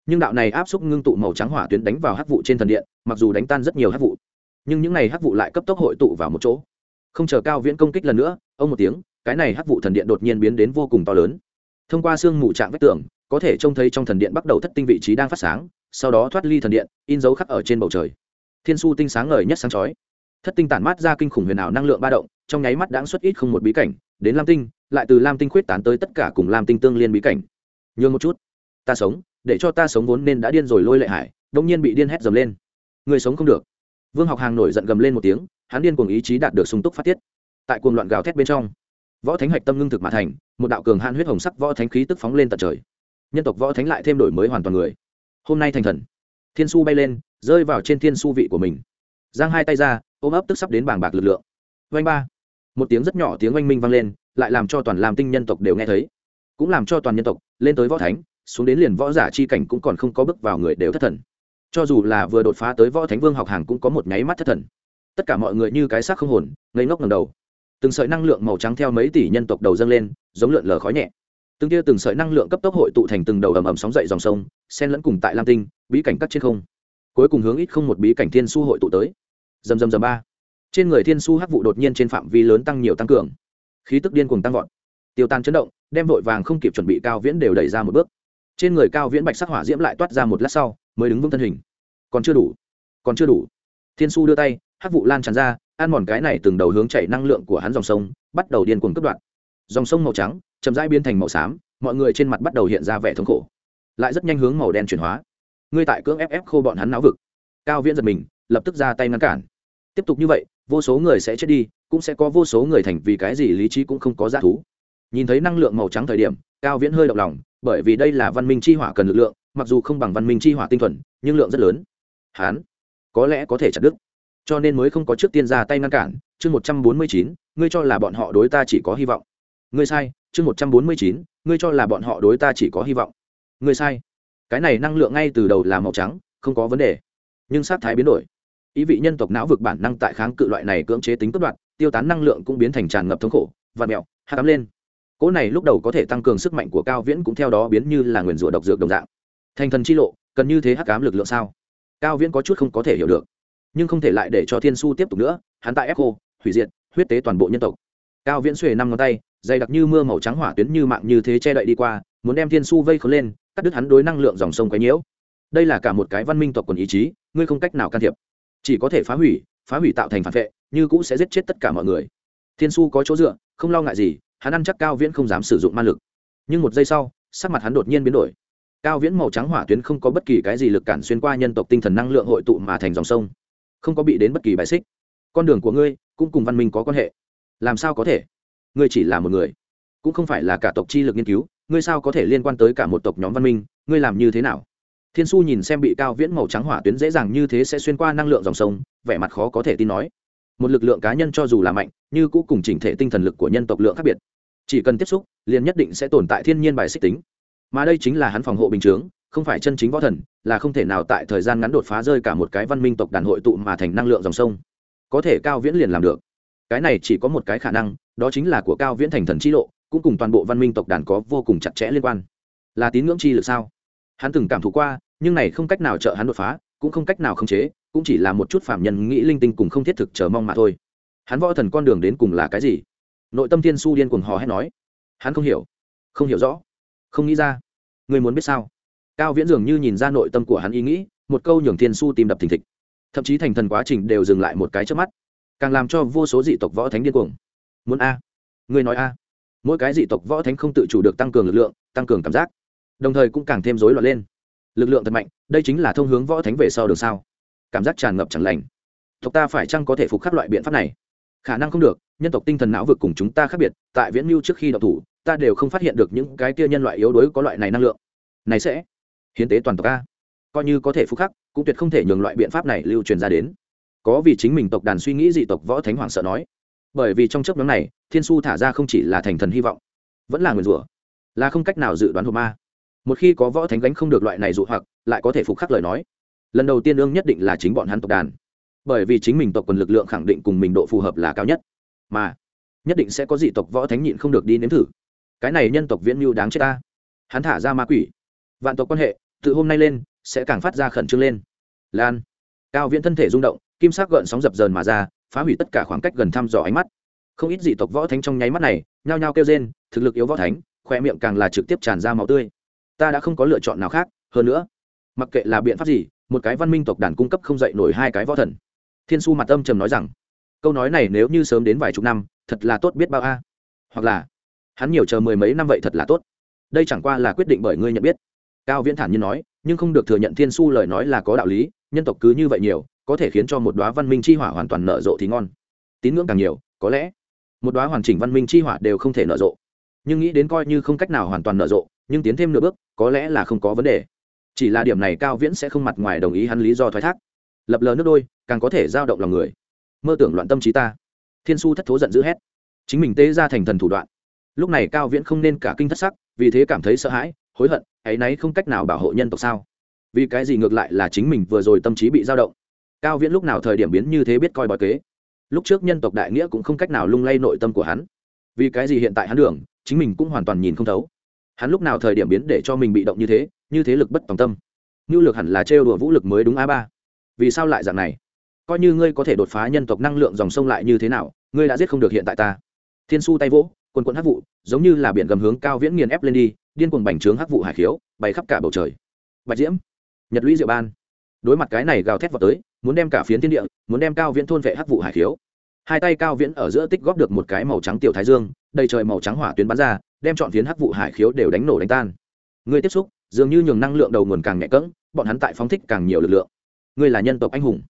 nhưng đạo này áp xúc ngưng tụ màu trắng hỏa tuyến đánh vào hắc vụ trên thần điện, mặc dù đánh tan rất nhiều hắc vụ, nhưng những này hắc vụ lại cấp tốc hội tụ vào một chỗ. Không chờ cao viễn công kích lần nữa, ông một tiếng, cái này hắc vụ thần điện đột nhiên biến đến vô cùng to lớn. Thông qua xương mù trạng vách tường, có thể trông thấy trong thần điện bắt đầu thất tinh vị trí đang phát sáng, sau đó thoát ly thần điện, in dấu khắc ở trên bầu trời. Thiên su tinh sáng ngời nhất sáng chói. Thất tinh tản mát ra kinh khủng huyền ảo năng lượng ba động, trong nháy mắt đã xuất ít không một bí cảnh, đến lam tinh, lại từ lam tinh khuyết tán tới tất cả cùng lam tinh tương liên bí cảnh. Nhường một chút. Ta sống để cho ta sống vốn nên đã điên rồi lôi lệ hải đông nhiên bị điên hét dầm lên. Người sống không được. Vương học hàng nổi giận gầm lên một tiếng, hắn điên cùng ý chí đạt được sung túc phát tiết. Tại cuồng loạn gào thét bên trong, võ thánh hạch tâm ngưng thực mã thành, một đạo cường hạn huyết hồng sắc võ thánh khí tức phóng lên tận trời. Nhân tộc võ thánh lại thêm đổi mới hoàn toàn người. Hôm nay thành thần. Thiên su bay lên, rơi vào trên thiên su vị của mình. Giang hai tay ra, ôm ấp tức sắp đến bảng bạc lực lượng. Oanh ba. Một tiếng rất nhỏ tiếng oanh minh vang lên, lại làm cho toàn làm tinh nhân tộc đều nghe thấy. Cũng làm cho toàn nhân tộc lên tới võ thánh xuống đến liền võ giả chi cảnh cũng còn không có bước vào người đều thất thần. Cho dù là vừa đột phá tới võ thánh vương học hàng cũng có một nháy mắt thất thần. Tất cả mọi người như cái xác không hồn, ngây ngốc ngầm đầu. Từng sợi năng lượng màu trắng theo mấy tỷ nhân tộc đầu dâng lên, giống lượn lờ khói nhẹ. Từng tia từng sợi năng lượng cấp tốc hội tụ thành từng đầu ầm ầm sóng dậy dòng sông sen lẫn cùng tại lam tinh, bí cảnh cắt trên không. Cuối cùng hướng ít không một bí cảnh thiên su hội tụ tới. Dầm dầm dầm ba. Trên người thiên su hắc vụ đột nhiên trên phạm vi lớn tăng nhiều tăng cường. Khí tức điên cùng tăng vọt. Tiêu tan chấn động, đem vội vàng không kịp chuẩn bị cao viễn đều đẩy ra một bước trên người cao viễn bạch sắc hỏa diễm lại toát ra một lát sau, mới đứng vững thân hình. Còn chưa đủ, còn chưa đủ. Thiên su đưa tay, hắc vụ lan tràn ra, ăn mòn cái này từng đầu hướng chảy năng lượng của hắn dòng sông, bắt đầu điên cuồng cướp đoạn dòng sông màu trắng, chậm rãi biến thành màu xám, mọi người trên mặt bắt đầu hiện ra vẻ thống khổ. Lại rất nhanh hướng màu đen chuyển hóa. Ngươi tại cưỡng ép ép khô bọn hắn não vực. Cao viễn giật mình, lập tức ra tay ngăn cản. Tiếp tục như vậy, vô số người sẽ chết đi, cũng sẽ có vô số người thành vì cái gì lý trí cũng không có giá thú. Nhìn thấy năng lượng màu trắng thời điểm cao viễn hơi động lòng, bởi vì đây là văn minh chi hỏa cần lực lượng, mặc dù không bằng văn minh chi hỏa tinh thuần, nhưng lượng rất lớn. Hán, có lẽ có thể chặt đứt. Cho nên mới không có trước tiên ra tay ngăn cản, chương một trăm bốn mươi chín, ngươi cho là bọn họ đối ta chỉ có hy vọng. Ngươi sai, chương một trăm bốn mươi chín, ngươi cho là bọn họ đối ta chỉ có hy vọng. Ngươi sai. Cái này năng lượng ngay từ đầu là màu trắng, không có vấn đề. Nhưng sát thái biến đổi. Ý vị nhân tộc não vực bản năng tại kháng cự loại này cưỡng chế tính cất đoạn, tiêu tán năng lượng cũng biến thành tràn ngập thống khổ và mẹo hạ cắm lên cỗ này lúc đầu có thể tăng cường sức mạnh của cao viễn cũng theo đó biến như là nguyền rủa độc dược đồng dạng. Thành thần chi lộ, cần như thế hắc cám lực lượng sao? Cao viễn có chút không có thể hiểu được. Nhưng không thể lại để cho thiên su tiếp tục nữa, hắn tại ép cô hủy diệt, huyết tế toàn bộ nhân tộc. Cao viễn xuề năm ngón tay, dày đặc như mưa màu trắng hỏa tuyến như mạng như thế che đậy đi qua, muốn đem thiên su vây khốn lên, cắt đứt hắn đối năng lượng dòng sông quấy nhiễu. Đây là cả một cái văn minh tộc quần ý chí, ngươi không cách nào can thiệp. Chỉ có thể phá hủy phá hủy tạo thành phản vệ, như cũ sẽ giết chết tất cả mọi người. Thiên su có chỗ dựa, không lo ngại gì hắn ăn chắc cao viễn không dám sử dụng ma lực. Nhưng một giây sau, sắc mặt hắn đột nhiên biến đổi. Cao viễn màu trắng hỏa tuyến không có bất kỳ cái gì lực cản xuyên qua nhân tộc tinh thần năng lượng hội tụ mà thành dòng sông. Không có bị đến bất kỳ bài xích. Con đường của ngươi cũng cùng văn minh có quan hệ. Làm sao có thể? Ngươi chỉ là một người. Cũng không phải là cả tộc chi lực nghiên cứu. Ngươi sao có thể liên quan tới cả một tộc nhóm văn minh? Ngươi làm như thế nào? Thiên su nhìn xem bị cao viễn màu trắng hỏa tuyến dễ dàng như thế sẽ xuyên qua năng lượng dòng sông, vẻ mặt khó có thể tin nói. Một lực lượng cá nhân cho dù là mạnh, như cũ cùng chỉnh thể tinh thần lực của nhân tộc lượng khác biệt chỉ cần tiếp xúc, liền nhất định sẽ tồn tại thiên nhiên bài xích tính. Mà đây chính là hắn phòng hộ bình chướng, không phải chân chính võ thần, là không thể nào tại thời gian ngắn đột phá rơi cả một cái văn minh tộc đàn hội tụ mà thành năng lượng dòng sông. Có thể cao viễn liền làm được. Cái này chỉ có một cái khả năng, đó chính là của cao viễn thành thần chi lộ, cũng cùng toàn bộ văn minh tộc đàn có vô cùng chặt chẽ liên quan. Là tín ngưỡng chi lực sao? Hắn từng cảm thụ qua, nhưng này không cách nào trợ hắn đột phá, cũng không cách nào khống chế, cũng chỉ là một chút phạm nhân nghĩ linh tinh cùng không thiết thực chờ mong mà thôi. Hắn võ thần con đường đến cùng là cái gì? Nội tâm thiên su điên cuồng hò hét nói, hắn không hiểu không hiểu rõ, không nghĩ ra, người muốn biết sao? Cao viễn dường như nhìn ra nội tâm của hắn ý nghĩ, một câu nhường thiên su tìm đập thình thịch. Thậm chí thành thần quá trình đều dừng lại một cái trước mắt, càng làm cho vô số dị tộc võ thánh điên cuồng. Muốn a, người nói a. Mỗi cái dị tộc võ thánh không tự chủ được tăng cường lực lượng, tăng cường cảm giác, đồng thời cũng càng thêm rối loạn lên. Lực lượng thật mạnh, đây chính là thông hướng võ thánh về sau đường sao. Cảm giác tràn ngập chẳng lành. Tộc ta phải chăng có thể phục khắc loại biện pháp này? Khả năng không được, nhân tộc tinh thần não vực cùng chúng ta khác biệt, tại viễn mưu trước khi đọc thủ, ta đều không phát hiện được những cái kia nhân loại yếu đuối có loại này năng lượng. Này sẽ hiến tế toàn tộc ta coi như có thể phục khắc, cũng tuyệt không thể nhường loại biện pháp này lưu truyền ra đến. Có vì chính mình tộc đàn suy nghĩ dị tộc võ thánh hoàng sợ nói. Bởi vì trong chấp nhóm này, thiên su thả ra không chỉ là thành thần hy vọng, vẫn là nguyền rủa, là không cách nào dự đoán hộp ma. Một khi có võ thánh gánh không được loại này dụ hoặc, lại có thể phục khắc lời nói. Lần đầu tiên ương nhất định là chính bọn hắn tộc đàn bởi vì chính mình tộc quần lực lượng khẳng định cùng mình độ phù hợp là cao nhất. Mà, nhất định sẽ có dị tộc võ thánh nhịn không được đi nếm thử. Cái này nhân tộc viễn mưu đáng chết ta. Hắn thả ra ma quỷ. Vạn tộc quan hệ, từ hôm nay lên, sẽ càng phát ra khẩn trương lên. Lan. Cao viễn thân thể rung động, kim sắc gợn sóng dập dờn mà ra, phá hủy tất cả khoảng cách gần thăm dò ánh mắt. Không ít dị tộc võ thánh trong nháy mắt này, nhao nhao kêu rên, thực lực yếu võ thánh khoe miệng càng là trực tiếp tràn ra máu tươi. Ta đã không có lựa chọn nào khác. Hơn nữa, mặc kệ là biện pháp gì, một cái văn minh tộc đàn cung cấp không dạy nổi hai cái võ thần thiên su mặt âm trầm nói rằng, câu nói này nếu như sớm đến vài chục năm, thật là tốt biết bao a. Hoặc là, hắn nhiều chờ mười mấy năm vậy thật là tốt. Đây chẳng qua là quyết định bởi ngươi nhận biết. Cao viễn thản nhiên nói, nhưng không được thừa nhận thiên su lời nói là có đạo lý, nhân tộc cứ như vậy nhiều, có thể khiến cho một đoá văn minh chi hỏa hoàn toàn nở rộ thì ngon. Tín ngưỡng càng nhiều, có lẽ, một đoá hoàn chỉnh văn minh chi hỏa đều không thể nở rộ. Nhưng nghĩ đến coi như không cách nào hoàn toàn nở rộ, nhưng tiến thêm nửa bước, có lẽ là không có vấn đề. Chỉ là điểm này cao viễn sẽ không mặt ngoài đồng ý hắn lý do thoái thác lập lờ nước đôi, càng có thể giao động lòng người. Mơ tưởng loạn tâm trí ta. Thiên su thất thố giận dữ hét. Chính mình tế ra thành thần thủ đoạn. Lúc này cao viễn không nên cả kinh thất sắc, vì thế cảm thấy sợ hãi, hối hận ấ y náy không cách nào bảo hộ nhân tộc sao? Vì cái gì ngược lại là chính mình vừa rồi tâm trí bị dao động? Cao viễn lúc nào thời điểm biến như thế biết coi bói kế. Lúc trước nhân tộc đại nghĩa cũng không cách nào lung lay nội tâm của hắn. Vì cái gì hiện tại hắn đường, chính mình cũng hoàn toàn nhìn không thấu. Hắn lúc nào thời điểm biến để cho mình bị động như thế như thế lực bất tòng tâm. Như lực hẳn là trêu đùa vũ lực mới đúng a ba vì sao lại dạng này? Coi như ngươi có thể đột phá nhân tộc năng lượng dòng sông lại như thế nào, ngươi đã giết không được hiện tại ta. Thiên su tay vỗ, quần quận hắc vụ, giống như là biển gầm hướng cao viễn nghiền ép lên đi, điên cuồng bành trướng hắc vụ hải khiếu, bay khắp cả bầu trời. Bạch diễm, nhật lũy diệu ban. Đối mặt cái này gào thét vào tới, muốn đem cả phiến thiên địa, muốn đem cao viễn thôn vệ hắc vụ hải khiếu. Hai tay cao viễn ở giữa tích góp được một cái màu trắng tiểu thái dương, đầy trời màu trắng hỏa tuyến bắn ra, đem chọn phiến hắc vụ hải khiếu đều đánh nổ đánh tan. Ngươi tiếp xúc, dường như nhường năng lượng đầu nguồn càng nhẹ cỡng bọn hắn tại phóng thích càng nhiều lực lượng ngươi là nhân tộc anh hùng.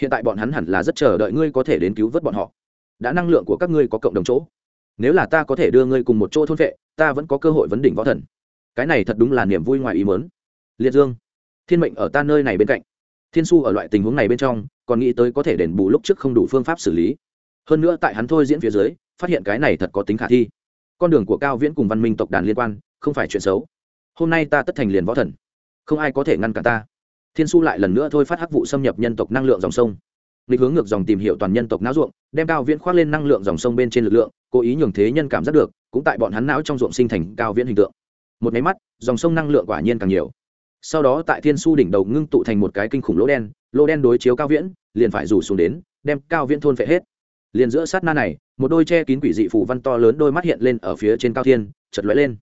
Hiện tại bọn hắn hẳn là rất chờ đợi ngươi có thể đến cứu vớt bọn họ. Đã năng lượng của các ngươi có cộng đồng chỗ. Nếu là ta có thể đưa ngươi cùng một chỗ thôn vệ, ta vẫn có cơ hội vấn đỉnh võ thần. Cái này thật đúng là niềm vui ngoài ý mớn liệt dương, thiên mệnh ở ta nơi này bên cạnh. Thiên su ở loại tình huống này bên trong, còn nghĩ tới có thể đền bù lúc trước không đủ phương pháp xử lý. Hơn nữa tại hắn thôi diễn phía dưới, phát hiện cái này thật có tính khả thi. Con đường của cao viễn cùng văn minh tộc đàn liên quan, không phải chuyện xấu. Hôm nay ta tất thành liền võ thần. Không ai có thể ngăn cản ta thiên su lại lần nữa thôi phát hắc vụ xâm nhập nhân tộc năng lượng dòng sông. Lịch hướng ngược dòng tìm hiểu toàn nhân tộc não ruộng, đem cao viễn khoác lên năng lượng dòng sông bên trên lực lượng, cố ý nhường thế nhân cảm giác được, cũng tại bọn hắn não trong ruộng sinh thành cao viễn hình tượng. Một máy mắt, dòng sông năng lượng quả nhiên càng nhiều. Sau đó tại thiên su đỉnh đầu ngưng tụ thành một cái kinh khủng lỗ đen lỗ đen đối chiếu cao viễn, liền phải rủ xuống đến, đem cao viễn thôn phệ hết. Liền giữa sát na này, một đôi che kín quỷ dị phù văn to lớn đôi mắt hiện lên ở phía trên cao thiên chật lóe lên.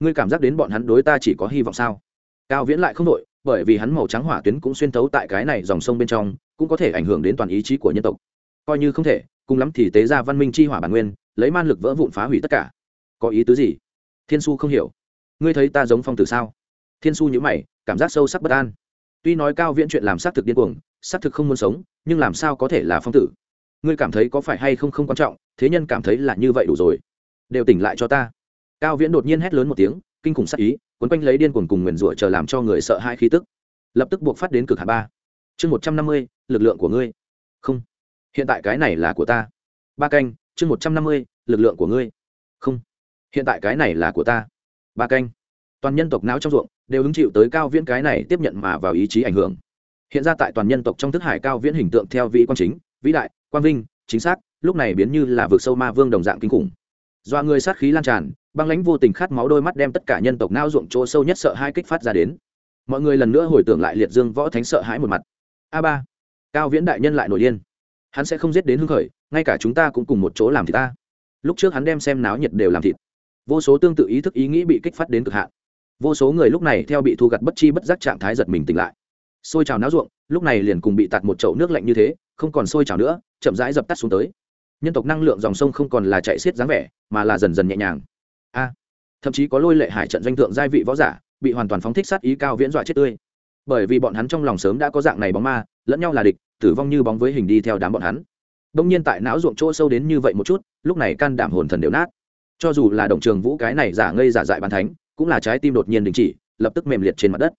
Ngươi cảm giác đến bọn hắn đối ta chỉ có hy vọng sao? Cao viễn lại không đội bởi vì hắn màu trắng hỏa tuyến cũng xuyên thấu tại cái này dòng sông bên trong, cũng có thể ảnh hưởng đến toàn ý chí của nhân tộc. Coi như không thể, cùng lắm thì tế ra văn minh chi hỏa bản nguyên, lấy man lực vỡ vụn phá hủy tất cả. Có ý tứ gì? Thiên su không hiểu. Ngươi thấy ta giống phong tử sao? Thiên su nhữ mày, cảm giác sâu sắc bất an. Tuy nói cao viễn chuyện làm xác thực điên cuồng, xác thực không muốn sống, nhưng làm sao có thể là phong tử? Ngươi cảm thấy có phải hay không không quan trọng, thế nhân cảm thấy là như vậy đủ rồi. Đều tỉnh lại cho ta. Cao viễn đột nhiên hét lớn một tiếng, kinh khủng sắc ý quấn quanh lấy điên cuồng cùng nguyền rủa chờ làm cho người sợ hai khí tức. Lập tức buộc phát đến cực hạ ba. Chương một trăm năm mươi, lực lượng của ngươi. Không. Hiện tại cái này là của ta. Ba canh, chương một trăm năm mươi, lực lượng của ngươi. Không. Hiện tại cái này là của ta. Ba canh. Toàn nhân tộc não trong ruộng đều hứng chịu tới cao viễn cái này tiếp nhận mà vào ý chí ảnh hưởng. Hiện ra tại toàn nhân tộc trong thức hải cao viễn hình tượng theo vị quan chính, vĩ đại, quang vinh, chính xác, lúc này biến như là vực sâu ma vương đồng dạng kinh khủng. Do người sát khí lan tràn băng lãnh vô tình khát máu đôi mắt đem tất cả nhân tộc nao ruộng chỗ sâu nhất sợ hai kích phát ra đến. Mọi người lần nữa hồi tưởng lại liệt dương võ thánh sợ hãi một mặt. A ba, cao viễn đại nhân lại nổi điên. Hắn sẽ không giết đến hưng khởi, ngay cả chúng ta cũng cùng một chỗ làm thịt ta. Lúc trước hắn đem xem náo nhiệt đều làm thịt. Vô số tương tự ý thức ý nghĩ bị kích phát đến cực hạn. Vô số người lúc này theo bị thu gặt bất chi bất giác trạng thái giật mình tỉnh lại. Xôi trào náo ruộng, lúc này liền cùng bị tạt một chậu nước lạnh như thế, không còn sôi trào nữa, chậm rãi dập tắt xuống tới. Nhân tộc năng lượng dòng sông không còn là chạy xiết dáng vẻ, mà là dần dần nhẹ nhàng a. Thậm chí có lôi lệ hải trận doanh thượng giai vị võ giả, bị hoàn toàn phóng thích sát ý cao viễn dọa chết tươi. Bởi vì bọn hắn trong lòng sớm đã có dạng này bóng ma, lẫn nhau là địch, tử vong như bóng với hình đi theo đám bọn hắn. Đông nhiên tại não ruộng chỗ sâu đến như vậy một chút, lúc này can đảm hồn thần đều nát. Cho dù là đồng trường vũ cái này giả ngây giả dại bàn thánh, cũng là trái tim đột nhiên đình chỉ, lập tức mềm liệt trên mặt đất.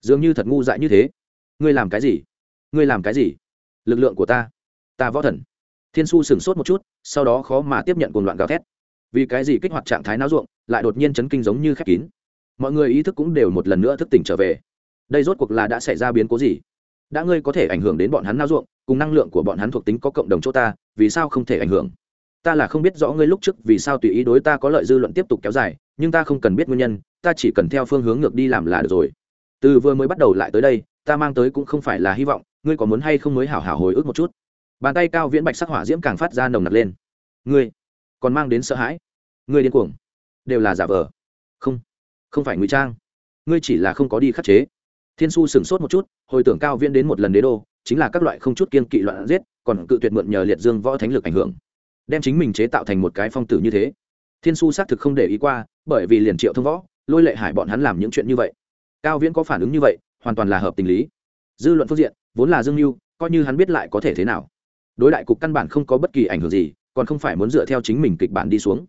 Dường như thật ngu dại như thế. Ngươi làm cái gì? Ngươi làm cái gì? Lực lượng của ta. Ta võ thần. Thiên su sửng sốt một chút, sau đó khó mà tiếp nhận cuồng loạn gào thét vì cái gì kích hoạt trạng thái náo ruộng lại đột nhiên chấn kinh giống như khép kín? Mọi người ý thức cũng đều một lần nữa thức tỉnh trở về. Đây rốt cuộc là đã xảy ra biến cố gì? Đã ngươi có thể ảnh hưởng đến bọn hắn nao ruộng, cùng năng lượng của bọn hắn thuộc tính có cộng đồng chỗ ta, vì sao không thể ảnh hưởng? Ta là không biết rõ ngươi lúc trước vì sao tùy ý đối ta có lợi dư luận tiếp tục kéo dài, nhưng ta không cần biết nguyên nhân, ta chỉ cần theo phương hướng ngược đi làm là được rồi. Từ vừa mới bắt đầu lại tới đây, ta mang tới cũng không phải là hy vọng, ngươi có muốn hay không mới hảo hảo hồi ức một chút? Bàn tay cao viễn bạch sắc hỏa diễm càng phát ra nồng nặc lên. Ngươi còn mang đến sợ hãi. Ngươi điên cuồng. Đều là giả vờ. Không không phải ngụy trang. Ngươi chỉ là không có đi khắc chế. Thiên su sửng sốt một chút, hồi tưởng cao viễn đến một lần đế đô, chính là các loại không chút kiên kỵ loạn giết, còn cự tuyệt mượn nhờ liệt dương võ thánh lực ảnh hưởng. Đem chính mình chế tạo thành một cái phong tử như thế. Thiên su xác thực không để ý qua, bởi vì liền triệu thông võ, lôi lệ hải bọn hắn làm những chuyện như vậy. Cao viễn có phản ứng như vậy, hoàn toàn là hợp tình lý. Dư luận phương diện, vốn là dương mưu coi như hắn biết lại có thể thế nào. Đối đại cục căn bản không có bất kỳ ảnh hưởng gì còn không phải muốn dựa theo chính mình kịch bản đi xuống.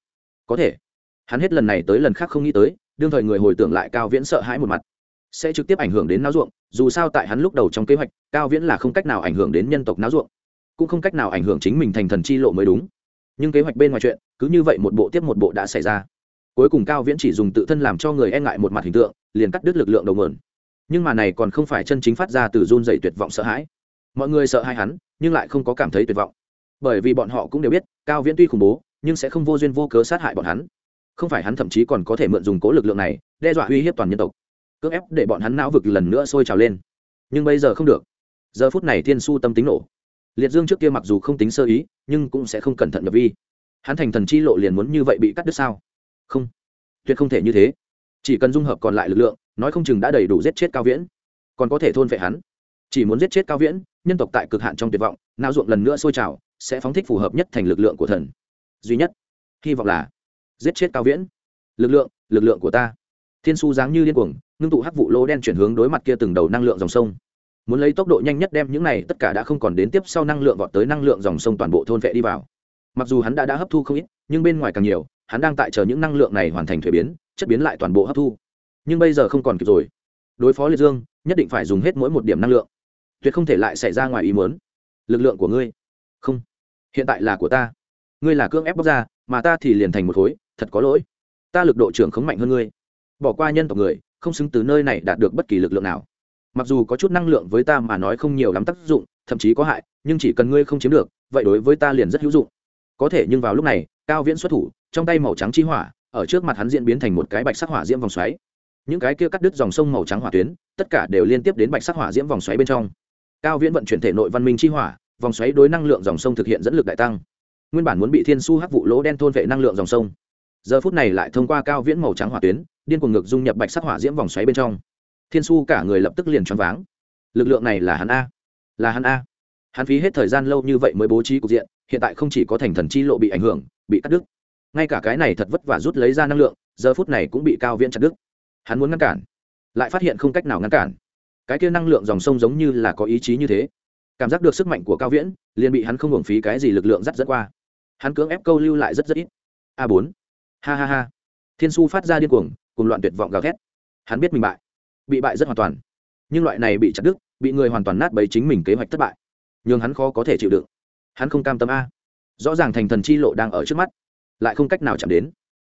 Có thể. Hắn hết lần này tới lần khác không nghĩ tới, đương thời người hồi tưởng lại cao viễn sợ hãi một mặt. Sẽ trực tiếp ảnh hưởng đến náo ruộng, dù sao tại hắn lúc đầu trong kế hoạch, cao viễn là không cách nào ảnh hưởng đến nhân tộc náo ruộng. Cũng không cách nào ảnh hưởng chính mình thành thần chi lộ mới đúng. Nhưng kế hoạch bên ngoài chuyện, cứ như vậy một bộ tiếp một bộ đã xảy ra. Cuối cùng cao viễn chỉ dùng tự thân làm cho người e ngại một mặt hình tượng, liền cắt đứt lực lượng đầu mượn nhưng mà này còn không phải chân chính phát ra từ run dày tuyệt vọng sợ hãi. Mọi người sợ hai hắn, nhưng lại không có cảm thấy tuyệt vọng bởi vì bọn họ cũng đều biết, cao viễn tuy khủng bố, nhưng sẽ không vô duyên vô cớ sát hại bọn hắn. Không phải hắn thậm chí còn có thể mượn dùng cố lực lượng này, đe dọa uy hiếp toàn nhân tộc, cưỡng ép để bọn hắn não vực lần nữa sôi trào lên. Nhưng bây giờ không được. Giờ phút này thiên su tâm tính nổ. Liệt dương trước kia mặc dù không tính sơ ý, nhưng cũng sẽ không cẩn thận nhập vi. Hắn thành thần chi lộ liền muốn như vậy bị cắt đứt sao? Không. Tuyệt không thể như thế. Chỉ cần dung hợp còn lại lực lượng, nói không chừng đã đầy đủ giết chết cao viễn. Còn có thể thôn vệ hắn chỉ muốn giết chết cao viễn, nhân tộc tại cực hạn trong tuyệt vọng nao ruộng lần nữa sôi trào, sẽ phóng thích phù hợp nhất thành lực lượng của thần. Duy nhất, hy vọng là giết chết cao viễn. Lực lượng lực lượng của ta. Thiên su dáng như điên cuồng, ngưng tụ hắc vụ lỗ đen chuyển hướng đối mặt kia từng đầu năng lượng dòng sông. Muốn lấy tốc độ nhanh nhất đem những này tất cả đã không còn đến tiếp sau năng lượng vọt tới năng lượng dòng sông toàn bộ thôn vệ đi vào. Mặc dù hắn đã đã hấp thu không ít, nhưng bên ngoài càng nhiều, hắn đang tại chờ những năng lượng này hoàn thành thuế biến, chất biến lại toàn bộ hấp thu. Nhưng bây giờ không còn kịp rồi. Đối phó liệt dương, nhất định phải dùng hết mỗi một điểm năng lượng tuyệt không thể lại xảy ra ngoài ý muốn. Lực lượng của ngươi. Không. Hiện tại là của ta. Ngươi là cưỡng ép bóc ra, mà ta thì liền thành một khối, thật có lỗi. Ta lực độ trưởng không mạnh hơn ngươi. Bỏ qua nhân tộc người, không xứng từ nơi này đạt được bất kỳ lực lượng nào. Mặc dù có chút năng lượng với ta mà nói không nhiều lắm tác dụng, thậm chí có hại, nhưng chỉ cần ngươi không chiếm được, vậy đối với ta liền rất hữu dụng. Có thể nhưng vào lúc này, cao viễn xuất thủ, trong tay màu trắng chi hỏa, ở trước mặt hắn diễn biến thành một cái bạch sắc hỏa diễm vòng xoáy. Những cái kia cắt đứt dòng sông màu trắng hỏa tuyến, tất cả đều liên tiếp đến bạch sắc hỏa diễm vòng xoáy bên trong cao viễn vận chuyển thể nội văn minh chi hỏa, vòng xoáy đối năng lượng dòng sông thực hiện dẫn lực đại tăng. Nguyên bản muốn bị thiên su hắc vụ lỗ đen thôn vệ năng lượng dòng sông. Giờ phút này lại thông qua cao viễn màu trắng hỏa tuyến, điên cuồng ngực dung nhập bạch sắc hỏa diễm vòng xoáy bên trong. Thiên su cả người lập tức liền choáng váng. Lực lượng này là hắn a. Là hắn a. Hắn phí hết thời gian lâu như vậy mới bố trí cục diện, hiện tại không chỉ có thành thần chi lộ bị ảnh hưởng, bị cắt đứt. Ngay cả cái này thật vất vả rút lấy ra năng lượng, giờ phút này cũng bị cao viễn chặt đứt. Hắn muốn ngăn cản, lại phát hiện không cách nào ngăn cản cái kia năng lượng dòng sông giống như là có ý chí như thế. Cảm giác được sức mạnh của cao viễn, liền bị hắn không hưởng phí cái gì lực lượng dắt dẫn qua. Hắn cưỡng ép câu lưu lại rất rất ít. A bốn. Ha ha ha. Thiên su phát ra điên cuồng, cùng loạn tuyệt vọng gào thét. Hắn biết mình bại. Bị bại rất hoàn toàn. Nhưng loại này bị chặt đứt, bị người hoàn toàn nát bấy chính mình kế hoạch thất bại. Nhưng hắn khó có thể chịu đựng. Hắn không cam tâm a. Rõ ràng thành thần chi lộ đang ở trước mắt, lại không cách nào chạm đến.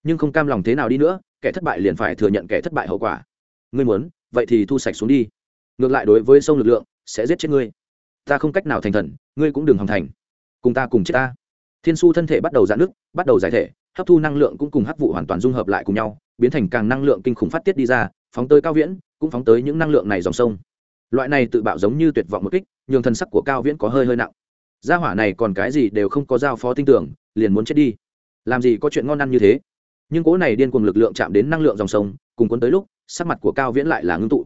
Nhưng không cam lòng thế nào đi nữa, kẻ thất bại liền phải thừa nhận kẻ thất bại hậu quả. Ngươi muốn, vậy thì thu sạch xuống đi ngược lại đối với sông lực lượng, sẽ giết chết ngươi. Ta không cách nào thành thần, ngươi cũng đừng hòng thành. Cùng ta cùng chết ta. Thiên su thân thể bắt đầu giãn nước bắt đầu giải thể, hấp thu năng lượng cũng cùng hấp vụ hoàn toàn dung hợp lại cùng nhau, biến thành càng năng lượng kinh khủng phát tiết đi ra, phóng tới cao viễn, cũng phóng tới những năng lượng này dòng sông. Loại này tự bạo giống như tuyệt vọng một kích, nhường thân sắc của cao viễn có hơi hơi nặng. Gia hỏa này còn cái gì đều không có giao phó tin tưởng, liền muốn chết đi. Làm gì có chuyện ngon ăn như thế? Nhưng cỗ này điên cuồng lực lượng chạm đến năng lượng dòng sông, cùng cuốn tới lúc, sắc mặt của cao viễn lại là ngưng tụ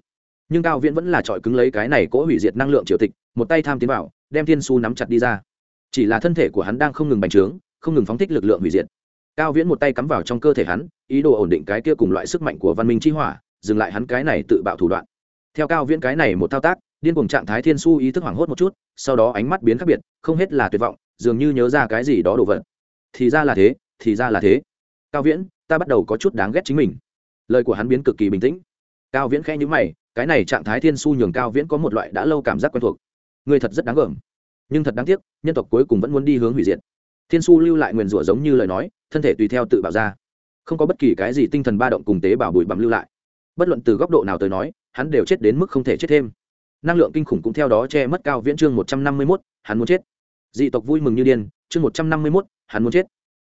nhưng cao viễn vẫn là trọi cứng lấy cái này cỗ hủy diệt năng lượng triều tịch, một tay tham tiến vào, đem thiên su nắm chặt đi ra. Chỉ là thân thể của hắn đang không ngừng bành trướng, không ngừng phóng thích lực lượng hủy diệt. Cao viễn một tay cắm vào trong cơ thể hắn, ý đồ ổn định cái kia cùng loại sức mạnh của văn minh chi hỏa, dừng lại hắn cái này tự bạo thủ đoạn. Theo cao viễn cái này một thao tác, điên cùng trạng thái thiên su ý thức hoảng hốt một chút, sau đó ánh mắt biến khác biệt, không hết là tuyệt vọng, dường như nhớ ra cái gì đó đồ vật thì ra là thế, thì ra là thế. Cao viễn, ta bắt đầu có chút đáng ghét chính mình. Lời của hắn biến cực kỳ bình tĩnh. Cao viễn khẽ nhữ mày cái này trạng thái thiên su nhường cao viễn có một loại đã lâu cảm giác quen thuộc. Người thật rất đáng gờm. Nhưng thật đáng tiếc, nhân tộc cuối cùng vẫn muốn đi hướng hủy diệt. Thiên su lưu lại nguyền rủa giống như lời nói, thân thể tùy theo tự bảo ra. Không có bất kỳ cái gì tinh thần ba động cùng tế bào bụi bặm lưu lại. Bất luận từ góc độ nào tới nói, hắn đều chết đến mức không thể chết thêm. Năng lượng kinh khủng cũng theo đó che mất cao viễn chương một trăm năm mươi mốt, hắn muốn chết. Dị tộc vui mừng như điên, chương một trăm năm mươi mốt, hắn muốn chết.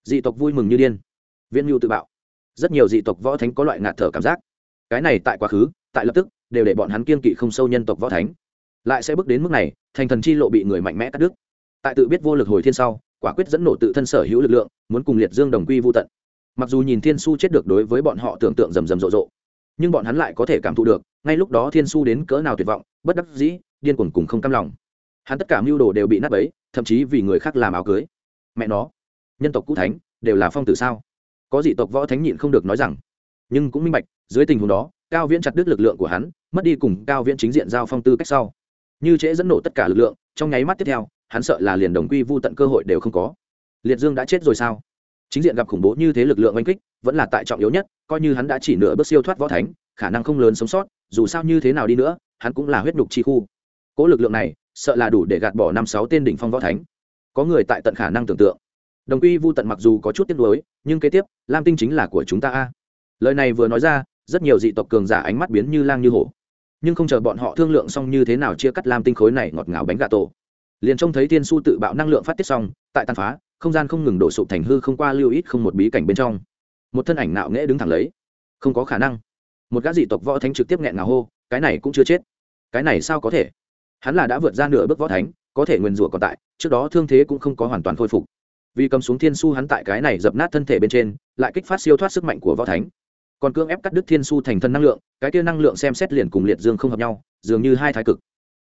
Dị tộc vui mừng như điên. Viễn mưu tự bạo. Rất nhiều dị tộc võ thánh có loại ngạt thở cảm giác. Cái này tại quá khứ, tại lập tức đều để bọn hắn kiên kỵ không sâu nhân tộc võ thánh. Lại sẽ bước đến mức này, thành thần chi lộ bị người mạnh mẽ cắt đứt. Tại tự biết vô lực hồi thiên sau, quả quyết dẫn nổ tự thân sở hữu lực lượng, muốn cùng liệt dương đồng quy vô tận. Mặc dù nhìn thiên su chết được đối với bọn họ tưởng tượng rầm rầm rộ rộ, nhưng bọn hắn lại có thể cảm thụ được, ngay lúc đó thiên su đến cỡ nào tuyệt vọng, bất đắc dĩ, điên cuồng cùng không cam lòng. Hắn tất cả mưu đồ đều bị nát bấy, thậm chí vì người khác làm áo cưới. Mẹ nó, nhân tộc cũ thánh, đều là phong tử sao? Có dị tộc võ thánh nhịn không được nói rằng, nhưng cũng minh bạch, dưới tình huống đó cao viễn chặt đứt lực lượng của hắn, mất đi cùng cao viễn chính diện giao phong tư cách sau. Như trễ dẫn nổ tất cả lực lượng, trong nháy mắt tiếp theo, hắn sợ là liền đồng quy vô tận cơ hội đều không có. Liệt dương đã chết rồi sao? Chính diện gặp khủng bố như thế lực lượng oanh kích, vẫn là tại trọng yếu nhất, coi như hắn đã chỉ nửa bước siêu thoát võ thánh, khả năng không lớn sống sót, dù sao như thế nào đi nữa, hắn cũng là huyết nhục chi khu. Cỗ lực lượng này, sợ là đủ để gạt bỏ năm sáu tên đỉnh phong võ thánh. Có người tại tận khả năng tưởng tượng. Đồng quy vô tận mặc dù có chút tiếc nuối, nhưng kế tiếp, lam tinh chính là của chúng ta a. Lời này vừa nói ra rất nhiều dị tộc cường giả ánh mắt biến như lang như hổ. Nhưng không chờ bọn họ thương lượng xong như thế nào chia cắt lam tinh khối này ngọt ngào bánh gà tổ, liền trông thấy tiên su tự bạo năng lượng phát tiết xong, tại tàn phá, không gian không ngừng đổ sụp thành hư không qua lưu ít không một bí cảnh bên trong. Một thân ảnh nạo nghễ đứng thẳng lấy. Không có khả năng. Một gã dị tộc võ thánh trực tiếp nghẹn ngào hô, cái này cũng chưa chết. Cái này sao có thể? Hắn là đã vượt ra nửa bước võ thánh, có thể nguyền rủa còn tại, trước đó thương thế cũng không có hoàn toàn khôi phục. Vì cầm xuống thiên su hắn tại cái này dập nát thân thể bên trên, lại kích phát siêu thoát sức mạnh của võ thánh còn cưỡng ép cắt đứt thiên su thành thân năng lượng, cái kia năng lượng xem xét liền cùng liệt dương không hợp nhau, dường như hai thái cực.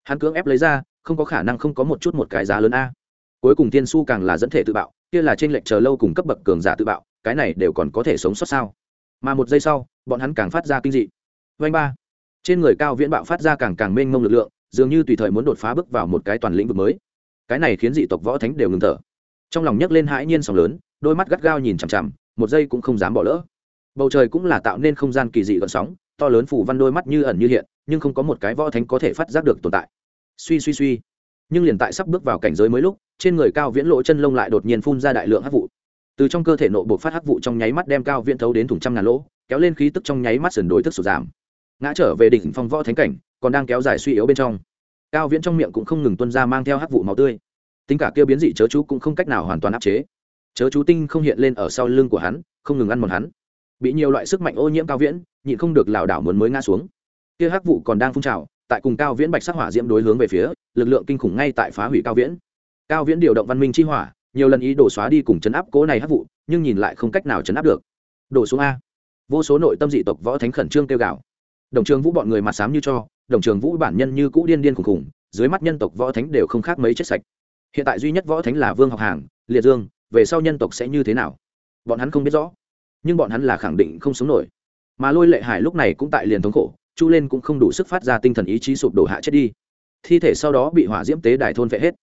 Hắn cưỡng ép lấy ra, không có khả năng không có một chút một cái giá lớn a. Cuối cùng thiên su càng là dẫn thể tự bạo, kia là trên lệnh chờ lâu cùng cấp bậc cường giả tự bạo, cái này đều còn có thể sống sót sao? Mà một giây sau, bọn hắn càng phát ra kinh dị. Vanh ba. Trên người cao viễn bạo phát ra càng càng mênh mông lực lượng, dường như tùy thời muốn đột phá bước vào một cái toàn lĩnh vực mới. Cái này khiến dị tộc võ thánh đều ngừng thở. Trong lòng nhấc lên hãi nhiên sóng lớn, đôi mắt gắt gao nhìn chằm chằm, một giây cũng không dám bỏ lỡ bầu trời cũng là tạo nên không gian kỳ dị gợn sóng, to lớn phủ văn đôi mắt như ẩn như hiện, nhưng không có một cái võ thánh có thể phát giác được tồn tại. Suy suy suy. Nhưng liền tại sắp bước vào cảnh giới mới lúc, trên người cao viễn lộ chân lông lại đột nhiên phun ra đại lượng hắc vụ. Từ trong cơ thể nội bộ phát hắc vụ trong nháy mắt đem cao viễn thấu đến thùng trăm ngàn lỗ, kéo lên khí tức trong nháy mắt sườn đối tức sụt giảm. Ngã trở về đỉnh phong võ thánh cảnh, còn đang kéo dài suy yếu bên trong. Cao viễn trong miệng cũng không ngừng tuân ra mang theo hắc vụ máu tươi. Tính cả kia biến dị chớ chú cũng không cách nào hoàn toàn áp chế. Chớ chú tinh không hiện lên ở sau lưng của hắn, không ngừng ăn một hắn bị nhiều loại sức mạnh ô nhiễm cao viễn nhịn không được lảo đảo muốn mới ngã xuống. Kia hắc vụ còn đang phun trào tại cùng cao viễn bạch sắc hỏa diễm đối hướng về phía lực lượng kinh khủng ngay tại phá hủy cao viễn. Cao viễn điều động văn minh chi hỏa nhiều lần ý đổ xóa đi cùng chấn áp cố này hắc vụ nhưng nhìn lại không cách nào chấn áp được. Đổ xuống a. Vô số nội tâm dị tộc võ thánh khẩn trương kêu gào. Đồng trường vũ bọn người mặt sám như cho đồng trường vũ bản nhân như cũ điên điên khủng khủng, dưới mắt nhân tộc võ thánh đều không khác mấy chết sạch. Hiện tại duy nhất võ thánh là vương học hàng liệt dương về sau nhân tộc sẽ như thế nào? Bọn hắn không biết rõ nhưng bọn hắn là khẳng định không sống nổi. Mà lôi lệ hải lúc này cũng tại liền thống khổ, chu lên cũng không đủ sức phát ra tinh thần ý chí sụp đổ hạ chết đi. Thi thể sau đó bị hỏa diễm tế đài thôn vệ hết.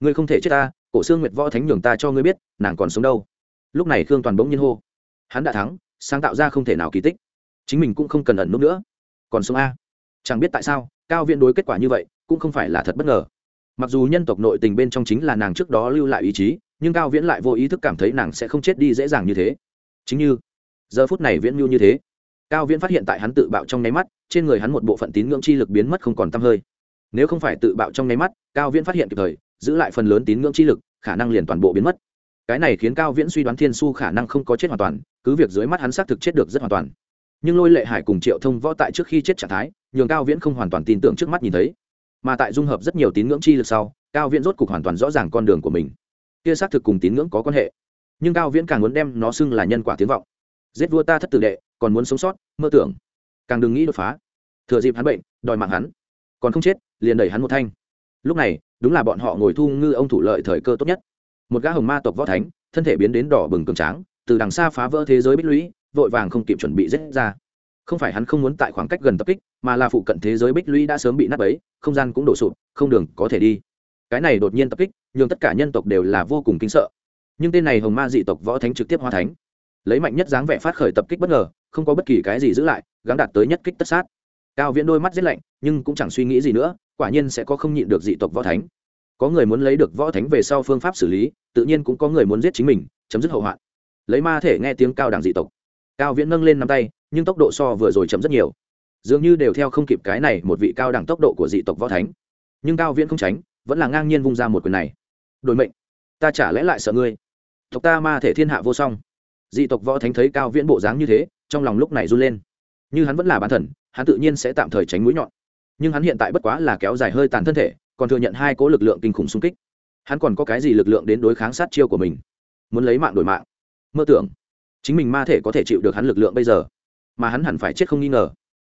Ngươi không thể chết ta, cổ xương nguyệt võ thánh nhường ta cho ngươi biết, nàng còn sống đâu. Lúc này khương toàn bỗng nhiên hô. Hắn đã thắng, sáng tạo ra không thể nào kỳ tích. Chính mình cũng không cần ẩn nút nữa. Còn sống a? Chẳng biết tại sao, cao viện đối kết quả như vậy, cũng không phải là thật bất ngờ. Mặc dù nhân tộc nội tình bên trong chính là nàng trước đó lưu lại ý chí, nhưng cao viễn lại vô ý thức cảm thấy nàng sẽ không chết đi dễ dàng như thế. Chính như giờ phút này viễn mưu như thế. Cao viễn phát hiện tại hắn tự bạo trong nháy mắt, trên người hắn một bộ phận tín ngưỡng chi lực biến mất không còn t hơi. Nếu không phải tự bạo trong nháy mắt, cao viễn phát hiện kịp thời, giữ lại phần lớn tín ngưỡng chi lực, khả năng liền toàn bộ biến mất. Cái này khiến cao viễn suy đoán thiên su khả năng không có chết hoàn toàn, cứ việc dưới mắt hắn xác thực chết được rất hoàn toàn. Nhưng lôi lệ hải cùng triệu thông võ tại trước khi chết trạng thái, nhường cao viễn không hoàn toàn tin tưởng trước mắt nhìn thấy. Mà tại dung hợp rất nhiều tín ngưỡng chi lực sau, cao viễn rốt cục hoàn toàn rõ ràng con đường của mình. Kia xác thực cùng tín ngưỡng có quan hệ. Nhưng cao viễn càng muốn đem nó xưng là nhân quả tiếng vọng giết vua ta thất tử đệ, còn muốn sống sót, mơ tưởng. Càng đừng nghĩ đột phá. Thừa dịp hắn bệnh, đòi mạng hắn. Còn không chết, liền đẩy hắn một thanh. Lúc này, đúng là bọn họ ngồi thu ngư ông thủ lợi thời cơ tốt nhất. Một gã hồng ma tộc võ thánh, thân thể biến đến đỏ bừng cường tráng, từ đằng xa phá vỡ thế giới bích lũy, vội vàng không kịp chuẩn bị giết ra. Không phải hắn không muốn tại khoảng cách gần tập kích, mà là phụ cận thế giới bích lũy đã sớm bị nát ấy không gian cũng đổ sụp, không đường có thể đi. Cái này đột nhiên tập kích, nhường tất cả nhân tộc đều là vô cùng kính sợ. Nhưng tên này hồng ma dị tộc võ thánh trực tiếp hoa thánh lấy mạnh nhất dáng vẻ phát khởi tập kích bất ngờ, không có bất kỳ cái gì giữ lại, gắng đạt tới nhất kích tất sát. Cao viễn đôi mắt giết lạnh, nhưng cũng chẳng suy nghĩ gì nữa, quả nhiên sẽ có không nhịn được dị tộc võ thánh. Có người muốn lấy được võ thánh về sau phương pháp xử lý, tự nhiên cũng có người muốn giết chính mình, chấm dứt hậu hoạn. Lấy ma thể nghe tiếng cao đẳng dị tộc. Cao viễn nâng lên năm tay, nhưng tốc độ so vừa rồi chậm rất nhiều. Dường như đều theo không kịp cái này một vị cao đẳng tốc độ của dị tộc võ thánh. Nhưng cao viễn không tránh, vẫn là ngang nhiên vung ra một quyền này. Đổi mệnh, ta chả lẽ lại sợ ngươi. Tộc ta ma thể thiên hạ vô song dị tộc võ thánh thấy cao viễn bộ dáng như thế, trong lòng lúc này run lên. Như hắn vẫn là bán thần, hắn tự nhiên sẽ tạm thời tránh mũi nhọn. Nhưng hắn hiện tại bất quá là kéo dài hơi tàn thân thể, còn thừa nhận hai cố lực lượng kinh khủng xung kích. Hắn còn có cái gì lực lượng đến đối kháng sát chiêu của mình? Muốn lấy mạng đổi mạng. Mơ tưởng. Chính mình ma thể có thể chịu được hắn lực lượng bây giờ, mà hắn hẳn phải chết không nghi ngờ.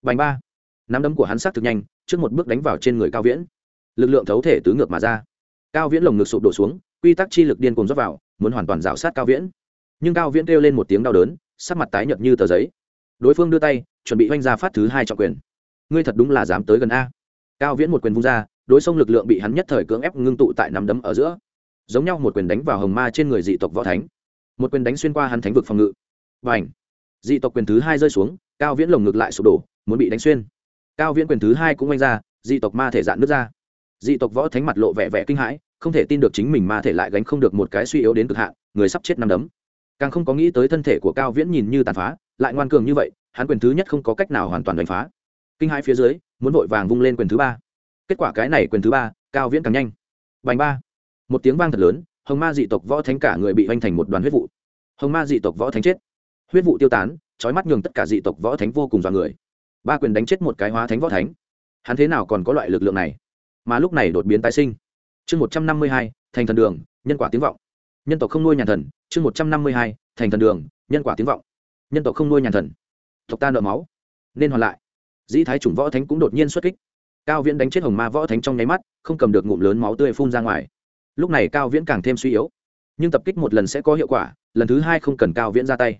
Bành ba. Nắm đấm của hắn sát thực nhanh, trước một bước đánh vào trên người cao viễn. Lực lượng thấu thể tứ ngược mà ra. Cao viễn lồng ngực sụp đổ xuống, quy tắc chi lực điên cuồng dốc vào, muốn hoàn toàn rào sát cao viễn nhưng cao viễn kêu lên một tiếng đau đớn, sắc mặt tái nhợt như tờ giấy. Đối phương đưa tay, chuẩn bị oanh ra phát thứ hai trọng quyền. Ngươi thật đúng là dám tới gần a. Cao viễn một quyền vung ra, đối xông lực lượng bị hắn nhất thời cưỡng ép ngưng tụ tại nắm đấm ở giữa. Giống nhau một quyền đánh vào hồng ma trên người dị tộc võ thánh. Một quyền đánh xuyên qua hắn thánh vực phòng ngự. Và ảnh dị tộc quyền thứ hai rơi xuống, cao viễn lồng ngực lại sụp đổ, muốn bị đánh xuyên. Cao viễn quyền thứ hai cũng oanh ra, dị tộc ma thể dạn nước ra. Dị tộc võ thánh mặt lộ vẻ vẻ kinh hãi, không thể tin được chính mình ma thể lại gánh không được một cái suy yếu đến cực hạn, người sắp chết năm đấm càng không có nghĩ tới thân thể của cao viễn nhìn như tàn phá, lại ngoan cường như vậy, hắn quyền thứ nhất không có cách nào hoàn toàn đánh phá. Kinh hai phía dưới, muốn vội vàng vung lên quyền thứ ba. Kết quả cái này quyền thứ ba, cao viễn càng nhanh. Bành ba. Một tiếng vang thật lớn, hồng ma dị tộc võ thánh cả người bị hoành thành một đoàn huyết vụ. Hồng ma dị tộc võ thánh chết. Huyết vụ tiêu tán, trói mắt nhường tất cả dị tộc võ thánh vô cùng dọa người. Ba quyền đánh chết một cái hóa thánh võ thánh. Hắn thế nào còn có loại lực lượng này? Mà lúc này đột biến tái sinh. Chương một trăm năm mươi hai, thành thần đường, nhân quả tiếng vọng. Nhân tộc không nuôi nhà thần chương một trăm năm mươi hai, thành thần đường, nhân quả tiếng vọng. Nhân tộc không nuôi nhàn thần. Tộc ta nợ máu. Nên hoàn lại. Dĩ thái chủng võ thánh cũng đột nhiên xuất kích. Cao viễn đánh chết hồng ma võ thánh trong nháy mắt, không cầm được ngụm lớn máu tươi phun ra ngoài. Lúc này cao viễn càng thêm suy yếu. Nhưng tập kích một lần sẽ có hiệu quả, lần thứ hai không cần cao viễn ra tay.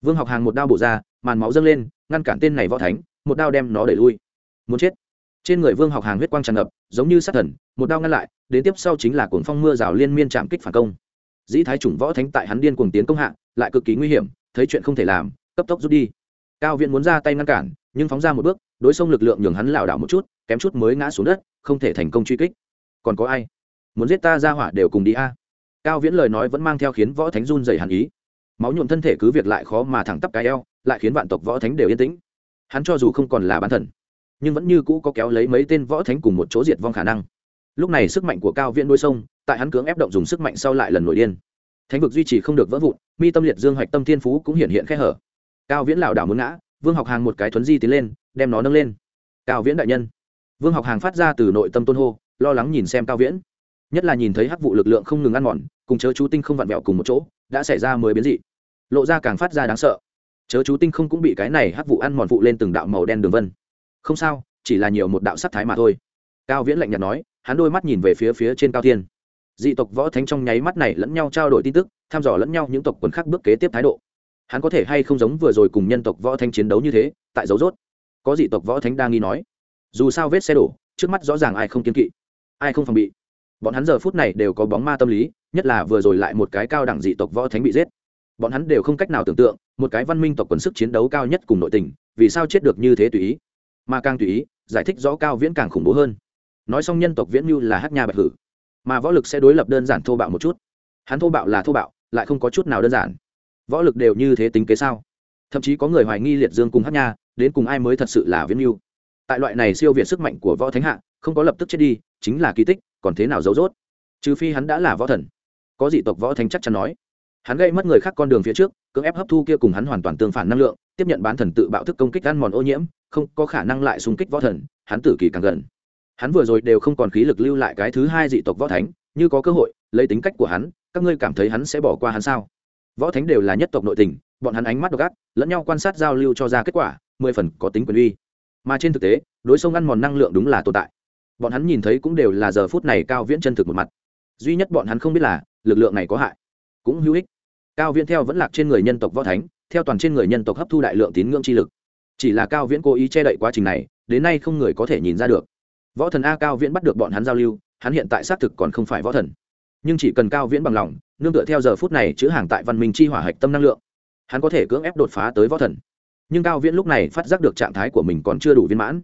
Vương học hàng một đao bổ ra, màn máu dâng lên, ngăn cản tên này võ thánh, một đao đem nó đẩy lui. Muốn chết. Trên người vương học hàng huyết quang tràn ngập, giống như sát thần, một đao ngăn lại, đến tiếp sau chính là cuồng phong mưa rào liên miên chạm kích phản công dĩ thái chủng võ thánh tại hắn điên cuồng tiến công hạ, lại cực kỳ nguy hiểm, thấy chuyện không thể làm, cấp tốc rút đi. Cao viễn muốn ra tay ngăn cản, nhưng phóng ra một bước, đối xông lực lượng nhường hắn lảo đảo một chút, kém chút mới ngã xuống đất, không thể thành công truy kích. Còn có ai? Muốn giết ta ra hỏa đều cùng đi a. Cao viễn lời nói vẫn mang theo khiến võ thánh run dày hàn ý. Máu nhuộm thân thể cứ việc lại khó mà thẳng tắp cái eo, lại khiến vạn tộc võ thánh đều yên tĩnh. Hắn cho dù không còn là bán thần, nhưng vẫn như cũ có kéo lấy mấy tên võ thánh cùng một chỗ diệt vong khả năng. Lúc này sức mạnh của cao viễn đôi sông tại hắn cưỡng ép động dùng sức mạnh sau lại lần nổi điên. Thánh vực duy trì không được vỡ vụn, mi tâm liệt dương hoạch tâm thiên phú cũng hiện hiện khe hở. Cao viễn lảo đảo muốn ngã, vương học hàng một cái thuấn di tiến lên, đem nó nâng lên. Cao viễn đại nhân. Vương học hàng phát ra từ nội tâm tôn hô, lo lắng nhìn xem cao viễn. Nhất là nhìn thấy hắc vụ lực lượng không ngừng ăn mòn, cùng chớ chú tinh không vặn vẹo cùng một chỗ, đã xảy ra mới biến dị. Lộ ra càng phát ra đáng sợ. Chớ chú tinh không cũng bị cái này hắc vụ ăn mòn vụ lên từng đạo màu đen đường vân. Không sao, chỉ là nhiều một đạo sắc thái mà thôi. Cao viễn lạnh nhạt nói, hắn đôi mắt nhìn về phía phía trên cao thiên dị tộc võ thánh trong nháy mắt này lẫn nhau trao đổi tin tức thăm dò lẫn nhau những tộc quần khác bước kế tiếp thái độ. Hắn có thể hay không giống vừa rồi cùng nhân tộc võ thánh chiến đấu như thế, tại dấu rốt? Có dị tộc võ thánh đa nghi nói. Dù sao vết xe đổ, trước mắt rõ ràng ai không kiên kỵ, ai không phòng bị. Bọn hắn giờ phút này đều có bóng ma tâm lý, nhất là vừa rồi lại một cái cao đẳng dị tộc võ thánh bị giết. Bọn hắn đều không cách nào tưởng tượng, một cái văn minh tộc quần sức chiến đấu cao nhất cùng nội tình, vì sao chết được như thế tùy ý? Mà càng tùy ý, giải thích rõ cao viễn càng khủng bố hơn. Nói xong nhân tộc viễn như là hát nhà bạch hử mà võ lực sẽ đối lập đơn giản thô bạo một chút. Hắn thô bạo là thô bạo, lại không có chút nào đơn giản. Võ lực đều như thế tính kế sao? Thậm chí có người hoài nghi liệt dương cùng hát nha, đến cùng ai mới thật sự là viễn mưu? Tại loại này siêu việt sức mạnh của võ thánh hạ, không có lập tức chết đi, chính là kỳ tích, còn thế nào giấu rốt? Trừ phi hắn đã là võ thần. Có dị tộc võ thánh chắc chắn nói. Hắn gây mất người khác con đường phía trước, cưỡng ép hấp thu kia cùng hắn hoàn toàn tương phản năng lượng, tiếp nhận bán thần tự bạo thức công kích ăn mòn ô nhiễm, không có khả năng lại xung kích võ thần, hắn tử kỳ càng gần hắn vừa rồi đều không còn khí lực lưu lại cái thứ hai dị tộc võ thánh, như có cơ hội, lấy tính cách của hắn, các ngươi cảm thấy hắn sẽ bỏ qua hắn sao? Võ thánh đều là nhất tộc nội tình, bọn hắn ánh mắt độc ác, lẫn nhau quan sát giao lưu cho ra kết quả, mười phần có tính quyền uy. Mà trên thực tế, đối sông ăn mòn năng lượng đúng là tồn tại. Bọn hắn nhìn thấy cũng đều là giờ phút này cao viễn chân thực một mặt. Duy nhất bọn hắn không biết là, lực lượng này có hại. Cũng hữu ích. Cao viễn theo vẫn lạc trên người nhân tộc võ thánh, theo toàn trên người nhân tộc hấp thu đại lượng tín ngưỡng chi lực. Chỉ là cao viễn cố ý che đậy quá trình này, đến nay không người có thể nhìn ra được võ thần a cao viễn bắt được bọn hắn giao lưu, hắn hiện tại xác thực còn không phải võ thần. Nhưng chỉ cần cao viễn bằng lòng, nương tựa theo giờ phút này chữ hàng tại văn minh chi hỏa hạch tâm năng lượng, hắn có thể cưỡng ép đột phá tới võ thần. Nhưng cao viễn lúc này phát giác được trạng thái của mình còn chưa đủ viên mãn.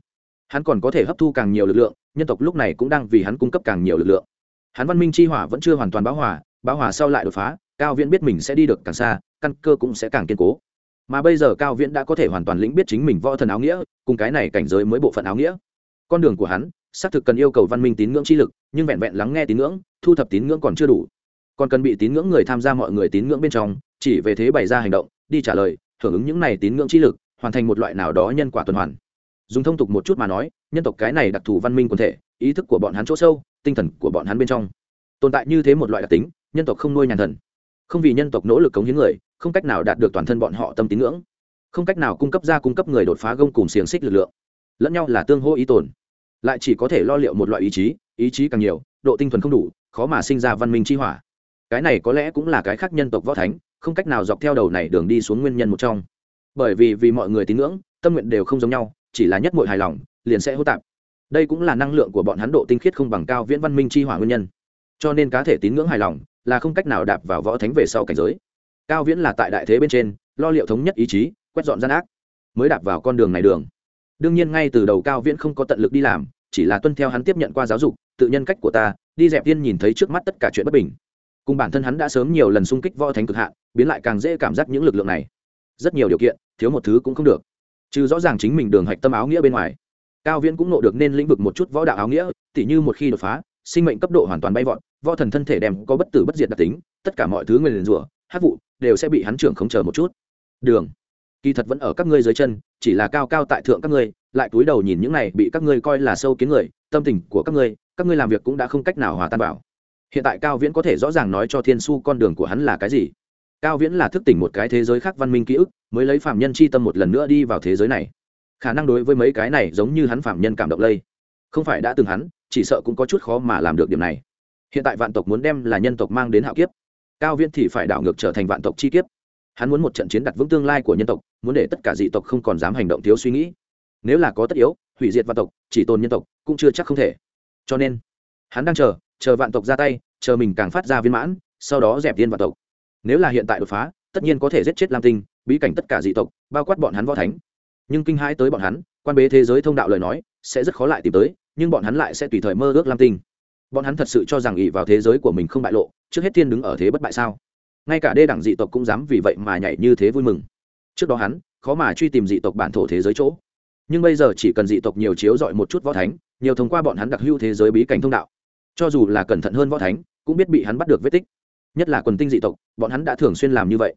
Hắn còn có thể hấp thu càng nhiều lực lượng, nhân tộc lúc này cũng đang vì hắn cung cấp càng nhiều lực lượng. Hắn văn minh chi hỏa vẫn chưa hoàn toàn báo hỏa báo hỏa sau lại đột phá, cao viễn biết mình sẽ đi được càng xa, căn cơ cũng sẽ càng kiên cố. Mà bây giờ cao viễn đã có thể hoàn toàn lĩnh biết chính mình võ thần áo nghĩa, cùng cái này cảnh giới mới bộ phận áo nghĩa. Con đường của hắn xác thực cần yêu cầu văn minh tín ngưỡng chi lực, nhưng vẹn vẹn lắng nghe tín ngưỡng, thu thập tín ngưỡng còn chưa đủ. Còn cần bị tín ngưỡng người tham gia mọi người tín ngưỡng bên trong, chỉ về thế bày ra hành động, đi trả lời, hưởng ứng những này tín ngưỡng chi lực, hoàn thành một loại nào đó nhân quả tuần hoàn. Dùng thông tục một chút mà nói, nhân tộc cái này đặc thù văn minh quần thể, ý thức của bọn hắn chỗ sâu, tinh thần của bọn hắn bên trong. Tồn tại như thế một loại đặc tính, nhân tộc không nuôi nhàn thần. Không vì nhân tộc nỗ lực cống hiến người, không cách nào đạt được toàn thân bọn họ tâm tín ngưỡng. Không cách nào cung cấp ra cung cấp người đột phá gông cùng xiềng xích lực lượng. Lẫn nhau là tương hô ý tồn lại chỉ có thể lo liệu một loại ý chí ý chí càng nhiều, độ tinh thuần không đủ, khó mà sinh ra văn minh chi hỏa. Cái này có lẽ cũng là cái khác nhân tộc võ thánh, không cách nào dọc theo đầu này đường đi xuống nguyên nhân một trong. Bởi vì vì mọi người tín ngưỡng, tâm nguyện đều không giống nhau, chỉ là nhất mội hài lòng, liền sẽ hô tạp. Đây cũng là năng lượng của bọn hắn độ tinh khiết không bằng cao viễn văn minh chi hỏa nguyên nhân. Cho nên cá thể tín ngưỡng hài lòng, là không cách nào đạp vào võ thánh về sau cảnh giới. Cao viễn là tại đại thế bên trên, lo liệu thống nhất ý chí, quét dọn gian ác, mới đạp vào con đường này đường đương nhiên ngay từ đầu cao viễn không có tận lực đi làm, chỉ là tuân theo hắn tiếp nhận qua giáo dục, tự nhân cách của ta, đi dẹp tiên nhìn thấy trước mắt tất cả chuyện bất bình. Cùng bản thân hắn đã sớm nhiều lần xung kích võ thánh cực hạn, biến lại càng dễ cảm giác những lực lượng này. Rất nhiều điều kiện, thiếu một thứ cũng không được. Trừ rõ ràng chính mình đường hạch tâm áo nghĩa bên ngoài, cao viễn cũng nộ được nên lĩnh vực một chút võ đạo áo nghĩa, tỉ như một khi đột phá, sinh mệnh cấp độ hoàn toàn bay vọt, võ thần thân thể đem có bất tử bất diệt đặc tính, tất cả mọi thứ người liền rủa, hát vụ, đều sẽ bị hắn trưởng không chờ một chút. Đường, kỳ thật vẫn ở các ngươi dưới chân chỉ là cao cao tại thượng các ngươi, lại cúi đầu nhìn những này bị các ngươi coi là sâu kiến người, tâm tình của các ngươi các ngươi làm việc cũng đã không cách nào hòa tan bảo hiện tại cao viễn có thể rõ ràng nói cho thiên su con đường của hắn là cái gì. Cao viễn là thức tỉnh một cái thế giới khác văn minh ký ức, mới lấy phạm nhân c h i tâm một lần nữa đi vào thế giới này. Khả năng đối với mấy cái này giống như hắn phạm nhân cảm động lây. Không phải đã từng hắn, chỉ sợ cũng có chút khó mà làm được điểm này. Hiện tại vạn tộc muốn đem là nhân tộc mang đến hạo kiếp. Cao viễn thì phải đảo ngược trở thành vạn tộc chi kiếp hắn muốn một trận chiến đặt vững tương lai của nhân tộc, muốn để tất cả dị tộc không còn dám hành động thiếu suy nghĩ. Nếu là có tất yếu, hủy diệt vạn tộc, chỉ tồn nhân tộc, cũng chưa chắc không thể. Cho nên, hắn đang chờ chờ vạn tộc ra tay, chờ mình càng phát ra viên mãn, sau đó dẹp tiên vạn tộc. Nếu là hiện tại đột phá, tất nhiên có thể giết chết lam tinh, bí cảnh tất cả dị tộc, bao quát bọn hắn võ thánh. Nhưng kinh hãi tới bọn hắn, quan bế thế giới thông đạo lời nói, sẽ rất khó lại tìm tới, nhưng bọn hắn lại sẽ tùy thời mơ ước lam tinh. Bọn hắn thật sự cho rằng ỷ vào thế giới của mình không bại lộ, trước hết tiên đứng ở thế bất bại sao? Ngay cả đê đẳng dị tộc cũng dám vì vậy mà nhảy như thế vui mừng. Trước đó hắn, khó mà truy tìm dị tộc bản thổ thế giới chỗ. Nhưng bây giờ chỉ cần dị tộc nhiều chiếu dọi một chút võ thánh, nhiều thông qua bọn hắn đặc hưu thế giới bí cảnh thông đạo. Cho dù là cẩn thận hơn võ thánh, cũng biết bị hắn bắt được vết tích. Nhất là quần tinh dị tộc, bọn hắn đã thường xuyên làm như vậy.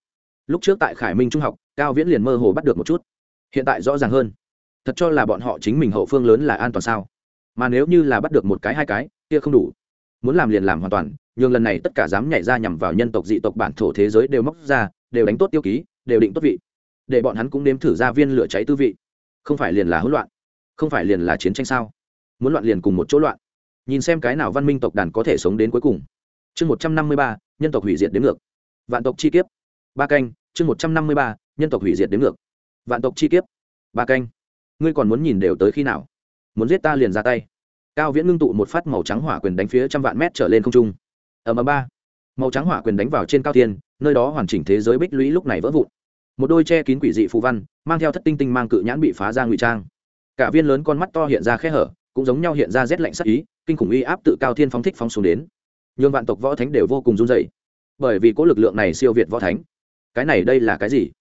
Lúc trước tại khải minh trung học, cao viễn liền mơ hồ bắt được một chút. Hiện tại rõ ràng hơn. Thật cho là bọn họ chính mình hậu phương lớn là an toàn sao? Mà nếu như là bắt được một cái hai cái, kia không đủ. Muốn làm liền làm hoàn toàn nhường lần này tất cả dám nhảy ra nhằm vào nhân tộc dị tộc bản thổ thế giới đều móc ra, đều đánh tốt tiêu ký, đều định tốt vị. Để bọn hắn cũng nếm thử ra viên lửa cháy tư vị. Không phải liền là hỗn loạn, không phải liền là chiến tranh sao? Muốn loạn liền cùng một chỗ loạn. Nhìn xem cái nào văn minh tộc đàn có thể sống đến cuối cùng. Chương một trăm năm mươi ba, nhân tộc hủy diệt đến ngược. Vạn tộc chi kiếp. Ba canh, chương một trăm năm mươi ba, nhân tộc hủy diệt đến ngược. Vạn tộc chi kiếp. Ba canh. Ngươi còn muốn nhìn đều tới khi nào? Muốn giết ta liền ra tay. Cao viễn ngưng tụ một phát màu trắng hỏa quyền đánh phía trăm vạn mét trở lên không trung ở mờ ba. Màu trắng hỏa quyền đánh vào trên cao thiên, nơi đó hoàn chỉnh thế giới bích lũy lúc này vỡ vụn. Một đôi che kín quỷ dị phù văn, mang theo thất tinh tinh mang cự nhãn bị phá ra ngụy trang. Cả viên lớn con mắt to hiện ra khe hở, cũng giống nhau hiện ra rét lạnh sắc ý, kinh khủng uy áp tự cao thiên phóng thích phóng xuống đến. Nhường vạn tộc võ thánh đều vô cùng run dậy bởi vì có lực lượng này siêu việt võ thánh. Cái này đây là cái gì?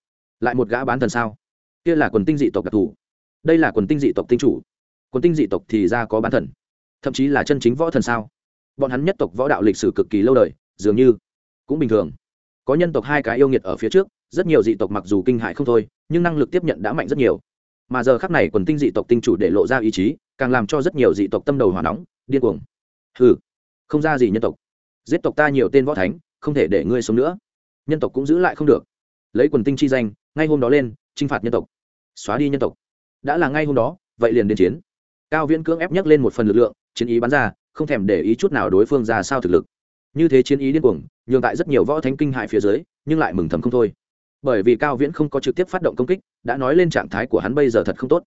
Lại một gã bán thần sao? Kia là quần tinh dị tộc đặc thù. Đây là quần tinh dị tộc tinh chủ. Quần tinh dị tộc thì ra có bán thần. Thậm chí là chân chính võ thần sao? Bọn hắn nhất tộc võ đạo lịch sử cực kỳ lâu đời, dường như cũng bình thường. Có nhân tộc hai cái yêu nghiệt ở phía trước, rất nhiều dị tộc mặc dù kinh hại không thôi, nhưng năng lực tiếp nhận đã mạnh rất nhiều. Mà giờ khắc này quần tinh dị tộc tinh chủ để lộ ra ý chí, càng làm cho rất nhiều dị tộc tâm đầu hỏa nóng, điên cuồng. Ừ không ra gì nhân tộc. Giết tộc ta nhiều tên võ thánh, không thể để ngươi sống nữa. Nhân tộc cũng giữ lại không được. Lấy quần tinh chi danh, ngay hôm đó lên, chinh phạt nhân tộc. Xóa đi nhân tộc. Đã là ngay hôm đó, vậy liền đến chiến. Cao viễn cưỡng ép nhắc lên một phần lực lượng, chiến ý bắn ra không thèm để ý chút nào đối phương ra sao thực lực. Như thế chiến ý điên cuồng, nhường tại rất nhiều võ thánh kinh hại phía dưới, nhưng lại mừng thầm không thôi. Bởi vì cao viễn không có trực tiếp phát động công kích, đã nói lên trạng thái của hắn bây giờ thật không tốt.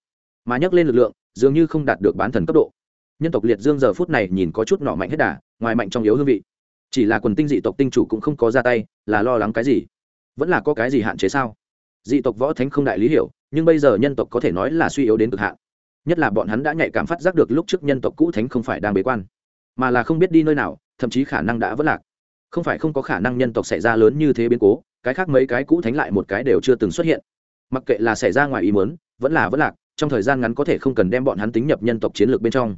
Mà nhắc lên lực lượng, dường như không đạt được bán thần cấp độ. Nhân tộc liệt dương giờ phút này nhìn có chút nọ mạnh hết đà, ngoài mạnh trong yếu hương vị. Chỉ là quần tinh dị tộc tinh chủ cũng không có ra tay, là lo lắng cái gì? Vẫn là có cái gì hạn chế sao? Dị tộc võ thánh không đại lý hiểu, nhưng bây giờ nhân tộc có thể nói là suy yếu đến cực hạn. Nhất là bọn hắn đã nhạy cảm phát giác được lúc trước nhân tộc cũ thánh không phải đang bế quan mà là không biết đi nơi nào, thậm chí khả năng đã vất lạc. Không phải không có khả năng nhân tộc xảy ra lớn như thế biến cố, cái khác mấy cái cũ thánh lại một cái đều chưa từng xuất hiện. Mặc kệ là xảy ra ngoài ý muốn, vẫn là vất lạc, trong thời gian ngắn có thể không cần đem bọn hắn tính nhập nhân tộc chiến lược bên trong.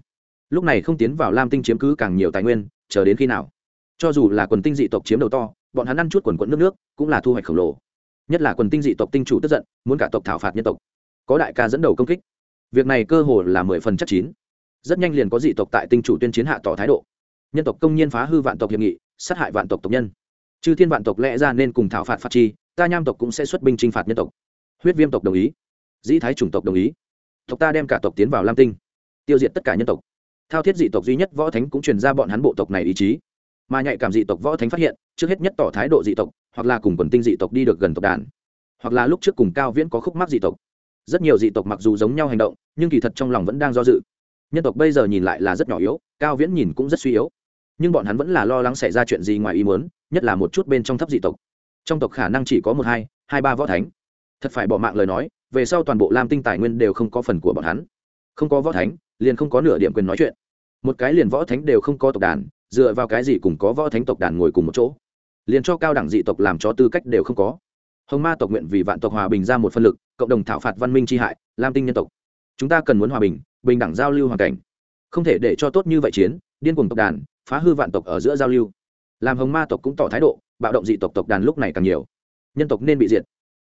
Lúc này không tiến vào lam tinh chiếm cứ càng nhiều tài nguyên, chờ đến khi nào? Cho dù là quần tinh dị tộc chiếm đầu to, bọn hắn ăn chút quần quẫn nước nước, cũng là thu hoạch khổng lồ. Nhất là quần tinh dị tộc tinh chủ tức giận, muốn cả tộc thảo phạt nhân tộc. Có đại ca dẫn đầu công kích. Việc này cơ hồ là mười phần chắc chín rất nhanh liền có dị tộc tại tinh chủ tuyên chiến hạ tỏ thái độ. Nhân tộc công nhiên phá hư vạn tộc hiệp nghị, sát hại vạn tộc tộc nhân. Chư thiên vạn tộc lẽ ra nên cùng thảo phạt phạt chi, ta nham tộc cũng sẽ xuất binh t r i n h phạt nhân tộc. Huyết viêm tộc đồng ý. Dĩ thái chủng tộc đồng ý. Tộc ta đem cả tộc tiến vào lam tinh, tiêu diệt tất cả nhân tộc. Thao thiết dị tộc duy nhất võ thánh cũng truyền ra bọn hắn bộ tộc này ý chí. Mà nhạy cảm dị tộc võ thánh phát hiện, trước hết nhất tỏ thái độ dị tộc, hoặc là cùng quần tinh dị tộc đi được gần tộc đàn, hoặc là lúc trước cùng cao viễn có khúc mắc dị tộc. Rất nhiều dị tộc mặc dù giống nhau hành động, nhưng kỳ thật trong lòng vẫn đang do dự nhân tộc bây giờ nhìn lại là rất nhỏ yếu, cao viễn nhìn cũng rất suy yếu. Nhưng bọn hắn vẫn là lo lắng xảy ra chuyện gì ngoài ý muốn, nhất là một chút bên trong thấp dị tộc. Trong tộc khả năng chỉ có một hai hai ba võ thánh. Thật phải bỏ mạng lời nói, về sau toàn bộ lam tinh tài nguyên đều không có phần của bọn hắn. Không có võ thánh, liền không có nửa điểm quyền nói chuyện. Một cái liền võ thánh đều không có tộc đàn, dựa vào cái gì cùng có võ thánh tộc đàn ngồi cùng một chỗ? Liền cho cao đẳng dị tộc làm cho tư cách đều không có. Hồng ma tộc nguyện vì vạn tộc hòa bình ra một phân lực, cộng đồng thảo phạt văn minh tri hại, lam tinh nhân tộc chúng ta cần muốn hòa bình bình đẳng giao lưu hoàn cảnh. Không thể để cho tốt như vậy chiến, điên cùng tộc đàn, phá hư vạn tộc ở giữa giao lưu. Làm hồng ma tộc cũng tỏ thái độ, bạo động dị tộc tộc đàn lúc này càng nhiều. Nhân tộc nên bị diệt.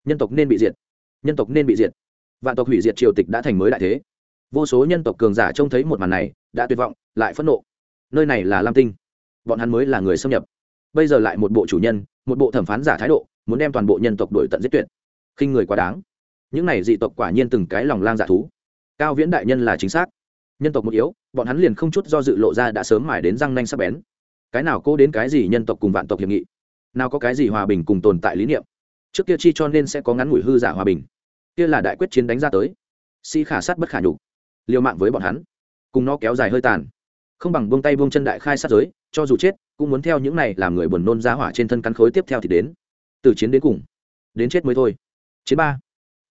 Nhân tộc nên bị diệt. Nhân tộc nên bị diệt. Vạn tộc hủy diệt triều tịch đã thành mới đại thế. Vô số nhân tộc cường giả trông thấy một màn này, đã tuyệt vọng, lại phẫn nộ. Nơi này là lam tinh. Bọn hắn mới là người xâm nhập. Bây giờ lại một bộ chủ nhân, một bộ thẩm phán giả thái độ, muốn đem toàn bộ nhân tộc đổi tận giết tuyệt. Khinh người quá đáng. Những này dị tộc quả nhiên từng cái lòng lang giả thú cao viễn đại nhân là chính xác. Nhân tộc một yếu, bọn hắn liền không chút do dự lộ ra đã sớm mải đến răng nanh sắp bén. Cái nào cô đến cái gì nhân tộc cùng vạn tộc hiệp nghị? Nào có cái gì hòa bình cùng tồn tại lý niệm? Trước kia chi cho nên sẽ có ngắn ngủi hư giả hòa bình. Kia là đại quyết chiến đánh ra tới. Si khả sát bất khả nhục, liều mạng với bọn hắn. Cùng nó kéo dài hơi tàn. Không bằng buông tay buông chân đại khai sát giới, cho dù chết, cũng muốn theo những này làm người buồn nôn ra hỏa trên thân cắn khối tiếp theo thì đến. Từ chiến đến cùng, đến chết mới thôi. Chiến ba.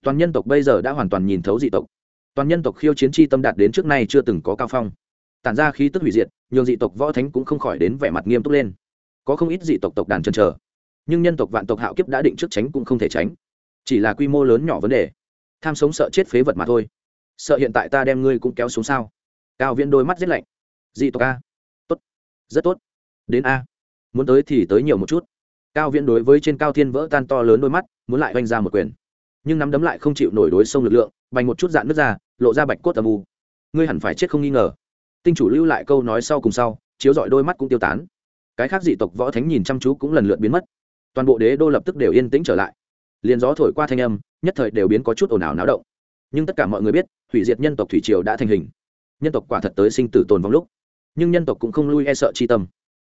Toàn nhân tộc bây giờ đã hoàn toàn nhìn thấu dị tộc toàn nhân tộc khiêu chiến chi tâm đạt đến trước nay chưa từng có cao phong. Tản ra khí tức hủy diệt, nhường dị tộc võ thánh cũng không khỏi đến vẻ mặt nghiêm túc lên. Có không ít dị tộc tộc đàn chân chờ, nhưng nhân tộc vạn tộc hạo kiếp đã định trước tránh cũng không thể tránh. Chỉ là quy mô lớn nhỏ vấn đề. Tham sống sợ chết phế vật mà thôi. Sợ hiện tại ta đem ngươi cũng kéo xuống sao? Cao viễn đôi mắt rét lạnh. Dị tộc a. Tốt. Rất tốt. Đến a. Muốn tới thì tới nhiều một chút. Cao viễn đối với trên cao thiên vỡ tan to lớn đôi mắt, muốn lại oanh ra một quyền nhưng nắm đấm lại không chịu nổi đối sông lực lượng, bành một chút dạn nước ra, lộ ra bạch cốt âm u. Ngươi hẳn phải chết không nghi ngờ. Tinh chủ lưu lại câu nói sau cùng sau, chiếu dọi đôi mắt cũng tiêu tán. Cái khác dị tộc võ thánh nhìn chăm chú cũng lần lượt biến mất. Toàn bộ đế đô lập tức đều yên tĩnh trở lại. Liền gió thổi qua thanh âm, nhất thời đều biến có chút ồn ào náo động. Nhưng tất cả mọi người biết, hủy diệt nhân tộc thủy triều đã thành hình. Nhân tộc quả thật tới sinh tử tồn vong lúc. Nhưng nhân tộc cũng không lui e sợ chi tâm.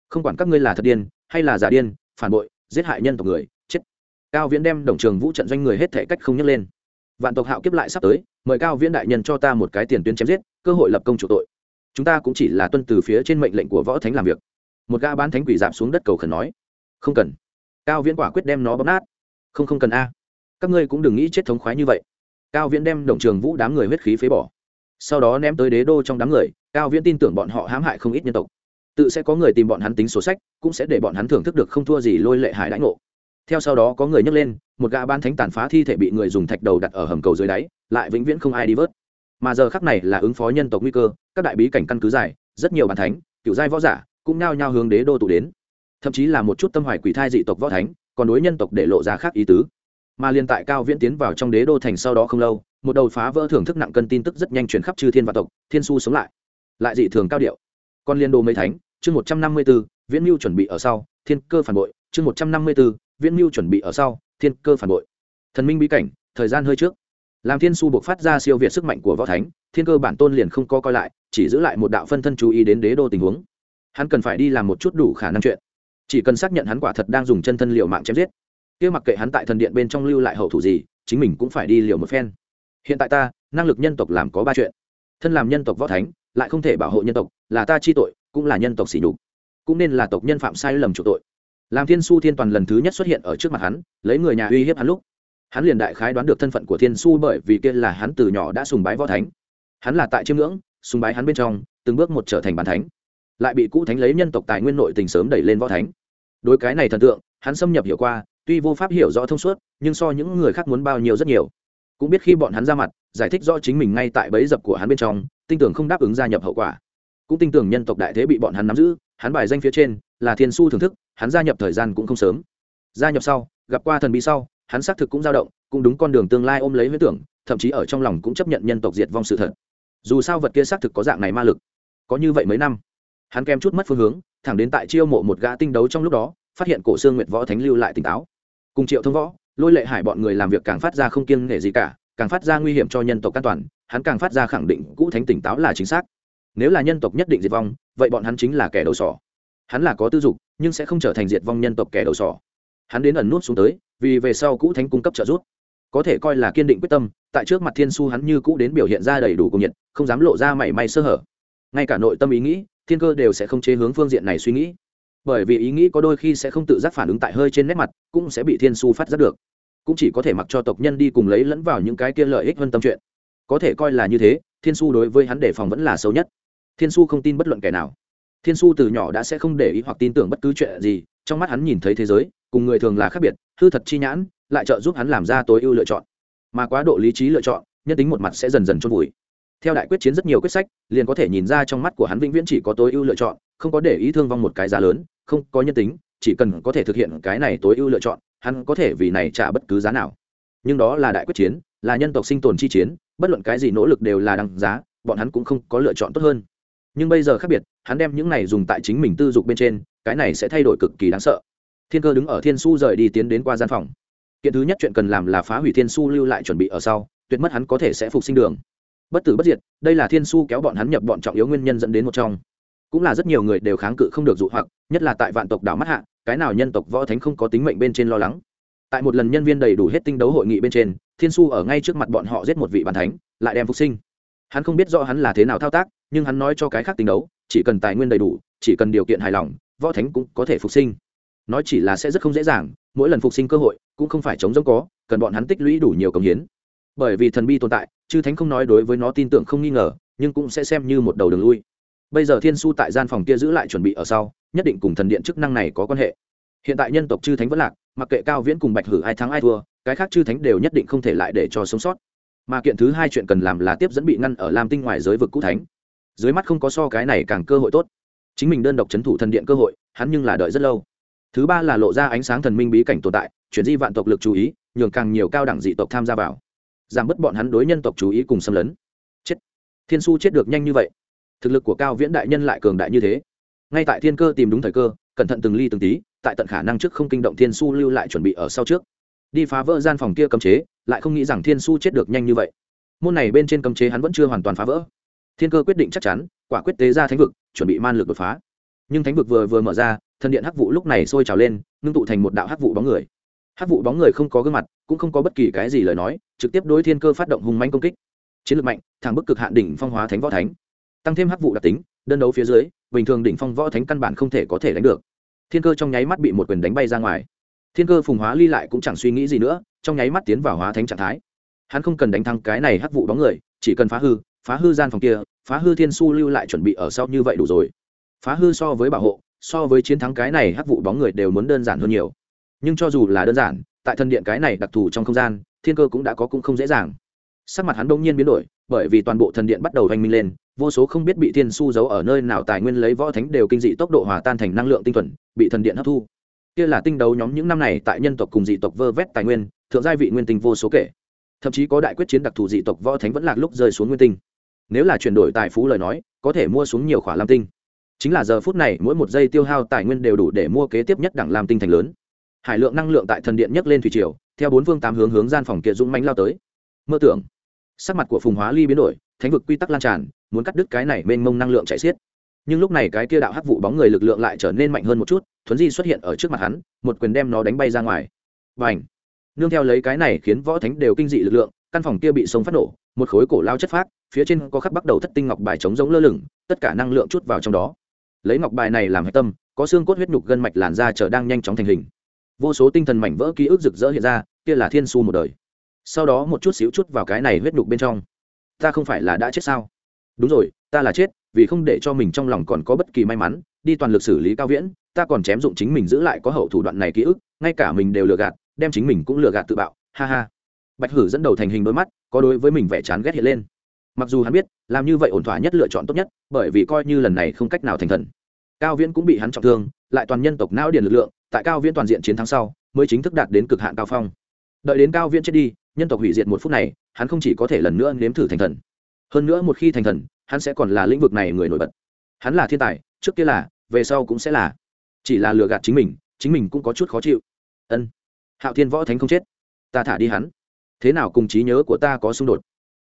Không quản các ngươi là thật điên, hay là giả điên, phản bội, giết hại nhân tộc người cao viễn đem đồng trường vũ trận doanh người hết thể cách không nhấc lên. Vạn tộc hạo kiếp lại sắp tới, mời cao viễn đại nhân cho ta một cái tiền tuyến chém giết, cơ hội lập công chủ tội. Chúng ta cũng chỉ là tuân từ phía trên mệnh lệnh của võ thánh làm việc. Một gã bán thánh quỷ giảm xuống đất cầu khẩn nói. Không cần. Cao viễn quả quyết đem nó bóp nát. Không không cần a. Các ngươi cũng đừng nghĩ chết thống khoái như vậy. Cao viễn đem đồng trường vũ đám người huyết khí phế bỏ. Sau đó ném tới đế đô trong đám người, cao viễn tin tưởng bọn họ hãm hại không ít nhân tộc. Tự sẽ có người tìm bọn hắn tính sổ sách, cũng sẽ để bọn hắn thưởng thức được không thua gì lôi lệ hải đãi ngộ theo sau đó có người nhấc lên, một gã ban thánh tàn phá thi thể bị người dùng thạch đầu đặt ở hầm cầu dưới đáy, lại vĩnh viễn không ai đi vớt. Mà giờ khắc này là ứng phó nhân tộc nguy cơ, các đại bí cảnh căn cứ dài, rất nhiều bàn thánh, cựu giai võ giả cũng nao nhao hướng đế đô tụ đến. Thậm chí là một chút tâm hoài quỷ thai dị tộc võ thánh, còn đối nhân tộc để lộ ra khác ý tứ. Mà liên tại cao viễn tiến vào trong đế đô thành sau đó không lâu, một đầu phá vỡ thưởng thức nặng cân tin tức rất nhanh chuyển khắp chư thiên và tộc, thiên su sống lại. Lại dị thường cao điệu. Con liên đô mấy thánh, chương một trăm năm mươi b ố viễn mưu chuẩn bị ở sau, thiên cơ phản bội, chương một trăm năm mươi b ố viễn mưu chuẩn bị ở sau, thiên cơ phản bội. Thần minh bí cảnh, thời gian hơi trước. Làm thiên su buộc phát ra siêu việt sức mạnh của võ thánh, thiên cơ bản tôn liền không co coi lại, chỉ giữ lại một đạo phân thân chú ý đến đế đô tình huống. Hắn cần phải đi làm một chút đủ khả năng chuyện. Chỉ cần xác nhận hắn quả thật đang dùng chân thân liệu mạng chém giết. Kia mặc kệ hắn tại thần điện bên trong lưu lại hậu thủ gì, chính mình cũng phải đi liều một phen. Hiện tại ta, năng lực nhân tộc làm có ba chuyện. Thân làm nhân tộc võ thánh, lại không thể bảo hộ nhân tộc, là ta chi tội, cũng là nhân tộc xỉ nhục. Cũng nên là tộc nhân phạm sai lầm chủ tội làm thiên su thiên toàn lần thứ nhất xuất hiện ở trước mặt hắn, lấy người nhà uy hiếp hắn lúc, hắn liền đại khái đoán được thân phận của thiên su bởi vì kia là hắn từ nhỏ đã sùng bái võ thánh. Hắn là tại chiêm ngưỡng, sùng bái hắn bên trong, từng bước một trở thành bàn thánh. Lại bị cũ thánh lấy nhân tộc tài nguyên nội tình sớm đẩy lên võ thánh. Đối cái này thần tượng, hắn xâm nhập hiểu qua, tuy vô pháp hiểu rõ thông suốt, nhưng so những người khác muốn bao nhiêu rất nhiều. Cũng biết khi bọn hắn ra mặt, giải thích rõ chính mình ngay tại bẫy dập của hắn bên trong, tin tưởng không đáp ứng gia nhập hậu quả. Cũng tin tưởng nhân tộc đại thế bị bọn hắn nắm giữ, hắn bài danh phía trên là thiên su thưởng thức, hắn gia nhập thời gian cũng không sớm. Gia nhập sau, gặp qua thần bí sau, hắn xác thực cũng dao động, cũng đúng con đường tương lai ôm lấy huyết tưởng, thậm chí ở trong lòng cũng chấp nhận nhân tộc diệt vong sự thật. Dù sao vật kia xác thực có dạng này ma lực. Có như vậy mấy năm, hắn kèm chút mất phương hướng, thẳng đến tại chiêu mộ một gã tinh đấu trong lúc đó, phát hiện cổ xương nguyệt võ thánh lưu lại tỉnh táo. Cùng triệu thông võ, lôi lệ hải bọn người làm việc càng phát ra không kiêng nể gì cả, càng phát ra nguy hiểm cho nhân tộc an toàn, hắn càng phát ra khẳng định cũ thánh tỉnh táo là chính xác. Nếu là nhân tộc nhất định diệt vong, vậy bọn hắn chính là kẻ đầu sỏ hắn là có tư dục, nhưng sẽ không trở thành diệt vong nhân tộc kẻ đầu sỏ. Hắn đến ẩn nút xuống tới, vì về sau cũ thánh cung cấp trợ giúp. Có thể coi là kiên định quyết tâm, tại trước mặt thiên su hắn như cũ đến biểu hiện ra đầy đủ công nhiệt, không dám lộ ra mảy may sơ hở. Ngay cả nội tâm ý nghĩ, thiên cơ đều sẽ không chế hướng phương diện này suy nghĩ. Bởi vì ý nghĩ có đôi khi sẽ không tự giác phản ứng tại hơi trên nét mặt, cũng sẽ bị thiên su phát giác được. Cũng chỉ có thể mặc cho tộc nhân đi cùng lấy lẫn vào những cái kia lợi ích hơn tâm chuyện. Có thể coi là như thế, thiên su đối với hắn đề phòng vẫn là xấu nhất. Thiên su không tin bất luận kẻ nào thiên su từ nhỏ đã sẽ không để ý hoặc tin tưởng bất cứ chuyện gì, trong mắt hắn nhìn thấy thế giới, cùng người thường là khác biệt, hư thật chi nhãn, lại trợ giúp hắn làm ra tối ưu lựa chọn. Mà quá độ lý trí lựa chọn, nhân tính một mặt sẽ dần dần trôn vùi. Theo đại quyết chiến rất nhiều quyết sách, liền có thể nhìn ra trong mắt của hắn vĩnh viễn chỉ có tối ưu lựa chọn, không có để ý thương vong một cái giá lớn, không có nhân tính, chỉ cần có thể thực hiện cái này tối ưu lựa chọn, hắn có thể vì này trả bất cứ giá nào. Nhưng đó là đại quyết chiến, là nhân tộc sinh tồn chi chiến, bất luận cái gì nỗ lực đều là đằng giá, bọn hắn cũng không có lựa chọn tốt hơn nhưng bây giờ khác biệt, hắn đem những này dùng tại chính mình tư dục bên trên, cái này sẽ thay đổi cực kỳ đáng sợ. Thiên cơ đứng ở thiên su rời đi tiến đến qua gian phòng. Kiện thứ nhất chuyện cần làm là phá hủy thiên su lưu lại chuẩn bị ở sau, tuyệt mất hắn có thể sẽ phục sinh đường. Bất tử bất diệt, đây là thiên su kéo bọn hắn nhập bọn trọng yếu nguyên nhân dẫn đến một trong. Cũng là rất nhiều người đều kháng cự không được dụ hoặc, nhất là tại vạn tộc đảo mắt hạ, cái nào nhân tộc võ thánh không có tính mệnh bên trên lo lắng. Tại một lần nhân viên đầy đủ hết tinh đấu hội nghị bên trên, thiên su ở ngay trước mặt bọn họ giết một vị bàn thánh, lại đem phục sinh. Hắn không biết rõ hắn là thế nào thao tác nhưng hắn nói cho cái khác tính đấu, chỉ cần tài nguyên đầy đủ, chỉ cần điều kiện hài lòng, võ thánh cũng có thể phục sinh. Nói chỉ là sẽ rất không dễ dàng, mỗi lần phục sinh cơ hội cũng không phải chống giống có, cần bọn hắn tích lũy đủ nhiều công hiến. Bởi vì thần bi tồn tại, chư thánh không nói đối với nó tin tưởng không nghi ngờ, nhưng cũng sẽ xem như một đầu đường lui. Bây giờ thiên su tại gian phòng kia giữ lại chuẩn bị ở sau, nhất định cùng thần điện chức năng này có quan hệ. Hiện tại nhân tộc chư thánh vẫn lạc, mặc kệ cao viễn cùng bạch hử ai thắng ai thua, cái khác chư thánh đều nhất định không thể lại để cho sống sót. Mà kiện thứ hai chuyện cần làm là tiếp dẫn bị ngăn ở lam tinh ngoài giới vực cũ thánh dưới mắt không có so cái này càng cơ hội tốt. Chính mình đơn độc c h ấ n thủ thần điện cơ hội, hắn nhưng là đợi rất lâu. Thứ ba là lộ ra ánh sáng thần minh bí cảnh tồn tại, chuyển di vạn tộc lực chú ý, nhường càng nhiều cao đẳng dị tộc tham gia vào. Giảm bớt bọn hắn đối nhân tộc chú ý cùng xâm lấn. Chết. Thiên su chết được nhanh như vậy. Thực lực của cao viễn đại nhân lại cường đại như thế. Ngay tại thiên cơ tìm đúng thời cơ, cẩn thận từng ly từng tí, tại tận khả năng trước không kinh động thiên su lưu lại chuẩn bị ở sau trước. Đi phá vỡ gian phòng kia cấm chế, lại không nghĩ rằng thiên su chết được nhanh như vậy. Môn này bên trên cấm chế hắn vẫn chưa hoàn toàn phá vỡ thiên cơ quyết định chắc chắn, quả quyết tế ra thánh vực, chuẩn bị man lực đột phá. Nhưng thánh vực vừa vừa mở ra, thần điện hắc vụ lúc này sôi trào lên, ngưng tụ thành một đạo hắc vụ bóng người. Hắc vụ bóng người không có gương mặt, cũng không có bất kỳ cái gì lời nói, trực tiếp đối thiên cơ phát động hung manh công kích. Chiến lược mạnh, thẳng bức cực hạn đỉnh phong hóa thánh võ thánh. Tăng thêm hắc vụ đặc tính, đơn đấu phía dưới, bình thường đỉnh phong võ thánh căn bản không thể có thể đánh được. Thiên cơ trong nháy mắt bị một quyền đánh bay ra ngoài. Thiên cơ phùng hóa ly lại cũng chẳng suy nghĩ gì nữa, trong nháy mắt tiến vào hóa thánh trạng thái. Hắn không cần đánh thắng cái này hắc vụ bóng người, chỉ cần phá hư phá hư gian phòng kia, phá hư thiên su lưu lại chuẩn bị ở sau như vậy đủ rồi. Phá hư so với bảo hộ, so với chiến thắng cái này hắc vụ bóng người đều muốn đơn giản hơn nhiều. Nhưng cho dù là đơn giản, tại thân điện cái này đặc thù trong không gian, thiên cơ cũng đã có cũng không dễ dàng. Sắc mặt hắn đông nhiên biến đổi, bởi vì toàn bộ thần điện bắt đầu hoành minh lên, vô số không biết bị thiên su giấu ở nơi nào tài nguyên lấy võ thánh đều kinh dị tốc độ hòa tan thành năng lượng tinh thuần, bị thần điện hấp thu. Kia là tinh đấu nhóm những năm này tại nhân tộc cùng dị tộc vơ vét tài nguyên, thượng giai vị nguyên tinh vô số kể. Thậm chí có đại quyết chiến đặc thù dị tộc võ thánh vẫn lạc lúc rơi xuống nguyên tinh nếu là chuyển đổi tài phú lời nói, có thể mua xuống nhiều khỏa lam tinh. Chính là giờ phút này, mỗi một giây tiêu hao tài nguyên đều đủ để mua kế tiếp nhất đẳng lam tinh thành lớn. Hải lượng năng lượng tại thần điện nhấc lên thủy triều, theo bốn phương tám hướng hướng gian phòng kia dũng mánh lao tới. Mơ tưởng, sắc mặt của phùng hóa ly biến đổi, thánh vực quy tắc lan tràn, muốn cắt đứt cái này mênh mông năng lượng chạy xiết. Nhưng lúc này cái kia đạo hắc vụ bóng người lực lượng lại trở nên mạnh hơn một chút, thuấn di xuất hiện ở trước mặt hắn, một quyền đem nó đánh bay ra ngoài. Và ảnh nương theo lấy cái này khiến võ thánh đều kinh dị lực lượng, căn phòng kia bị sông phát nổ một khối cổ lao chất phát phía trên có khắc bắt đầu thất tinh ngọc bài chống giống lơ lửng, tất cả năng lượng chút vào trong đó. Lấy ngọc bài này làm hạch tâm, có xương cốt huyết nhục gân mạch làn da chờ đang nhanh chóng thành hình. Vô số tinh thần mảnh vỡ ký ức rực rỡ hiện ra, kia là thiên su một đời. Sau đó một chút xíu chút vào cái này huyết nhục bên trong. Ta không phải là đã chết sao? Đúng rồi, ta là chết, vì không để cho mình trong lòng còn có bất kỳ may mắn, đi toàn lực xử lý cao viễn, ta còn chém dụng chính mình giữ lại có hậu thủ đoạn này ký ức, ngay cả mình đều lừa gạt, đem chính mình cũng lừa gạt tự bạo, ha ha bạch hử dẫn đầu thành hình đôi mắt, có đối với mình vẻ chán ghét hiện lên. Mặc dù hắn biết, làm như vậy ổn thỏa nhất lựa chọn tốt nhất, bởi vì coi như lần này không cách nào thành thần. Cao viễn cũng bị hắn trọng thương, lại toàn nhân tộc não điền lực lượng, tại cao viễn toàn diện chiến thắng sau, mới chính thức đạt đến cực hạn cao phong. Đợi đến cao viễn chết đi, nhân tộc hủy diệt một phút này, hắn không chỉ có thể lần nữa nếm thử thành thần. Hơn nữa một khi thành thần, hắn sẽ còn là lĩnh vực này người nổi bật. Hắn là thiên tài, trước kia là, về sau cũng sẽ là. Chỉ là lừa gạt chính mình chính mình cũng có chút khó chịu. Ân. Hạo thiên võ thánh không chết. Ta thả đi hắn thế nào cùng trí nhớ của ta có xung đột?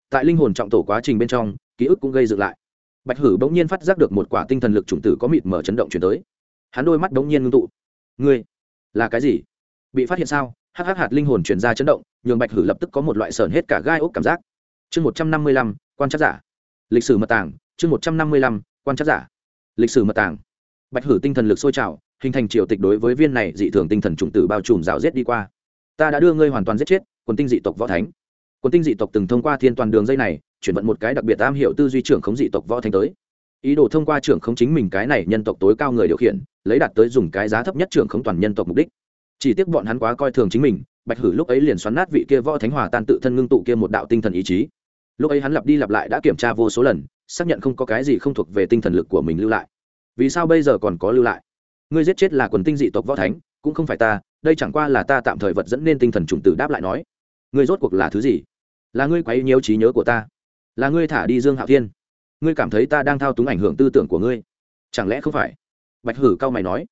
Tại linh hồn trọng tổ quá trình bên trong, ký ức cũng gây dựng lại. Bạch hử bỗng nhiên phát giác được một quả tinh thần lực chủng tử có mịt mở chấn động chuyển tới. Hắn đôi mắt bỗng nhiên ngưng tụ. Ngươi, là cái gì? Bị phát hiện sao? Hắc hắc hạt linh hồn chuyển ra chấn động, nhường bạch hử lập tức có một loại sờn hết cả gai ốc cảm giác. Chương một trăm năm mươi lăm, quan trắc giả. Lịch sử mật tàng, chương một trăm năm mươi lăm, quan trắc giả. Lịch sử mật tàng. Bạch hử tinh thần lực sôi trào, hình thành triều tịch đối với viên này dị thường tinh thần chủng tử bao trùm rào rết đi qua. Ta đã đưa ngươi hoàn toàn giết chết quần tinh dị tộc võ thánh. Quần tinh dị tộc từng thông qua thiên toàn đường dây này, chuyển vận một cái đặc biệt am hiểu tư duy trưởng khống dị tộc võ thánh tới. Ý đồ thông qua trưởng khống chính mình cái này nhân tộc tối cao người điều khiển, lấy đạt tới dùng cái giá thấp nhất trưởng khống toàn nhân tộc mục đích. Chỉ tiếc bọn hắn quá coi thường chính mình, bạch hử lúc ấy liền xoắn nát vị kia võ thánh hòa tan tự thân ngưng tụ kia một đạo tinh thần ý chí. Lúc ấy hắn lặp đi lặp lại đã kiểm tra vô số lần, xác nhận không có cái gì không thuộc về tinh thần lực của mình lưu lại. Vì sao bây giờ còn có lưu lại? Ngươi giết chết là quần tinh dị tộc võ thánh, cũng không phải ta, đây chẳng qua là ta tạm thời vật dẫn nên tinh thần chủng tử đáp lại nói ngươi rốt cuộc là thứ gì? Là ngươi quấy nhiễu trí nhớ của ta? Là ngươi thả đi dương hạo thiên? Ngươi cảm thấy ta đang thao túng ảnh hưởng tư tưởng của ngươi? Chẳng lẽ không phải? Bạch hử cao mày nói.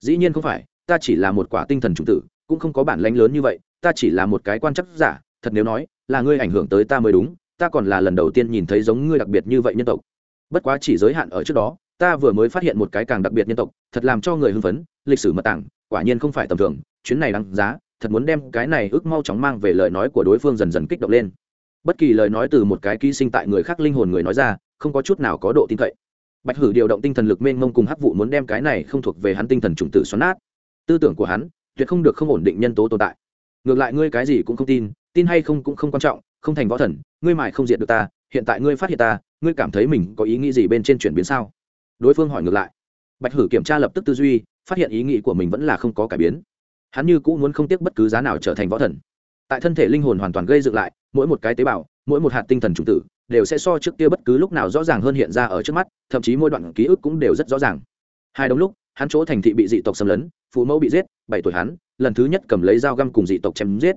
Dĩ nhiên không phải, ta chỉ là một quả tinh thần chủng tử, cũng không có bản lãnh lớn như vậy, ta chỉ là một cái quan chắc giả, thật nếu nói, là ngươi ảnh hưởng tới ta mới đúng, ta còn là lần đầu tiên nhìn thấy giống ngươi đặc biệt như vậy nhân tộc. Bất quá chỉ giới hạn ở trước đó, ta vừa mới phát hiện một cái càng đặc biệt nhân tộc, thật làm cho người hưng phấn, lịch sử mật tảng, quả nhiên không phải tầm thường, chuyến này đáng giá thật muốn đem cái này ước mau chóng mang về lời nói của đối phương dần dần kích động lên. Bất kỳ lời nói từ một cái ký sinh tại người khác linh hồn người nói ra, không có chút nào có độ tin cậy. Bạch hử điều động tinh thần lực mênh mông cùng hắc vụ muốn đem cái này không thuộc về hắn tinh thần chủng tử xoắn nát. Tư tưởng của hắn, tuyệt không được không ổn định nhân tố tồn tại. Ngược lại ngươi cái gì cũng không tin tin hay không cũng không quan trọng, không thành võ thần, ngươi mãi không diện được ta, hiện tại ngươi phát hiện ta, ngươi cảm thấy mình có ý nghĩ gì bên trên chuyển biến sao? Đối phương hỏi ngược lại. Bạch hử kiểm tra lập tức tư duy, phát hiện ý nghĩ của mình vẫn là không có cải biến hắn như cũ muốn không tiếc bất cứ giá nào trở thành võ thần. Tại thân thể linh hồn hoàn toàn gây dựng lại, mỗi một cái tế bào, mỗi một hạt tinh thần chủng tử, đều sẽ so trước kia bất cứ lúc nào rõ ràng hơn hiện ra ở trước mắt, thậm chí mỗi đoạn ký ức cũng đều rất rõ ràng. Hai đồng lúc, hắn chỗ thành thị bị dị tộc xâm lấn, phụ mẫu bị giết, bảy tuổi hắn, lần thứ nhất cầm lấy dao găm cùng dị tộc chém giết.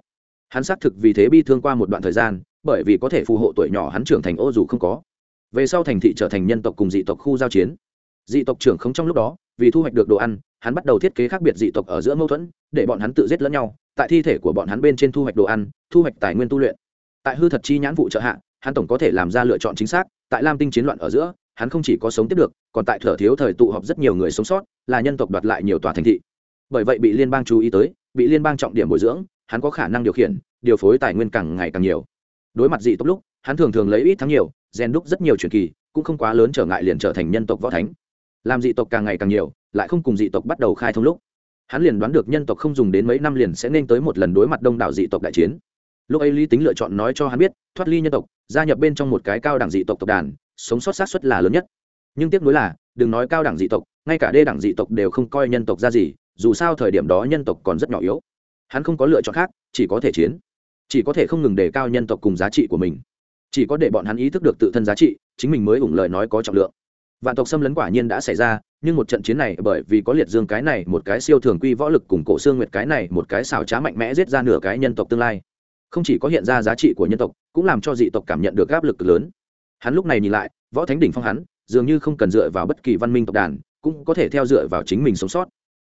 Hắn xác thực vì thế bi thương qua một đoạn thời gian, bởi vì có thể phù hộ tuổi nhỏ hắn trưởng thành ô dù không có. Về sau thành thị trở thành nhân tộc cùng dị tộc khu giao chiến. Dị tộc trưởng không trong lúc đó, vì thu hoạch được đồ ăn hắn bắt đầu thiết kế khác biệt dị tộc ở giữa mâu thuẫn, để bọn hắn tự giết lẫn nhau, tại thi thể của bọn hắn bên trên thu hoạch đồ ăn, thu hoạch tài nguyên tu luyện. Tại hư thật chi nhãn vụ trợ hạ, hắn tổng có thể làm ra lựa chọn chính xác, tại lam tinh chiến loạn ở giữa, hắn không chỉ có sống tiếp được, còn tại thở thiếu thời tụ họp rất nhiều người sống sót, là nhân tộc đoạt lại nhiều tòa thành thị. Bởi vậy bị liên bang chú ý tới, bị liên bang trọng điểm bồi dưỡng, hắn có khả năng điều khiển, điều phối tài nguyên càng ngày càng nhiều. Đối mặt dị tộc lúc, hắn thường thường lấy ít thắng nhiều, rèn đúc rất nhiều truyền kỳ, cũng không quá lớn trở ngại liền trở thành nhân tộc võ thánh. Làm dị tộc càng ngày càng nhiều lại không cùng dị tộc bắt đầu khai thông lúc, hắn liền đoán được nhân tộc không dùng đến mấy năm liền sẽ nên tới một lần đối mặt đông đảo dị tộc đại chiến. Lúc ấy lý tính lựa chọn nói cho hắn biết, thoát ly nhân tộc, gia nhập bên trong một cái cao đẳng dị tộc tộc đàn, sống sót sát xuất là lớn nhất. Nhưng tiếc nuối là, đừng nói cao đẳng dị tộc, ngay cả đê đẳng dị tộc đều không coi nhân tộc ra gì, dù sao thời điểm đó nhân tộc còn rất nhỏ yếu. Hắn không có lựa chọn khác, chỉ có thể chiến. Chỉ có thể không ngừng đề cao nhân tộc cùng giá trị của mình. Chỉ có để bọn hắn ý thức được tự thân giá trị, chính mình mới ủng lời nói có trọng lượng vạn tộc xâm lấn quả nhiên đã xảy ra, nhưng một trận chiến này bởi vì có liệt dương cái này, một cái siêu thường quy võ lực cùng cổ xương nguyệt cái này, một cái xảo trá mạnh mẽ giết ra nửa cái nhân tộc tương lai. Không chỉ có hiện ra giá trị của nhân tộc, cũng làm cho dị tộc cảm nhận được áp lực lớn. Hắn lúc này nhìn lại, võ thánh đỉnh phong hắn, dường như không cần dựa vào bất kỳ văn minh tộc đàn, cũng có thể theo dựa vào chính mình sống sót.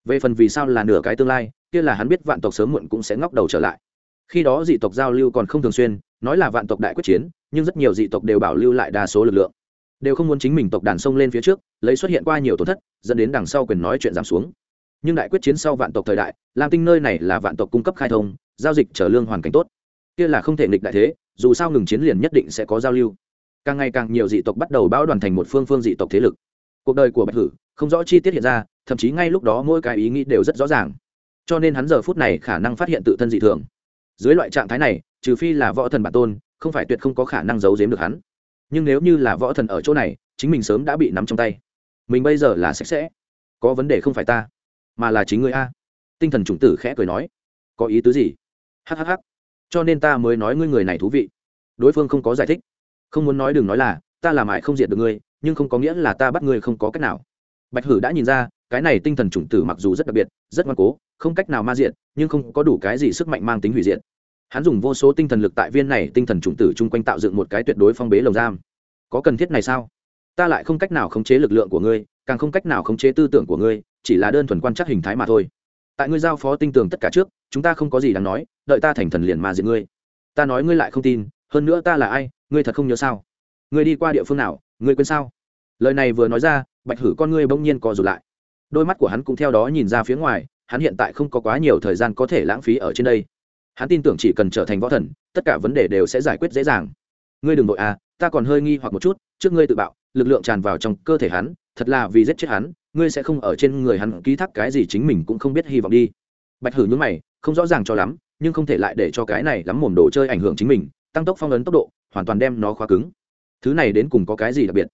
Về phần vì sao là nửa cái tương lai, kia là hắn biết vạn tộc sớm muộn cũng sẽ ngóc đầu trở lại. Khi đó dị tộc giao lưu còn không thường xuyên, nói là vạn tộc đại quyết chiến, nhưng rất nhiều dị tộc đều bảo lưu lại đa số lực lượng đều không muốn chính mình tộc đàn sông lên phía trước, lấy xuất hiện qua nhiều tổn thất, dẫn đến đằng sau quyền nói chuyện giảm xuống. Nhưng đại quyết chiến sau vạn tộc thời đại, lam tinh nơi này là vạn tộc cung cấp khai thông, giao dịch trở lương hoàn cảnh tốt. Kia là không thể nghịch đại thế, dù sao ngừng chiến liền nhất định sẽ có giao lưu. Càng ngày càng nhiều dị tộc bắt đầu bão đoàn thành một phương phương dị tộc thế lực. Cuộc đời của bạch hử, không rõ chi tiết hiện ra, thậm chí ngay lúc đó mỗi cái ý nghĩ đều rất rõ ràng. Cho nên hắn giờ phút này khả năng phát hiện tự thân dị thường. Dưới loại trạng thái này, trừ phi là võ thần bản tôn, không phải tuyệt không có khả năng giấu giếm được hắn nhưng nếu như là võ thần ở chỗ này, chính mình sớm đã bị nắm trong tay. Mình bây giờ là sạch sẽ. Có vấn đề không phải ta, mà là chính người a. Tinh thần chủng tử khẽ cười nói. Có ý tứ gì? Hhh cho nên ta mới nói ngươi người này thú vị. Đối phương không có giải thích. Không muốn nói đừng nói là, ta làm hại không diệt được ngươi, nhưng không có nghĩa là ta bắt ngươi không có cách nào. Bạch hử đã nhìn ra, cái này tinh thần chủng tử mặc dù rất đặc biệt, rất ngoan cố, không cách nào ma diện nhưng không có đủ cái gì sức mạnh mang tính hủy diệt hắn dùng vô số tinh thần lực tại viên này tinh thần chủng tử chung quanh tạo dựng một cái tuyệt đối phong bế lồng giam. Có cần thiết này sao? Ta lại không cách nào khống chế lực lượng của ngươi, càng không cách nào khống chế tư tưởng của ngươi, chỉ là đơn thuần quan trắc hình thái mà thôi. Tại ngươi giao phó tinh tường tất cả trước, chúng ta không có gì đáng nói, đợi ta thành thần liền mà diện ngươi. Ta nói ngươi lại không tin, hơn nữa ta là ai, ngươi thật không nhớ sao? Ngươi đi qua địa phương nào, ngươi quên sao? Lời này vừa nói ra, bạch hử con ngươi bỗng nhiên co rụt lại. Đôi mắt của hắn cũng theo đó nhìn ra phía ngoài, hắn hiện tại không có quá nhiều thời gian có thể lãng phí ở trên đây hắn tin tưởng chỉ cần trở thành võ thần, tất cả vấn đề đều sẽ giải quyết dễ dàng. Ngươi đừng nội à ta còn hơi nghi hoặc một chút, trước ngươi tự bạo, lực lượng tràn vào trong cơ thể hắn, thật là vì giết chết hắn, ngươi sẽ không ở trên người hắn ký thác cái gì chính mình cũng không biết hy vọng đi. Bạch hử nhướng mày, không rõ ràng cho lắm, nhưng không thể lại để cho cái này lắm mồm đồ chơi ảnh hưởng chính mình, tăng tốc phong ấn tốc độ, hoàn toàn đem nó khóa cứng. Thứ này đến cùng có cái gì đặc biệt?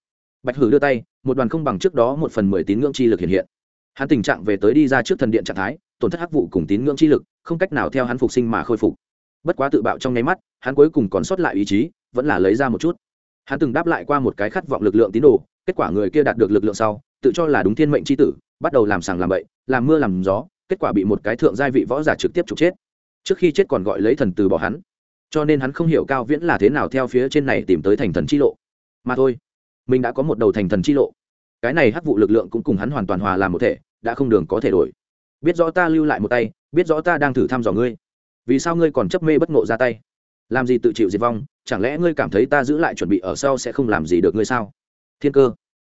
Bạch hử đưa tay, một đoàn không bằng trước đó một phần mười tín ngưỡng chi lực hiện hiện. Hắn tình trạng về tới đi ra trước thần điện trạng thái tổn thất hắc vụ cùng tín ngưỡng chi lực, không cách nào theo hắn phục sinh mà khôi phục. Bất quá tự bạo trong nháy mắt, hắn cuối cùng còn sót lại ý chí, vẫn là lấy ra một chút. Hắn từng đáp lại qua một cái khát vọng lực lượng tín đồ, kết quả người kia đạt được lực lượng sau, tự cho là đúng thiên mệnh c h i tử, bắt đầu làm sàng làm bậy, làm mưa làm gió, kết quả bị một cái thượng gia vị võ giả trực tiếp trục chết. Trước khi chết còn gọi lấy thần từ bỏ hắn. Cho nên hắn không hiểu cao viễn là thế nào theo phía trên này tìm tới thành thần chi lộ. Mà thôi, mình đã có một đầu thành thần chi lộ. Cái này hắc vụ lực lượng cũng cùng hắn hoàn toàn hòa làm một thể, đã không đường có thể đổi biết rõ ta lưu lại một tay, biết rõ ta đang thử thăm dò ngươi. Vì sao ngươi còn chấp mê bất ngộ ra tay? Làm gì tự chịu diệt vong, chẳng lẽ ngươi cảm thấy ta giữ lại chuẩn bị ở sau sẽ không làm gì được ngươi sao? Thiên cơ.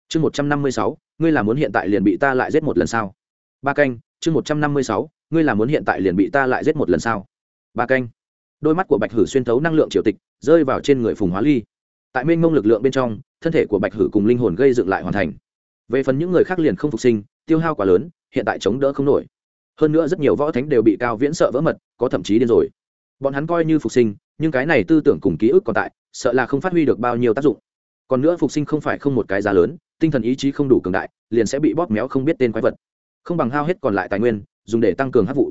Chương một trăm năm mươi sáu, ngươi là muốn hiện tại liền bị ta lại giết một lần sao? Ba canh, chương một trăm năm mươi sáu, ngươi là muốn hiện tại liền bị ta lại giết một lần sao? Ba canh. Đôi mắt của bạch hử xuyên thấu năng lượng triều tịch, rơi vào trên người phùng hóa ly. Tại mênh mông lực lượng bên trong, thân thể của bạch hử cùng linh hồn gây dựng lại hoàn thành. Về phần những người khác liền không phục sinh, tiêu hao quá lớn, hiện tại chống đỡ không nổi hơn nữa rất nhiều võ thánh đều bị cao viễn sợ vỡ mật, có thậm chí điên rồi. Bọn hắn coi như phục sinh, nhưng cái này tư tưởng cùng ký ức còn tại, sợ là không phát huy được bao nhiêu tác dụng. Còn nữa phục sinh không phải không một cái giá lớn, tinh thần ý chí không đủ cường đại, liền sẽ bị bóp méo không biết tên quái vật. Không bằng hao hết còn lại tài nguyên, dùng để tăng cường hát vụ.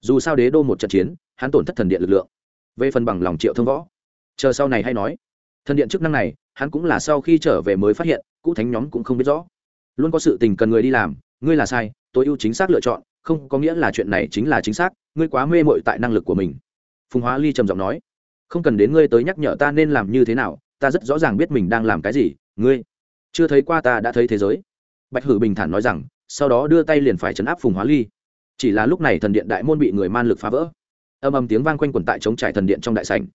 Dù sao đế đô một trận chiến, hắn tổn thất thần điện lực lượng. Về phần bằng lòng triệu thông võ. Chờ sau này hay nói. Thần điện chức năng này, hắn cũng là sau khi trở về mới phát hiện, cũ thánh nhóm cũng không biết rõ. Luôn có sự tình cần người đi làm, ngươi là sai, tôi ưu chính xác lựa chọn không có nghĩa là chuyện này chính là chính xác, ngươi quá mê mội tại năng lực của mình. Phùng hóa ly trầm giọng nói. Không cần đến ngươi tới nhắc nhở ta nên làm như thế nào, ta rất rõ ràng biết mình đang làm cái gì, ngươi chưa thấy qua ta đã thấy thế giới. Bạch hử bình thản nói rằng, sau đó đưa tay liền phải chấn áp phùng hóa ly. Chỉ là lúc này thần điện đại môn bị người man lực phá vỡ. Âm âm tiếng vang quanh quẩn tại chống trải thần điện trong đại sảnh.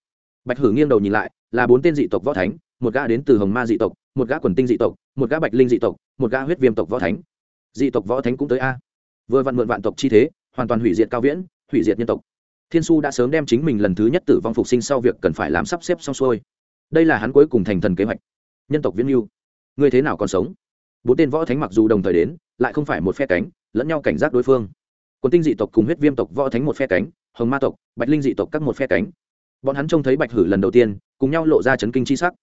Bạch hử nghiêng đầu nhìn lại, là bốn tên dị tộc võ thánh, một gã đến từ hồng ma dị tộc, một gã quần tinh dị tộc, một gã bạch linh dị tộc, một gã huyết viêm tộc võ thánh. Dị tộc võ thánh cũng tới a vừa vặn mượn vạn tộc chi thế, hoàn toàn hủy diệt cao viễn, hủy diệt nhân tộc. Thiên su đã sớm đem chính mình lần thứ nhất tử vong phục sinh sau việc cần phải làm sắp xếp xong xuôi. Đây là hắn cuối cùng thành thần kế hoạch. Nhân tộc viễn mưu người thế nào còn sống? Bốn tên võ thánh mặc dù đồng thời đến, lại không phải một phe cánh, lẫn nhau cảnh giác đối phương. Quân tinh dị tộc cùng huyết viêm tộc võ thánh một phe cánh, hồng ma tộc, bạch linh dị tộc các một phe cánh. Bọn hắn trông thấy bạch hử lần đầu tiên, cùng nhau lộ ra chấn kinh chi sắc.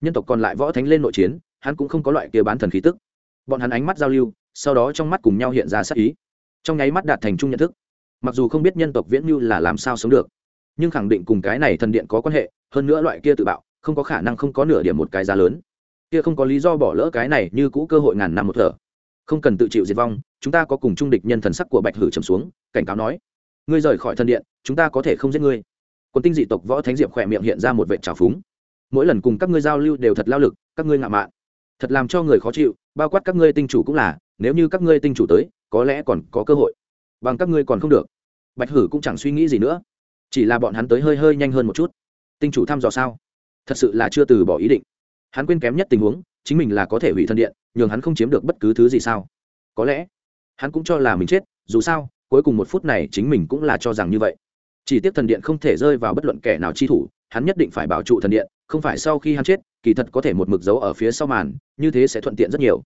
Nhân tộc còn lại võ thánh lên nội chiến, hắn cũng không có loại kia bán thần khí tức. Bọn hắn ánh mắt giao lưu, sau đó trong mắt cùng nhau hiện ra sắc ý trong nháy mắt đạt thành chung nhận thức. Mặc dù không biết nhân tộc viễn như là làm sao sống được, nhưng khẳng định cùng cái này thần điện có quan hệ, hơn nữa loại kia tự bạo, không có khả năng không có nửa điểm một cái giá lớn. Kia không có lý do bỏ lỡ cái này như cũ cơ hội ngàn năm một thở. Không cần tự chịu diệt vong, chúng ta có cùng trung địch nhân thần sắc của bạch hử trầm xuống, cảnh cáo nói, ngươi rời khỏi thần điện, chúng ta có thể không giết ngươi. Quân tinh dị tộc võ thánh diệp khỏe miệng hiện ra một vệ trào phúng. Mỗi lần cùng các ngươi giao lưu đều thật lao lực, các ngươi ngạo mạn. Thật làm cho người khó chịu, bao quát các ngươi tinh chủ cũng là, nếu như các ngươi tinh chủ tới có lẽ còn có cơ hội. Bằng các ngươi còn không được. Bạch hử cũng chẳng suy nghĩ gì nữa. Chỉ là bọn hắn tới hơi hơi nhanh hơn một chút. Tinh chủ thăm dò sao? Thật sự là chưa từ bỏ ý định. Hắn quên kém nhất tình huống, chính mình là có thể hủy thân điện, nhường hắn không chiếm được bất cứ thứ gì sao? Có lẽ, hắn cũng cho là mình chết, dù sao, cuối cùng một phút này chính mình cũng là cho rằng như vậy. Chỉ tiếc thần điện không thể rơi vào bất luận kẻ nào chi thủ, hắn nhất định phải bảo trụ thần điện, không phải sau khi hắn chết, kỳ thật có thể một mực dấu ở phía sau màn, như thế sẽ thuận tiện rất nhiều.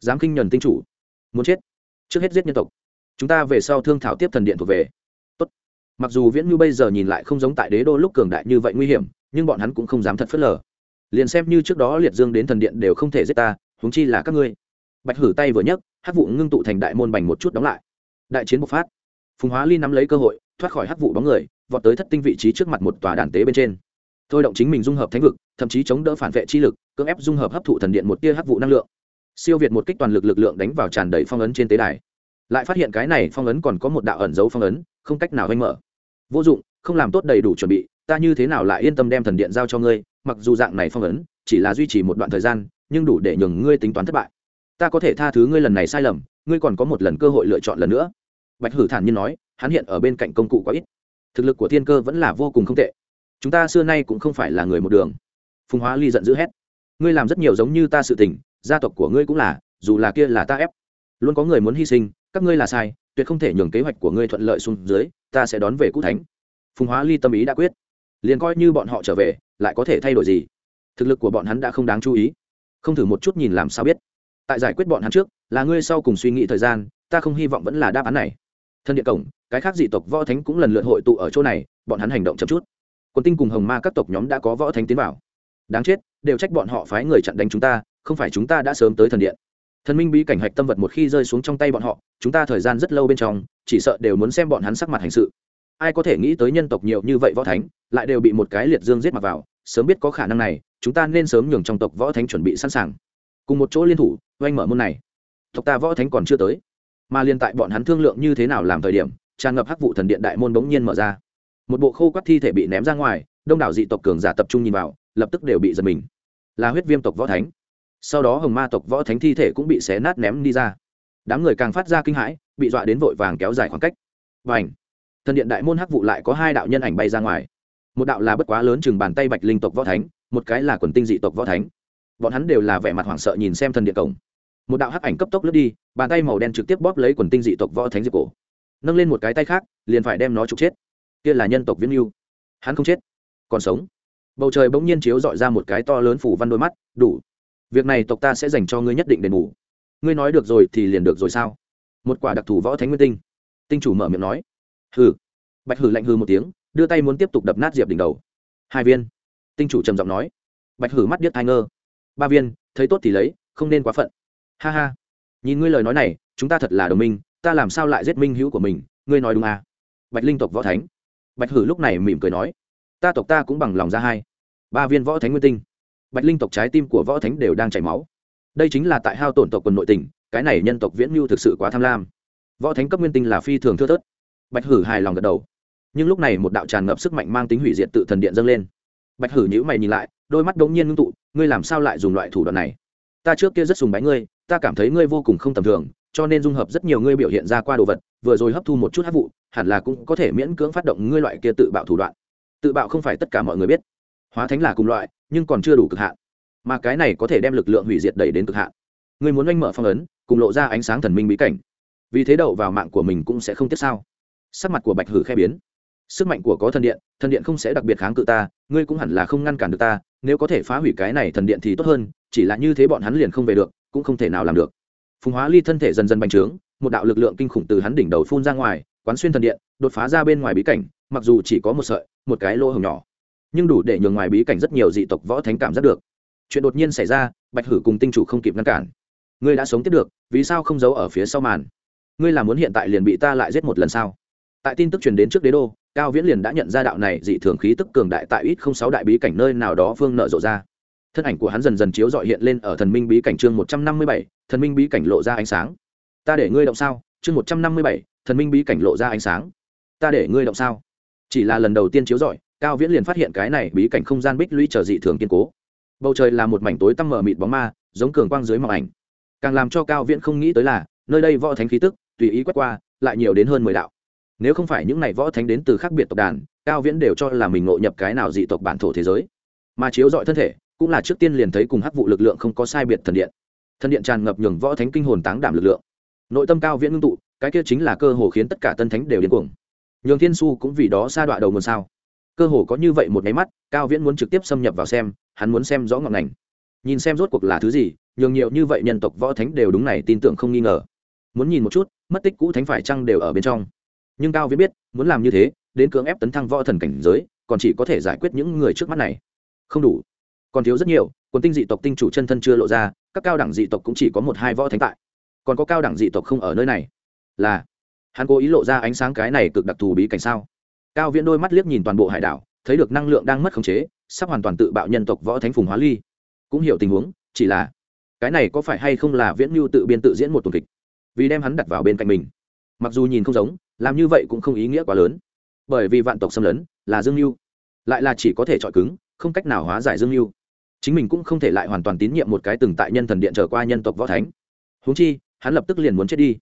Dám kinh nhuần tinh chủ. Muốn chết trước hết giết nhân tộc. Chúng ta về sau thương thảo tiếp thần điện thuộc về. Tốt. mặc dù viễn như bây giờ nhìn lại không giống tại đế đô lúc cường đại như vậy nguy hiểm, nhưng bọn hắn cũng không dám thật phớt lờ. Liền xem như trước đó liệt dương đến thần điện đều không thể giết ta, huống chi là các ngươi. Bạch hử tay vừa nhấc, hắc vụ ngưng tụ thành đại môn bành một chút đóng lại. Đại chiến bộc phát. Phùng hóa ly nắm lấy cơ hội, thoát khỏi hắc vụ bóng người, vọt tới thất tinh vị trí trước mặt một tòa đàn tế bên trên. Thôi động chính mình dung hợp thánh vực, thậm chí chống đỡ phản vệ chi lực, cưỡng ép dung hợp hấp thụ thần điện một tia hắc vụ năng lượng siêu việt một kích toàn lực lực lượng đánh vào tràn đầy phong ấn trên tế đài. Lại phát hiện cái này phong ấn còn có một đạo ẩn dấu phong ấn, không cách nào anh mở. Vô dụng, không làm tốt đầy đủ chuẩn bị, ta như thế nào lại yên tâm đem thần điện giao cho ngươi, mặc dù dạng này phong ấn, chỉ là duy trì một đoạn thời gian, nhưng đủ để nhường ngươi tính toán thất bại. Ta có thể tha thứ ngươi lần này sai lầm, ngươi còn có một lần cơ hội lựa chọn lần nữa. Bạch hử thản nhiên nói, hắn hiện ở bên cạnh công cụ quá ít. Thực lực của thiên cơ vẫn là vô cùng không tệ. Chúng ta xưa nay cũng không phải là người một đường. Phùng hóa ly giận dữ hét, ngươi làm rất nhiều giống như ta sự tình gia tộc của ngươi cũng là, dù là kia là ta ép. Luôn có người muốn hy sinh, các ngươi là sai, tuyệt không thể nhường kế hoạch của ngươi thuận lợi xuống dưới, ta sẽ đón về cũ thánh. Phùng hóa ly tâm ý đã quyết. Liền coi như bọn họ trở về, lại có thể thay đổi gì? Thực lực của bọn hắn đã không đáng chú ý. Không thử một chút nhìn làm sao biết. Tại giải quyết bọn hắn trước, là ngươi sau cùng suy nghĩ thời gian, ta không hy vọng vẫn là đáp án này. Thân địa cổng, cái khác dị tộc võ thánh cũng lần lượt hội tụ ở chỗ này, bọn hắn hành động chậm chút. Quân tinh cùng hồng ma các tộc nhóm đã có võ thánh tiến vào. Đáng chết, đều trách bọn họ phái người chặn đánh chúng ta không phải chúng ta đã sớm tới thần điện. Thần minh bí cảnh hạch tâm vật một khi rơi xuống trong tay bọn họ, chúng ta thời gian rất lâu bên trong, chỉ sợ đều muốn xem bọn hắn sắc mặt hành sự. Ai có thể nghĩ tới nhân tộc nhiều như vậy võ thánh, lại đều bị một cái liệt dương giết mặc vào, sớm biết có khả năng này, chúng ta nên sớm nhường trong tộc võ thánh chuẩn bị sẵn sàng. Cùng một chỗ liên thủ, oanh mở môn này. Tộc ta võ thánh còn chưa tới. Mà liên tại bọn hắn thương lượng như thế nào làm thời điểm, tràn ngập hắc vụ thần điện đại môn bỗng nhiên mở ra. Một bộ khô quắt thi thể bị ném ra ngoài, đông đảo dị tộc cường giả tập trung nhìn vào, lập tức đều bị giật mình. Là huyết viêm tộc võ thánh sau đó hồng ma tộc võ thánh thi thể cũng bị xé nát ném đi ra. Đám người càng phát ra kinh hãi, bị dọa đến vội vàng kéo dài khoảng cách. Và ảnh thần điện đại môn hắc vụ lại có hai đạo nhân ảnh bay ra ngoài. Một đạo là bất quá lớn chừng bàn tay bạch linh tộc võ thánh, một cái là quần tinh dị tộc võ thánh. Bọn hắn đều là vẻ mặt hoảng sợ nhìn xem thần điện cổng. Một đạo hắc ảnh cấp tốc lướt đi, bàn tay màu đen trực tiếp bóp lấy quần tinh dị tộc võ thánh diệp cổ. Nâng lên một cái tay khác, liền phải đem nó trục chết. Kia là nhân tộc viễn yêu hắn không chết, còn sống. Bầu trời bỗng nhiên chiếu dọi ra một cái to lớn phủ văn đôi mắt, đủ việc này tộc ta sẽ dành cho ngươi nhất định đền bù. Ngươi nói được rồi thì liền được rồi sao? Một quả đặc thù võ thánh nguyên tinh. Tinh chủ mở miệng nói. Hừ. Bạch hử lạnh hư một tiếng, đưa tay muốn tiếp tục đập nát diệp đỉnh đầu. Hai viên. Tinh chủ trầm giọng nói. Bạch hử mắt điếc thai ngơ. Ba viên, thấy tốt thì lấy, không nên quá phận. Ha ha. Nhìn ngươi lời nói này, chúng ta thật là đồng minh, ta làm sao lại giết minh hữu của mình, ngươi nói đúng à? Bạch linh tộc võ thánh. Bạch hử lúc này mỉm cười nói. Ta tộc ta cũng bằng lòng ra hai. Ba viên võ thánh nguyên tinh bạch linh tộc trái tim của võ thánh đều đang chảy máu. Đây chính là tại hao tổn tộc quần nội tình, cái này nhân tộc viễn mưu thực sự quá tham lam. Võ thánh cấp nguyên tinh là phi thường thưa thớt. Bạch hử hài lòng gật đầu. Nhưng lúc này một đạo tràn ngập sức mạnh mang tính hủy diệt tự thần điện dâng lên. Bạch hử nhữ mày nhìn lại, đôi mắt đống nhiên ngưng tụ, ngươi làm sao lại dùng loại thủ đoạn này? Ta trước kia rất sùng bái ngươi, ta cảm thấy ngươi vô cùng không tầm thường, cho nên dung hợp rất nhiều ngươi biểu hiện ra qua đồ vật, vừa rồi hấp thu một chút hát vụ, hẳn là cũng có thể miễn cưỡng phát động ngươi loại kia tự bạo thủ đoạn. Tự bạo không phải tất cả mọi người biết hóa thánh là cùng loại, nhưng còn chưa đủ cực hạn. Mà cái này có thể đem lực lượng hủy diệt đẩy đến cực hạn. Ngươi muốn oanh mở phong ấn, cùng lộ ra ánh sáng thần minh bí cảnh. Vì thế đậu vào mạng của mình cũng sẽ không tiếc sao? Sắc mặt của bạch hử khe biến. Sức mạnh của có thần điện thần điện không sẽ đặc biệt kháng cự ta, ngươi cũng hẳn là không ngăn cản được ta, nếu có thể phá hủy cái này thần điện thì tốt hơn, chỉ là như thế bọn hắn liền không về được, cũng không thể nào làm được. Phùng hóa ly thân thể dần dần bành trướng, một đạo lực lượng kinh khủng từ hắn đỉnh đầu phun ra ngoài, quán xuyên thần điện, đột phá ra bên ngoài bí cảnh, mặc dù chỉ có một sợi, một cái lỗ hồng nhỏ nhưng đủ để nhường ngoài bí cảnh rất nhiều dị tộc võ thánh cảm giác được. Chuyện đột nhiên xảy ra, bạch hử cùng tinh chủ không kịp ngăn cản. Ngươi đã sống tiếp được, vì sao không giấu ở phía sau màn? Ngươi là muốn hiện tại liền bị ta lại giết một lần sao? Tại tin tức truyền đến trước đế đô, cao viễn liền đã nhận ra đạo này dị thường khí tức cường đại tại ít không sáu đại bí cảnh nơi nào đó phương nợ rộ ra. Thân ảnh của hắn dần dần chiếu dọi hiện lên ở thần minh bí cảnh chương một trăm năm mươi bảy, thần minh bí cảnh lộ ra ánh sáng. Ta để ngươi động sao? Chương một trăm năm mươi bảy, thần minh bí cảnh lộ ra ánh sáng. Ta để ngươi động sao? Chỉ là lần đầu tiên chiếu dọi cao viễn liền phát hiện cái này bí cảnh không gian bích lũy trở dị thường kiên cố. Bầu trời là một mảnh tối tăm mờ mịt bóng ma, giống cường quang dưới màu ảnh. Càng làm cho cao viễn không nghĩ tới là, nơi đây võ thánh khí tức, tùy ý quét qua, lại nhiều đến hơn mười đạo. Nếu không phải những này võ thánh đến từ khác biệt tộc đàn, cao viễn đều cho là mình ngộ nhập cái nào dị tộc bản thổ thế giới. Mà chiếu dọi thân thể, cũng là trước tiên liền thấy cùng hắc vụ lực lượng không có sai biệt thần điện. Thần điện tràn ngập nhường võ thánh kinh hồn táng đảm lực lượng. Nội tâm cao viễn ngưng tụ, cái kia chính là cơ hồ khiến tất cả tân thánh đều điên cuồng. Nhường thiên su cũng vì đó xa đoạn đầu nguồn sao cơ hồ có như vậy một máy mắt, cao viễn muốn trực tiếp xâm nhập vào xem, hắn muốn xem rõ ngọn ngành. Nhìn xem rốt cuộc là thứ gì, nhường nhiều như vậy nhân tộc võ thánh đều đúng này tin tưởng không nghi ngờ. Muốn nhìn một chút, mất tích cũ thánh phải chăng đều ở bên trong. Nhưng cao viễn biết, muốn làm như thế, đến cưỡng ép tấn thăng võ thần cảnh giới, còn chỉ có thể giải quyết những người trước mắt này. Không đủ. Còn thiếu rất nhiều còn tinh dị tộc tinh chủ chân thân chưa lộ ra, các cao đẳng dị tộc cũng chỉ có một hai võ thánh tại. Còn có cao đẳng dị tộc không ở nơi này. Là, hắn cố ý lộ ra ánh sáng cái này cực đặc thù bí cảnh sao? Cao viễn đôi mắt liếc nhìn toàn bộ hải đảo, thấy được năng lượng đang mất khống chế, sắp hoàn toàn tự bạo nhân tộc võ thánh phùng hóa ly. Cũng hiểu tình huống, chỉ là, cái này có phải hay không là viễn mưu tự biên tự diễn một tuần kịch? Vì đem hắn đặt vào bên cạnh mình. Mặc dù nhìn không giống, làm như vậy cũng không ý nghĩa quá lớn. Bởi vì vạn tộc xâm lấn, là dương mưu lại là chỉ có thể chọi cứng, không cách nào hóa giải dương mưu chính mình cũng không thể lại hoàn toàn tín nhiệm một cái từng tại nhân thần điện trở qua nhân tộc võ thánh. Huống chi, hắn lập tức liền muốn chết đi.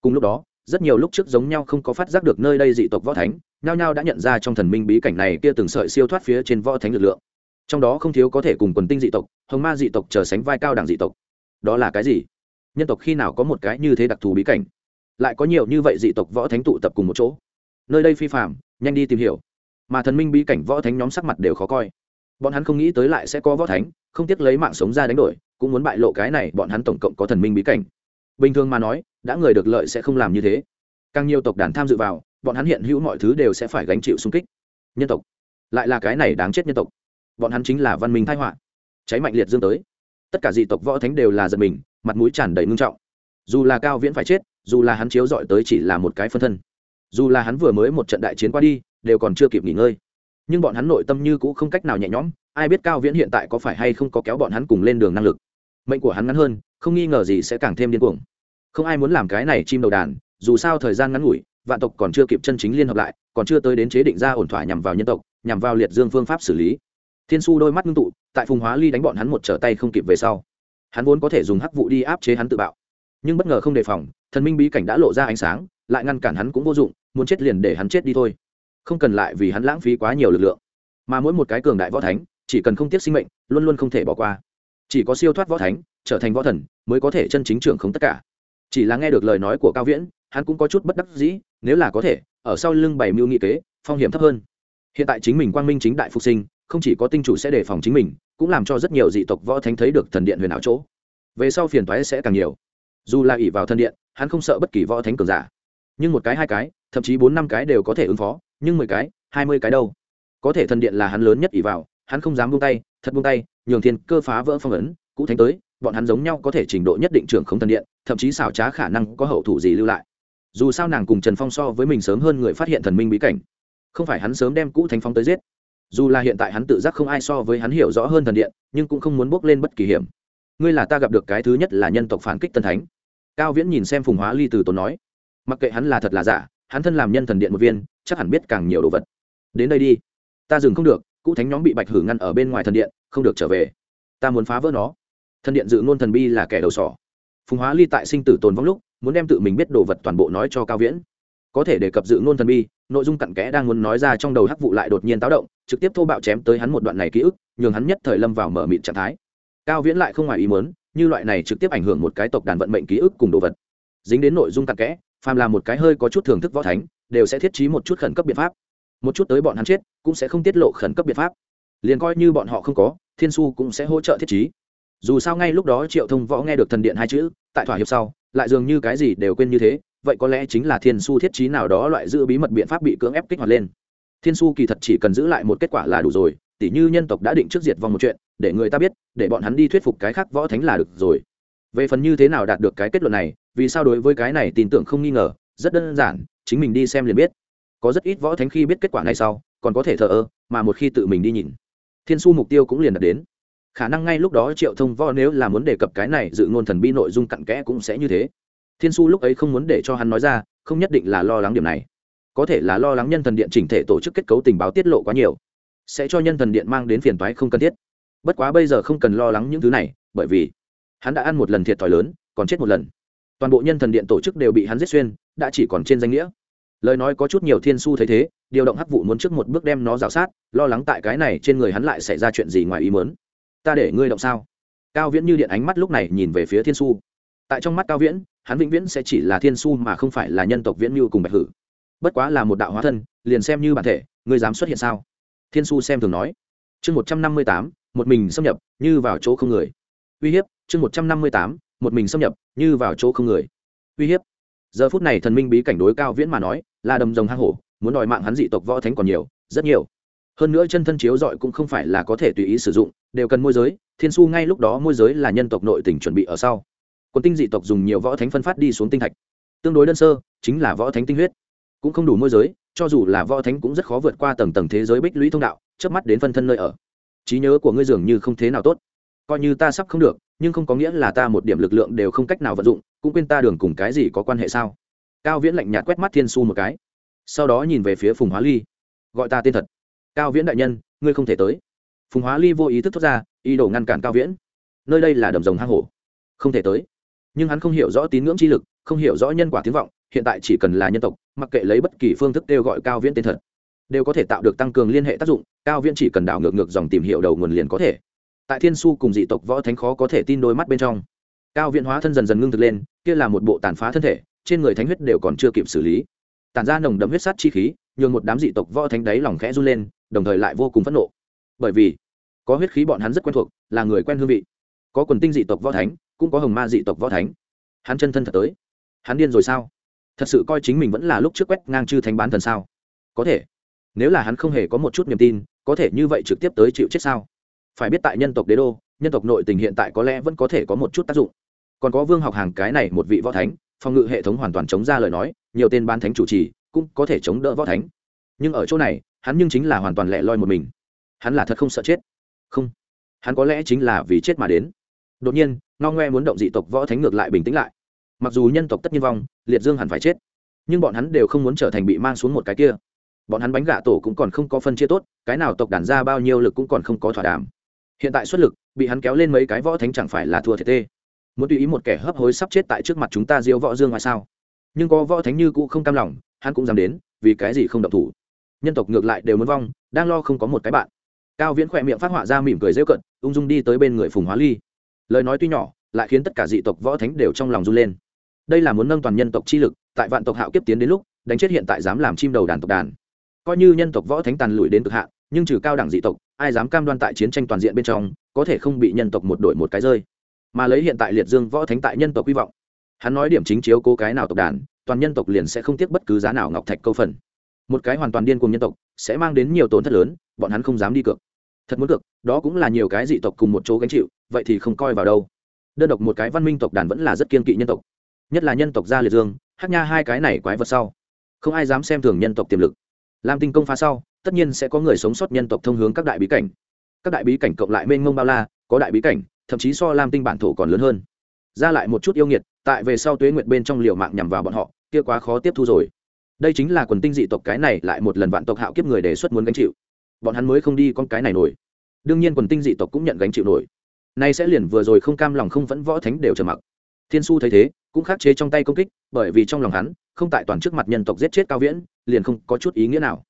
Cùng lúc đó, rất nhiều lúc trước giống nhau không có phát giác được nơi đây dị tộc võ thánh nhao nhao đã nhận ra trong thần minh bí cảnh này kia từng sợi siêu thoát phía trên võ thánh lực lượng. Trong đó không thiếu có thể cùng quần tinh dị tộc, hồng ma dị tộc trở sánh vai cao đẳng dị tộc. Đó là cái gì? Nhân tộc khi nào có một cái như thế đặc thù bí cảnh? Lại có nhiều như vậy dị tộc võ thánh tụ tập cùng một chỗ? Nơi đây phi phạm nhanh đi tìm hiểu. Mà thần minh bí cảnh võ thánh nhóm sắc mặt đều khó coi. Bọn hắn không nghĩ tới lại sẽ có võ thánh, không tiếc lấy mạng sống ra đánh đổi, cũng muốn bại lộ cái này, bọn hắn tổng cộng có thần minh bí cảnh. Bình thường mà nói, đã người được lợi sẽ không làm như thế. Càng nhiều tộc đàn tham dự vào bọn hắn hiện hữu mọi thứ đều sẽ phải gánh chịu xung kích. Nhân tộc. Lại là cái này đáng chết nhân tộc. Bọn hắn chính là văn minh thái họa. Cháy mạnh liệt dương tới. Tất cả dị tộc võ thánh đều là giật mình, mặt mũi tràn đầy ngưng trọng. Dù là cao viễn phải chết, dù là hắn chiếu dọi tới chỉ là một cái phân thân, dù là hắn vừa mới một trận đại chiến qua đi, đều còn chưa kịp nghỉ ngơi. Nhưng bọn hắn nội tâm như cũng không cách nào nhẹ nhõm, ai biết cao viễn hiện tại có phải hay không có kéo bọn hắn cùng lên đường năng lực. Mệnh của hắn ngắn hơn, không nghi ngờ gì sẽ càng thêm điên cuồng. Không ai muốn làm cái này chim đầu đàn, dù sao thời gian ngắn ngủi vạn tộc còn chưa kịp chân chính liên hợp lại, còn chưa tới đến chế định ra ổn thỏa nhằm vào nhân tộc, nhằm vào liệt dương phương pháp xử lý. Thiên su đôi mắt ngưng tụ, tại phùng hóa ly đánh bọn hắn một trở tay không kịp về sau. Hắn vốn có thể dùng hắc vụ đi áp chế hắn tự bạo, nhưng bất ngờ không đề phòng, thần minh bí cảnh đã lộ ra ánh sáng, lại ngăn cản hắn cũng vô dụng, muốn chết liền để hắn chết đi thôi. Không cần lại vì hắn lãng phí quá nhiều lực lượng. Mà mỗi một cái cường đại võ thánh, chỉ cần không tiếc sinh mệnh, luôn luôn không thể bỏ qua. Chỉ có siêu thoát võ thánh, trở thành võ thần, mới có thể chân chính trưởng không tất cả. Chỉ là nghe được lời nói của cao viễn, hắn cũng có chút bất đắc dĩ nếu là có thể, ở sau lưng bảy mưu nghị kế, phong hiểm thấp hơn. Hiện tại chính mình quang minh chính đại phục sinh, không chỉ có tinh chủ sẽ đề phòng chính mình, cũng làm cho rất nhiều dị tộc võ thánh thấy được thần điện huyền ảo chỗ. Về sau phiền toái sẽ càng nhiều. Dù là ỉ vào thần điện, hắn không sợ bất kỳ võ thánh cường giả. Nhưng một cái, hai cái, thậm chí bốn, năm cái đều có thể ứng phó, nhưng mười cái, hai mươi cái đâu? Có thể thần điện là hắn lớn nhất ỉ vào, hắn không dám buông tay, thật buông tay, nhường thiên cơ phá vỡ phong ấn, cũ thánh tới, bọn hắn giống nhau có thể trình độ nhất định trưởng không thần điện, thậm chí xảo trá khả năng có hậu thủ gì lưu lại dù sao nàng cùng trần phong so với mình sớm hơn người phát hiện thần minh bí cảnh không phải hắn sớm đem cũ thánh phong tới giết dù là hiện tại hắn tự giác không ai so với hắn hiểu rõ hơn thần điện nhưng cũng không muốn bước lên bất kỳ hiểm ngươi là ta gặp được cái thứ nhất là nhân tộc phản kích tân thánh cao viễn nhìn xem phùng hóa ly từ tốn nói mặc kệ hắn là thật là giả hắn thân làm nhân thần điện một viên chắc hẳn biết càng nhiều đồ vật đến đây đi ta dừng không được cũ thánh nhóm bị bạch hử ngăn ở bên ngoài thần điện không được trở về ta muốn phá vỡ nó thần điện dự ngôn thần bi là kẻ đầu sỏ phùng hóa ly tại sinh tử tồn vong lúc muốn đem tự mình biết đồ vật toàn bộ nói cho cao viễn. Có thể đề cập dự ngôn thần bi, nội dung cặn kẽ đang muốn nói ra trong đầu hắc vụ lại đột nhiên táo động, trực tiếp thô bạo chém tới hắn một đoạn này ký ức, nhường hắn nhất thời lâm vào mở mịt trạng thái. Cao viễn lại không ngoài ý muốn, như loại này trực tiếp ảnh hưởng một cái tộc đàn vận mệnh ký ức cùng đồ vật. Dính đến nội dung cặn kẽ, phàm là một cái hơi có chút thưởng thức võ thánh, đều sẽ thiết trí một chút khẩn cấp biện pháp. Một chút tới bọn hắn chết, cũng sẽ không tiết lộ khẩn cấp biện pháp. Liền coi như bọn họ không có, thiên su cũng sẽ hỗ trợ thiết trí. Dù sao ngay lúc đó triệu thông võ nghe được thần điện hai chữ, tại thỏa hiệp sau lại dường như cái gì đều quên như thế, vậy có lẽ chính là thiên su thiết trí nào đó loại giữ bí mật biện pháp bị cưỡng ép kích hoạt lên. Thiên su kỳ thật chỉ cần giữ lại một kết quả là đủ rồi, tỉ như nhân tộc đã định trước diệt vong một chuyện, để người ta biết, để bọn hắn đi thuyết phục cái khác võ thánh là được rồi. Về phần như thế nào đạt được cái kết luận này, vì sao đối với cái này tin tưởng không nghi ngờ, rất đơn giản, chính mình đi xem liền biết. Có rất ít võ thánh khi biết kết quả này sau, còn có thể thờ ơ, mà một khi tự mình đi nhìn, thiên su mục tiêu cũng liền đạt đến khả năng ngay lúc đó triệu thông võ nếu là muốn đề cập cái này dự ngôn thần bi nội dung cặn kẽ cũng sẽ như thế. Thiên su lúc ấy không muốn để cho hắn nói ra, không nhất định là lo lắng điểm này. Có thể là lo lắng nhân thần điện chỉnh thể tổ chức kết cấu tình báo tiết lộ quá nhiều, sẽ cho nhân thần điện mang đến phiền toái không cần thiết. Bất quá bây giờ không cần lo lắng những thứ này, bởi vì hắn đã ăn một lần thiệt thòi lớn, còn chết một lần. Toàn bộ nhân thần điện tổ chức đều bị hắn giết xuyên, đã chỉ còn trên danh nghĩa. Lời nói có chút nhiều thiên su thấy thế, điều động hắc vụ muốn trước một bước đem nó rào sát, lo lắng tại cái này trên người hắn lại xảy ra chuyện gì ngoài ý mớn ta để ngươi động sao? Cao viễn như điện ánh mắt lúc này nhìn về phía thiên su tại trong mắt cao viễn, hắn vĩnh viễn sẽ chỉ là thiên su mà không phải là nhân tộc viễn mưu cùng bạch hử. Bất quá là một đạo hóa thân, liền xem như bản thể, ngươi dám xuất hiện sao? Thiên su xem thường nói. Chương một trăm năm mươi tám, một mình xâm nhập, như vào chỗ không người. Uy hiếp, chương một trăm năm mươi tám, một mình xâm nhập, như vào chỗ không người. Uy hiếp. Giờ phút này thần minh bí cảnh đối cao viễn mà nói, là đầm rồng hang hổ, muốn đòi mạng hắn dị tộc võ thánh còn nhiều, rất nhiều hơn nữa chân thân chiếu dọi cũng không phải là có thể tùy ý sử dụng, đều cần môi giới, thiên su ngay lúc đó môi giới là nhân tộc nội tỉnh chuẩn bị ở sau. Quân tinh dị tộc dùng nhiều võ thánh phân phát đi xuống tinh thạch. Tương đối đơn sơ, chính là võ thánh tinh huyết. Cũng không đủ môi giới, cho dù là võ thánh cũng rất khó vượt qua tầng tầng thế giới bích lũy thông đạo trước mắt đến phân thân nơi ở. Trí nhớ của ngươi dường như không thế nào tốt. Coi như ta sắp không được, nhưng không có nghĩa là ta một điểm lực lượng đều không cách nào vận dụng, cũng quên ta đường cùng cái gì có quan hệ sao? Cao viễn lạnh nhạt quét mắt thiên su một cái, sau đó nhìn về phía phùng hóa ly. Gọi ta tên thật cao viễn đại nhân, ngươi không thể tới. Phùng hóa ly vô ý thức thoát ra, ý đồ ngăn cản cao viễn. Nơi đây là đầm rồng hang hổ. Không thể tới. Nhưng hắn không hiểu rõ tín ngưỡng chi lực, không hiểu rõ nhân quả tiếng vọng, hiện tại chỉ cần là nhân tộc, mặc kệ lấy bất kỳ phương thức kêu gọi cao viễn tên thật, đều có thể tạo được tăng cường liên hệ tác dụng, cao viễn chỉ cần đảo ngược ngược dòng tìm hiểu đầu nguồn liền có thể. Tại thiên su cùng dị tộc võ thánh khó có thể tin đôi mắt bên trong, cao viễn hóa thân dần dần ngưng thực lên, kia là một bộ tàn phá thân thể, trên người thánh huyết đều còn chưa kịp xử lý. Tàn ra nồng đậm huyết sát chi khí, nhường một đám dị tộc võ thánh đáy lòng khẽ run lên đồng thời lại vô cùng phẫn nộ. Bởi vì, có huyết khí bọn hắn rất quen thuộc, là người quen hương vị. Có quần tinh dị tộc võ thánh, cũng có hồng ma dị tộc võ thánh. Hắn chân thân thật tới. Hắn điên rồi sao? Thật sự coi chính mình vẫn là lúc trước quét ngang chư thánh bán thần sao? Có thể. Nếu là hắn không hề có một chút niềm tin, có thể như vậy trực tiếp tới chịu chết sao? Phải biết tại nhân tộc đế đô, nhân tộc nội tình hiện tại có lẽ vẫn có thể có một chút tác dụng. Còn có vương học hàng cái này một vị võ thánh, phòng ngự hệ thống hoàn toàn chống ra lời nói, nhiều tên ban thánh chủ trì, cũng có thể chống đỡ võ thánh. Nhưng ở chỗ này hắn nhưng chính là hoàn toàn lẻ loi một mình. Hắn là thật không sợ chết? Không. Hắn có lẽ chính là vì chết mà đến. Đột nhiên, ngao ngoe muốn động dị tộc võ thánh ngược lại bình tĩnh lại. Mặc dù nhân tộc tất nhiên vong, liệt dương hẳn phải chết. Nhưng bọn hắn đều không muốn trở thành bị mang xuống một cái kia. Bọn hắn bánh gà tổ cũng còn không có phân chia tốt, cái nào tộc đàn ra bao nhiêu lực cũng còn không có thỏa đàm. Hiện tại xuất lực, bị hắn kéo lên mấy cái võ thánh chẳng phải là thua thiệt tê. Muốn tùy ý một kẻ hấp hối sắp chết tại trước mặt chúng ta diêu võ dương ngoài sao? Nhưng có võ thánh như cũ không cam lòng, hắn cũng dám đến, vì cái gì không động thủ? Nhân tộc ngược lại đều muốn vong, đang lo không có một cái bạn. Cao viễn khỏe miệng phát họa ra mỉm cười rêu cận ung dung đi tới bên người phùng hóa ly. Lời nói tuy nhỏ, lại khiến tất cả dị tộc võ thánh đều trong lòng run lên. Đây là muốn nâng toàn nhân tộc chi lực, tại vạn tộc hạo kiếp tiến đến lúc, đánh chết hiện tại dám làm chim đầu đàn tộc đàn. Coi như nhân tộc võ thánh tàn lùi đến cực hạn, nhưng trừ cao đẳng dị tộc, ai dám cam đoan tại chiến tranh toàn diện bên trong, có thể không bị nhân tộc một đội một cái rơi. Mà lấy hiện tại liệt dương võ thánh tại nhân tộc hy vọng, hắn nói điểm chính chiếu cố cái nào tộc đàn, toàn nhân tộc liền sẽ không tiếc bất cứ giá nào ngọc thạch câu phần một cái hoàn toàn điên cuồng nhân tộc, sẽ mang đến nhiều tổn thất lớn, bọn hắn không dám đi cược. Thật muốn cược, đó cũng là nhiều cái dị tộc cùng một chỗ gánh chịu, vậy thì không coi vào đâu. Đơn độc một cái văn minh tộc đàn vẫn là rất kiên kỵ nhân tộc. Nhất là nhân tộc gia liệt dương, hát nha hai cái này quái vật sau. Không ai dám xem thường nhân tộc tiềm lực. Làm tinh công phá sau, tất nhiên sẽ có người sống sót nhân tộc thông hướng các đại bí cảnh. Các đại bí cảnh cộng lại mênh mông bao la, có đại bí cảnh, thậm chí so lam tinh bản thổ còn lớn hơn. Ra lại một chút yêu nghiệt, tại về sau tuế nguyệt bên trong liều mạng nhằm vào bọn họ, kia quá khó tiếp thu rồi đây chính là quần tinh dị tộc cái này lại một lần vạn tộc hạo kiếp người đề xuất muốn gánh chịu. Bọn hắn mới không đi con cái này nổi. Đương nhiên quần tinh dị tộc cũng nhận gánh chịu nổi. Nay sẽ liền vừa rồi không cam lòng không vẫn võ thánh đều trầm mặc. Thiên su thấy thế, cũng khắc chế trong tay công kích, bởi vì trong lòng hắn, không tại toàn trước mặt nhân tộc giết chết cao viễn, liền không có chút ý nghĩa nào.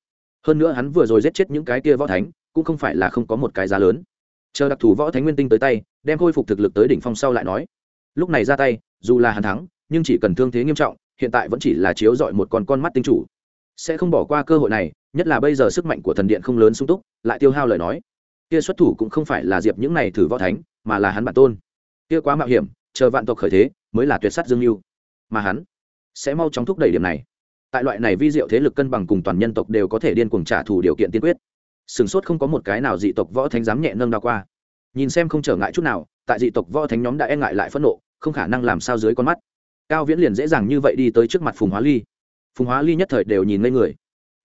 Hơn nữa hắn vừa rồi giết chết những cái kia võ thánh, cũng không phải là không có một cái giá lớn. Chờ đặc thù võ thánh nguyên tinh tới tay, đem khôi phục thực lực tới đỉnh phong sau lại nói. Lúc này ra tay, dù là hắn thắng, nhưng chỉ cần thương thế nghiêm trọng hiện tại vẫn chỉ là chiếu dọi một con con mắt tinh chủ. Sẽ không bỏ qua cơ hội này, nhất là bây giờ sức mạnh của thần điện không lớn sung túc, lại tiêu hao lời nói. Kia xuất thủ cũng không phải là diệp những này thử võ thánh, mà là hắn bản tôn. Kia quá mạo hiểm, chờ vạn tộc khởi thế, mới là tuyệt sắt dương mưu mà hắn sẽ mau chóng thúc đẩy điểm này. Tại loại này vi diệu thế lực cân bằng cùng toàn nhân tộc đều có thể điên cuồng trả thù điều kiện tiên quyết. Sửng sốt không có một cái nào dị tộc võ thánh dám nhẹ nâng đao qua. Nhìn xem không trở ngại chút nào, tại dị tộc võ thánh nhóm đã e ngại lại phẫn nộ, không khả năng làm sao dưới con mắt cao viễn liền dễ dàng như vậy đi tới trước mặt phùng hóa ly. Phùng hóa ly nhất thời đều nhìn ngây người.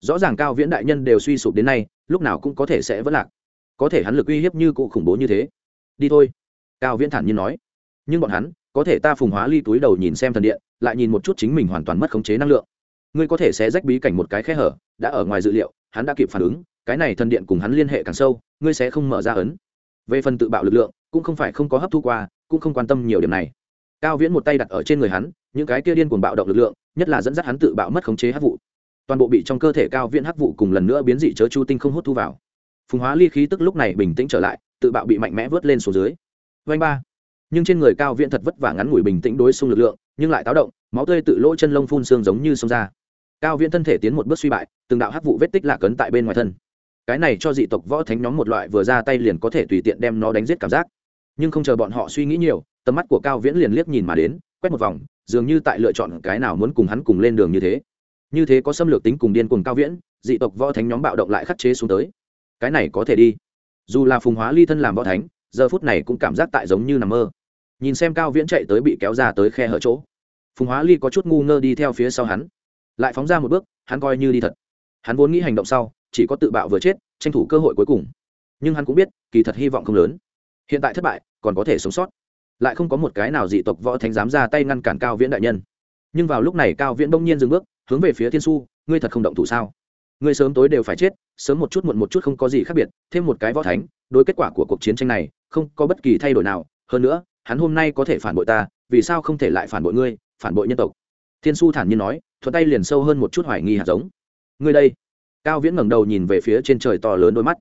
Rõ ràng cao viễn đại nhân đều suy sụp đến nay, lúc nào cũng có thể sẽ vất lạc. Có thể hắn lực uy hiếp như cụ khủng bố như thế. Đi thôi. Cao viễn thản nhiên nói. Nhưng bọn hắn, có thể ta phùng hóa ly túi đầu nhìn xem thần điện, lại nhìn một chút chính mình hoàn toàn mất khống chế năng lượng. Ngươi có thể sẽ rách bí cảnh một cái khe hở, đã ở ngoài dự liệu, hắn đã kịp phản ứng, cái này thần điện cùng hắn liên hệ càng sâu, ngươi sẽ không mở ra ấn. Về phần tự bạo lực lượng, cũng không phải không có hấp thu qua, cũng không quan tâm nhiều điểm này. Cao viễn một tay đặt ở trên người hắn những cái kia điên cuồng bạo động lực lượng, nhất là dẫn dắt hắn tự bạo mất khống chế hắc vụ. Toàn bộ bị trong cơ thể cao viễn hắc vụ cùng lần nữa biến dị chớ chu tinh không hút thu vào. Phùng hóa ly khí tức lúc này bình tĩnh trở lại, tự bạo bị mạnh mẽ vớt lên xuống dưới. Vanh ba. Nhưng trên người cao viễn thật vất vả ngắn ngủi bình tĩnh đối xung lực lượng, nhưng lại táo động, máu tươi tự lỗ chân lông phun xương giống như sông ra. Cao viễn thân thể tiến một bước suy bại, từng đạo hắc vụ vết tích lạc ấn tại bên ngoài thân. Cái này cho dị tộc võ thánh nhóm một loại vừa ra tay liền có thể tùy tiện đem nó đánh giết cảm giác. Nhưng không chờ bọn họ suy nghĩ nhiều, tầm mắt của cao viễn liền liếc nhìn mà đến, quét một vòng dường như tại lựa chọn cái nào muốn cùng hắn cùng lên đường như thế. Như thế có xâm lược tính cùng điên cùng cao viễn, dị tộc võ thánh nhóm bạo động lại khắc chế xuống tới. Cái này có thể đi. Dù là phùng hóa ly thân làm võ thánh, giờ phút này cũng cảm giác tại giống như nằm mơ. Nhìn xem cao viễn chạy tới bị kéo ra tới khe hở chỗ. Phùng hóa ly có chút ngu ngơ đi theo phía sau hắn. Lại phóng ra một bước, hắn coi như đi thật. Hắn vốn nghĩ hành động sau, chỉ có tự bạo vừa chết, tranh thủ cơ hội cuối cùng. Nhưng hắn cũng biết, kỳ thật hy vọng không lớn. Hiện tại thất bại, còn có thể sống sót lại không có một cái nào dị tộc võ thánh dám ra tay ngăn cản cao viễn đại nhân. Nhưng vào lúc này cao viễn bỗng nhiên dừng bước, hướng về phía thiên su, ngươi thật không động thủ sao? Ngươi sớm tối đều phải chết, sớm một chút muộn một chút không có gì khác biệt, thêm một cái võ thánh, đối kết quả của cuộc chiến tranh này, không có bất kỳ thay đổi nào. Hơn nữa, hắn hôm nay có thể phản bội ta, vì sao không thể lại phản bội ngươi, phản bội nhân tộc? Thiên su thản nhiên nói, thuận tay liền sâu hơn một chút hoài nghi hạt giống. Ngươi đây. Cao viễn ngẩng đầu nhìn về phía trên trời to lớn đôi mắt.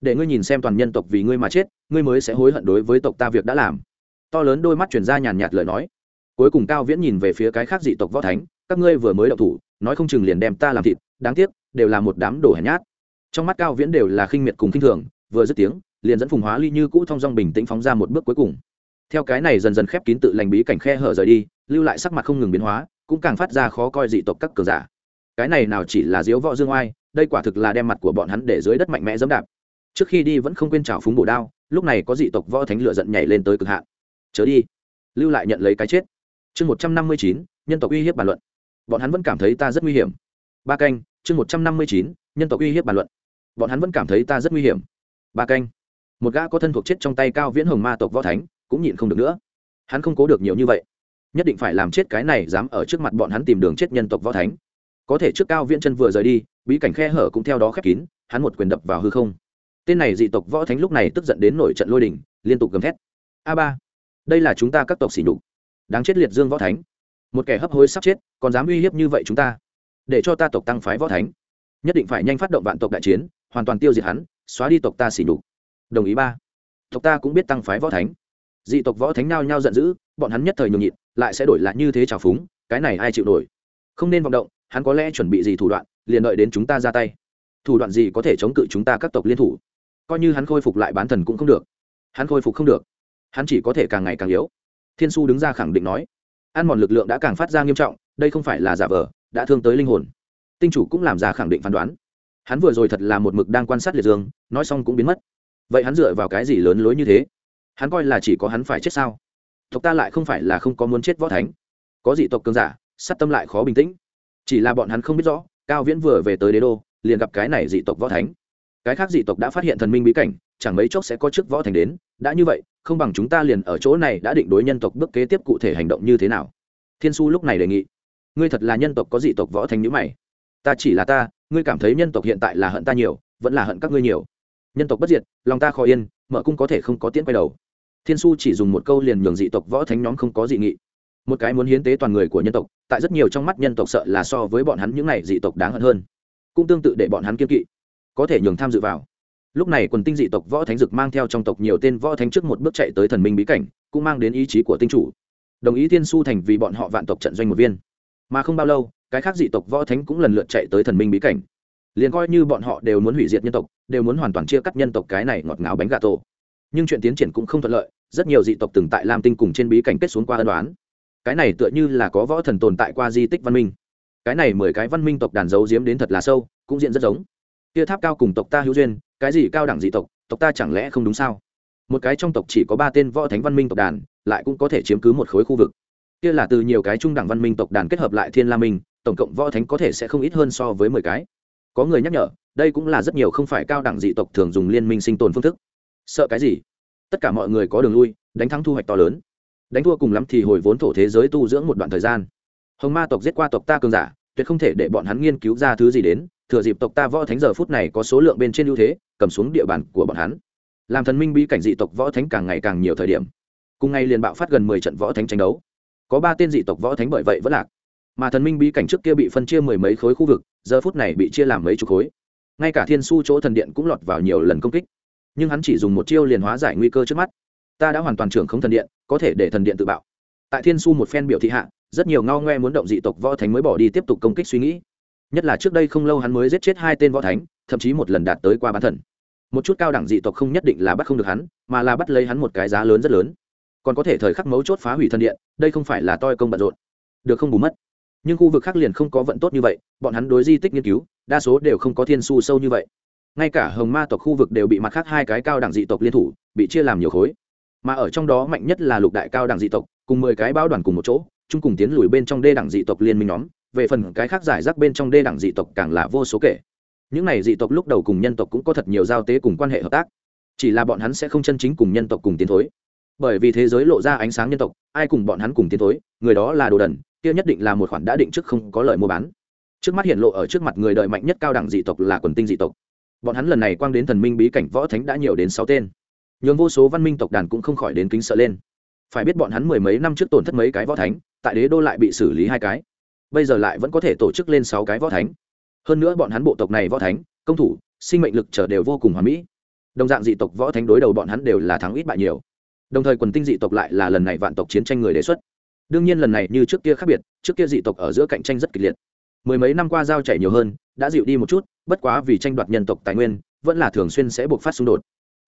Để ngươi nhìn xem toàn nhân tộc vì ngươi mà chết, ngươi mới sẽ hối hận đối với tộc ta việc đã làm to lớn đôi mắt chuyển ra nhàn nhạt lời nói. Cuối cùng cao viễn nhìn về phía cái khác dị tộc võ thánh, các ngươi vừa mới đậu thủ, nói không chừng liền đem ta làm thịt, đáng tiếc, đều là một đám đồ hèn nhát. Trong mắt cao viễn đều là khinh miệt cùng khinh thường, vừa dứt tiếng, liền dẫn phùng hóa ly như cũ thong dong bình tĩnh phóng ra một bước cuối cùng. Theo cái này dần dần khép kín tự lành bí cảnh khe hở rời đi, lưu lại sắc mặt không ngừng biến hóa, cũng càng phát ra khó coi dị tộc các cường giả. Cái này nào chỉ là diếu võ dương oai, đây quả thực là đem mặt của bọn hắn để dưới đất mạnh mẽ dẫm đạp. Trước khi đi vẫn không quên trào phúng bổ đao, lúc này có dị tộc võ thánh lựa giận nhảy lên tới cực hạn chớ đi. Lưu lại nhận lấy cái chết. Chương một trăm năm mươi chín, nhân tộc uy hiếp bàn luận. Bọn hắn vẫn cảm thấy ta rất nguy hiểm. Ba canh, chương một trăm năm mươi chín, nhân tộc uy hiếp bàn luận. Bọn hắn vẫn cảm thấy ta rất nguy hiểm. Ba canh. Một gã có thân thuộc chết trong tay cao viễn hồng ma tộc võ thánh, cũng nhịn không được nữa. Hắn không cố được nhiều như vậy. Nhất định phải làm chết cái này dám ở trước mặt bọn hắn tìm đường chết nhân tộc võ thánh. Có thể trước cao viễn chân vừa rời đi, bí cảnh khe hở cũng theo đó khép kín, hắn một quyền đập vào hư không. Tên này dị tộc võ thánh lúc này tức giận đến nổi trận lôi đình, liên tục gầm thét. A ba đây là chúng ta các tộc xỉ nhục. Đáng chết liệt dương võ thánh. Một kẻ hấp hối sắp chết, còn dám uy hiếp như vậy chúng ta. Để cho ta tộc tăng phái võ thánh. Nhất định phải nhanh phát động vạn tộc đại chiến, hoàn toàn tiêu diệt hắn, xóa đi tộc ta xỉ nhục. Đồng ý ba. Tộc ta cũng biết tăng phái võ thánh. Dị tộc võ thánh nao nhau giận dữ, bọn hắn nhất thời nhường nhịn, lại sẽ đổi lại như thế trào phúng, cái này ai chịu nổi? Không nên vọng động, hắn có lẽ chuẩn bị gì thủ đoạn, liền đợi đến chúng ta ra tay. Thủ đoạn gì có thể chống cự chúng ta các tộc liên thủ? Coi như hắn khôi phục lại bán thần cũng không được. Hắn khôi phục không được hắn chỉ có thể càng ngày càng yếu. Thiên su đứng ra khẳng định nói. Ăn mòn lực lượng đã càng phát ra nghiêm trọng, đây không phải là giả vờ, đã thương tới linh hồn. Tinh chủ cũng làm ra khẳng định phán đoán. Hắn vừa rồi thật là một mực đang quan sát liệt dương, nói xong cũng biến mất. Vậy hắn dựa vào cái gì lớn lối như thế? Hắn coi là chỉ có hắn phải chết sao? Tộc ta lại không phải là không có muốn chết võ thánh. Có dị tộc cường giả, sát tâm lại khó bình tĩnh. Chỉ là bọn hắn không biết rõ, cao viễn vừa về tới đế đô, liền gặp cái này dị tộc võ thánh. Cái khác dị tộc đã phát hiện thần minh bí cảnh, chẳng mấy chốc sẽ có chức võ thành đến, đã như vậy không bằng chúng ta liền ở chỗ này đã định đối nhân tộc bước kế tiếp cụ thể hành động như thế nào. Thiên su lúc này đề nghị, ngươi thật là nhân tộc có dị tộc võ thành nhữ mày. Ta chỉ là ta, ngươi cảm thấy nhân tộc hiện tại là hận ta nhiều, vẫn là hận các ngươi nhiều. Nhân tộc bất diệt, lòng ta khó yên, mở cung có thể không có tiễn quay đầu. Thiên su chỉ dùng một câu liền nhường dị tộc võ thánh nhóm không có dị nghị. Một cái muốn hiến tế toàn người của nhân tộc, tại rất nhiều trong mắt nhân tộc sợ là so với bọn hắn những n à y dị tộc đáng hận hơn. Cũng tương tự để bọn hắn kiên kỵ, có thể nhường tham dự vào lúc này quần tinh dị tộc võ thánh dực mang theo trong tộc nhiều tên võ thánh trước một bước chạy tới thần minh bí cảnh, cũng mang đến ý chí của tinh chủ. Đồng ý thiên su thành vì bọn họ vạn tộc trận doanh một viên. Mà không bao lâu, cái khác dị tộc võ thánh cũng lần lượt chạy tới thần minh bí cảnh. Liền coi như bọn họ đều muốn hủy diệt nhân tộc, đều muốn hoàn toàn chia cắt nhân tộc cái này ngọt ngào bánh gà tổ. Nhưng chuyện tiến triển cũng không thuận lợi, rất nhiều dị tộc từng tại lam tinh cùng trên bí cảnh kết xuống qua ân đoán cái này tựa như là có võ thần tồn tại qua di tích văn minh. Cái này mười cái văn minh tộc đàn dấu diếm đến thật là sâu, cũng diện rất giống. Kia tháp cao cùng tộc ta hữu duyên cái gì cao đẳng dị tộc tộc ta chẳng lẽ không đúng sao? Một cái trong tộc chỉ có ba tên võ thánh văn minh tộc đàn, lại cũng có thể chiếm cứ một khối khu vực. Kia là từ nhiều cái trung đẳng văn minh tộc đàn kết hợp lại thiên la minh, tổng cộng võ thánh có thể sẽ không ít hơn so với mười cái. Có người nhắc nhở, đây cũng là rất nhiều không phải cao đẳng dị tộc thường dùng liên minh sinh tồn phương thức. Sợ cái gì? Tất cả mọi người có đường lui, đánh thắng thu hoạch to lớn. Đánh thua cùng lắm thì hồi vốn thổ thế giới tu dưỡng một đoạn thời gian. Hồng ma tộc giết qua tộc ta cường giả, tuyệt không thể để bọn hắn nghiên cứu ra thứ gì đến thừa dịp tộc ta võ thánh giờ phút này có số lượng bên trên ưu thế, cầm xuống địa bàn của bọn hắn. Làm thần minh bí cảnh dị tộc võ thánh càng ngày càng nhiều thời điểm. Cùng ngày liền bạo phát gần mười trận võ thánh tranh đấu. Có ba tên dị tộc võ thánh bởi vậy vẫn lạc. Mà thần minh bí cảnh trước kia bị phân chia mười mấy khối khu vực, giờ phút này bị chia làm mấy chục khối. Ngay cả thiên su chỗ thần điện cũng lọt vào nhiều lần công kích. Nhưng hắn chỉ dùng một chiêu liền hóa giải nguy cơ trước mắt. Ta đã hoàn toàn trưởng không thần điện, có thể để thần điện tự bạo. Tại thiên su một phen biểu thị hạ, rất nhiều ngao ngoe muốn động dị tộc võ thánh mới bỏ đi tiếp tục công kích suy nghĩ nhất là trước đây không lâu hắn mới giết chết hai tên võ thánh, thậm chí một lần đạt tới qua bán thần. Một chút cao đẳng dị tộc không nhất định là bắt không được hắn, mà là bắt lấy hắn một cái giá lớn rất lớn. Còn có thể thời khắc mấu chốt phá hủy thần điện, đây không phải là toi công bận rộn. Được không bù mất. Nhưng khu vực khác liền không có vận tốt như vậy, bọn hắn đối di tích nghiên cứu, đa số đều không có thiên su sâu như vậy. Ngay cả hồng ma tộc khu vực đều bị mặt khác hai cái cao đẳng dị tộc liên thủ, bị chia làm nhiều khối. Mà ở trong đó mạnh nhất là lục đại cao đẳng dị tộc, cùng mười cái báo đoàn cùng một chỗ, chung cùng tiến lùi bên trong đê đẳng dị tộc liên minh nhóm về phần cái khác giải rác bên trong đê đẳng dị tộc càng là vô số kể. Những này dị tộc lúc đầu cùng nhân tộc cũng có thật nhiều giao tế cùng quan hệ hợp tác. Chỉ là bọn hắn sẽ không chân chính cùng nhân tộc cùng tiến thối. Bởi vì thế giới lộ ra ánh sáng nhân tộc, ai cùng bọn hắn cùng tiến thối, người đó là đồ đần, kia nhất định là một khoản đã định trước không có lời mua bán. Trước mắt hiện lộ ở trước mặt người đời mạnh nhất cao đẳng dị tộc là quần tinh dị tộc. Bọn hắn lần này quang đến thần minh bí cảnh võ thánh đã nhiều đến sáu tên. Nhường vô số văn minh tộc đàn cũng không khỏi đến kính sợ lên. Phải biết bọn hắn mười mấy năm trước tổn thất mấy cái võ thánh, tại đế đô lại bị xử lý hai cái bây giờ lại vẫn có thể tổ chức lên sáu cái võ thánh. Hơn nữa bọn hắn bộ tộc này võ thánh, công thủ, sinh mệnh lực trở đều vô cùng hoàn mỹ. Đồng dạng dị tộc võ thánh đối đầu bọn hắn đều là thắng ít bại nhiều. Đồng thời quần tinh dị tộc lại là lần này vạn tộc chiến tranh người đề xuất. Đương nhiên lần này như trước kia khác biệt, trước kia dị tộc ở giữa cạnh tranh rất kịch liệt. Mười mấy năm qua giao chảy nhiều hơn, đã dịu đi một chút, bất quá vì tranh đoạt nhân tộc tài nguyên, vẫn là thường xuyên sẽ buộc phát xung đột.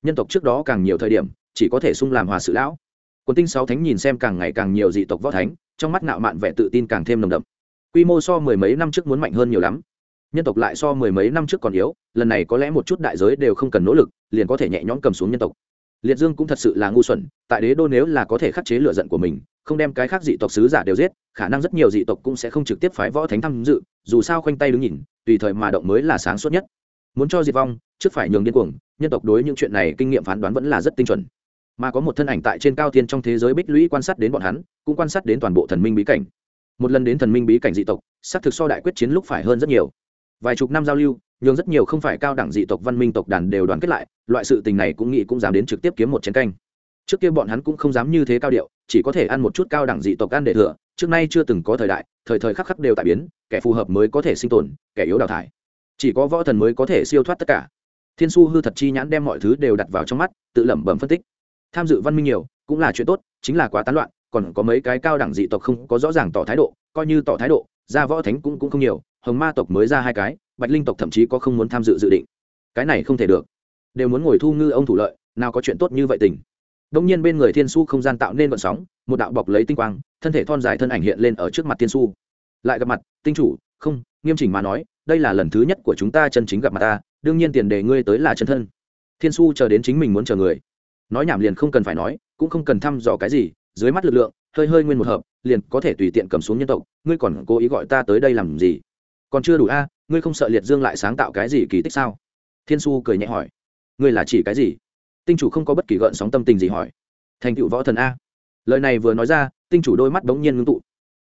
Nhân tộc trước đó càng nhiều thời điểm, chỉ có thể xung làm hòa sự lão. Quần tinh sáu thánh nhìn xem càng ngày càng nhiều dị tộc võ thánh, trong mắt nạo mạn vẻ tự tin càng thêm nồng đậm quy mô so mười mấy năm trước muốn mạnh hơn nhiều lắm. Nhân tộc lại so mười mấy năm trước còn yếu, lần này có lẽ một chút đại giới đều không cần nỗ lực, liền có thể nhẹ nhõm cầm xuống nhân tộc. Liệt dương cũng thật sự là ngu xuẩn, tại đế đô nếu là có thể khắc chế lựa giận của mình, không đem cái khác dị tộc sứ giả đều giết, khả năng rất nhiều dị tộc cũng sẽ không trực tiếp phái võ thánh tham dự, dù sao khoanh tay đứng nhìn, tùy thời mà động mới là sáng suốt nhất. Muốn cho diệt vong, trước phải nhường điên cuồng, nhân tộc đối những chuyện này kinh nghiệm phán đoán vẫn là rất tinh chuẩn. Mà có một thân ảnh tại trên cao thiên trong thế giới bích lũy quan sát đến bọn hắn, cũng quan sát đến toàn bộ thần minh bí cảnh một lần đến thần minh bí cảnh dị tộc, xác thực so đại quyết chiến lúc phải hơn rất nhiều. Vài chục năm giao lưu, nhường rất nhiều không phải cao đẳng dị tộc văn minh tộc đàn đều đoàn kết lại, loại sự tình này cũng nghĩ cũng dám đến trực tiếp kiếm một chiến canh. Trước kia bọn hắn cũng không dám như thế cao điệu, chỉ có thể ăn một chút cao đẳng dị tộc ăn để thừa, trước nay chưa từng có thời đại, thời thời khắc khắc đều tại biến, kẻ phù hợp mới có thể sinh tồn, kẻ yếu đào thải. Chỉ có võ thần mới có thể siêu thoát tất cả. Thiên su hư thật chi nhãn đem mọi thứ đều đặt vào trong mắt, tự lẩm bẩm phân tích. Tham dự văn minh nhiều, cũng là chuyện tốt, chính là quá tán loạn còn có mấy cái cao đẳng dị tộc không có rõ ràng tỏ thái độ, coi như tỏ thái độ ra võ thánh cũng cũng không nhiều, hồng ma tộc mới ra hai cái, bạch linh tộc thậm chí có không muốn tham dự dự định. Cái này không thể được. Đều muốn ngồi thu ngư ông thủ lợi, nào có chuyện tốt như vậy tình. Đông nhiên bên người thiên su không gian tạo nên vận sóng, một đạo bọc lấy tinh quang, thân thể thon dài thân ảnh hiện lên ở trước mặt thiên su. Lại gặp mặt, tinh chủ, không, nghiêm chỉnh mà nói, đây là lần thứ nhất của chúng ta chân chính gặp mặt ta, đương nhiên tiền đề ngươi tới là chân thân. Thiên su chờ đến chính mình muốn chờ người. Nói nhảm liền không cần phải nói, cũng không cần thăm dò cái gì dưới mắt lực lượng, hơi hơi nguyên một hợp, liền có thể tùy tiện cầm xuống nhân tộc, ngươi còn cố ý gọi ta tới đây làm gì? Còn chưa đủ a, ngươi không sợ liệt dương lại sáng tạo cái gì kỳ tích sao? Thiên su cười nhẹ hỏi. Ngươi là chỉ cái gì? Tinh chủ không có bất kỳ gợn sóng tâm tình gì hỏi. Thành tựu võ thần a. Lời này vừa nói ra, tinh chủ đôi mắt bỗng nhiên ngưng tụ.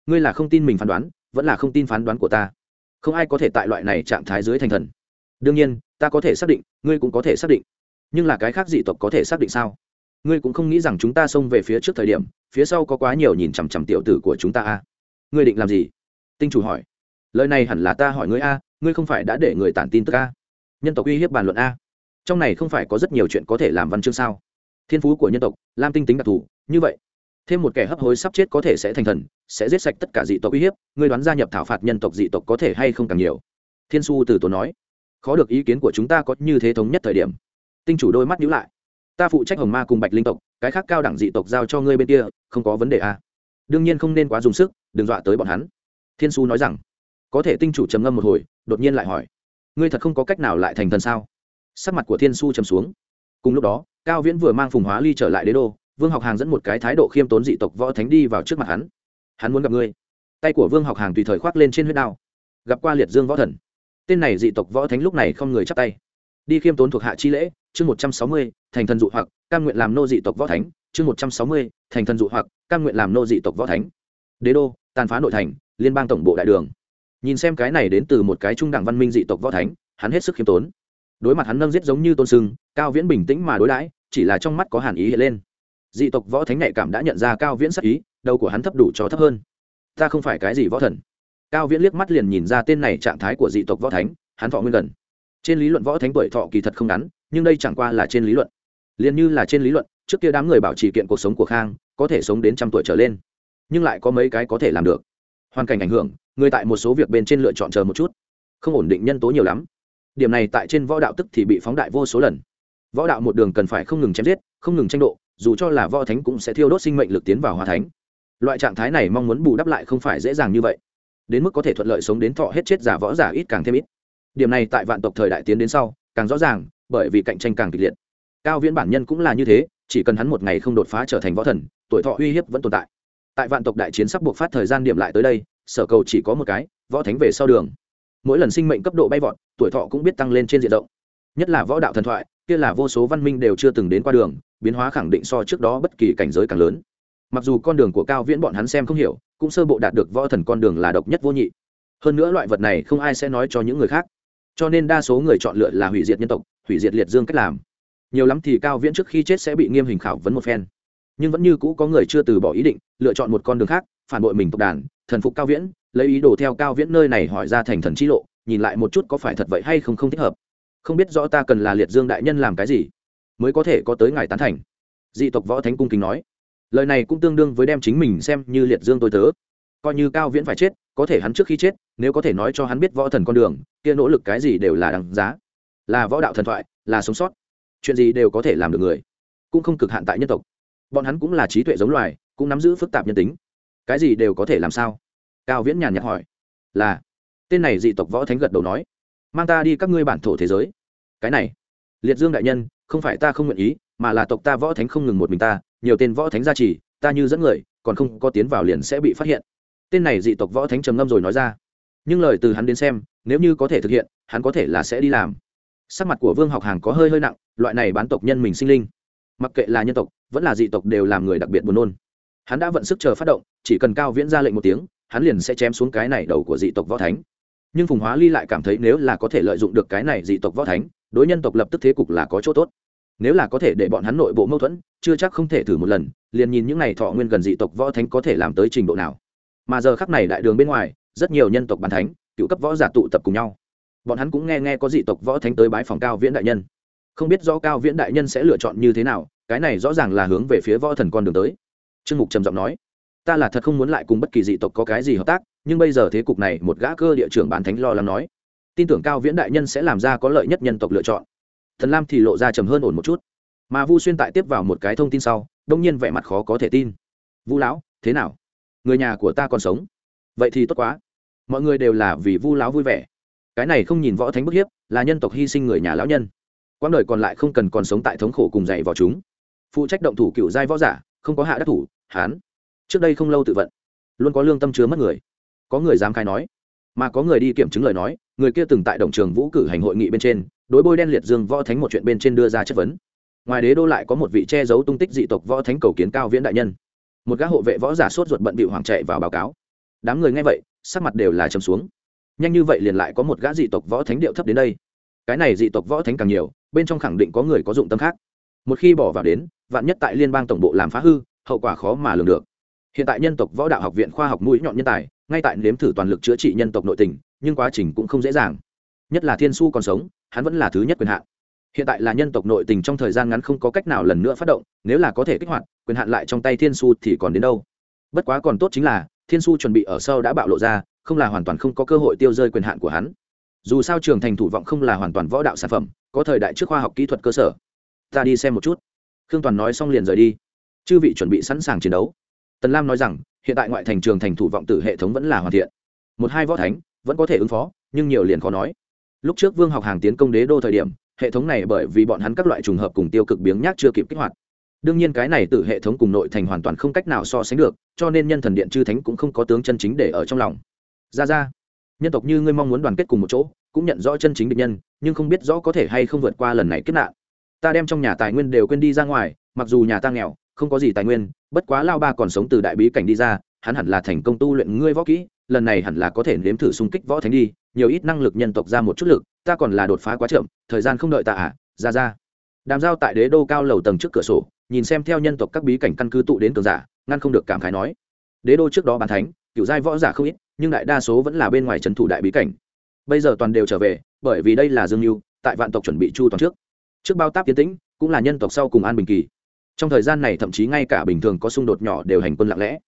Ngươi là không tin mình phán đoán, vẫn là không tin phán đoán của ta. Không ai có thể tại loại này trạng thái dưới thành thần. Đương nhiên, ta có thể xác định, ngươi cũng có thể xác định. Nhưng là cái khác dị tộc có thể xác định sao? Ngươi cũng không nghĩ rằng chúng ta xông về phía trước thời điểm, phía sau có quá nhiều nhìn chằm chằm tiểu tử của chúng ta a ngươi định làm gì? Tinh chủ hỏi. Lời này hẳn là ta hỏi ngươi a ngươi không phải đã để người tản tin tức a nhân tộc uy hiếp bàn luận a trong này không phải có rất nhiều chuyện có thể làm văn chương sao? Thiên phú của nhân tộc, lam tinh tính đặc thù, như vậy. Thêm một kẻ hấp hối sắp chết có thể sẽ thành thần, sẽ giết sạch tất cả dị tộc uy hiếp, ngươi đoán gia nhập thảo phạt nhân tộc dị tộc có thể hay không càng nhiều? Thiên su từ tốn nói. Khó được ý kiến của chúng ta có như thế thống nhất thời điểm. Tinh chủ đôi mắt nhíu lại ta phụ trách hồng ma cùng bạch linh tộc, cái khác cao đẳng dị tộc giao cho ngươi bên kia, không có vấn đề à. đương nhiên không nên quá dùng sức, đừng dọa tới bọn hắn. Thiên su nói rằng. Có thể tinh chủ trầm ngâm một hồi, đột nhiên lại hỏi. Ngươi thật không có cách nào lại thành thần sao? Sắc mặt của thiên su trầm xuống. Cùng lúc đó, cao viễn vừa mang phùng hóa ly trở lại đế đô, vương học hàng dẫn một cái thái độ khiêm tốn dị tộc võ thánh đi vào trước mặt hắn. Hắn muốn gặp ngươi. Tay của vương học hàng tùy thời khoác lên trên huyết đao. Gặp qua liệt dương võ thần. Tên này dị tộc võ thánh lúc này không người chắp tay. Đi khiêm tốn thuộc hạ chi lễ chương một trăm sáu mươi, thành thần dụ hoặc, cam nguyện làm nô dị tộc võ thánh, chương một trăm sáu mươi, thành thần dụ hoặc, cam nguyện làm nô dị tộc võ thánh. Đế đô, tàn phá nội thành, liên bang tổng bộ đại đường. Nhìn xem cái này đến từ một cái trung đẳng văn minh dị tộc võ thánh, hắn hết sức khiêm tốn. Đối mặt hắn nâng giết giống như tôn sưng, cao viễn bình tĩnh mà đối đãi, chỉ là trong mắt có hàn ý hiện lên. Dị tộc võ thánh nhạy cảm đã nhận ra cao viễn sắc ý, đầu của hắn thấp đủ cho thấp hơn. Ta không phải cái gì võ thần. Cao viễn liếc mắt liền nhìn ra tên này trạng thái của dị tộc võ thánh, hắn thọ nguyên gần. Trên lý luận võ thánh tuổi thọ kỳ thật không ngắn nhưng đây chẳng qua là trên lý luận. Liền như là trên lý luận, trước kia đám người bảo trì kiện cuộc sống của khang, có thể sống đến trăm tuổi trở lên. Nhưng lại có mấy cái có thể làm được. Hoàn cảnh ảnh hưởng, người tại một số việc bên trên lựa chọn chờ một chút. Không ổn định nhân tố nhiều lắm. Điểm này tại trên võ đạo tức thì bị phóng đại vô số lần. Võ đạo một đường cần phải không ngừng chém giết, không ngừng tranh độ, dù cho là võ thánh cũng sẽ thiêu đốt sinh mệnh lực tiến vào hòa thánh. Loại trạng thái này mong muốn bù đắp lại không phải dễ dàng như vậy. Đến mức có thể thuận lợi sống đến thọ hết chết giả võ giả ít càng thêm ít. Điểm này tại vạn tộc thời đại tiến đến sau, càng rõ ràng bởi vì cạnh tranh càng kịch liệt. Cao viễn bản nhân cũng là như thế, chỉ cần hắn một ngày không đột phá trở thành võ thần, tuổi thọ uy hiếp vẫn tồn tại. Tại vạn tộc đại chiến sắp buộc phát thời gian điểm lại tới đây, sở cầu chỉ có một cái, võ thánh về sau đường. Mỗi lần sinh mệnh cấp độ bay vọt, tuổi thọ cũng biết tăng lên trên diện rộng. Nhất là võ đạo thần thoại, kia là vô số văn minh đều chưa từng đến qua đường, biến hóa khẳng định so trước đó bất kỳ cảnh giới càng lớn. Mặc dù con đường của cao viễn bọn hắn xem không hiểu, cũng sơ bộ đạt được võ thần con đường là độc nhất vô nhị. Hơn nữa loại vật này không ai sẽ nói cho những người khác. Cho nên đa số người chọn lựa là hủy diệt nhân tộc hủy diệt liệt dương cách làm. Nhiều lắm thì cao viễn trước khi chết sẽ bị nghiêm hình khảo vấn một phen. Nhưng vẫn như cũ có người chưa từ bỏ ý định, lựa chọn một con đường khác, phản bội mình tộc đàn, thần phục cao viễn, lấy ý đồ theo cao viễn nơi này hỏi ra thành thần chi lộ, nhìn lại một chút có phải thật vậy hay không không thích hợp. Không biết rõ ta cần là liệt dương đại nhân làm cái gì, mới có thể có tới ngài tán thành. Dị tộc võ thánh cung kính nói. Lời này cũng tương đương với đem chính mình xem như liệt dương tôi tớ. Coi như cao viễn phải chết, có thể hắn trước khi chết, nếu có thể nói cho hắn biết võ thần con đường, kia nỗ lực cái gì đều là đằng giá là võ đạo thần thoại, là sống sót. Chuyện gì đều có thể làm được người, cũng không cực hạn tại nhân tộc. Bọn hắn cũng là trí tuệ giống loài, cũng nắm giữ phức tạp nhân tính. Cái gì đều có thể làm sao? Cao viễn nhàn nhạt hỏi. Là, tên này dị tộc võ thánh gật đầu nói. Mang ta đi các ngươi bản thổ thế giới. Cái này, liệt dương đại nhân, không phải ta không nguyện ý, mà là tộc ta võ thánh không ngừng một mình ta, nhiều tên võ thánh gia trì, ta như dẫn người, còn không có tiến vào liền sẽ bị phát hiện. Tên này dị tộc võ thánh trầm ngâm rồi nói ra. Nhưng lời từ hắn đến xem, nếu như có thể thực hiện, hắn có thể là sẽ đi làm sắc mặt của vương học hàng có hơi hơi nặng, loại này bán tộc nhân mình sinh linh. Mặc kệ là nhân tộc, vẫn là dị tộc đều làm người đặc biệt buồn nôn. Hắn đã vận sức chờ phát động, chỉ cần cao viễn ra lệnh một tiếng, hắn liền sẽ chém xuống cái này đầu của dị tộc võ thánh. Nhưng phùng hóa ly lại cảm thấy nếu là có thể lợi dụng được cái này dị tộc võ thánh, đối nhân tộc lập tức thế cục là có chỗ tốt. Nếu là có thể để bọn hắn nội bộ mâu thuẫn, chưa chắc không thể thử một lần, liền nhìn những n à y thọ nguyên gần dị tộc võ thánh có thể làm tới trình độ nào. Mà giờ khắc này đại đường bên ngoài, rất nhiều nhân tộc bàn thánh, cựu cấp võ giả tụ tập cùng nhau bọn hắn cũng nghe nghe có dị tộc võ thánh tới bái phòng cao viễn đại nhân. Không biết do cao viễn đại nhân sẽ lựa chọn như thế nào, cái này rõ ràng là hướng về phía võ thần con đường tới. Trương mục trầm giọng nói, ta là thật không muốn lại cùng bất kỳ dị tộc có cái gì hợp tác, nhưng bây giờ thế cục này, một gã cơ địa trưởng bán thánh lo lắng nói, tin tưởng cao viễn đại nhân sẽ làm ra có lợi nhất nhân tộc lựa chọn. Thần lam thì lộ ra trầm hơn ổn một chút. Mà vu xuyên tại tiếp vào một cái thông tin sau, đông nhiên vẻ mặt khó có thể tin. Vu lão, thế nào? Người nhà của ta còn sống? Vậy thì tốt quá. Mọi người đều là vì vu lão vui vẻ cái này không nhìn võ thánh bức hiếp, là nhân tộc hy sinh người nhà lão nhân. Quãng đời còn lại không cần còn sống tại thống khổ cùng dạy vào chúng. Phụ trách động thủ cựu giai võ giả, không có hạ đắc thủ, hán. Trước đây không lâu tự vận, luôn có lương tâm chứa mất người. Có người dám khai nói, mà có người đi kiểm chứng lời nói, người kia từng tại đồng trường vũ cử hành hội nghị bên trên, đối bôi đen liệt dương võ thánh một chuyện bên trên đưa ra chất vấn. Ngoài đế đô lại có một vị che giấu tung tích dị tộc võ thánh cầu kiến cao viễn đại nhân. Một gã hộ vệ võ giả sốt ruột bận bị hoảng chạy vào báo cáo. Đám người nghe vậy, sắc mặt đều là trầm xuống nhanh như vậy liền lại có một gã dị tộc võ thánh điệu thấp đến đây. Cái này dị tộc võ thánh càng nhiều, bên trong khẳng định có người có dụng tâm khác. Một khi bỏ vào đến, vạn nhất tại liên bang tổng bộ làm phá hư, hậu quả khó mà lường được. Hiện tại nhân tộc võ đạo học viện khoa học mũi nhọn nhân tài, ngay tại nếm thử toàn lực chữa trị nhân tộc nội tình, nhưng quá trình cũng không dễ dàng. Nhất là thiên su còn sống, hắn vẫn là thứ nhất quyền hạn. Hiện tại là nhân tộc nội tình trong thời gian ngắn không có cách nào lần nữa phát động, nếu là có thể kích hoạt, quyền hạn lại trong tay thiên su thì còn đến đâu? Bất quá còn tốt chính là thiên su chuẩn bị ở sau đã bạo lộ ra, không là hoàn toàn không có cơ hội tiêu rơi quyền hạn của hắn. Dù sao trường thành thủ vọng không là hoàn toàn võ đạo sản phẩm, có thời đại trước khoa học kỹ thuật cơ sở. Ta đi xem một chút. Khương toàn nói xong liền rời đi. Chư vị chuẩn bị sẵn sàng chiến đấu. Tần lam nói rằng, hiện tại ngoại thành trường thành thủ vọng tử hệ thống vẫn là hoàn thiện. Một hai võ thánh vẫn có thể ứng phó, nhưng nhiều liền khó nói. Lúc trước vương học hàng tiến công đế đô thời điểm, hệ thống này bởi vì bọn hắn các loại trùng hợp cùng tiêu cực biếng nhác chưa kịp kích hoạt đương nhiên cái này từ hệ thống cùng nội thành hoàn toàn không cách nào so sánh được, cho nên nhân thần điện chư thánh cũng không có tướng chân chính để ở trong lòng. Ra ra, nhân tộc như ngươi mong muốn đoàn kết cùng một chỗ, cũng nhận rõ chân chính địch nhân, nhưng không biết rõ có thể hay không vượt qua lần này kết nạn. Ta đem trong nhà tài nguyên đều quên đi ra ngoài, mặc dù nhà ta nghèo, không có gì tài nguyên, bất quá lao ba còn sống từ đại bí cảnh đi ra, hắn hẳn là thành công tu luyện ngươi võ kỹ, lần này hẳn là có thể nếm thử xung kích võ thánh đi, nhiều ít năng lực nhân tộc ra một chút lực, ta còn là đột phá quá chậm, thời gian không đợi ta à ra ra đàm giao tại đế đô cao lầu tầng trước cửa sổ, nhìn xem theo nhân tộc các bí cảnh căn cứ tụ đến cường giả, ngăn không được cảm khái nói. Đế đô trước đó bàn thánh, cựu giai võ giả không ít, nhưng đại đa số vẫn là bên ngoài trấn thủ đại bí cảnh. Bây giờ toàn đều trở về, bởi vì đây là dương mưu tại vạn tộc chuẩn bị chu toàn trước. Trước bao táp tiến tĩnh, cũng là nhân tộc sau cùng an bình kỳ. Trong thời gian này thậm chí ngay cả bình thường có xung đột nhỏ đều hành quân lặng lẽ.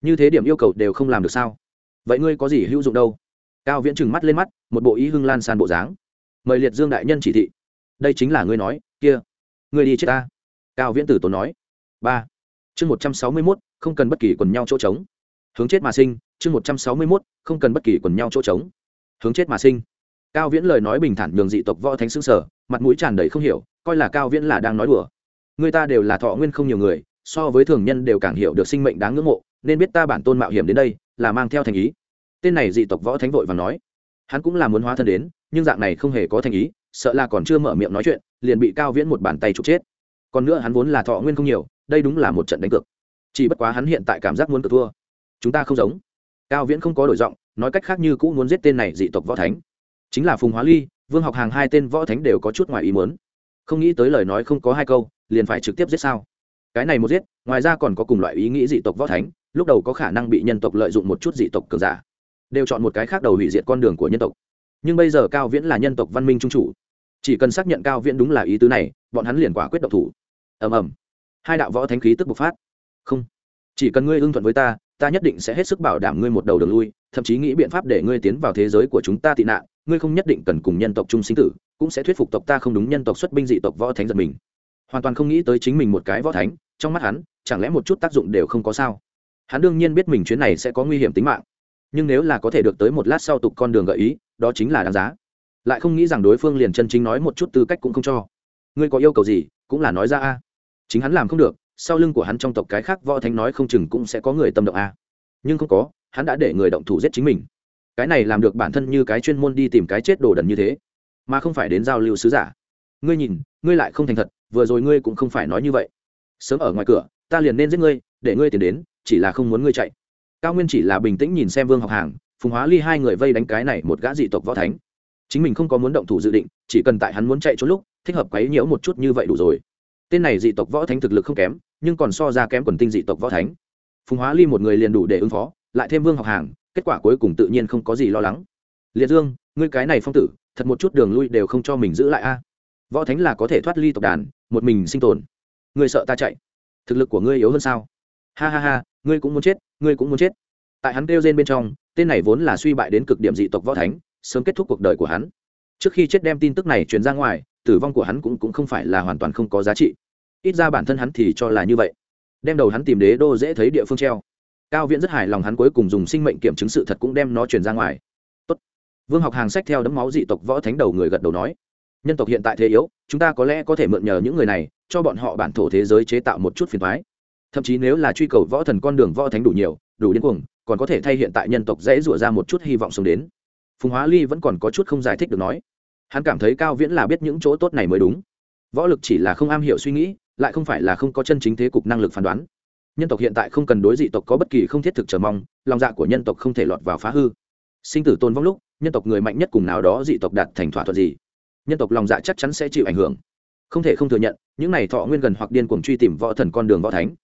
Như thế điểm yêu cầu đều không làm được sao? Vậy ngươi có gì hữu dụng đâu? Cao viễn trừng mắt lên mắt, một bộ ý hưng lan san bộ dáng. Mời liệt dương đại nhân chỉ thị. Đây chính là ngươi nói kia, ngươi đi chết ta. Cao viễn tử tốn nói. Ba. Chương một trăm sáu mươi mốt, không cần bất kỳ quần nhau chỗ trống. Hướng chết mà sinh, chương một trăm sáu mươi mốt, không cần bất kỳ quần nhau chỗ trống. Hướng chết mà sinh. Cao viễn lời nói bình thản nhường dị tộc võ thánh xương sở mặt mũi tràn đầy không hiểu, coi là cao viễn là đang nói đùa. Người ta đều là thọ nguyên không nhiều người, so với thường nhân đều càng hiểu được sinh mệnh đáng ngưỡng mộ, nên biết ta bản tôn mạo hiểm đến đây, là mang theo thành ý. Tên này dị tộc võ thánh vội và nói. Hắn cũng là muốn hóa thân đến, nhưng dạng này không hề có thành ý sợ là còn chưa mở miệng nói chuyện, liền bị cao viễn một bàn tay trục chết. Còn nữa hắn vốn là thọ nguyên không nhiều, đây đúng là một trận đánh cược. Chỉ bất quá hắn hiện tại cảm giác muốn cược thua. Chúng ta không giống. Cao viễn không có đổi giọng, nói cách khác như cũ muốn giết tên này dị tộc võ thánh. Chính là phùng hóa ly, vương học hàng hai tên võ thánh đều có chút ngoài ý muốn. Không nghĩ tới lời nói không có hai câu, liền phải trực tiếp giết sao? Cái này một giết, ngoài ra còn có cùng loại ý nghĩ dị tộc võ thánh, lúc đầu có khả năng bị nhân tộc lợi dụng một chút dị tộc cường giả. Đều chọn một cái khác đầu hủy diệt con đường của nhân tộc. Nhưng bây giờ cao viễn là nhân tộc văn minh trung chủ chỉ cần xác nhận cao viễn đúng là ý tứ này, bọn hắn liền quả quyết động thủ. Ầm ầm. Hai đạo võ thánh khí tức bộc phát. Không. Chỉ cần ngươi ưng thuận với ta ta nhất định sẽ hết sức bảo đảm ngươi một đầu đường lui, thậm chí nghĩ biện pháp để ngươi tiến vào thế giới của chúng ta tị nạn, ngươi không nhất định cần cùng nhân tộc chung sinh tử, cũng sẽ thuyết phục tộc ta không đúng nhân tộc xuất binh dị tộc võ thánh giật mình. Hoàn toàn không nghĩ tới chính mình một cái võ thánh, trong mắt hắn, chẳng lẽ một chút tác dụng đều không có sao? Hắn đương nhiên biết mình chuyến này sẽ có nguy hiểm tính mạng. Nhưng nếu là có thể được tới một lát sau tục con đường gợi ý, đó chính là đáng giá lại không nghĩ rằng đối phương liền chân chính nói một chút tư cách cũng không cho. Ngươi có yêu cầu gì, cũng là nói ra a. Chính hắn làm không được, sau lưng của hắn trong tộc cái khác võ thánh nói không chừng cũng sẽ có người tâm động a. Nhưng không có, hắn đã để người động thủ giết chính mình. Cái này làm được bản thân như cái chuyên môn đi tìm cái chết đồ đần như thế, mà không phải đến giao lưu sứ giả. Ngươi nhìn, ngươi lại không thành thật, vừa rồi ngươi cũng không phải nói như vậy. Sớm ở ngoài cửa, ta liền nên giết ngươi, để ngươi tìm đến, chỉ là không muốn ngươi chạy. Cao nguyên chỉ là bình tĩnh nhìn xem vương học hàng, phùng hóa ly hai người vây đánh cái này một gã dị tộc võ thánh chính mình không có muốn động thủ dự định, chỉ cần tại hắn muốn chạy trốn lúc, thích hợp quấy nhiễu một chút như vậy đủ rồi. Tên này dị tộc võ thánh thực lực không kém, nhưng còn so ra kém quần tinh dị tộc võ thánh. Phùng hóa ly một người liền đủ để ứng phó, lại thêm vương học hàng, kết quả cuối cùng tự nhiên không có gì lo lắng. Liệt dương, ngươi cái này phong tử, thật một chút đường lui đều không cho mình giữ lại a. Võ thánh là có thể thoát ly tộc đàn, một mình sinh tồn. Ngươi sợ ta chạy? Thực lực của ngươi yếu hơn sao? Ha ha ha, ngươi cũng muốn chết, ngươi cũng muốn chết. Tại hắn kêu rên bên trong, tên này vốn là suy bại đến cực điểm dị tộc võ thánh sớm kết thúc cuộc đời của hắn. Trước khi chết đem tin tức này truyền ra ngoài tử vong của hắn cũng, cũng không phải là hoàn toàn không có giá trị. Ít ra bản thân hắn thì cho là như vậy. Đem đầu hắn tìm đế đô dễ thấy địa phương treo. Cao viễn rất hài lòng hắn cuối cùng dùng sinh mệnh kiểm chứng sự thật cũng đem nó truyền ra ngoài. Tốt. vương học hàng sách theo đấm máu dị tộc võ thánh đầu người gật đầu nói nhân tộc hiện tại thế yếu chúng ta có lẽ có thể mượn nhờ những người này cho bọn họ bản thổ thế giới chế tạo một chút phiền thoái thậm chí nếu là truy cầu võ thần con đường võ thánh đủ nhiều đủ điên cuồng còn có thể thay hiện tại nhân tộc dễ rủa ra một chút hy vọng sống đến phùng hóa ly vẫn còn có chút không giải thích được nói hắn cảm thấy cao viễn là biết những chỗ tốt này mới đúng võ lực chỉ là không am hiểu suy nghĩ lại không phải là không có chân chính thế cục năng lực phán đoán nhân tộc hiện tại không cần đối dị tộc có bất kỳ không thiết thực chờ mong lòng dạ của nhân tộc không thể lọt vào phá hư sinh tử tôn vong lúc nhân tộc người mạnh nhất cùng nào đó dị tộc đạt thành thỏa thuận gì nhân tộc lòng dạ chắc chắn sẽ chịu ảnh hưởng không thể không thừa nhận những này thọ nguyên gần hoặc điên cuồng truy tìm võ thần con đường võ thánh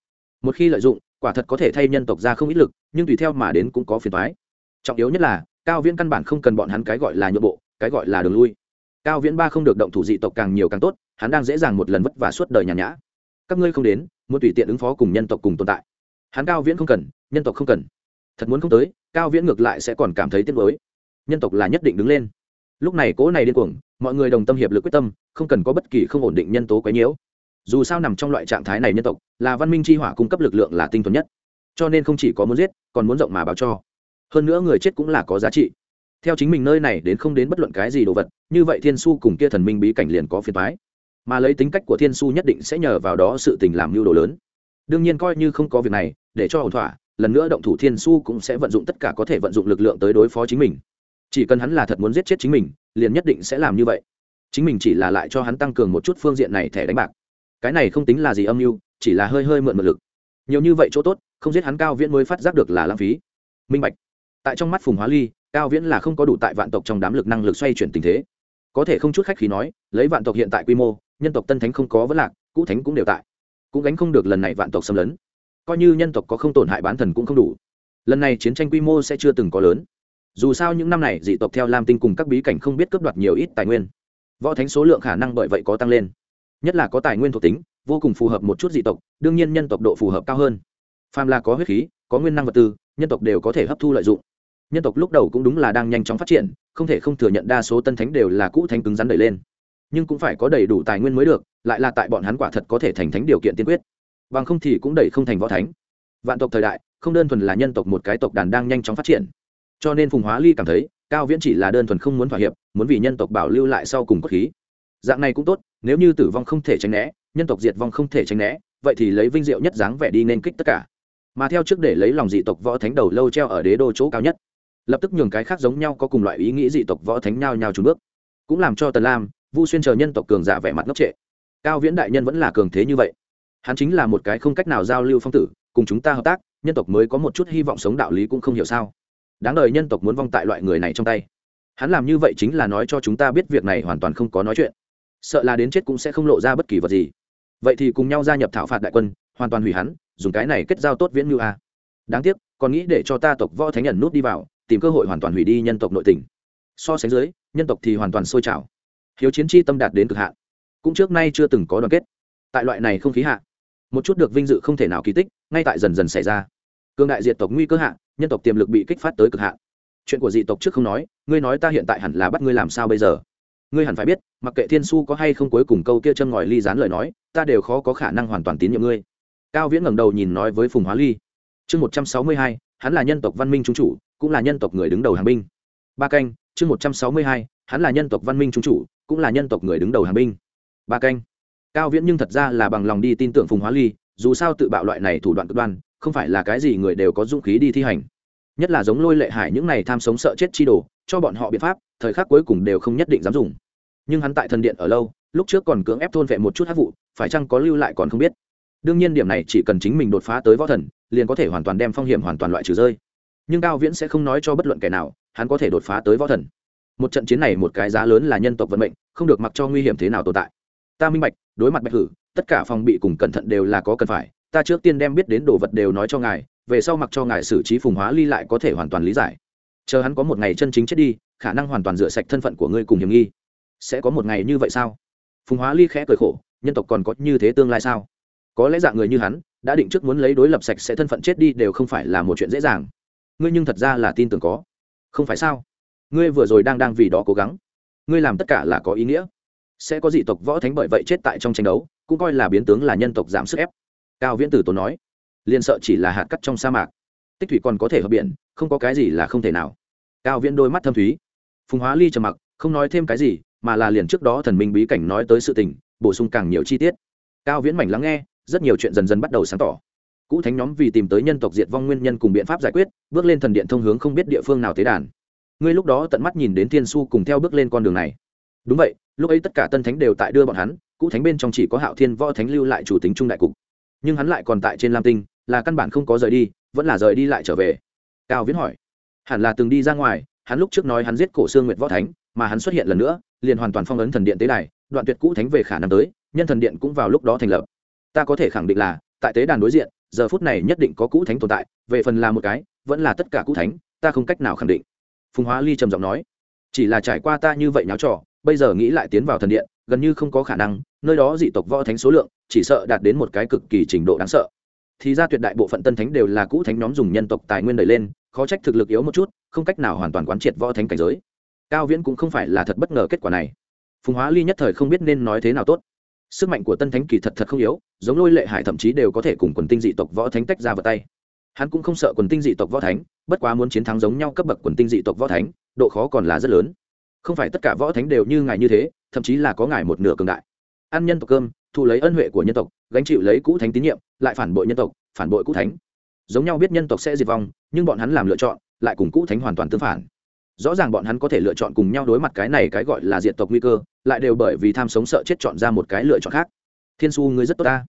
một khi lợi dụng quả thật có thể thay nhân tộc ra không ít lực nhưng tùy theo mà đến cũng có phiền toái trọng yếu nhất là cao viễn căn bản không cần bọn hắn cái gọi là nhượng bộ, cái gọi là đường lui. Cao viễn ba không được động thủ dị tộc càng nhiều càng tốt, hắn đang dễ dàng một lần vất vả suốt đời nhàn nhã. Các ngươi không đến, muốn tùy tiện ứng phó cùng nhân tộc cùng tồn tại. Hắn cao viễn không cần, nhân tộc không cần. Thật muốn không tới, cao viễn ngược lại sẽ còn cảm thấy tiếc nuối. Nhân tộc là nhất định đứng lên. Lúc này cố này điên cuồng, mọi người đồng tâm hiệp lực quyết tâm, không cần có bất kỳ không ổn định nhân tố quấy nhiễu. Dù sao nằm trong loại trạng thái này nhân tộc, là văn minh chi hỏa cung cấp lực lượng là tinh thuần nhất. Cho nên không chỉ có muốn giết, còn muốn rộng mà báo cho hơn nữa người chết cũng là có giá trị. Theo chính mình nơi này đến không đến bất luận cái gì đồ vật, như vậy thiên su cùng kia thần minh bí cảnh liền có phiền thoái mà lấy tính cách của thiên su nhất định sẽ nhờ vào đó sự tình làm mưu đồ lớn. Đương nhiên coi như không có việc này, để cho ổn thỏa, lần nữa động thủ thiên su cũng sẽ vận dụng tất cả có thể vận dụng lực lượng tới đối phó chính mình. Chỉ cần hắn là thật muốn giết chết chính mình, liền nhất định sẽ làm như vậy. Chính mình chỉ là lại cho hắn tăng cường một chút phương diện này thẻ đánh bạc. Cái này không tính là gì âm mưu, chỉ là hơi hơi mượn mượn lực. Nhiều như vậy chỗ tốt, không giết hắn cao viễn mới phát giác được là lãng phí. Minh bạch tại trong mắt phùng hóa ly, cao viễn là không có đủ tại vạn tộc trong đám lực năng lực xoay chuyển tình thế. Có thể không chút khách khí nói, lấy vạn tộc hiện tại quy mô, nhân tộc tân thánh không có vấn lạc, cũ thánh cũng đều tại. Cũng gánh không được lần này vạn tộc xâm lấn. Coi như nhân tộc có không tổn hại bán thần cũng không đủ. Lần này chiến tranh quy mô sẽ chưa từng có lớn. Dù sao những năm này dị tộc theo lam tinh cùng các bí cảnh không biết cướp đoạt nhiều ít tài nguyên. Võ thánh số lượng khả năng bởi vậy có tăng lên. Nhất là có tài nguyên thuộc tính, vô cùng phù hợp một chút dị tộc, đương nhiên nhân tộc độ phù hợp cao hơn. Phàm là có huyết khí, có nguyên năng vật tư, nhân tộc đều có thể hấp thu lợi dụng nhân tộc lúc đầu cũng đúng là đang nhanh chóng phát triển, không thể không thừa nhận đa số tân thánh đều là cũ thánh cứng rắn đẩy lên. Nhưng cũng phải có đầy đủ tài nguyên mới được, lại là tại bọn hắn quả thật có thể thành thánh điều kiện tiên quyết. Bằng không thì cũng đẩy không thành võ thánh. Vạn tộc thời đại, không đơn thuần là nhân tộc một cái tộc đàn đang nhanh chóng phát triển. Cho nên phùng hóa ly cảm thấy, cao viễn chỉ là đơn thuần không muốn thỏa hiệp, muốn vì nhân tộc bảo lưu lại sau cùng cốt khí. Dạng này cũng tốt, nếu như tử vong không thể tránh né, nhân tộc diệt vong không thể tránh né, vậy thì lấy vinh diệu nhất dáng vẻ đi nên kích tất cả. Mà theo trước để lấy lòng dị tộc võ thánh đầu lâu treo ở đế đô chỗ cao nhất lập tức nhường cái khác giống nhau có cùng loại ý nghĩ dị tộc võ thánh nhau nhau trùn bước. Cũng làm cho tần lam, vu xuyên chờ nhân tộc cường giả vẻ mặt ngốc trệ. Cao viễn đại nhân vẫn là cường thế như vậy. Hắn chính là một cái không cách nào giao lưu phong tử, cùng chúng ta hợp tác, nhân tộc mới có một chút hy vọng sống đạo lý cũng không hiểu sao. Đáng đời nhân tộc muốn vong tại loại người này trong tay. Hắn làm như vậy chính là nói cho chúng ta biết việc này hoàn toàn không có nói chuyện. Sợ là đến chết cũng sẽ không lộ ra bất kỳ vật gì. Vậy thì cùng nhau gia nhập thảo phạt đại quân, hoàn toàn hủy hắn, dùng cái này kết giao tốt viễn ngư a. Đáng tiếc, còn nghĩ để cho ta tộc võ thánh nhận nút đi vào tìm cơ hội hoàn toàn hủy đi nhân tộc nội tình. So sánh dưới, nhân tộc thì hoàn toàn sôi trào. Hiếu chiến chi tâm đạt đến cực hạn. Cũng trước nay chưa từng có đoàn kết. Tại loại này không khí hạ, một chút được vinh dự không thể nào kỳ tích, ngay tại dần dần xảy ra. Cương đại diệt tộc nguy cơ hạ, nhân tộc tiềm lực bị kích phát tới cực hạn. Chuyện của dị tộc trước không nói, ngươi nói ta hiện tại hẳn là bắt ngươi làm sao bây giờ? Ngươi hẳn phải biết, mặc kệ thiên su có hay không cuối cùng câu kia chân ngòi ly dán lời nói, ta đều khó có khả năng hoàn toàn tín nhiệm ngươi. Cao viễn ngẩng đầu nhìn nói với phùng hóa ly. Chương một trăm sáu mươi hai, hắn là nhân tộc văn minh trung chủ cũng là nhân tộc người đứng đầu hàng binh. Ba canh, chương một trăm sáu mươi hai, hắn là nhân tộc văn minh trung chủ, cũng là nhân tộc người đứng đầu hàng binh. Ba canh. Cao viễn nhưng thật ra là bằng lòng đi tin tưởng phùng hóa ly, dù sao tự bạo loại này thủ đoạn cực đoan, không phải là cái gì người đều có dũng khí đi thi hành. Nhất là giống lôi lệ hải những này tham sống sợ chết chi đồ, cho bọn họ biện pháp, thời khắc cuối cùng đều không nhất định dám dùng. Nhưng hắn tại thần điện ở lâu, lúc trước còn cưỡng ép thôn vệ một chút hát vụ, phải chăng có lưu lại còn không biết. Đương nhiên điểm này chỉ cần chính mình đột phá tới võ thần, liền có thể hoàn toàn đem phong hiểm hoàn toàn loại trừ rơi nhưng cao viễn sẽ không nói cho bất luận kẻ nào, hắn có thể đột phá tới võ thần. Một trận chiến này một cái giá lớn là nhân tộc vận mệnh, không được mặc cho nguy hiểm thế nào tồn tại. Ta minh bạch, đối mặt bạch hử, tất cả phòng bị cùng cẩn thận đều là có cần phải, ta trước tiên đem biết đến đồ vật đều nói cho ngài, về sau mặc cho ngài xử trí phùng hóa ly lại có thể hoàn toàn lý giải. Chờ hắn có một ngày chân chính chết đi, khả năng hoàn toàn rửa sạch thân phận của ngươi cùng hiểm nghi. Sẽ có một ngày như vậy sao? Phùng hóa ly khẽ cười khổ, nhân tộc còn có như thế tương lai sao? Có lẽ dạng người như hắn, đã định trước muốn lấy đối lập sạch sẽ thân phận chết đi đều không phải là một chuyện dễ dàng ngươi nhưng thật ra là tin tưởng có. Không phải sao? Ngươi vừa rồi đang đang vì đó cố gắng. Ngươi làm tất cả là có ý nghĩa. Sẽ có dị tộc võ thánh bởi vậy chết tại trong tranh đấu, cũng coi là biến tướng là nhân tộc giảm sức ép. Cao viễn tử tốn nói, liền sợ chỉ là hạt cắt trong sa mạc. Tích thủy còn có thể hợp biển không có cái gì là không thể nào. Cao viễn đôi mắt thâm thúy. Phùng hóa ly trầm mặc, không nói thêm cái gì, mà là liền trước đó thần minh bí cảnh nói tới sự tình, bổ sung càng nhiều chi tiết. Cao viễn mảnh lắng nghe, rất nhiều chuyện dần dần bắt đầu sáng tỏ cũ thánh nhóm vì tìm tới nhân tộc diệt vong nguyên nhân cùng biện pháp giải quyết, bước lên thần điện thông hướng không biết địa phương nào tế đàn. Ngươi lúc đó tận mắt nhìn đến thiên su cùng theo bước lên con đường này. Đúng vậy, lúc ấy tất cả tân thánh đều tại đưa bọn hắn, cũ thánh bên trong chỉ có hạo thiên võ thánh lưu lại chủ tính trung đại cục. Nhưng hắn lại còn tại trên lam tinh, là căn bản không có rời đi, vẫn là rời đi lại trở về. Cao viễn hỏi, hẳn là từng đi ra ngoài, hắn lúc trước nói hắn giết cổ xương nguyệt võ thánh, mà hắn xuất hiện lần nữa, liền hoàn toàn phong ấn thần điện tế đài, đoạn tuyệt cũ thánh về khả năng tới, nhân thần điện cũng vào lúc đó thành lập. Ta có thể khẳng định là, tại tế đàn đối diện giờ phút này nhất định có cũ thánh tồn tại, về phần là một cái, vẫn là tất cả cũ thánh, ta không cách nào khẳng định. Phùng hóa ly trầm giọng nói, chỉ là trải qua ta như vậy nháo trò, bây giờ nghĩ lại tiến vào thần điện, gần như không có khả năng, nơi đó dị tộc võ thánh số lượng, chỉ sợ đạt đến một cái cực kỳ trình độ đáng sợ. Thì ra tuyệt đại bộ phận tân thánh đều là cũ thánh nhóm dùng nhân tộc tài nguyên đẩy lên, khó trách thực lực yếu một chút, không cách nào hoàn toàn quán triệt võ thánh cảnh giới. Cao viễn cũng không phải là thật bất ngờ kết quả này. Phùng hóa ly nhất thời không biết nên nói thế nào tốt sức mạnh của tân thánh kỳ thật thật không yếu, giống lôi lệ hải thậm chí đều có thể cùng quần tinh dị tộc võ thánh tách ra vào tay. Hắn cũng không sợ quần tinh dị tộc võ thánh, bất quá muốn chiến thắng giống nhau cấp bậc quần tinh dị tộc võ thánh, độ khó còn là rất lớn. Không phải tất cả võ thánh đều như ngài như thế, thậm chí là có ngài một nửa cường đại. Ăn nhân tộc cơm thu lấy ân huệ của nhân tộc, gánh chịu lấy cũ thánh tín nhiệm, lại phản bội nhân tộc, phản bội cũ thánh. Giống nhau biết nhân tộc sẽ diệt vong, nhưng bọn hắn làm lựa chọn, lại cùng cũ thánh hoàn toàn tương phản rõ ràng bọn hắn có thể lựa chọn cùng nhau đối mặt cái này cái gọi là diệt tộc nguy cơ, lại đều bởi vì tham sống sợ chết chọn ra một cái lựa chọn khác. Thiên su, ngươi rất tốt ta.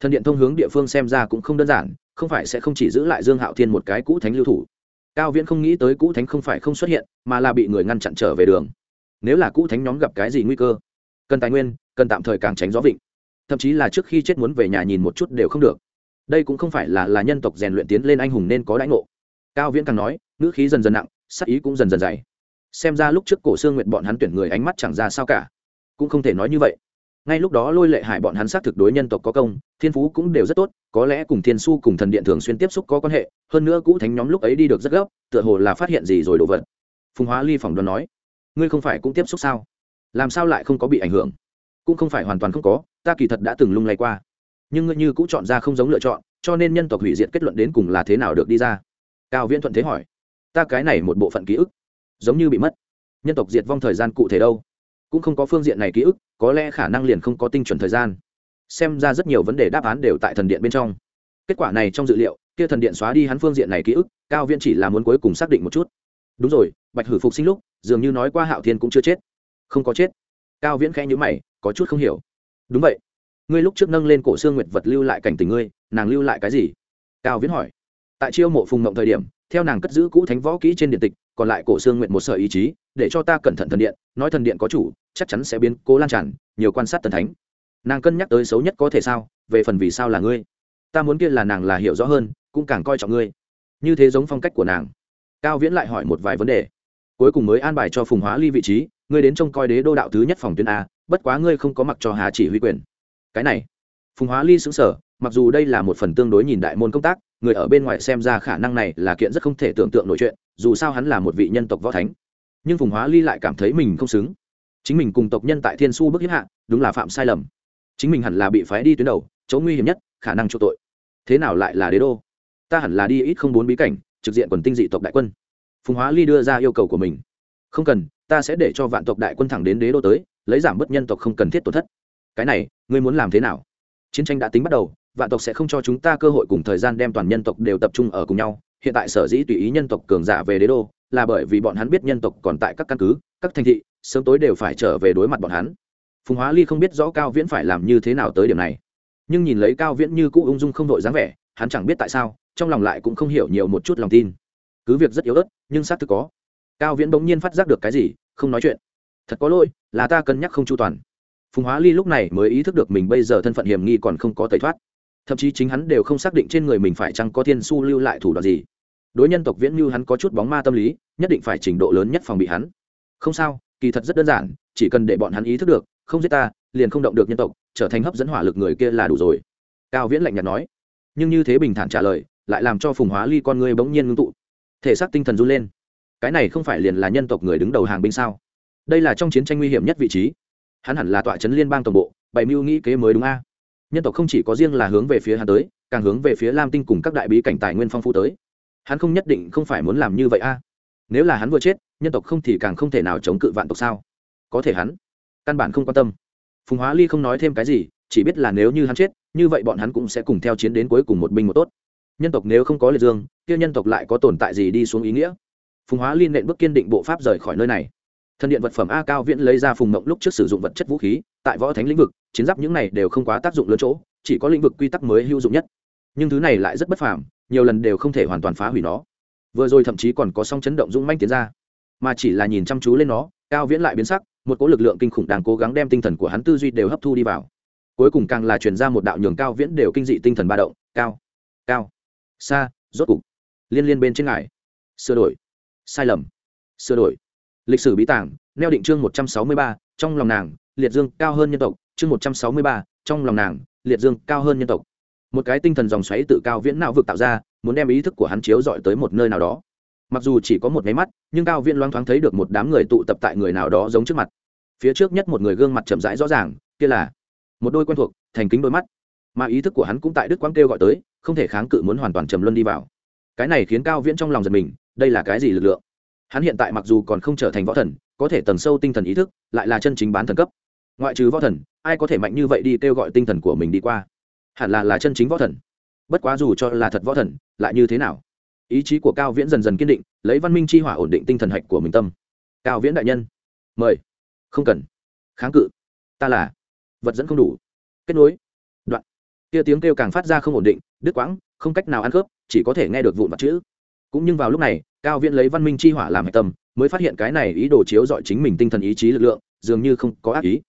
Thần điện thông hướng địa phương xem ra cũng không đơn giản, không phải sẽ không chỉ giữ lại dương hạo thiên một cái cũ thánh lưu thủ. Cao viễn không nghĩ tới cũ thánh không phải không xuất hiện, mà là bị người ngăn chặn trở về đường. Nếu là cũ thánh nhóm gặp cái gì nguy cơ, cần tài nguyên, cần tạm thời càng tránh gió vịnh. Thậm chí là trước khi chết muốn về nhà nhìn một chút đều không được. Đây cũng không phải là là nhân tộc rèn luyện tiến lên anh hùng nên có đãi ngộ. Cao viễn càng nói, ngữ khí dần dần nặng sắc ý cũng dần dần dày. Xem ra lúc trước cổ xương nguyện bọn hắn tuyển người ánh mắt chẳng ra sao cả. Cũng không thể nói như vậy. Ngay lúc đó lôi lệ hại bọn hắn xác thực đối nhân tộc có công, thiên phú cũng đều rất tốt, có lẽ cùng thiên su cùng thần điện thường xuyên tiếp xúc có quan hệ, hơn nữa cũ thánh nhóm lúc ấy đi được rất gấp, tựa hồ là phát hiện gì rồi đồ vật. Phùng hóa ly phỏng đoán nói, ngươi không phải cũng tiếp xúc sao? Làm sao lại không có bị ảnh hưởng? Cũng không phải hoàn toàn không có, ta kỳ thật đã từng lung lay qua. Nhưng ngươi như cũng chọn ra không giống lựa chọn, cho nên nhân tộc hủy diệt kết luận đến cùng là thế nào được đi ra? Cao viễn thuận thế hỏi ta cái này một bộ phận ký ức, giống như bị mất. Nhân tộc diệt vong thời gian cụ thể đâu? Cũng không có phương diện này ký ức, có lẽ khả năng liền không có tinh chuẩn thời gian. Xem ra rất nhiều vấn đề đáp án đều tại thần điện bên trong. Kết quả này trong dự liệu, kia thần điện xóa đi hắn phương diện này ký ức, cao viễn chỉ là muốn cuối cùng xác định một chút. Đúng rồi, bạch hử phục sinh lúc, dường như nói qua hạo thiên cũng chưa chết. Không có chết. Cao viễn khẽ nhữ mày, có chút không hiểu. Đúng vậy. Ngươi lúc trước nâng lên cổ xương nguyệt vật lưu lại cảnh tình ngươi, nàng lưu lại cái gì? Cao viễn hỏi. Tại chiêu mộ phùng mộng thời điểm theo nàng cất giữ cũ thánh võ kỹ trên điện tịch, còn lại cổ xương nguyện một sợi ý chí, để cho ta cẩn thận thần điện, nói thần điện có chủ, chắc chắn sẽ biến cố lan tràn, nhiều quan sát thần thánh. Nàng cân nhắc tới xấu nhất có thể sao, về phần vì sao là ngươi. Ta muốn kia là nàng là hiểu rõ hơn, cũng càng coi trọng ngươi. Như thế giống phong cách của nàng. Cao viễn lại hỏi một vài vấn đề. Cuối cùng mới an bài cho phùng hóa ly vị trí, ngươi đến trông coi đế đô đạo thứ nhất phòng tuyến a, bất quá ngươi không có mặc cho hà chỉ huy quyền. Cái này. Phùng hóa ly xứng sở mặc dù đây là một phần tương đối nhìn đại môn công tác, người ở bên ngoài xem ra khả năng này là kiện rất không thể tưởng tượng nổi chuyện, dù sao hắn là một vị nhân tộc võ thánh. Nhưng phùng hóa ly lại cảm thấy mình không xứng. Chính mình cùng tộc nhân tại thiên su bức hiếp hạ, đúng là phạm sai lầm. Chính mình hẳn là bị phái đi tuyến đầu, chỗ nguy hiểm nhất, khả năng chỗ tội. Thế nào lại là đế đô? Ta hẳn là đi ít không bốn bí cảnh, trực diện quần tinh dị tộc đại quân. Phùng hóa ly đưa ra yêu cầu của mình. Không cần, ta sẽ để cho vạn tộc đại quân thẳng đến đế đô tới, lấy giảm bớt nhân tộc không cần thiết tổn thất. Cái này, ngươi muốn làm thế nào? Chiến tranh đã tính bắt đầu vạn tộc sẽ không cho chúng ta cơ hội cùng thời gian đem toàn nhân tộc đều tập trung ở cùng nhau. Hiện tại sở dĩ tùy ý nhân tộc cường giả về đế đô là bởi vì bọn hắn biết nhân tộc còn tại các căn cứ, các thành thị, sớm tối đều phải trở về đối mặt bọn hắn. Phùng hóa ly không biết rõ cao viễn phải làm như thế nào tới điểm này. Nhưng nhìn lấy cao viễn như cũ ung dung không đội dáng vẻ, hắn chẳng biết tại sao, trong lòng lại cũng không hiểu nhiều một chút lòng tin. Cứ việc rất yếu ớt, nhưng xác thực có. Cao viễn bỗng nhiên phát giác được cái gì, không nói chuyện. Thật có lỗi, là ta cân nhắc không chu toàn. Phùng hóa ly lúc này mới ý thức được mình bây giờ thân phận hiểm nghi còn không có tẩy thoát thậm chí chính hắn đều không xác định trên người mình phải chăng có thiên su lưu lại thủ đoạn gì. Đối nhân tộc viễn như hắn có chút bóng ma tâm lý, nhất định phải trình độ lớn nhất phòng bị hắn. Không sao, kỳ thật rất đơn giản, chỉ cần để bọn hắn ý thức được, không giết ta, liền không động được nhân tộc, trở thành hấp dẫn hỏa lực người kia là đủ rồi. Cao viễn lạnh nhạt nói. Nhưng như thế bình thản trả lời, lại làm cho phùng hóa ly con người bỗng nhiên ngưng tụ. Thể xác tinh thần run lên. Cái này không phải liền là nhân tộc người đứng đầu hàng binh sao? Đây là trong chiến tranh nguy hiểm nhất vị trí. Hắn hẳn là tọa trấn liên bang tổng bộ, bày mưu nghĩ kế mới đúng a nhân tộc không chỉ có riêng là hướng về phía hắn tới, càng hướng về phía lam tinh cùng các đại bí cảnh tài nguyên phong phú tới. Hắn không nhất định không phải muốn làm như vậy a. Nếu là hắn vừa chết, nhân tộc không thì càng không thể nào chống cự vạn tộc sao? Có thể hắn, căn bản không quan tâm. Phùng hóa ly không nói thêm cái gì, chỉ biết là nếu như hắn chết, như vậy bọn hắn cũng sẽ cùng theo chiến đến cuối cùng một binh một tốt. Nhân tộc nếu không có liệt dương, kia nhân tộc lại có tồn tại gì đi xuống ý nghĩa? Phùng hóa ly nện bước kiên định bộ pháp rời khỏi nơi này thần điện vật phẩm a cao viễn lấy ra phùng mộng lúc trước sử dụng vật chất vũ khí, tại võ thánh lĩnh vực, chiến giáp những này đều không quá tác dụng lớn chỗ, chỉ có lĩnh vực quy tắc mới hữu dụng nhất. Nhưng thứ này lại rất bất phàm, nhiều lần đều không thể hoàn toàn phá hủy nó. Vừa rồi thậm chí còn có song chấn động dung manh tiến ra. Mà chỉ là nhìn chăm chú lên nó, cao viễn lại biến sắc, một cỗ lực lượng kinh khủng đang cố gắng đem tinh thần của hắn tư duy đều hấp thu đi vào. Cuối cùng càng là truyền ra một đạo nhường cao viễn đều kinh dị tinh thần ba động, cao cao xa rốt cục, liên liên bên trên ngài. Sửa đổi, sai lầm, sửa đổi lịch sử bí tàng, neo định chương một trăm sáu mươi ba, trong lòng nàng, liệt dương cao hơn nhân tộc. Chương một trăm sáu mươi ba, trong lòng nàng, liệt dương cao hơn nhân tộc. Một cái tinh thần dòng xoáy tự cao viễn não vực tạo ra, muốn đem ý thức của hắn chiếu dọi tới một nơi nào đó. Mặc dù chỉ có một máy mắt, nhưng cao viễn loáng thoáng thấy được một đám người tụ tập tại người nào đó giống trước mặt. Phía trước nhất một người gương mặt chậm rãi rõ ràng, kia là một đôi quen thuộc, thành kính đôi mắt. Mà ý thức của hắn cũng tại đức quang kêu gọi tới, không thể kháng cự muốn hoàn toàn trầm luân đi vào. Cái này khiến cao viễn trong lòng giật mình, đây là cái gì lực lượng? Hắn hiện tại mặc dù còn không trở thành võ thần, có thể tầng sâu tinh thần ý thức, lại là chân chính bán thần cấp. Ngoại trừ võ thần, ai có thể mạnh như vậy đi kêu gọi tinh thần của mình đi qua? Hẳn là là chân chính võ thần. Bất quá dù cho là thật võ thần, lại như thế nào? Ý chí của cao viễn dần dần kiên định, lấy văn minh chi hỏa ổn định tinh thần hạch của mình tâm. Cao viễn đại nhân. Mời. Không cần. Kháng cự. Ta là. Vật dẫn không đủ. Kết nối. Đoạn. Kia tiếng kêu càng phát ra không ổn định, đứt quãng, không cách nào ăn khớp, chỉ có thể nghe được vụn vặt chữ. Cũng nhưng vào lúc này cao viễn lấy văn minh chi hỏa làm hạch tâm, mới phát hiện cái này ý đồ chiếu dọi chính mình tinh thần ý chí lực lượng, dường như không có ác ý.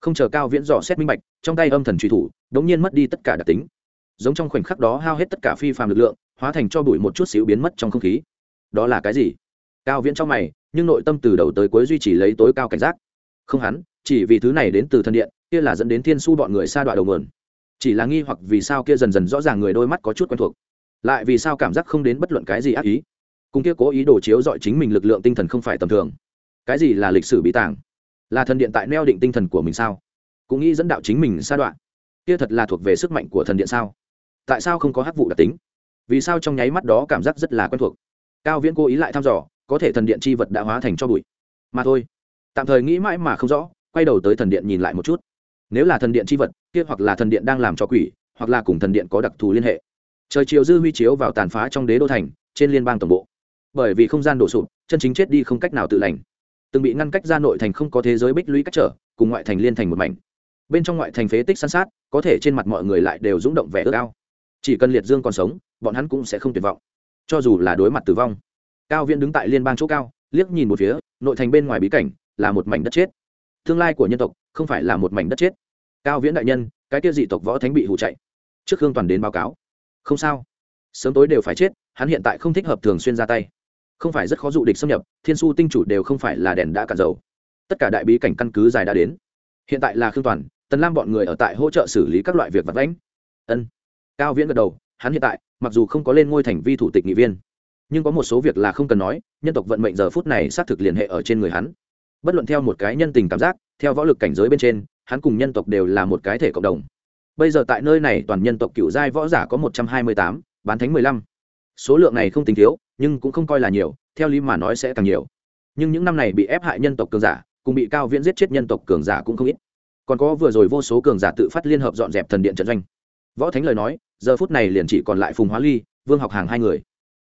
Không chờ cao viễn dò xét minh bạch, trong tay âm thần truy thủ, đống nhiên mất đi tất cả đặc tính. Giống trong khoảnh khắc đó hao hết tất cả phi phàm lực lượng, hóa thành cho bụi một chút xíu biến mất trong không khí. Đó là cái gì? Cao viễn trong mày, nhưng nội tâm từ đầu tới cuối duy trì lấy tối cao cảnh giác. Không hắn, chỉ vì thứ này đến từ thân điện, kia là dẫn đến thiên su bọn người xa đoạn đầu mườn chỉ là nghi hoặc vì sao kia dần dần rõ ràng người đôi mắt có chút quen thuộc. Lại vì sao cảm giác không đến bất luận cái gì ác ý? Cùng kia cố ý đồ chiếu dọi chính mình lực lượng tinh thần không phải tầm thường. Cái gì là lịch sử bí tàng? Là thần điện tại neo định tinh thần của mình sao? Cũng nghĩ dẫn đạo chính mình sa đoạn. Kia thật là thuộc về sức mạnh của thần điện sao? Tại sao không có hắc vụ đặc tính? Vì sao trong nháy mắt đó cảm giác rất là quen thuộc? Cao viễn cố ý lại thăm dò, có thể thần điện chi vật đã hóa thành cho bụi. Mà thôi, tạm thời nghĩ mãi mà không rõ, quay đầu tới thần điện nhìn lại một chút. Nếu là thần điện chi vật, kia hoặc là thần điện đang làm cho quỷ, hoặc là cùng thần điện có đặc thù liên hệ. Trời chiều dư huy chiếu vào tàn phá trong đế đô thành, trên liên bang tổng bộ bởi vì không gian đổ sụp, chân chính chết đi không cách nào tự lành. Từng bị ngăn cách ra nội thành không có thế giới bích lũy cách trở, cùng ngoại thành liên thành một mảnh. Bên trong ngoại thành phế tích san sát, có thể trên mặt mọi người lại đều rúng động vẻ ước ao. Chỉ cần liệt dương còn sống, bọn hắn cũng sẽ không tuyệt vọng. Cho dù là đối mặt tử vong, cao viễn đứng tại liên bang chỗ cao, liếc nhìn một phía, nội thành bên ngoài bí cảnh là một mảnh đất chết. Tương lai của nhân tộc không phải là một mảnh đất chết. Cao viễn đại nhân, cái kia dị tộc võ thánh bị hụ chạy. Trước hương toàn đến báo cáo. Không sao. Sớm tối đều phải chết, hắn hiện tại không thích hợp thường xuyên ra tay không phải rất khó dụ địch xâm nhập, thiên su tinh chủ đều không phải là đèn đã cạn dầu. Tất cả đại bí cảnh căn cứ dài đã đến. Hiện tại là khương toàn, tần lam bọn người ở tại hỗ trợ xử lý các loại việc vật lãnh ân. Cao viễn gật đầu, hắn hiện tại, mặc dù không có lên ngôi thành vi thủ tịch nghị viên, nhưng có một số việc là không cần nói, nhân tộc vận mệnh giờ phút này xác thực liên hệ ở trên người hắn. Bất luận theo một cái nhân tình cảm giác, theo võ lực cảnh giới bên trên, hắn cùng nhân tộc đều là một cái thể cộng đồng. Bây giờ tại nơi này toàn nhân tộc cựu giai võ giả có một trăm hai mươi tám, bán thánh mười lăm số lượng này không tính thiếu, nhưng cũng không coi là nhiều, theo lý mà nói sẽ càng nhiều. Nhưng những năm này bị ép hại nhân tộc cường giả, cùng bị cao viễn giết chết nhân tộc cường giả cũng không ít. Còn có vừa rồi vô số cường giả tự phát liên hợp dọn dẹp thần điện trận doanh. Võ thánh lời nói, giờ phút này liền chỉ còn lại phùng hóa ly, vương học hàng hai người.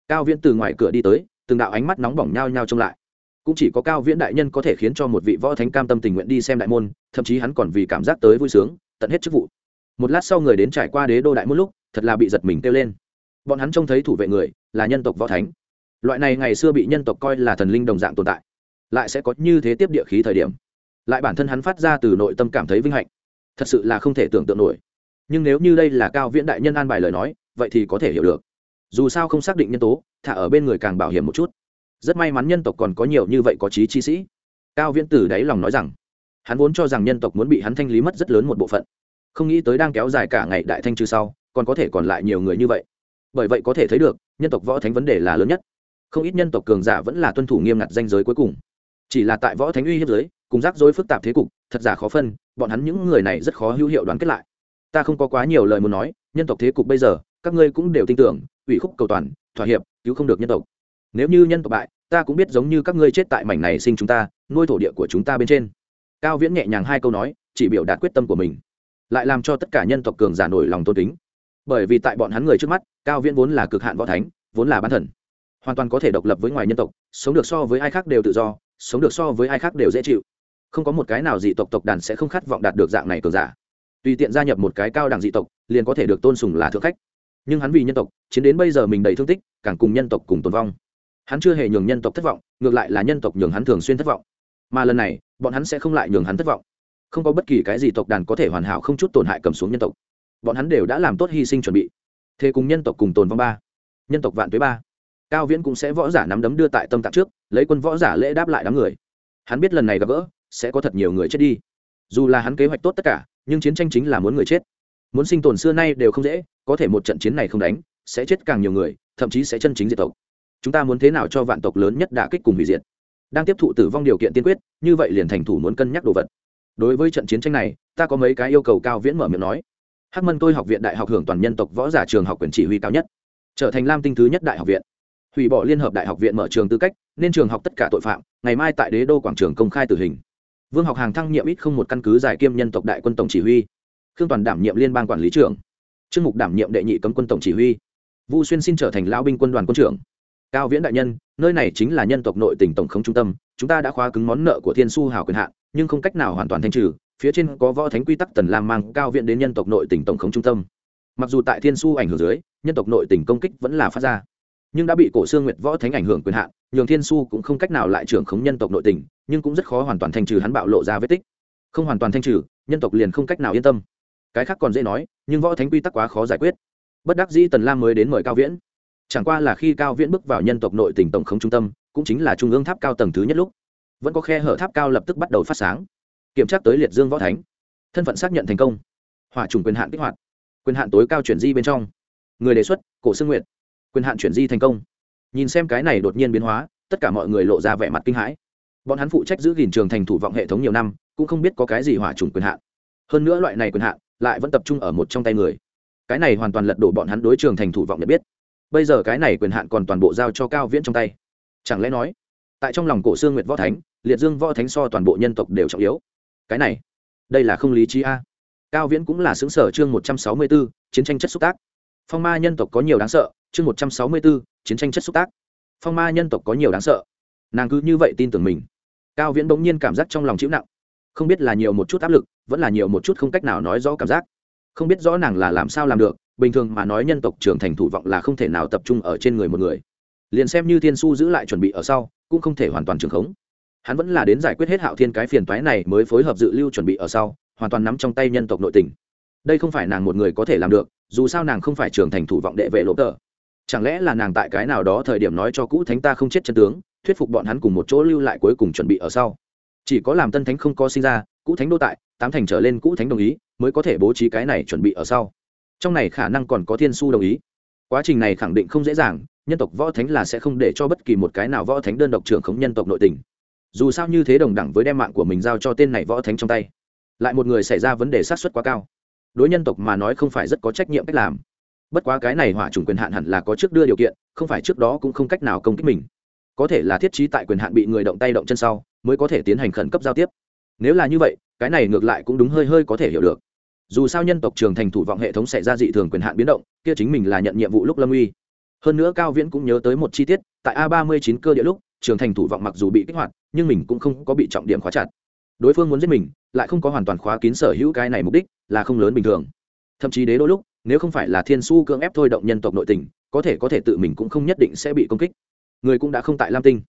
Cao viễn từ ngoài cửa đi tới, từng đạo ánh mắt nóng bỏng nhau nhau trông lại. Cũng chỉ có cao viễn đại nhân có thể khiến cho một vị võ thánh cam tâm tình nguyện đi xem đại môn, thậm chí hắn còn vì cảm giác tới vui sướng, tận hết chức vụ. Một lát sau người đến trải qua đế đô đại môn lúc, thật là bị giật mình kêu lên bọn hắn trông thấy thủ vệ người là nhân tộc võ thánh. Loại này ngày xưa bị nhân tộc coi là thần linh đồng dạng tồn tại, lại sẽ có như thế tiếp địa khí thời điểm. Lại bản thân hắn phát ra từ nội tâm cảm thấy vinh hạnh, thật sự là không thể tưởng tượng nổi. Nhưng nếu như đây là cao viễn đại nhân an bài lời nói, vậy thì có thể hiểu được. Dù sao không xác định nhân tố, thả ở bên người càng bảo hiểm một chút. Rất may mắn nhân tộc còn có nhiều như vậy có trí chi sĩ. Cao viễn tử đáy lòng nói rằng, hắn vốn cho rằng nhân tộc muốn bị hắn thanh lý mất rất lớn một bộ phận. Không nghĩ tới đang kéo dài cả ngày đại thanh trừ sau, còn có thể còn lại nhiều người như vậy bởi vậy có thể thấy được, nhân tộc võ thánh vấn đề là lớn nhất. Không ít nhân tộc cường giả vẫn là tuân thủ nghiêm ngặt danh giới cuối cùng. Chỉ là tại võ thánh uy hiếp giới, cùng rắc rối phức tạp thế cục, thật giả khó phân, bọn hắn những người này rất khó hữu hiệu đoán kết lại. Ta không có quá nhiều lời muốn nói, nhân tộc thế cục bây giờ, các ngươi cũng đều tin tưởng, ủy khúc cầu toàn, thỏa hiệp, cứu không được nhân tộc. Nếu như nhân tộc bại, ta cũng biết giống như các ngươi chết tại mảnh này sinh chúng ta, nuôi thổ địa của chúng ta bên trên. Cao viễn nhẹ nhàng hai câu nói, chỉ biểu đạt quyết tâm của mình. Lại làm cho tất cả nhân tộc cường giả nổi lòng tôn kính bởi vì tại bọn hắn người trước mắt, cao viễn vốn là cực hạn võ thánh, vốn là bán thần. Hoàn toàn có thể độc lập với ngoài nhân tộc, sống được so với ai khác đều tự do, sống được so với ai khác đều dễ chịu. Không có một cái nào dị tộc tộc đàn sẽ không khát vọng đạt được dạng này cường giả. Tùy tiện gia nhập một cái cao đẳng dị tộc, liền có thể được tôn sùng là thượng khách. Nhưng hắn vì nhân tộc, chiến đến bây giờ mình đầy thương tích, càng cùng nhân tộc cùng tồn vong. Hắn chưa hề nhường nhân tộc thất vọng, ngược lại là nhân tộc nhường hắn thường xuyên thất vọng. Mà lần này, bọn hắn sẽ không lại nhường hắn thất vọng. Không có bất kỳ cái gì tộc đàn có thể hoàn hảo không chút tổn hại cầm xuống nhân tộc bọn hắn đều đã làm tốt hy sinh chuẩn bị. Thế cùng nhân tộc cùng tồn vong ba. Nhân tộc vạn tuế ba. Cao viễn cũng sẽ võ giả nắm đấm đưa tại tâm tạng trước, lấy quân võ giả lễ đáp lại đám người. Hắn biết lần này gặp gỡ, sẽ có thật nhiều người chết đi. Dù là hắn kế hoạch tốt tất cả, nhưng chiến tranh chính là muốn người chết. Muốn sinh tồn xưa nay đều không dễ, có thể một trận chiến này không đánh, sẽ chết càng nhiều người, thậm chí sẽ chân chính diệt tộc. Chúng ta muốn thế nào cho vạn tộc lớn nhất đả kích cùng hủy diệt? Đang tiếp thụ tử vong điều kiện tiên quyết, như vậy liền thành thủ muốn cân nhắc đồ vật. Đối với trận chiến tranh này, ta có mấy cái yêu cầu cao viễn mở miệng nói hắc mân tôi học viện đại học hưởng toàn nhân tộc võ giả trường học quyền chỉ huy cao nhất. Trở thành lam tinh thứ nhất đại học viện. Hủy bỏ liên hợp đại học viện mở trường tư cách, nên trường học tất cả tội phạm, ngày mai tại đế đô quảng trường công khai tử hình. Vương học hàng thăng nhiệm ít không một căn cứ giải kiêm nhân tộc đại quân tổng chỉ huy. Khương toàn đảm nhiệm liên bang quản lý trưởng. Trương mục đảm nhiệm đệ nhị cấm quân tổng chỉ huy. Vu xuyên xin trở thành lão binh quân đoàn quân trưởng. Cao viễn đại nhân, nơi này chính là nhân tộc nội tỉnh tổng khống trung tâm, chúng ta đã khóa cứng món nợ của thiên su hào quyền hạn, nhưng không cách nào hoàn toàn thanh trừ phía trên có võ thánh quy tắc tần lam mang cao viện đến nhân tộc nội tỉnh tổng khống trung tâm. Mặc dù tại thiên su ảnh hưởng dưới, nhân tộc nội tỉnh công kích vẫn là phát ra, nhưng đã bị cổ xương nguyệt võ thánh ảnh hưởng quyền hạn, nhường thiên su cũng không cách nào lại trưởng khống nhân tộc nội tỉnh, nhưng cũng rất khó hoàn toàn thanh trừ hắn bạo lộ ra vết tích. Không hoàn toàn thanh trừ, nhân tộc liền không cách nào yên tâm. Cái khác còn dễ nói, nhưng võ thánh quy tắc quá khó giải quyết. Bất đắc dĩ tần lam mới đến mời cao viễn. Chẳng qua là khi cao viễn bước vào nhân tộc nội tỉnh tổng khống trung tâm, cũng chính là trung ương tháp cao tầng thứ nhất lúc. Vẫn có khe hở tháp cao lập tức bắt đầu phát sáng kiểm tra tới liệt dương võ thánh. Thân phận xác nhận thành công. Hỏa trùng quyền hạn kích hoạt. Quyền hạn tối cao chuyển di bên trong. Người đề xuất, cổ xương nguyện quyền hạn chuyển di thành công. Nhìn xem cái này đột nhiên biến hóa, tất cả mọi người lộ ra vẻ mặt kinh hãi. Bọn hắn phụ trách giữ gìn trường thành thủ vọng hệ thống nhiều năm, cũng không biết có cái gì hỏa trùng quyền hạn. Hơn nữa loại này quyền hạn lại vẫn tập trung ở một trong tay người. Cái này hoàn toàn lật đổ bọn hắn đối trường thành thủ vọng nhận biết. Bây giờ cái này quyền hạn còn toàn bộ giao cho cao viễn trong tay. Chẳng lẽ nói, tại trong lòng cổ xương nguyệt võ thánh, liệt dương võ thánh so toàn bộ nhân tộc đều trọng yếu? Cái này, đây là không lý trí a. Cao viễn cũng là xứng sở chương một trăm sáu mươi b ố chiến tranh chất xúc tác. Phong ma nhân tộc có nhiều đáng sợ, chương một trăm sáu mươi b ố chiến tranh chất xúc tác. Phong ma nhân tộc có nhiều đáng sợ. Nàng cứ như vậy tin tưởng mình. Cao viễn bỗng nhiên cảm giác trong lòng chịu nặng. Không biết là nhiều một chút áp lực, vẫn là nhiều một chút không cách nào nói rõ cảm giác. Không biết rõ nàng là làm sao làm được, bình thường mà nói nhân tộc trưởng thành thủ vọng là không thể nào tập trung ở trên người một người. Liền xem như thiên su giữ lại chuẩn bị ở sau, cũng không thể hoàn toàn trường khống hắn vẫn là đến giải quyết hết hạo thiên cái phiền toái này mới phối hợp dự lưu chuẩn bị ở sau, hoàn toàn nắm trong tay nhân tộc nội tình. Đây không phải nàng một người có thể làm được, dù sao nàng không phải trưởng thành thủ vọng đệ vệ lỗ tờ. Chẳng lẽ là nàng tại cái nào đó thời điểm nói cho cũ thánh ta không chết chân tướng, thuyết phục bọn hắn cùng một chỗ lưu lại cuối cùng chuẩn bị ở sau. Chỉ có làm tân thánh không có sinh ra, cũ thánh đô tại, tám thành trở lên cũ thánh đồng ý, mới có thể bố trí cái này chuẩn bị ở sau. Trong này khả năng còn có thiên su đồng ý. Quá trình này khẳng định không dễ dàng, nhân tộc võ thánh là sẽ không để cho bất kỳ một cái nào võ thánh đơn độc trưởng khống nhân tộc nội tình dù sao như thế đồng đẳng với đem mạng của mình giao cho tên này võ thánh trong tay, lại một người xảy ra vấn đề sát xuất quá cao. Đối nhân tộc mà nói không phải rất có trách nhiệm cách làm. Bất quá cái này hỏa chủng quyền hạn hẳn là có trước đưa điều kiện, không phải trước đó cũng không cách nào công kích mình. Có thể là thiết trí tại quyền hạn bị người động tay động chân sau, mới có thể tiến hành khẩn cấp giao tiếp. Nếu là như vậy, cái này ngược lại cũng đúng hơi hơi có thể hiểu được. Dù sao nhân tộc trường thành thủ vọng hệ thống xảy ra dị thường quyền hạn biến động, kia chính mình là nhận nhiệm vụ lúc lâm uy. Hơn nữa cao viễn cũng nhớ tới một chi tiết, tại a ba mươi chín cơ địa lúc trường thành thủ vọng mặc dù bị kích hoạt, nhưng mình cũng không có bị trọng điểm khóa chặt. Đối phương muốn giết mình, lại không có hoàn toàn khóa kín sở hữu cái này mục đích, là không lớn bình thường. Thậm chí đế đôi lúc, nếu không phải là thiên su cưỡng ép thôi động nhân tộc nội tình, có thể có thể tự mình cũng không nhất định sẽ bị công kích. Người cũng đã không tại lam tinh.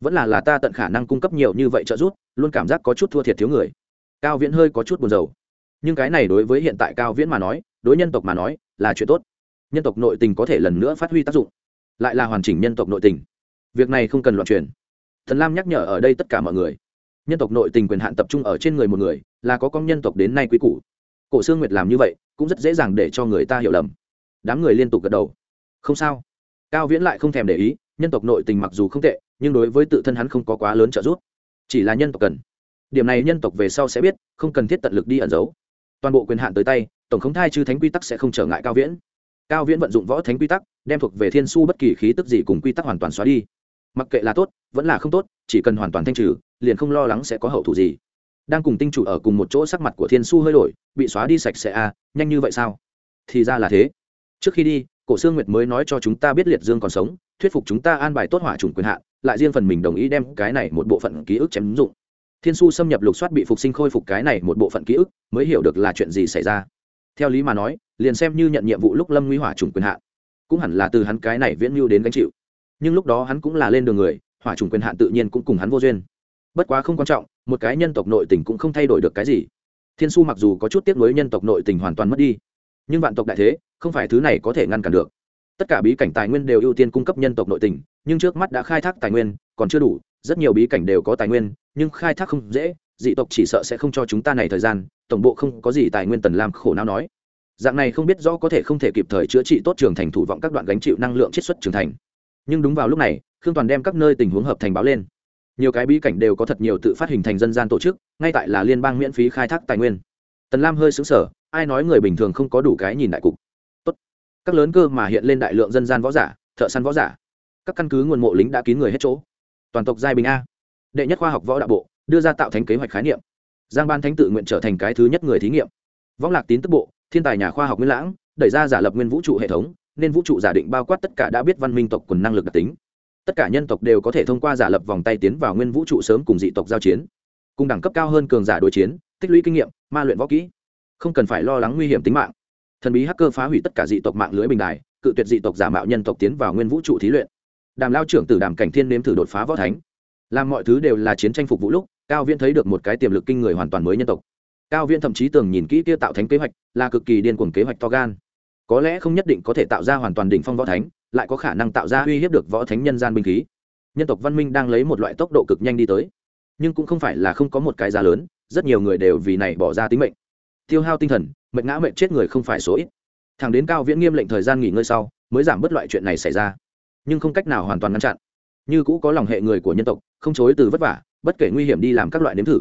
Vẫn là là ta tận khả năng cung cấp nhiều như vậy trợ giúp, luôn cảm giác có chút thua thiệt thiếu người. Cao viễn hơi có chút buồn rầu. Nhưng cái này đối với hiện tại cao viễn mà nói, đối nhân tộc mà nói, là chuyện tốt. Nhân tộc nội tình có thể lần nữa phát huy tác dụng. Lại là hoàn chỉnh nhân tộc nội tình việc này không cần loạn truyền. Thần lam nhắc nhở ở đây tất cả mọi người. Nhân tộc nội tình quyền hạn tập trung ở trên người một người, là có con nhân tộc đến nay quý cũ cổ xương nguyệt làm như vậy, cũng rất dễ dàng để cho người ta hiểu lầm. Đám người liên tục gật đầu. Không sao. Cao viễn lại không thèm để ý, nhân tộc nội tình mặc dù không tệ, nhưng đối với tự thân hắn không có quá lớn trợ giúp. Chỉ là nhân tộc cần. Điểm này nhân tộc về sau sẽ biết, không cần thiết tận lực đi ẩn giấu. Toàn bộ quyền hạn tới tay, tổng khống thai chư thánh quy tắc sẽ không trở ngại cao viễn. Cao viễn vận dụng võ thánh quy tắc, đem thuộc về thiên su bất kỳ khí tức gì cùng quy tắc hoàn toàn xóa đi mặc kệ là tốt, vẫn là không tốt, chỉ cần hoàn toàn thanh trừ, liền không lo lắng sẽ có hậu thủ gì. Đang cùng tinh chủ ở cùng một chỗ sắc mặt của thiên su hơi đổi, bị xóa đi sạch sẽ à nhanh như vậy sao? Thì ra là thế. Trước khi đi, cổ sương nguyệt mới nói cho chúng ta biết liệt dương còn sống, thuyết phục chúng ta an bài tốt hỏa chủng quyền hạn, lại riêng phần mình đồng ý đem cái này một bộ phận ký ức chém dụng. Thiên su xâm nhập lục soát bị phục sinh khôi phục cái này một bộ phận ký ức, mới hiểu được là chuyện gì xảy ra. Theo lý mà nói, liền xem như nhận nhiệm vụ lúc lâm nguy hỏa chủng quyền hạn, cũng hẳn là từ hắn cái này viễn mưu đến gánh chịu nhưng lúc đó hắn cũng là lên đường người, hỏa chủng quyền hạn tự nhiên cũng cùng hắn vô duyên. Bất quá không quan trọng, một cái nhân tộc nội tình cũng không thay đổi được cái gì. Thiên su mặc dù có chút tiếc nuối nhân tộc nội tình hoàn toàn mất đi, nhưng vạn tộc đại thế, không phải thứ này có thể ngăn cản được. Tất cả bí cảnh tài nguyên đều ưu tiên cung cấp nhân tộc nội tình, nhưng trước mắt đã khai thác tài nguyên, còn chưa đủ, rất nhiều bí cảnh đều có tài nguyên, nhưng khai thác không dễ, dị tộc chỉ sợ sẽ không cho chúng ta này thời gian, tổng bộ không có gì tài nguyên tần làm khổ não nói. Dạng này không biết rõ có thể không thể kịp thời chữa trị tốt trường thành thủ vọng các đoạn gánh chịu năng lượng chiết xuất trường thành nhưng đúng vào lúc này, khương toàn đem các nơi tình huống hợp thành báo lên. Nhiều cái bí cảnh đều có thật nhiều tự phát hình thành dân gian tổ chức, ngay tại là liên bang miễn phí khai thác tài nguyên. Tần lam hơi xứng sở ai nói người bình thường không có đủ cái nhìn đại cục. Tốt. các lớn cơ mà hiện lên đại lượng dân gian võ giả, thợ săn võ giả. Các căn cứ nguồn mộ lính đã kín người hết chỗ. Toàn tộc giai bình a. Đệ nhất khoa học võ đạo bộ, đưa ra tạo thành kế hoạch khái niệm. Giang ban thánh tự nguyện trở thành cái thứ nhất người thí nghiệm. Võng lạc tín tức bộ, thiên tài nhà khoa học nguyên lãng, đẩy ra giả lập nguyên vũ trụ hệ thống nên vũ trụ giả định bao quát tất cả đã biết văn minh tộc quần năng lực đặc tính. Tất cả nhân tộc đều có thể thông qua giả lập vòng tay tiến vào nguyên vũ trụ sớm cùng dị tộc giao chiến, cùng đẳng cấp cao hơn cường giả đối chiến, tích lũy kinh nghiệm, ma luyện võ kỹ. Không cần phải lo lắng nguy hiểm tính mạng. Thần bí hacker phá hủy tất cả dị tộc mạng lưới bình đài, cự tuyệt dị tộc giả mạo nhân tộc tiến vào nguyên vũ trụ thí luyện. Đàm lao trưởng từ đàm cảnh thiên nếm thử đột phá võ thánh. Làm mọi thứ đều là chiến tranh phục vũ lúc, cao viễn thấy được một cái tiềm lực kinh người hoàn toàn mới nhân tộc. Cao viễn thậm chí tưởng nhìn kỹ kia tạo thánh kế hoạch, là cực kỳ điên cuồng kế hoạch to gan có lẽ không nhất định có thể tạo ra hoàn toàn đỉnh phong võ thánh, lại có khả năng tạo ra uy hiếp được võ thánh nhân gian binh khí. Nhân tộc văn minh đang lấy một loại tốc độ cực nhanh đi tới, nhưng cũng không phải là không có một cái giá lớn, rất nhiều người đều vì này bỏ ra tính mệnh. Tiêu hao tinh thần mệnh ngã mệnh chết người không phải số ít. Thẳng đến cao viễn nghiêm lệnh thời gian nghỉ ngơi sau, mới giảm bớt loại chuyện này xảy ra. Nhưng không cách nào hoàn toàn ngăn chặn. Như cũ có lòng hệ người của nhân tộc, không chối từ vất vả, bất kể nguy hiểm đi làm các loại nếm thử.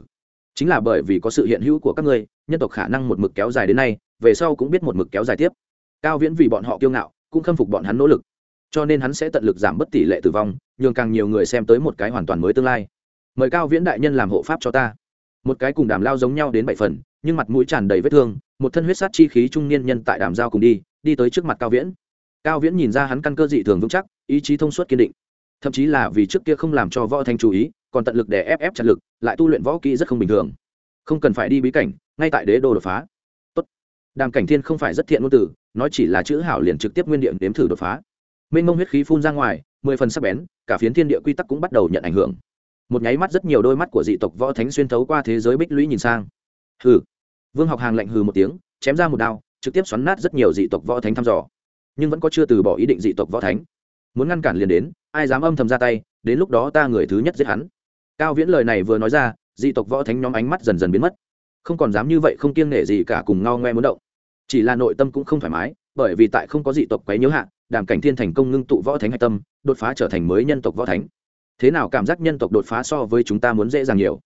Chính là bởi vì có sự hiện hữu của các ngươi, nhân tộc khả năng một mực kéo dài đến nay, về sau cũng biết một mực kéo dài tiếp cao viễn vì bọn họ kiêu ngạo, cũng khâm phục bọn hắn nỗ lực. Cho nên hắn sẽ tận lực giảm bớt tỷ lệ tử vong, nhường càng nhiều người xem tới một cái hoàn toàn mới tương lai. Mời cao viễn đại nhân làm hộ pháp cho ta. Một cái cùng đàm lao giống nhau đến bảy phần, nhưng mặt mũi tràn đầy vết thương, một thân huyết sát chi khí trung niên nhân tại đàm giao cùng đi đi tới trước mặt cao viễn. Cao viễn nhìn ra hắn căn cơ dị thường vững chắc, ý chí thông suốt kiên định. Thậm chí là vì trước kia không làm cho võ thanh chú ý, còn tận lực để ép ép chặt lực, lại tu luyện võ kỹ rất không bình thường. Không cần phải đi bí cảnh, ngay tại đế đô đột phá đàm cảnh thiên không phải rất thiện ngôn từ, nói chỉ là chữ hảo liền trực tiếp nguyên điện đếm thử đột phá. Mênh mông huyết khí phun ra ngoài, mười phần sắc bén, cả phiến thiên địa quy tắc cũng bắt đầu nhận ảnh hưởng. Một nháy mắt rất nhiều đôi mắt của dị tộc võ thánh xuyên thấu qua thế giới bích lũy nhìn sang. Hừ. Vương học hàng lạnh hừ một tiếng, chém ra một đao, trực tiếp xoắn nát rất nhiều dị tộc võ thánh thăm dò. Nhưng vẫn có chưa từ bỏ ý định dị tộc võ thánh. Muốn ngăn cản liền đến, ai dám âm thầm ra tay, đến lúc đó ta người thứ nhất giết hắn. Cao viễn lời này vừa nói ra, dị tộc võ thánh nhóm ánh mắt dần dần biến mất. Không còn dám như vậy không kiêng nể gì cả cùng ngao ngoe muốn động chỉ là nội tâm cũng không thoải mái, bởi vì tại không có dị tộc quấy nhiễu hạ, đàm cảnh thiên thành công ngưng tụ võ thánh hạch tâm, đột phá trở thành mới nhân tộc võ thánh. Thế nào cảm giác nhân tộc đột phá so với chúng ta muốn dễ dàng nhiều?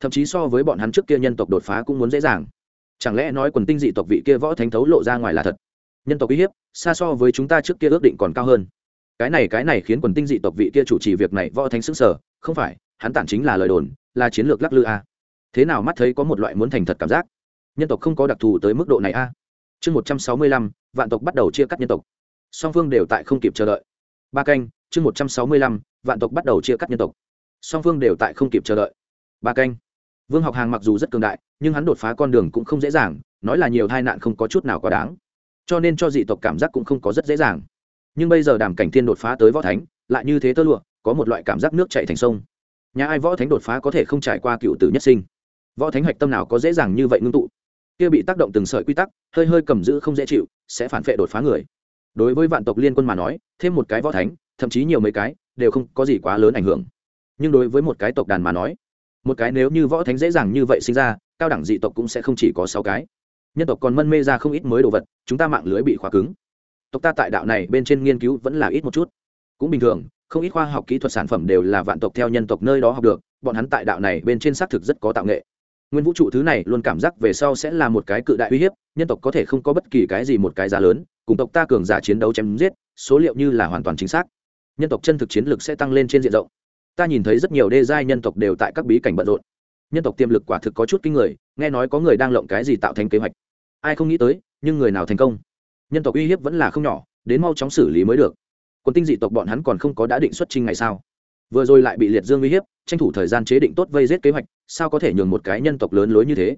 Thậm chí so với bọn hắn trước kia nhân tộc đột phá cũng muốn dễ dàng. Chẳng lẽ nói quần tinh dị tộc vị kia võ thánh thấu lộ ra ngoài là thật? Nhân tộc uy hiếp, xa so với chúng ta trước kia ước định còn cao hơn. Cái này cái này khiến quần tinh dị tộc vị kia chủ trì việc này võ thánh xứng sở không phải, hắn tản chính là lời đồn, là chiến lược lắc lư a. Thế nào mắt thấy có một loại muốn thành thật cảm giác? Nhân tộc không có đặc thù tới mức độ này a chương một trăm sáu mươi lăm, vạn tộc bắt đầu chia cắt nhân tộc. Song phương đều tại không kịp chờ đợi. Ba canh, chương một trăm sáu mươi lăm, vạn tộc bắt đầu chia cắt nhân tộc. Song phương đều tại không kịp chờ đợi. Ba canh. Vương học hàng mặc dù rất cường đại, nhưng hắn đột phá con đường cũng không dễ dàng, nói là nhiều tai nạn không có chút nào quá đáng. Cho nên cho dị tộc cảm giác cũng không có rất dễ dàng. Nhưng bây giờ đàm cảnh thiên đột phá tới võ thánh, lại như thế tơ lụa, có một loại cảm giác nước chạy thành sông. Nhà ai võ thánh đột phá có thể không trải qua cựu tử nhất sinh. Võ thánh hoạch tâm nào có dễ dàng như vậy ngưng tụ? Kia bị tác động từng sợi quy tắc, hơi hơi cầm giữ không dễ chịu, sẽ phản vệ đột phá người. Đối với vạn tộc liên quân mà nói, thêm một cái võ thánh, thậm chí nhiều mấy cái, đều không có gì quá lớn ảnh hưởng. Nhưng đối với một cái tộc đàn mà nói, một cái nếu như võ thánh dễ dàng như vậy sinh ra, cao đẳng dị tộc cũng sẽ không chỉ có sáu cái. Nhân tộc còn mân mê ra không ít mới đồ vật, chúng ta mạng lưới bị khóa cứng. Tộc ta tại đạo này bên trên nghiên cứu vẫn là ít một chút. Cũng bình thường, không ít khoa học kỹ thuật sản phẩm đều là vạn tộc theo nhân tộc nơi đó học được, bọn hắn tại đạo này bên trên xác thực rất có tạo nghệ nguyên vũ trụ thứ này luôn cảm giác về sau sẽ là một cái cự đại uy hiếp, nhân tộc có thể không có bất kỳ cái gì một cái giá lớn, cùng tộc ta cường giả chiến đấu chém giết, số liệu như là hoàn toàn chính xác. Nhân tộc chân thực chiến lược sẽ tăng lên trên diện rộng. Ta nhìn thấy rất nhiều đê giai nhân tộc đều tại các bí cảnh bận rộn. Nhân tộc tiềm lực quả thực có chút kinh người, nghe nói có người đang lộng cái gì tạo thành kế hoạch. Ai không nghĩ tới, nhưng người nào thành công? Nhân tộc uy hiếp vẫn là không nhỏ, đến mau chóng xử lý mới được. Còn tinh dị tộc bọn hắn còn không có đã định xuất trình ngày sao vừa rồi lại bị liệt dương uy hiếp, tranh thủ thời gian chế định tốt vây giết kế hoạch, sao có thể nhường một cái nhân tộc lớn lối như thế?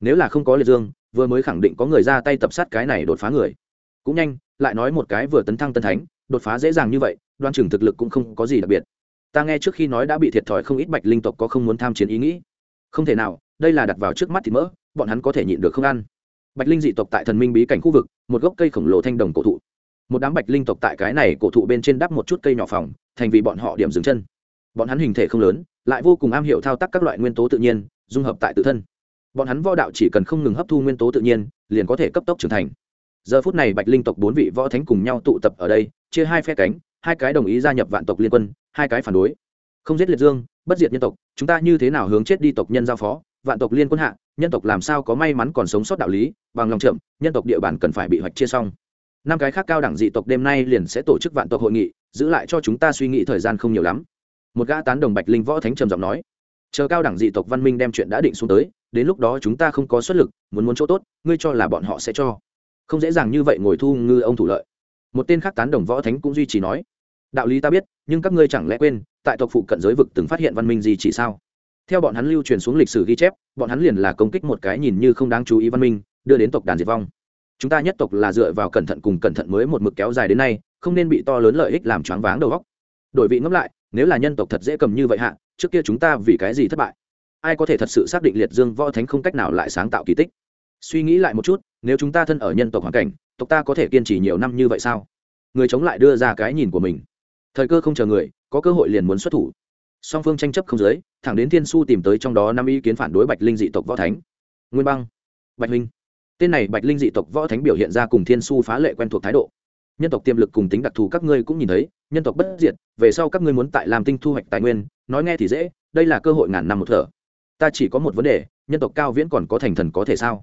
Nếu là không có liệt dương, vừa mới khẳng định có người ra tay tập sát cái này đột phá người. Cũng nhanh, lại nói một cái vừa tấn thăng tân thánh, đột phá dễ dàng như vậy, đoan chừng thực lực cũng không có gì đặc biệt. Ta nghe trước khi nói đã bị thiệt thòi không ít bạch linh tộc có không muốn tham chiến ý nghĩ. Không thể nào, đây là đặt vào trước mắt thì mỡ, bọn hắn có thể nhịn được không ăn. Bạch linh dị tộc tại thần minh bí cảnh khu vực, một gốc cây khổng lồ thanh đồng cổ thụ. Một đám bạch linh tộc tại cái này cổ thụ bên trên đắp một chút cây nhỏ phòng thành vì bọn họ điểm dừng chân. Bọn hắn hình thể không lớn, lại vô cùng am hiểu thao tác các loại nguyên tố tự nhiên, dung hợp tại tự thân. Bọn hắn võ đạo chỉ cần không ngừng hấp thu nguyên tố tự nhiên, liền có thể cấp tốc trưởng thành. Giờ phút này bạch linh tộc bốn vị võ thánh cùng nhau tụ tập ở đây, chia hai phe cánh, hai cái đồng ý gia nhập vạn tộc liên quân, hai cái phản đối. Không giết liệt dương, bất diệt nhân tộc, chúng ta như thế nào hướng chết đi tộc nhân giao phó? Vạn tộc liên quân hạ, nhân tộc làm sao có may mắn còn sống sót đạo lý? Bằng lòng chậm, nhân tộc địa bàn cần phải bị hoạch chia xong. Năm cái khác cao đẳng dị tộc đêm nay liền sẽ tổ chức vạn tộc hội nghị giữ lại cho chúng ta suy nghĩ thời gian không nhiều lắm. Một gã tán đồng bạch linh võ thánh trầm giọng nói, chờ cao đẳng dị tộc văn minh đem chuyện đã định xuống tới, đến lúc đó chúng ta không có xuất lực, muốn muốn chỗ tốt, ngươi cho là bọn họ sẽ cho. Không dễ dàng như vậy ngồi thu ngư ông thủ lợi. Một tên khác tán đồng võ thánh cũng duy trì nói, đạo lý ta biết, nhưng các ngươi chẳng lẽ quên, tại tộc phụ cận giới vực từng phát hiện văn minh gì chỉ sao? Theo bọn hắn lưu truyền xuống lịch sử ghi chép, bọn hắn liền là công kích một cái nhìn như không đáng chú ý văn minh, đưa đến tộc đàn diệt vong. Chúng ta nhất tộc là dựa vào cẩn thận cùng cẩn thận mới một mực kéo dài đến nay không nên bị to lớn lợi ích làm choáng váng đầu óc. Đổi vị ngẫm lại, nếu là nhân tộc thật dễ cầm như vậy hạ, trước kia chúng ta vì cái gì thất bại? Ai có thể thật sự xác định liệt dương võ thánh không cách nào lại sáng tạo kỳ tích? Suy nghĩ lại một chút, nếu chúng ta thân ở nhân tộc hoàn cảnh, tộc ta có thể kiên trì nhiều năm như vậy sao? Người chống lại đưa ra cái nhìn của mình. Thời cơ không chờ người, có cơ hội liền muốn xuất thủ. Song phương tranh chấp không giới, thẳng đến thiên su tìm tới trong đó năm ý kiến phản đối bạch linh dị tộc võ thánh. Nguyên băng, bạch linh tên này bạch linh dị tộc võ thánh biểu hiện ra cùng thiên su phá lệ quen thuộc thái độ nhân tộc tiềm lực cùng tính đặc thù các ngươi cũng nhìn thấy, nhân tộc bất diệt, về sau các ngươi muốn tại làm tinh thu hoạch tài nguyên, nói nghe thì dễ, đây là cơ hội ngàn năm một thở. Ta chỉ có một vấn đề, nhân tộc cao viễn còn có thành thần có thể sao?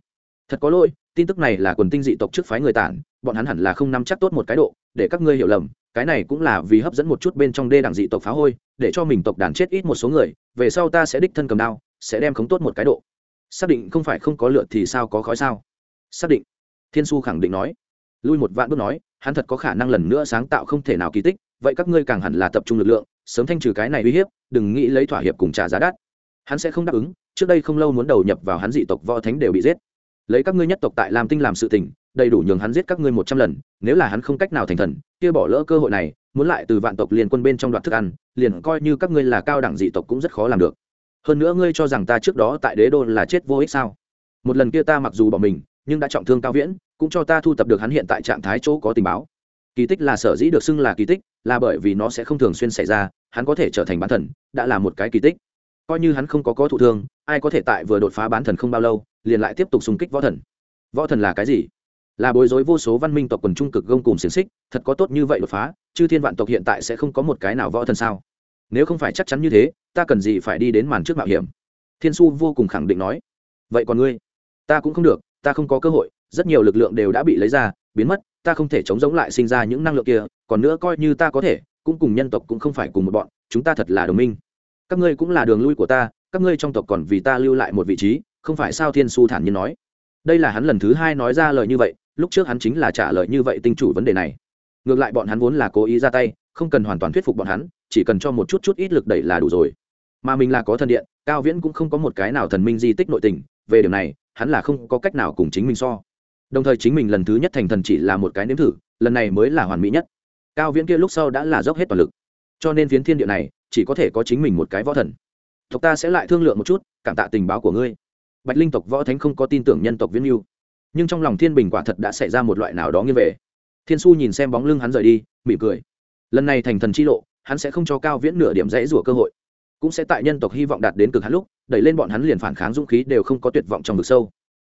Thật có lỗi, tin tức này là quần tinh dị tộc trước phái người tản, bọn hắn hẳn là không nắm chắc tốt một cái độ, để các ngươi hiểu lầm, cái này cũng là vì hấp dẫn một chút bên trong đê đảng dị tộc phá hôi, để cho mình tộc đàn chết ít một số người, về sau ta sẽ đích thân cầm đao, sẽ đem khống tốt một cái độ. Xác định không phải không có lượt thì sao có khói sao? Xác định. Thiên su khẳng định nói. Lui một vạn bước nói hắn thật có khả năng lần nữa sáng tạo không thể nào kỳ tích, vậy các ngươi càng hẳn là tập trung lực lượng, sớm thanh trừ cái này uy hiếp, đừng nghĩ lấy thỏa hiệp cùng trả giá đắt. Hắn sẽ không đáp ứng, trước đây không lâu muốn đầu nhập vào hắn dị tộc võ thánh đều bị giết. Lấy các ngươi nhất tộc tại làm tinh làm sự tình, đầy đủ nhường hắn giết các ngươi một trăm lần, nếu là hắn không cách nào thành thần, kia bỏ lỡ cơ hội này, muốn lại từ vạn tộc liền quân bên trong đoạt thức ăn, liền coi như các ngươi là cao đẳng dị tộc cũng rất khó làm được. Hơn nữa ngươi cho rằng ta trước đó tại đế đô là chết vô ích sao? Một lần kia ta mặc dù bỏ mình, nhưng đã trọng thương cao viễn cũng cho ta thu tập được hắn hiện tại trạng thái chỗ có tình báo. Kỳ tích là sở dĩ được xưng là kỳ tích, là bởi vì nó sẽ không thường xuyên xảy ra, hắn có thể trở thành bán thần, đã là một cái kỳ tích. Coi như hắn không có có thụ thương, ai có thể tại vừa đột phá bán thần không bao lâu, liền lại tiếp tục xung kích võ thần. Võ thần là cái gì? Là bối rối vô số văn minh tộc quần trung cực gông cùng xiềng xích, thật có tốt như vậy đột phá, chư thiên vạn tộc hiện tại sẽ không có một cái nào võ thần sao? Nếu không phải chắc chắn như thế, ta cần gì phải đi đến màn trước mạo hiểm? Thiên su vô cùng khẳng định nói. Vậy còn ngươi? Ta cũng không được, ta không có cơ hội rất nhiều lực lượng đều đã bị lấy ra, biến mất, ta không thể chống giống lại sinh ra những năng lượng kia, còn nữa coi như ta có thể, cũng cùng nhân tộc cũng không phải cùng một bọn, chúng ta thật là đồng minh. Các ngươi cũng là đường lui của ta, các ngươi trong tộc còn vì ta lưu lại một vị trí, không phải sao thiên su thản nhiên nói. Đây là hắn lần thứ hai nói ra lời như vậy, lúc trước hắn chính là trả lời như vậy tinh chủ vấn đề này. Ngược lại bọn hắn vốn là cố ý ra tay, không cần hoàn toàn thuyết phục bọn hắn, chỉ cần cho một chút chút ít lực đẩy là đủ rồi. Mà mình là có thần điện, cao viễn cũng không có một cái nào thần minh di tích nội tình, về điều này, hắn là không có cách nào cùng chính mình so đồng thời chính mình lần thứ nhất thành thần chỉ là một cái nếm thử, lần này mới là hoàn mỹ nhất. Cao viễn kia lúc sau đã là dốc hết toàn lực. Cho nên phiến thiên địa này, chỉ có thể có chính mình một cái võ thần. Tộc ta sẽ lại thương lượng một chút, cảm tạ tình báo của ngươi. Bạch linh tộc võ thánh không có tin tưởng nhân tộc viễn mưu nhưng trong lòng thiên bình quả thật đã xảy ra một loại nào đó nghiêng về. Thiên su nhìn xem bóng lưng hắn rời đi, mỉm cười. Lần này thành thần chi lộ, hắn sẽ không cho cao viễn nửa điểm rẽ rủa cơ hội. Cũng sẽ tại nhân tộc hy vọng đạt đến cực hắn lúc, đẩy lên bọn hắn liền phản kháng dũng khí đều không có tuyệt vọng trong vực sâu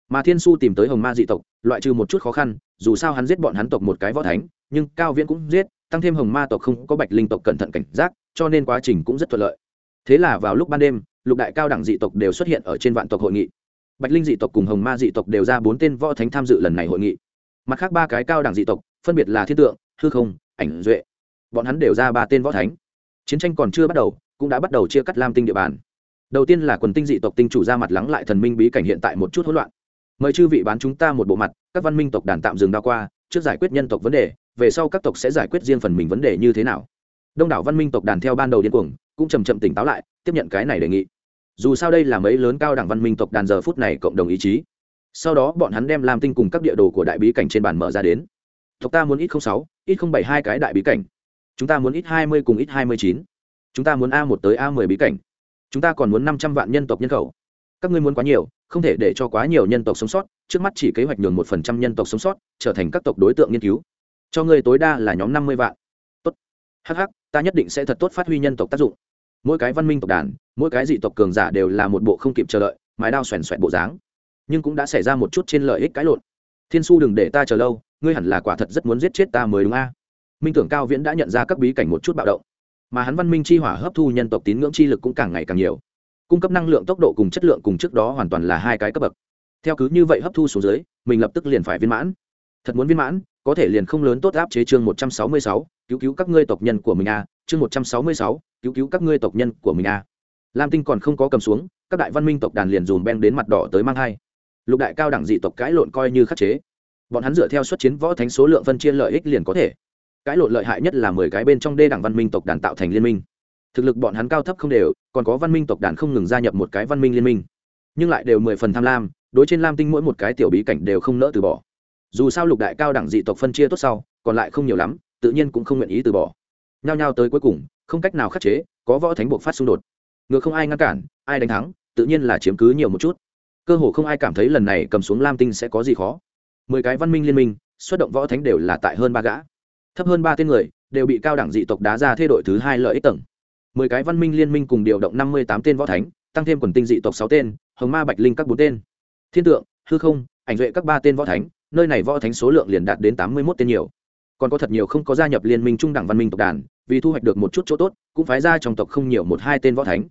mà thiên su tìm tới hồng ma dị tộc, loại trừ một chút khó khăn, dù sao hắn giết bọn hắn tộc một cái võ thánh, nhưng cao viễn cũng giết, tăng thêm hồng ma tộc không có bạch linh tộc cẩn thận cảnh giác, cho nên quá trình cũng rất thuận lợi. Thế là vào lúc ban đêm, lục đại cao đẳng dị tộc đều xuất hiện ở trên vạn tộc hội nghị. Bạch linh dị tộc cùng hồng ma dị tộc đều ra bốn tên võ thánh tham dự lần này hội nghị. Mặt khác ba cái cao đẳng dị tộc, phân biệt là thiên tượng, hư không, ảnh duệ. Bọn hắn đều ra ba tên võ thánh. Chiến tranh còn chưa bắt đầu, cũng đã bắt đầu chia cắt lam tinh địa bàn. Đầu tiên là quần tinh dị tộc tinh chủ ra mặt lắng lại thần minh bí cảnh hiện tại một chút hỗn loạn mời chư vị bán chúng ta một bộ mặt, các văn minh tộc đàn tạm dừng đa qua, trước giải quyết nhân tộc vấn đề, về sau các tộc sẽ giải quyết riêng phần mình vấn đề như thế nào. Đông đảo văn minh tộc đàn theo ban đầu điên cuồng, cũng chầm chậm tỉnh táo lại, tiếp nhận cái này đề nghị. Dù sao đây là mấy lớn cao đẳng văn minh tộc đàn giờ phút này cộng đồng ý chí. Sau đó bọn hắn đem làm tinh cùng các địa đồ của đại bí cảnh trên bàn mở ra đến. Tộc ta muốn ít không sáu, ít không bảy hai cái đại bí cảnh. Chúng ta muốn ít hai mươi cùng ít hai mươi chín. Chúng ta muốn a một tới a mười bí cảnh. Chúng ta còn muốn năm trăm vạn nhân tộc nhân khẩu các ngươi muốn quá nhiều, không thể để cho quá nhiều nhân tộc sống sót, trước mắt chỉ kế hoạch nhường một phần trăm nhân tộc sống sót, trở thành các tộc đối tượng nghiên cứu. Cho ngươi tối đa là nhóm năm mươi vạn. Tốt. Hh ta nhất định sẽ thật tốt phát huy nhân tộc tác dụng. Mỗi cái văn minh tộc đàn, mỗi cái dị tộc cường giả đều là một bộ không kịp chờ đợi, mái đao xoèn xoẹt bộ dáng. Nhưng cũng đã xảy ra một chút trên lợi ích cãi lộn. Thiên su đừng để ta chờ lâu, ngươi hẳn là quả thật rất muốn giết chết ta mới đúng a. Minh tưởng cao viễn đã nhận ra các bí cảnh một chút bạo động. Mà hắn văn minh chi hỏa hấp thu nhân tộc tín ngưỡng chi lực cũng càng ngày càng nhiều cung cấp năng lượng tốc độ cùng chất lượng cùng trước đó hoàn toàn là hai cái cấp bậc. Theo cứ như vậy hấp thu xuống dưới, mình lập tức liền phải viên mãn. Thật muốn viên mãn, có thể liền không lớn tốt áp chế chương một trăm sáu mươi sáu, cứu cứu các ngươi tộc nhân của mình a chương một trăm sáu mươi sáu, cứu cứu các ngươi tộc nhân của mình a lam tinh còn không có cầm xuống, các đại văn minh tộc đàn liền dùm beng đến mặt đỏ tới mang hai lục đại cao đẳng dị tộc cãi lộn coi như khắc chế. Bọn hắn dựa theo xuất chiến võ thánh số lượng phân chia lợi ích liền có thể. Cãi lộn lợi hại nhất là mười cái bên trong đê đẳng văn minh tộc đàn tạo thành liên minh thực lực bọn hắn cao thấp không đều, còn có văn minh tộc đàn không ngừng gia nhập một cái văn minh liên minh. Nhưng lại đều mười phần tham lam, đối trên lam tinh mỗi một cái tiểu bí cảnh đều không nỡ từ bỏ. Dù sao lục đại cao đẳng dị tộc phân chia tốt sau, còn lại không nhiều lắm, tự nhiên cũng không nguyện ý từ bỏ. Nhao nhao tới cuối cùng, không cách nào khắc chế, có võ thánh buộc phát xung đột. Ngược không ai ngăn cản, ai đánh thắng, tự nhiên là chiếm cứ nhiều một chút. Cơ hồ không ai cảm thấy lần này cầm xuống lam tinh sẽ có gì khó. Mười cái văn minh liên minh, xuất động võ thánh đều là tại hơn ba gã. Thấp hơn ba tên người, đều bị cao đẳng dị tộc đá ra thay đổi thứ hai lợi ích tầng mười cái văn minh liên minh cùng điều động năm mươi tám tên võ thánh, tăng thêm quần tinh dị tộc sáu tên, hồng ma bạch linh các bốn tên. Thiên tượng, hư không, ảnh duệ các ba tên võ thánh, nơi này võ thánh số lượng liền đạt đến tám mươi một tên nhiều. Còn có thật nhiều không có gia nhập liên minh trung đẳng văn minh tộc đàn, vì thu hoạch được một chút chỗ tốt, cũng phái ra trong tộc không nhiều một hai tên võ thánh.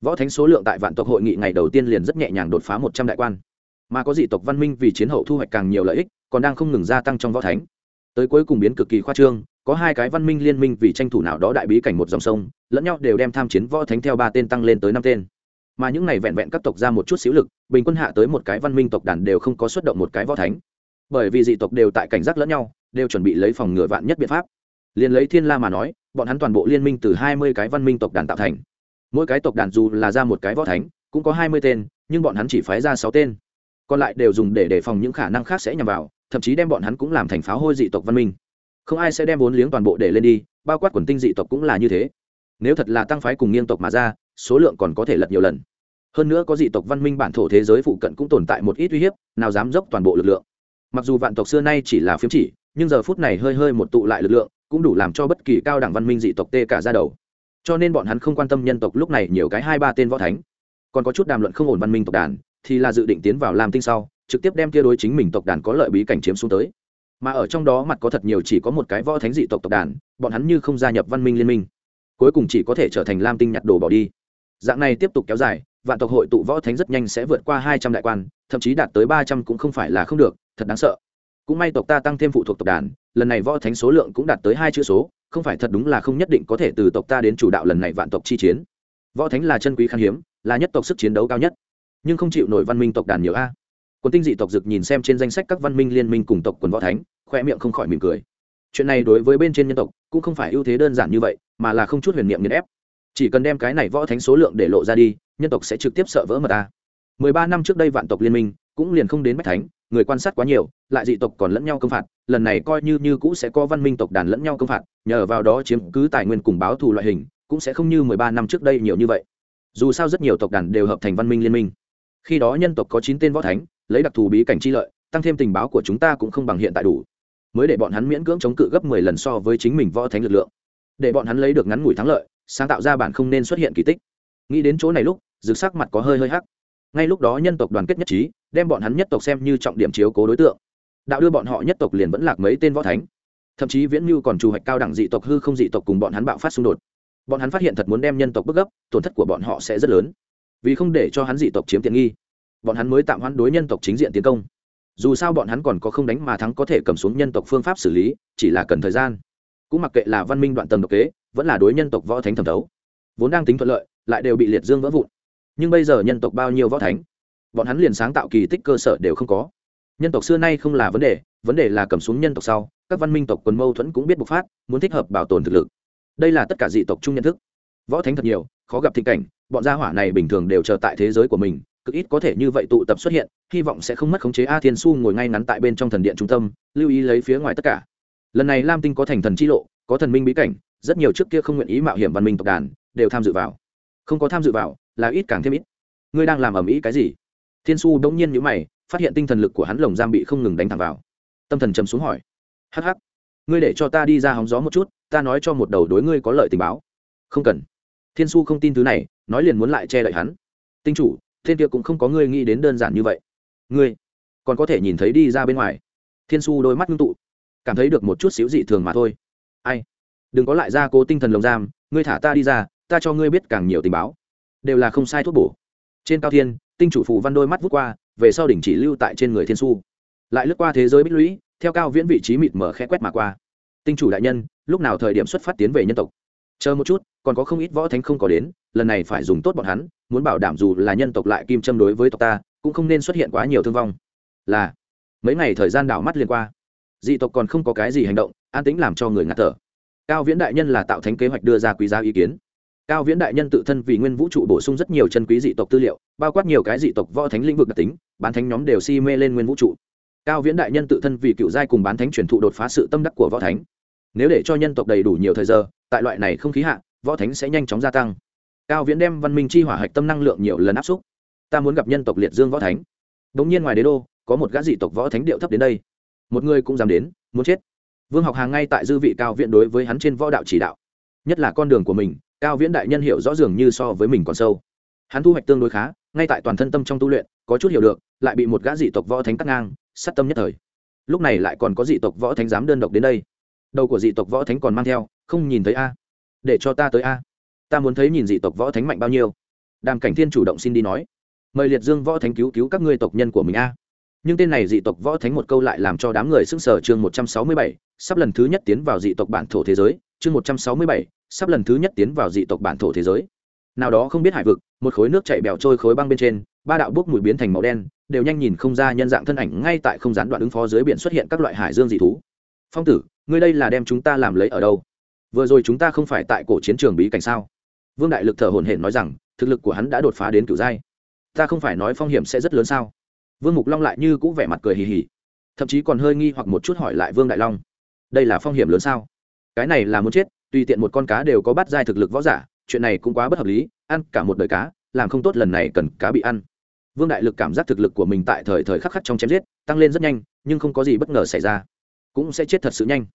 Võ thánh số lượng tại vạn tộc hội nghị ngày đầu tiên liền rất nhẹ nhàng đột phá một trăm đại quan. Mà có dị tộc văn minh vì chiến hậu thu hoạch càng nhiều lợi ích, còn đang không ngừng gia tăng trong võ thánh. Tới cuối cùng biến cực kỳ khoa trương có hai cái văn minh liên minh vì tranh thủ nào đó đại bí cảnh một dòng sông, lẫn nhau đều đem tham chiến võ thánh theo ba tên tăng lên tới năm tên. Mà những này vẹn vẹn các tộc ra một chút xíu lực, bình quân hạ tới một cái văn minh tộc đàn đều không có xuất động một cái võ thánh. Bởi vì dị tộc đều tại cảnh giác lẫn nhau, đều chuẩn bị lấy phòng ngừa vạn nhất biện pháp. Liền lấy thiên la mà nói, bọn hắn toàn bộ liên minh từ hai mươi cái văn minh tộc đàn tạo thành. Mỗi cái tộc đàn dù là ra một cái võ thánh, cũng có hai mươi tên, nhưng bọn hắn chỉ phái ra sáu tên. Còn lại đều dùng để đề phòng những khả năng khác sẽ nhằm vào, thậm chí đem bọn hắn cũng làm thành pháo hôi dị tộc văn minh không ai sẽ đem vốn liếng toàn bộ để lên đi, bao quát quần tinh dị tộc cũng là như thế. Nếu thật là tăng phái cùng nghiêng tộc mà ra, số lượng còn có thể lật nhiều lần. Hơn nữa có dị tộc văn minh bản thổ thế giới phụ cận cũng tồn tại một ít uy hiếp, nào dám dốc toàn bộ lực lượng. Mặc dù vạn tộc xưa nay chỉ là phiếm chỉ, nhưng giờ phút này hơi hơi một tụ lại lực lượng, cũng đủ làm cho bất kỳ cao đẳng văn minh dị tộc tê cả ra đầu. Cho nên bọn hắn không quan tâm nhân tộc lúc này nhiều cái hai ba tên võ thánh. Còn có chút đàm luận không ổn văn minh tộc đàn, thì là dự định tiến vào làm tinh sau, trực tiếp đem kia đối chính mình tộc đàn có lợi bí cảnh chiếm xuống tới mà ở trong đó mặt có thật nhiều chỉ có một cái võ thánh dị tộc tộc đàn, bọn hắn như không gia nhập văn minh liên minh. Cuối cùng chỉ có thể trở thành lam tinh nhặt đồ bỏ đi. Dạng này tiếp tục kéo dài, vạn tộc hội tụ võ thánh rất nhanh sẽ vượt qua hai trăm đại quan, thậm chí đạt tới ba trăm cũng không phải là không được, thật đáng sợ. Cũng may tộc ta tăng thêm phụ thuộc tộc đàn, lần này võ thánh số lượng cũng đạt tới hai chữ số, không phải thật đúng là không nhất định có thể từ tộc ta đến chủ đạo lần này vạn tộc chi chiến. Võ thánh là chân quý khan hiếm, là nhất tộc sức chiến đấu cao nhất, nhưng không chịu nổi văn minh tộc đàn nhiều a quần tinh dị tộc dực nhìn xem trên danh sách các văn minh liên minh cùng tộc quần võ thánh khoe miệng không khỏi mỉm cười. Chuyện này đối với bên trên nhân tộc, cũng không phải ưu thế đơn giản như vậy, mà là không chút huyền niệm nghiền ép. Chỉ cần đem cái này võ thánh số lượng để lộ ra đi, nhân tộc sẽ trực tiếp sợ vỡ mật ta. Mười ba năm trước đây vạn tộc liên minh, cũng liền không đến bách thánh, người quan sát quá nhiều, lại dị tộc còn lẫn nhau công phạt, lần này coi như như cũ sẽ có văn minh tộc đàn lẫn nhau công phạt, nhờ vào đó chiếm cứ tài nguyên cùng báo thù loại hình, cũng sẽ không như mười ba năm trước đây nhiều như vậy. Dù sao rất nhiều tộc đàn đều hợp thành văn minh liên minh. Khi đó nhân tộc có chín tên võ thánh lấy đặc thù bí cảnh chi lợi, tăng thêm tình báo của chúng ta cũng không bằng hiện tại đủ. Mới để bọn hắn miễn cưỡng chống cự gấp mười lần so với chính mình võ thánh lực lượng. Để bọn hắn lấy được ngắn ngủi thắng lợi, sáng tạo ra bản không nên xuất hiện kỳ tích. Nghĩ đến chỗ này lúc rực sắc mặt có hơi hơi hắc. Ngay lúc đó nhân tộc đoàn kết nhất trí, đem bọn hắn nhất tộc xem như trọng điểm chiếu cố đối tượng. Đạo đưa bọn họ nhất tộc liền vẫn lạc mấy tên võ thánh. Thậm chí viễn mưu còn trù hoạch cao đẳng dị tộc hư không dị tộc cùng bọn hắn bạo phát xung đột. Bọn hắn phát hiện thật muốn đem nhân tộc bức gấp, tổn thất của bọn họ sẽ rất lớn. Vì không để cho hắn dị tộc chiếm tiện nghi bọn hắn mới tạm hoãn đối nhân tộc chính diện tiến công. Dù sao bọn hắn còn có không đánh mà thắng có thể cầm xuống nhân tộc phương pháp xử lý, chỉ là cần thời gian. Cũng mặc kệ là văn minh đoạn tầng độc kế, vẫn là đối nhân tộc võ thánh thẩm thấu. Vốn đang tính thuận lợi, lại đều bị liệt dương vỡ vụn. Nhưng bây giờ nhân tộc bao nhiêu võ thánh, bọn hắn liền sáng tạo kỳ tích cơ sở đều không có. Nhân tộc xưa nay không là vấn đề vấn đề là cầm xuống nhân tộc sau, các văn minh tộc quần mâu thuẫn cũng biết bộc phát, muốn thích hợp bảo tồn thực lực. Đây là tất cả dị tộc chung nhận thức. Võ thánh thật nhiều, khó gặp thịnh cảnh, bọn gia hỏa này bình thường đều chờ tại thế giới của mình cực ít có thể như vậy tụ tập xuất hiện, hy vọng sẽ không mất khống chế a thiên su ngồi ngay ngắn tại bên trong thần điện trung tâm, lưu ý lấy phía ngoài tất cả. Lần này lam tinh có thành thần chi lộ, có thần minh bí cảnh, rất nhiều trước kia không nguyện ý mạo hiểm văn minh tộc đàn, đều tham dự vào. Không có tham dự vào, là ít càng thêm ít. Ngươi đang làm ầm ĩ cái gì? Thiên su đống nhiên nhíu mày, phát hiện tinh thần lực của hắn lồng giam bị không ngừng đánh thẳng vào. Tâm thần trầm xuống hỏi. Hắc hắc, ngươi để cho ta đi ra hóng gió một chút, ta nói cho một đầu đối ngươi có lợi tình báo. Không cần. Thiên su không tin thứ này, nói liền muốn lại che đậy hắn. Tinh chủ Tên kia cũng không có ngươi nghĩ đến đơn giản như vậy. Ngươi còn có thể nhìn thấy đi ra bên ngoài. Thiên su đôi mắt ngưng tụ, cảm thấy được một chút xíu dị thường mà thôi. Ai? Đừng có lại ra cố tinh thần lồng giam, ngươi thả ta đi ra, ta cho ngươi biết càng nhiều tình báo. Đều là không sai thuốc bổ. Trên cao thiên, tinh chủ phù văn đôi mắt vút qua, về sau đỉnh chỉ lưu tại trên người thiên su. Lại lướt qua thế giới bích lũy, theo cao viễn vị trí mịt mở khẽ quét mà qua. Tinh chủ đại nhân, lúc nào thời điểm xuất phát tiến về nhân tộc? Chờ một chút, còn có không ít võ thánh không có đến lần này phải dùng tốt bọn hắn, muốn bảo đảm dù là nhân tộc lại kim châm đối với tộc ta, cũng không nên xuất hiện quá nhiều thương vong. Là, mấy ngày thời gian đảo mắt liên qua. Dị tộc còn không có cái gì hành động, an tĩnh làm cho người ngạt thở. Cao viễn đại nhân là tạo thánh kế hoạch đưa ra quý giá ý kiến. Cao viễn đại nhân tự thân vì nguyên vũ trụ bổ sung rất nhiều chân quý dị tộc tư liệu, bao quát nhiều cái dị tộc võ thánh lĩnh vực đặc tính, bán thánh nhóm đều si mê lên nguyên vũ trụ. Cao viễn đại nhân tự thân vì cựu giai cùng bán thánh truyền thụ đột phá sự tâm đắc của võ thánh. Nếu để cho nhân tộc đầy đủ nhiều thời giờ, tại loại này không khí hạ, võ thánh sẽ nhanh chóng gia tăng cao viễn đem văn minh chi hỏa hạch tâm năng lượng nhiều lần áp xúc. Ta muốn gặp nhân tộc liệt dương võ thánh. Đ ỗ n g nhiên ngoài đế đô, có một gã dị tộc võ thánh điệu thấp đến đây. Một người cũng dám đến, muốn chết. Vương học hàng ngay tại dư vị cao viễn đối với hắn trên võ đạo chỉ đạo. Nhất là con đường của mình, cao viễn đại nhân hiểu rõ dường như so với mình còn sâu. Hắn thu hoạch tương đối khá, ngay tại toàn thân tâm trong tu luyện, có chút hiểu được, lại bị một gã dị tộc võ thánh cắt ngang, sát tâm nhất thời. Lúc này lại còn có dị tộc võ thánh dám đơn độc đến đây. Đầu của dị tộc võ thánh còn mang theo, không nhìn thấy a. Để cho ta tới a ta muốn thấy nhìn dị tộc võ thánh mạnh bao nhiêu. Đàm cảnh thiên chủ động xin đi nói. Mời liệt dương võ thánh cứu cứu các ngươi tộc nhân của mình a. Nhưng tên này dị tộc võ thánh một câu lại làm cho đám người xưng sở chương một trăm sáu mươi bảy, sắp lần thứ nhất tiến vào dị tộc bản thổ thế giới. Chương một trăm sáu mươi bảy, sắp lần thứ nhất tiến vào dị tộc bản thổ thế giới. Nào đó không biết hải vực, một khối nước chảy bèo trôi khối băng bên trên, ba đạo bốc mùi biến thành màu đen, đều nhanh nhìn không ra nhân dạng thân ảnh ngay tại không gián đoạn ứng phó dưới biển xuất hiện các loại hải dương dị thú. Phong tử, ngươi đây là đem chúng ta làm lấy ở đâu? Vừa rồi chúng ta không phải tại cổ chiến trường bí cảnh sao? Vương đại lực thở hổn hển nói rằng, thực lực của hắn đã đột phá đến cửu giai. Ta không phải nói phong hiểm sẽ rất lớn sao? Vương mục long lại như cũng vẻ mặt cười hì hì. Thậm chí còn hơi nghi hoặc một chút hỏi lại vương đại long. Đây là phong hiểm lớn sao? Cái này là muốn chết, tùy tiện một con cá đều có bắt giai thực lực võ giả, chuyện này cũng quá bất hợp lý, ăn cả một đời cá, làm không tốt lần này cần cá bị ăn. Vương đại lực cảm giác thực lực của mình tại thời thời khắc khắc trong chém giết, tăng lên rất nhanh, nhưng không có gì bất ngờ xảy ra. Cũng sẽ chết thật sự nhanh.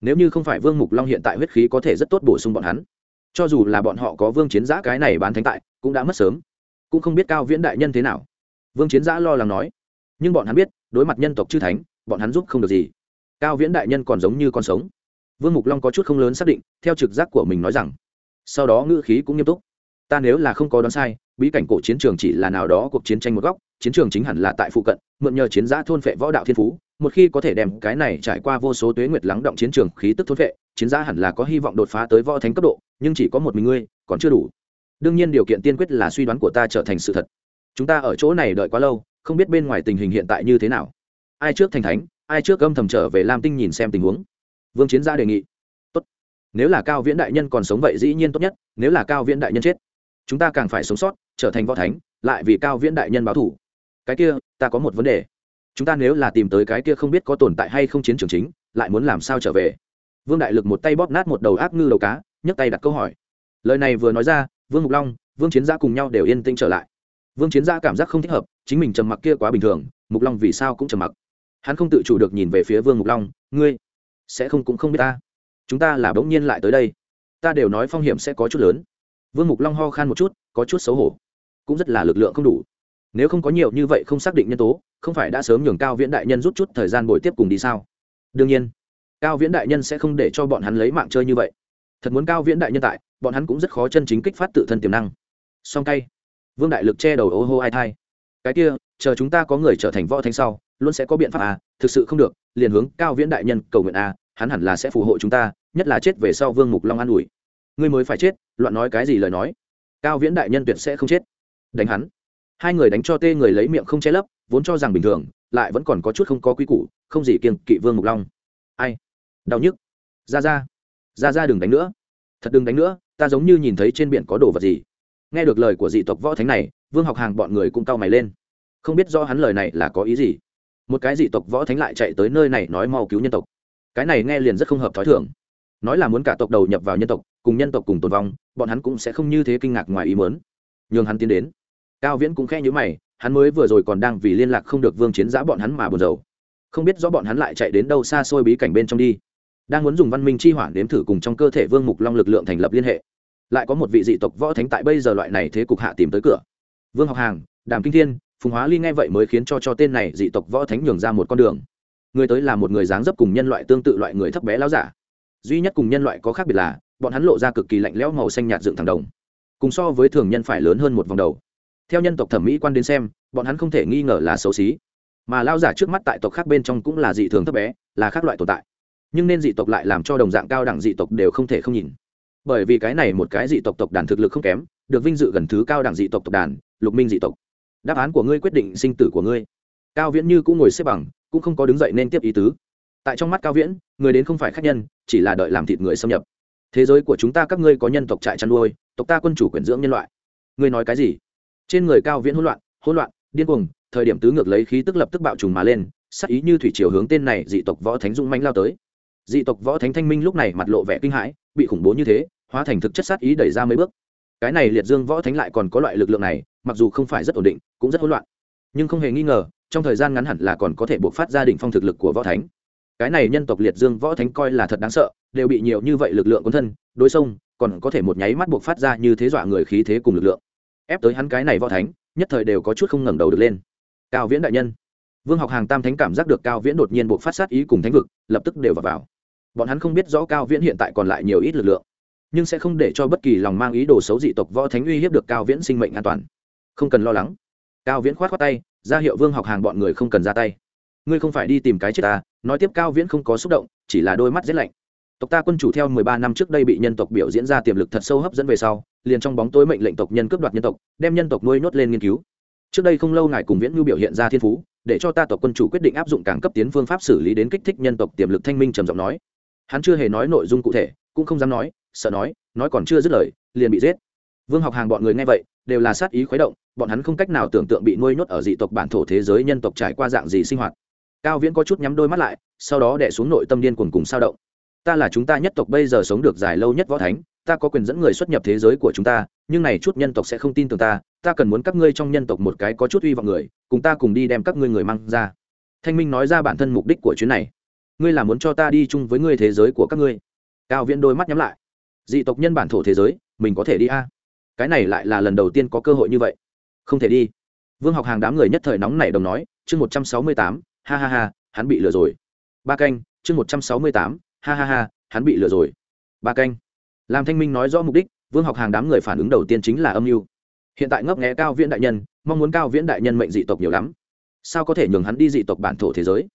Nếu như không phải vương mục long hiện tại huyết khí có thể rất tốt bổ sung bọn hắn cho dù là bọn họ có vương chiến giã cái này bán thánh tại, cũng đã mất sớm. Cũng không biết cao viễn đại nhân thế nào. Vương chiến giã lo lắng nói. Nhưng bọn hắn biết, đối mặt nhân tộc chư thánh, bọn hắn giúp không được gì. Cao viễn đại nhân còn giống như con sống. Vương mục long có chút không lớn xác định, theo trực giác của mình nói rằng, sau đó ngữ khí cũng nghiêm túc. Ta nếu là không có đoán sai, bí cảnh cổ chiến trường chỉ là nào đó cuộc chiến tranh một góc, chiến trường chính hẳn là tại phụ cận, mượn nhờ chiến giã thôn phệ võ đạo thiên phú, một khi có thể đem cái này trải qua vô số tuế nguyệt lắng động chiến trường khí tức thôn phệ, chiến giã hẳn là có hy vọng đột phá tới võ thánh cấp độ nhưng chỉ có một mình ngươi, còn chưa đủ. Đương nhiên điều kiện tiên quyết là suy đoán của ta trở thành sự thật. Chúng ta ở chỗ này đợi quá lâu, không biết bên ngoài tình hình hiện tại như thế nào. Ai trước thành thánh, ai trước âm thầm trở về lam tinh nhìn xem tình huống. Vương chiến gia đề nghị. Tốt. Nếu là cao viễn đại nhân còn sống vậy dĩ nhiên tốt nhất, nếu là cao viễn đại nhân chết, chúng ta càng phải sống sót, trở thành võ thánh, lại vì cao viễn đại nhân báo thủ cái kia, ta có một vấn đề. Chúng ta nếu là tìm tới cái kia không biết có tồn tại hay không chiến trường chính, lại muốn làm sao trở về? Vương đại lực một tay bóp nát một đầu ác ngư đầu cá nhấc tay đặt câu hỏi. Lời này vừa nói ra, vương mục long, vương chiến gia cùng nhau đều yên tĩnh trở lại. Vương chiến gia cảm giác không thích hợp, chính mình trầm mặc kia quá bình thường, mục long vì sao cũng trầm mặc. Hắn không tự chủ được nhìn về phía vương mục long, ngươi sẽ không cũng không biết ta. Chúng ta là bỗng nhiên lại tới đây. Ta đều nói phong hiểm sẽ có chút lớn. Vương mục long ho khan một chút, có chút xấu hổ. Cũng rất là lực lượng không đủ. Nếu không có nhiều như vậy không xác định nhân tố, không phải đã sớm nhường cao viễn đại nhân rút chút thời gian bồi tiếp cùng đi sao? Đương nhiên, cao viễn đại nhân sẽ không để cho bọn hắn lấy mạng chơi như vậy thật muốn cao viễn đại nhân tại, bọn hắn cũng rất khó chân chính kích phát tự thân tiềm năng. Song cay vương đại lực che đầu ô hô ai thai. Cái kia, chờ chúng ta có người trở thành võ thánh sau, luôn sẽ có biện pháp à thực sự không được, liền hướng cao viễn đại nhân cầu nguyện à hắn hẳn là sẽ phù hộ chúng ta, nhất là chết về sau vương mục long an ủi. Ngươi mới phải chết, loạn nói cái gì lời nói. Cao viễn đại nhân tuyệt sẽ không chết. Đánh hắn. Hai người đánh cho tê người lấy miệng không che lấp, vốn cho rằng bình thường, lại vẫn còn có chút không có quy củ, không gì kiêng kỵ vương mục long. Ai? Đau nhức. Ra ra ra ra đừng đánh nữa. Thật đừng đánh nữa, ta giống như nhìn thấy trên biển có đồ vật gì. Nghe được lời của dị tộc võ thánh này, vương học hàng bọn người cũng cau mày lên. Không biết do hắn lời này là có ý gì. Một cái dị tộc võ thánh lại chạy tới nơi này nói mau cứu nhân tộc. Cái này nghe liền rất không hợp t h ó i thưởng nói là muốn cả tộc đầu nhập vào nhân tộc, cùng nhân tộc cùng tồn vong, bọn hắn cũng sẽ không như thế kinh ngạc ngoài ý mớn nhường hắn tiến đến. Cao viễn cũng khe nhữ mày, hắn mới vừa rồi còn đang vì liên lạc không được vương chiến giã bọn hắn mà buồn rầu. Không biết rõ bọn hắn lại chạy đến đâu xa xôi bí cảnh bên trong đi đang muốn dùng văn minh chi hỏa nếm thử cùng trong cơ thể vương mục long lực lượng thành lập liên hệ. Lại có một vị dị tộc võ thánh tại bây giờ loại này thế cục hạ tìm tới cửa. Vương học hàng, đàm kinh thiên, phùng hóa ly nghe vậy mới khiến cho cho tên này dị tộc võ thánh nhường ra một con đường. Người tới là một người dáng dấp cùng nhân loại tương tự loại người thấp bé láo giả. Duy nhất cùng nhân loại có khác biệt là, bọn hắn lộ ra cực kỳ lạnh lẽo màu xanh nhạt dựng thẳng đồng. Cùng so với thường nhân phải lớn hơn một vòng đầu. Theo nhân tộc thẩm mỹ quan đến xem, bọn hắn không thể nghi ngờ là xấu xí. Mà lao giả trước mắt tại tộc khác bên trong cũng là dị thường thấp bé, là khác loại tồn tại nhưng nên dị tộc lại làm cho đồng dạng cao đẳng dị tộc đều không thể không nhìn. Bởi vì cái này một cái dị tộc tộc đàn thực lực không kém, được vinh dự gần thứ cao đẳng dị tộc tộc đàn, lục minh dị tộc. Đáp án của ngươi quyết định sinh tử của ngươi. Cao viễn như cũng ngồi xếp bằng, cũng không có đứng dậy nên tiếp ý tứ. Tại trong mắt cao viễn, người đến không phải khách nhân, chỉ là đợi làm thịt người xâm nhập. Thế giới của chúng ta các ngươi có nhân tộc trại chăn nuôi, tộc ta quân chủ quyển dưỡng nhân loại. Ngươi nói cái gì? Trên người cao viễn hỗn loạn hỗn loạn, điên cuồng, thời điểm tứ ngược lấy khí tức lập tức bạo trùng mà lên, sắc ý như thủy chiều hướng tên này dị tộc võ thánh dũng mãnh lao tới dị tộc võ thánh thanh minh lúc này mặt lộ vẻ kinh hãi, bị khủng bố như thế, hóa thành thực chất sát ý đẩy ra mấy bước. Cái này liệt dương võ thánh lại còn có loại lực lượng này, mặc dù không phải rất ổn định, cũng rất hỗn loạn. Nhưng không hề nghi ngờ, trong thời gian ngắn hẳn là còn có thể buộc phát ra đỉnh phong thực lực của võ thánh. Cái này nhân tộc liệt dương võ thánh coi là thật đáng sợ, đều bị nhiều như vậy lực lượng quân thân, đối sông còn có thể một nháy mắt buộc phát ra như thế dọa người khí thế cùng lực lượng. Ép tới hắn cái này võ thánh, nhất thời đều có chút không ngẩng đầu được lên. Cao viễn đại nhân vương học hàng tam thánh cảm giác được cao viễn đột nhiên buộc phát sát ý cùng thánh vực lập tức đều vào, vào. Bọn hắn không biết rõ cao viễn hiện tại còn lại nhiều ít lực lượng nhưng sẽ không để cho bất kỳ lòng mang ý đồ xấu dị tộc võ thánh uy hiếp được cao viễn sinh mệnh an toàn. Không cần lo lắng. Cao viễn khoát khoát tay ra hiệu vương học hàng bọn người không cần ra tay. Ngươi không phải đi tìm cái chết ta nói tiếp cao viễn không có xúc động chỉ là đôi mắt rét lạnh. Tộc ta quân chủ theo mười ba năm trước đây bị nhân tộc biểu diễn ra tiềm lực thật sâu hấp dẫn về sau liền trong bóng tối mệnh lệnh tộc nhân cướp đoạt nhân tộc đem nhân tộc nuôi nhốt lên nghiên cứu. Trước đây không lâu ngài cùng viễn Ngư biểu hiện ra thiên phú để cho ta tộc quân chủ quyết định áp dụng càng cấp tiến phương pháp xử lý đến kích thích nhân tộc tiềm lực thanh minh trầm giọng nói. Hắn chưa hề nói nội dung cụ thể, cũng không dám nói, sợ nói nói còn chưa dứt lời, liền bị giết. Vương học hàng bọn người nghe vậy, đều là sát ý khuấy động, bọn hắn không cách nào tưởng tượng bị nuôi nhốt ở dị tộc bản thổ thế giới nhân tộc trải qua dạng gì sinh hoạt. Cao viễn có chút nhắm đôi mắt lại, sau đó đẻ xuống nội tâm điên cuồng cùng sao động. Ta là chúng ta nhất tộc bây giờ sống được dài lâu nhất võ thánh ta có quyền dẫn người xuất nhập thế giới của chúng ta, nhưng này chút nhân tộc sẽ không tin tưởng ta ta cần muốn các ngươi trong nhân tộc một cái có chút uy vọng người, cùng ta cùng đi đem các ngươi người mang ra. Thanh minh nói ra bản thân mục đích của chuyến này. Ngươi là muốn cho ta đi chung với ngươi thế giới của các ngươi. Cao viễn đôi mắt nhắm lại. Dị tộc nhân bản thổ thế giới, mình có thể đi a? Cái này lại là lần đầu tiên có cơ hội như vậy. Không thể đi. Vương học hàng đám người nhất thời nóng nảy đồng nói, chương một trăm sáu mươi tám, ha ha ha, hắn bị lừa rồi. Ba canh, chương một trăm sáu mươi tám, ha ha ha, hắn bị lừa rồi. Ba canh làm thanh minh nói rõ mục đích, vương học hàng đám người phản ứng đầu tiên chính là âm mưu. Hiện tại ngấp nghé cao viễn đại nhân, mong muốn cao viễn đại nhân mệnh dị tộc nhiều lắm. Sao có thể nhường hắn đi dị tộc bản thổ thế giới?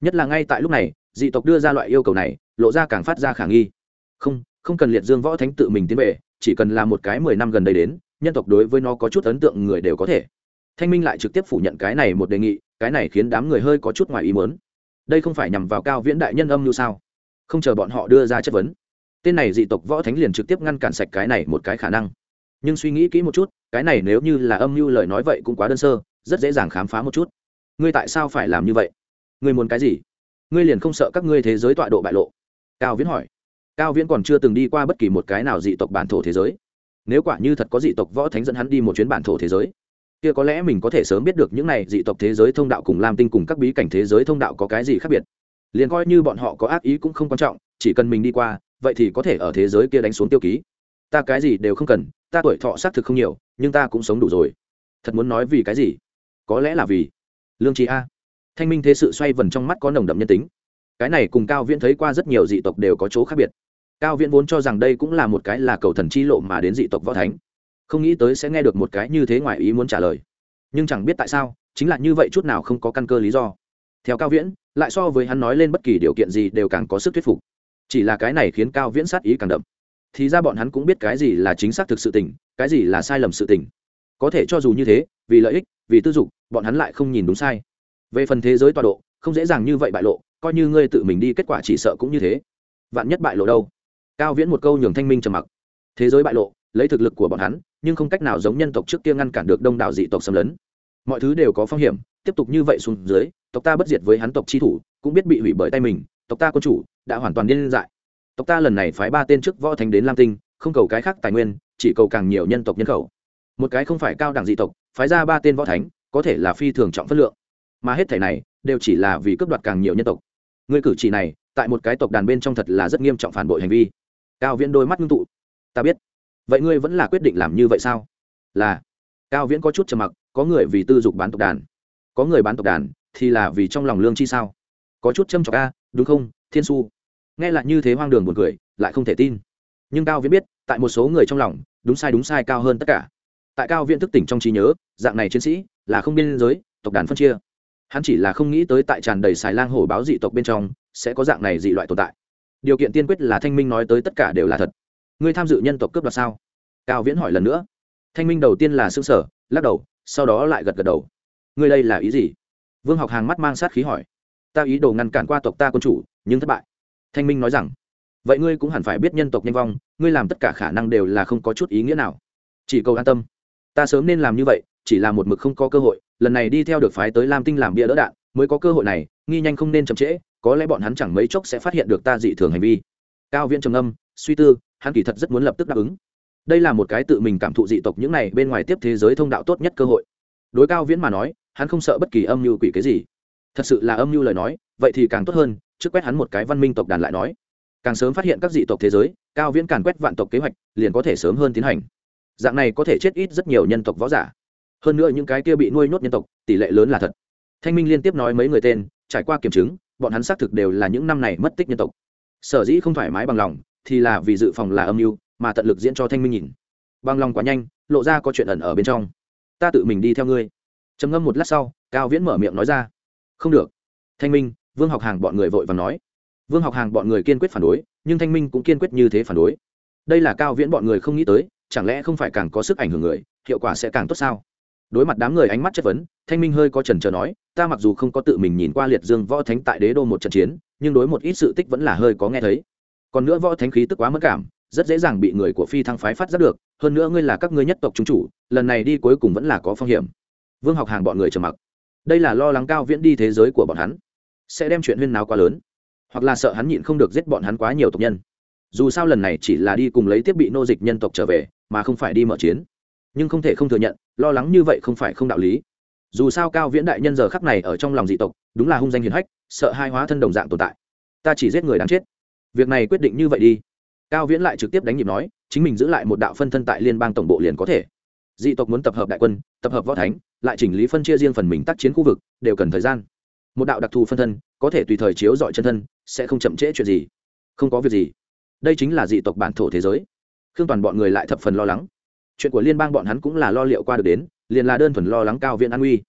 Nhất là ngay tại lúc này, dị tộc đưa ra loại yêu cầu này, lộ ra càng phát ra khả nghi. Không không cần liệt dương võ thánh tự mình tiến về, chỉ cần là một cái mười năm gần đây đến, nhân tộc đối với nó có chút ấn tượng người đều có thể. Thanh minh lại trực tiếp phủ nhận cái này một đề nghị, cái này khiến đám người hơi có chút ngoài ý mớn đây không phải nhằm vào cao viễn đại nhân âm như sao? Không chờ bọn họ đưa ra chất vấn tên này dị tộc võ thánh liền trực tiếp ngăn cản sạch cái này một cái khả năng. Nhưng suy nghĩ kỹ một chút, cái này nếu như là âm mưu lời nói vậy cũng quá đơn sơ, rất dễ dàng khám phá một chút. Ngươi tại sao phải làm như vậy? Ngươi muốn cái gì? Ngươi liền không sợ các ngươi thế giới tọa độ bại lộ? Cao viễn hỏi. Cao viễn còn chưa từng đi qua bất kỳ một cái nào dị tộc bản thổ thế giới. Nếu quả như thật có dị tộc võ thánh dẫn hắn đi một chuyến bản thổ thế giới, kia có lẽ mình có thể sớm biết được những này dị tộc thế giới thông đạo cùng lam tinh cùng các bí cảnh thế giới thông đạo có cái gì khác biệt. Liền coi như bọn họ có ác ý cũng không quan trọng, chỉ cần mình đi qua vậy thì có thể ở thế giới kia đánh xuống tiêu ký. Ta cái gì đều không cần, ta tuổi thọ xác thực không nhiều, nhưng ta cũng sống đủ rồi. Thật muốn nói vì cái gì? Có lẽ là vì lương trí a. Thanh minh thế sự xoay vần trong mắt có nồng đậm nhân tính. Cái này cùng cao viễn thấy qua rất nhiều dị tộc đều có chỗ khác biệt. Cao viễn vốn cho rằng đây cũng là một cái là cầu thần chi lộ mà đến dị tộc võ thánh. Không nghĩ tới sẽ nghe được một cái như thế ngoài ý muốn trả lời. Nhưng chẳng biết tại sao, chính là như vậy chút nào không có căn cơ lý do. Theo cao viễn, lại so với hắn nói lên bất kỳ điều kiện gì đều càng có sức thuyết phục chỉ là cái này khiến cao viễn sát ý càng đậm. Thì ra bọn hắn cũng biết cái gì là chính xác thực sự tình, cái gì là sai lầm sự tình. Có thể cho dù như thế, vì lợi ích, vì tư dục, bọn hắn lại không nhìn đúng sai. Về phần thế giới tọa độ, không dễ dàng như vậy bại lộ, coi như ngươi tự mình đi, kết quả chỉ sợ cũng như thế. Vạn nhất bại lộ đâu? Cao viễn một câu nhường thanh minh trầm mặc. Thế giới bại lộ, lấy thực lực của bọn hắn, nhưng không cách nào giống nhân tộc trước kia ngăn cản được đông đảo dị tộc xâm lấn. Mọi thứ đều có phong hiểm, tiếp tục như vậy xuống dưới, tộc ta bất diệt với hắn tộc chi thủ, cũng biết bị hủy bởi tay mình, tộc ta quân chủ đã hoàn toàn điên dại. Tộc ta lần này phái ba tên trước võ thánh đến lam tinh, không cầu cái khác tài nguyên, chỉ cầu càng nhiều nhân tộc nhân khẩu. Một cái không phải cao đẳng dị tộc, phái ra ba tên võ thánh, có thể là phi thường trọng phất lượng. Mà hết thể này, đều chỉ là vì cướp đoạt càng nhiều nhân tộc. Người cử chỉ này, tại một cái tộc đàn bên trong thật là rất nghiêm trọng phản bội hành vi. Cao viễn đôi mắt ngưng tụ. Ta biết. Vậy ngươi vẫn là quyết định làm như vậy sao? Là. Cao viễn có chút trầm mặc, có người vì tư dục bán tộc đàn. Có người bán tộc đàn, thì là vì trong lòng lương chi sao? Có chút châm trọc a, đúng không, thiên su? Nghe lại như thế hoang đường buồn cười, lại không thể tin. Nhưng cao viễn biết, tại một số người trong lòng, đúng sai đúng sai cao hơn tất cả. Tại cao viễn thức tỉnh trong trí nhớ, dạng này chiến sĩ là không biên giới, tộc đàn phân chia. Hắn chỉ là không nghĩ tới tại tràn đầy xài lang hổ báo dị tộc bên trong sẽ có dạng này dị loại tồn tại. Điều kiện tiên quyết là thanh minh nói tới tất cả đều là thật. Ngươi tham dự nhân tộc cướp đoạt sao? Cao viễn hỏi lần nữa. Thanh minh đầu tiên là xương sở lắc đầu, sau đó lại gật gật đầu. Ngươi đây là ý gì? Vương học hàng mắt mang sát khí hỏi. Ta ý đồ ngăn cản qua tộc ta quân chủ, nhưng thất bại thanh minh nói rằng, vậy ngươi cũng hẳn phải biết nhân tộc nhanh vong, ngươi làm tất cả khả năng đều là không có chút ý nghĩa nào. Chỉ cầu an tâm. Ta sớm nên làm như vậy, chỉ là một mực không có cơ hội, lần này đi theo được phái tới lam tinh làm bia đỡ đạn, mới có cơ hội này, nghi nhanh không nên chậm trễ, có lẽ bọn hắn chẳng mấy chốc sẽ phát hiện được ta dị thường hành vi. Cao viễn trầm âm suy tư, hắn kỳ thật rất muốn lập tức đáp ứng. Đây là một cái tự mình cảm thụ dị tộc những này bên ngoài tiếp thế giới thông đạo tốt nhất cơ hội. Đối cao viễn mà nói, hắn không sợ bất kỳ âm mưu quỷ cái gì. Thật sự là âm mưu lời nói, vậy thì càng tốt hơn trước quét hắn một cái văn minh tộc đàn lại nói, càng sớm phát hiện các dị tộc thế giới, cao viễn càn quét vạn tộc kế hoạch, liền có thể sớm hơn tiến hành. Dạng này có thể chết ít rất nhiều nhân tộc võ giả. Hơn nữa những cái kia bị nuôi nhốt nhân tộc, tỷ lệ lớn là thật. Thanh minh liên tiếp nói mấy người tên, trải qua kiểm chứng, bọn hắn xác thực đều là những năm này mất tích nhân tộc. Sở dĩ không thoải mái bằng lòng, thì là vì dự phòng là âm mưu, mà tận lực diễn cho thanh minh nhìn. Bằng lòng quá nhanh, lộ ra có chuyện ẩn ở bên trong. Ta tự mình đi theo ngươi. Trầm ngâm một lát sau, cao viễn mở miệng nói ra, không được. Thanh minh vương học hàng bọn người vội và nói. Vương học hàng bọn người kiên quyết phản đối, nhưng thanh minh cũng kiên quyết như thế phản đối. Đây là cao viễn bọn người không nghĩ tới, chẳng lẽ không phải càng có sức ảnh hưởng người, hiệu quả sẽ càng tốt sao? Đối mặt đám người ánh mắt chất vấn, thanh minh hơi có trần trờ nói, ta mặc dù không có tự mình nhìn qua liệt dương võ thánh tại đế đô một trận chiến, nhưng đối một ít sự tích vẫn là hơi có nghe thấy. Còn nữa võ thánh khí tức quá mất cảm, rất dễ dàng bị người của phi thăng phái phát giác được, hơn nữa ngươi là các ngươi nhất tộc trung chủ, lần này đi cuối cùng vẫn là có phong hiểm. Vương học hàng bọn người trầm mặc. Đây là lo lắng cao viễn đi thế giới của bọn hắn sẽ đem chuyện huyên nào quá lớn. Hoặc là sợ hắn nhịn không được giết bọn hắn quá nhiều tộc nhân. Dù sao lần này chỉ là đi cùng lấy thiết bị nô dịch nhân tộc trở về, mà không phải đi mở chiến. Nhưng không thể không thừa nhận, lo lắng như vậy không phải không đạo lý. Dù sao cao viễn đại nhân giờ khắc này ở trong lòng dị tộc, đúng là hung danh hiền hách, sợ hai hóa thân đồng dạng tồn tại. Ta chỉ giết người đáng chết. Việc này quyết định như vậy đi. Cao viễn lại trực tiếp đánh nhịp nói, chính mình giữ lại một đạo phân thân tại liên bang tổng bộ liền có thể. Dị tộc muốn tập hợp đại quân, tập hợp võ thánh, lại chỉnh lý phân chia riêng phần mình tác chiến khu vực, đều cần thời gian một đạo đặc thù phân thân, có thể tùy thời chiếu dọi chân thân, sẽ không chậm trễ chuyện gì. Không có việc gì. Đây chính là dị tộc bản thổ thế giới. Khương toàn bọn người lại thập phần lo lắng. Chuyện của liên bang bọn hắn cũng là lo liệu qua được đến, liền là đơn thuần lo lắng cao viễn an uy.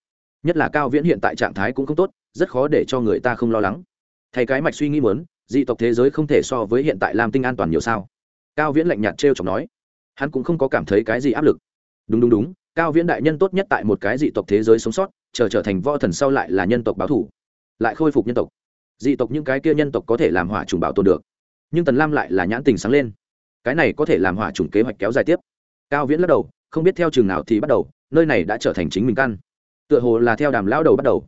Nhất là cao viễn hiện tại trạng thái cũng không tốt, rất khó để cho người ta không lo lắng. Thay cái mạch suy nghĩ muốn, dị tộc thế giới không thể so với hiện tại làm tinh an toàn nhiều sao? Cao viễn lạnh nhạt t r e o chọc nói. Hắn cũng không có cảm thấy cái gì áp lực. Đúng đúng đúng, cao viễn đại nhân tốt nhất tại một cái dị tộc thế giới sống sót, chờ trở thành võ thần sau lại là nhân tộc báo thủ lại khôi phục nhân tộc. Dị tộc những cái kia nhân tộc có thể làm hỏa trùng bảo tồn được, nhưng tần lam lại là nhãn tình sáng lên. Cái này có thể làm hỏa trùng kế hoạch kéo dài tiếp. Cao viễn lắc đầu, không biết theo trường nào thì bắt đầu, nơi này đã trở thành chính mình căn. Tựa hồ là theo đàm lão đầu bắt đầu.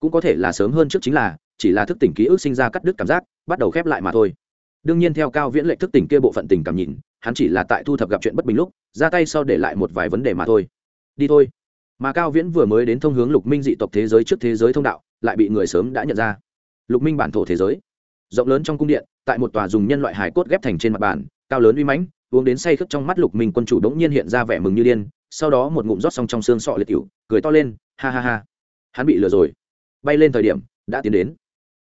Cũng có thể là sớm hơn trước chính là, chỉ là thức tỉnh ký ức sinh ra cắt đứt cảm giác, bắt đầu khép lại mà thôi. Đương nhiên theo cao viễn lệnh thức tỉnh kia bộ phận tình cảm nhìn, hắn chỉ là tại thu thập gặp chuyện bất bình lúc, ra tay sau để lại một vài vấn đề mà thôi. Đi thôi mà cao viễn vừa mới đến thông hướng lục minh dị tộc thế giới trước thế giới thông đạo, lại bị người sớm đã nhận ra. Lục minh bản thổ thế giới, rộng lớn trong cung điện, tại một tòa dùng nhân loại hải cốt ghép thành trên mặt bàn, cao lớn uy mãnh, uống đến say khướt trong mắt lục minh quân chủ đống nhiên hiện ra vẻ mừng như điên, sau đó một ngụm rót xong trong xương sọ liệt cựu cười to lên, ha ha ha. Hắn bị lừa rồi. Bay lên thời điểm, đã tiến đến.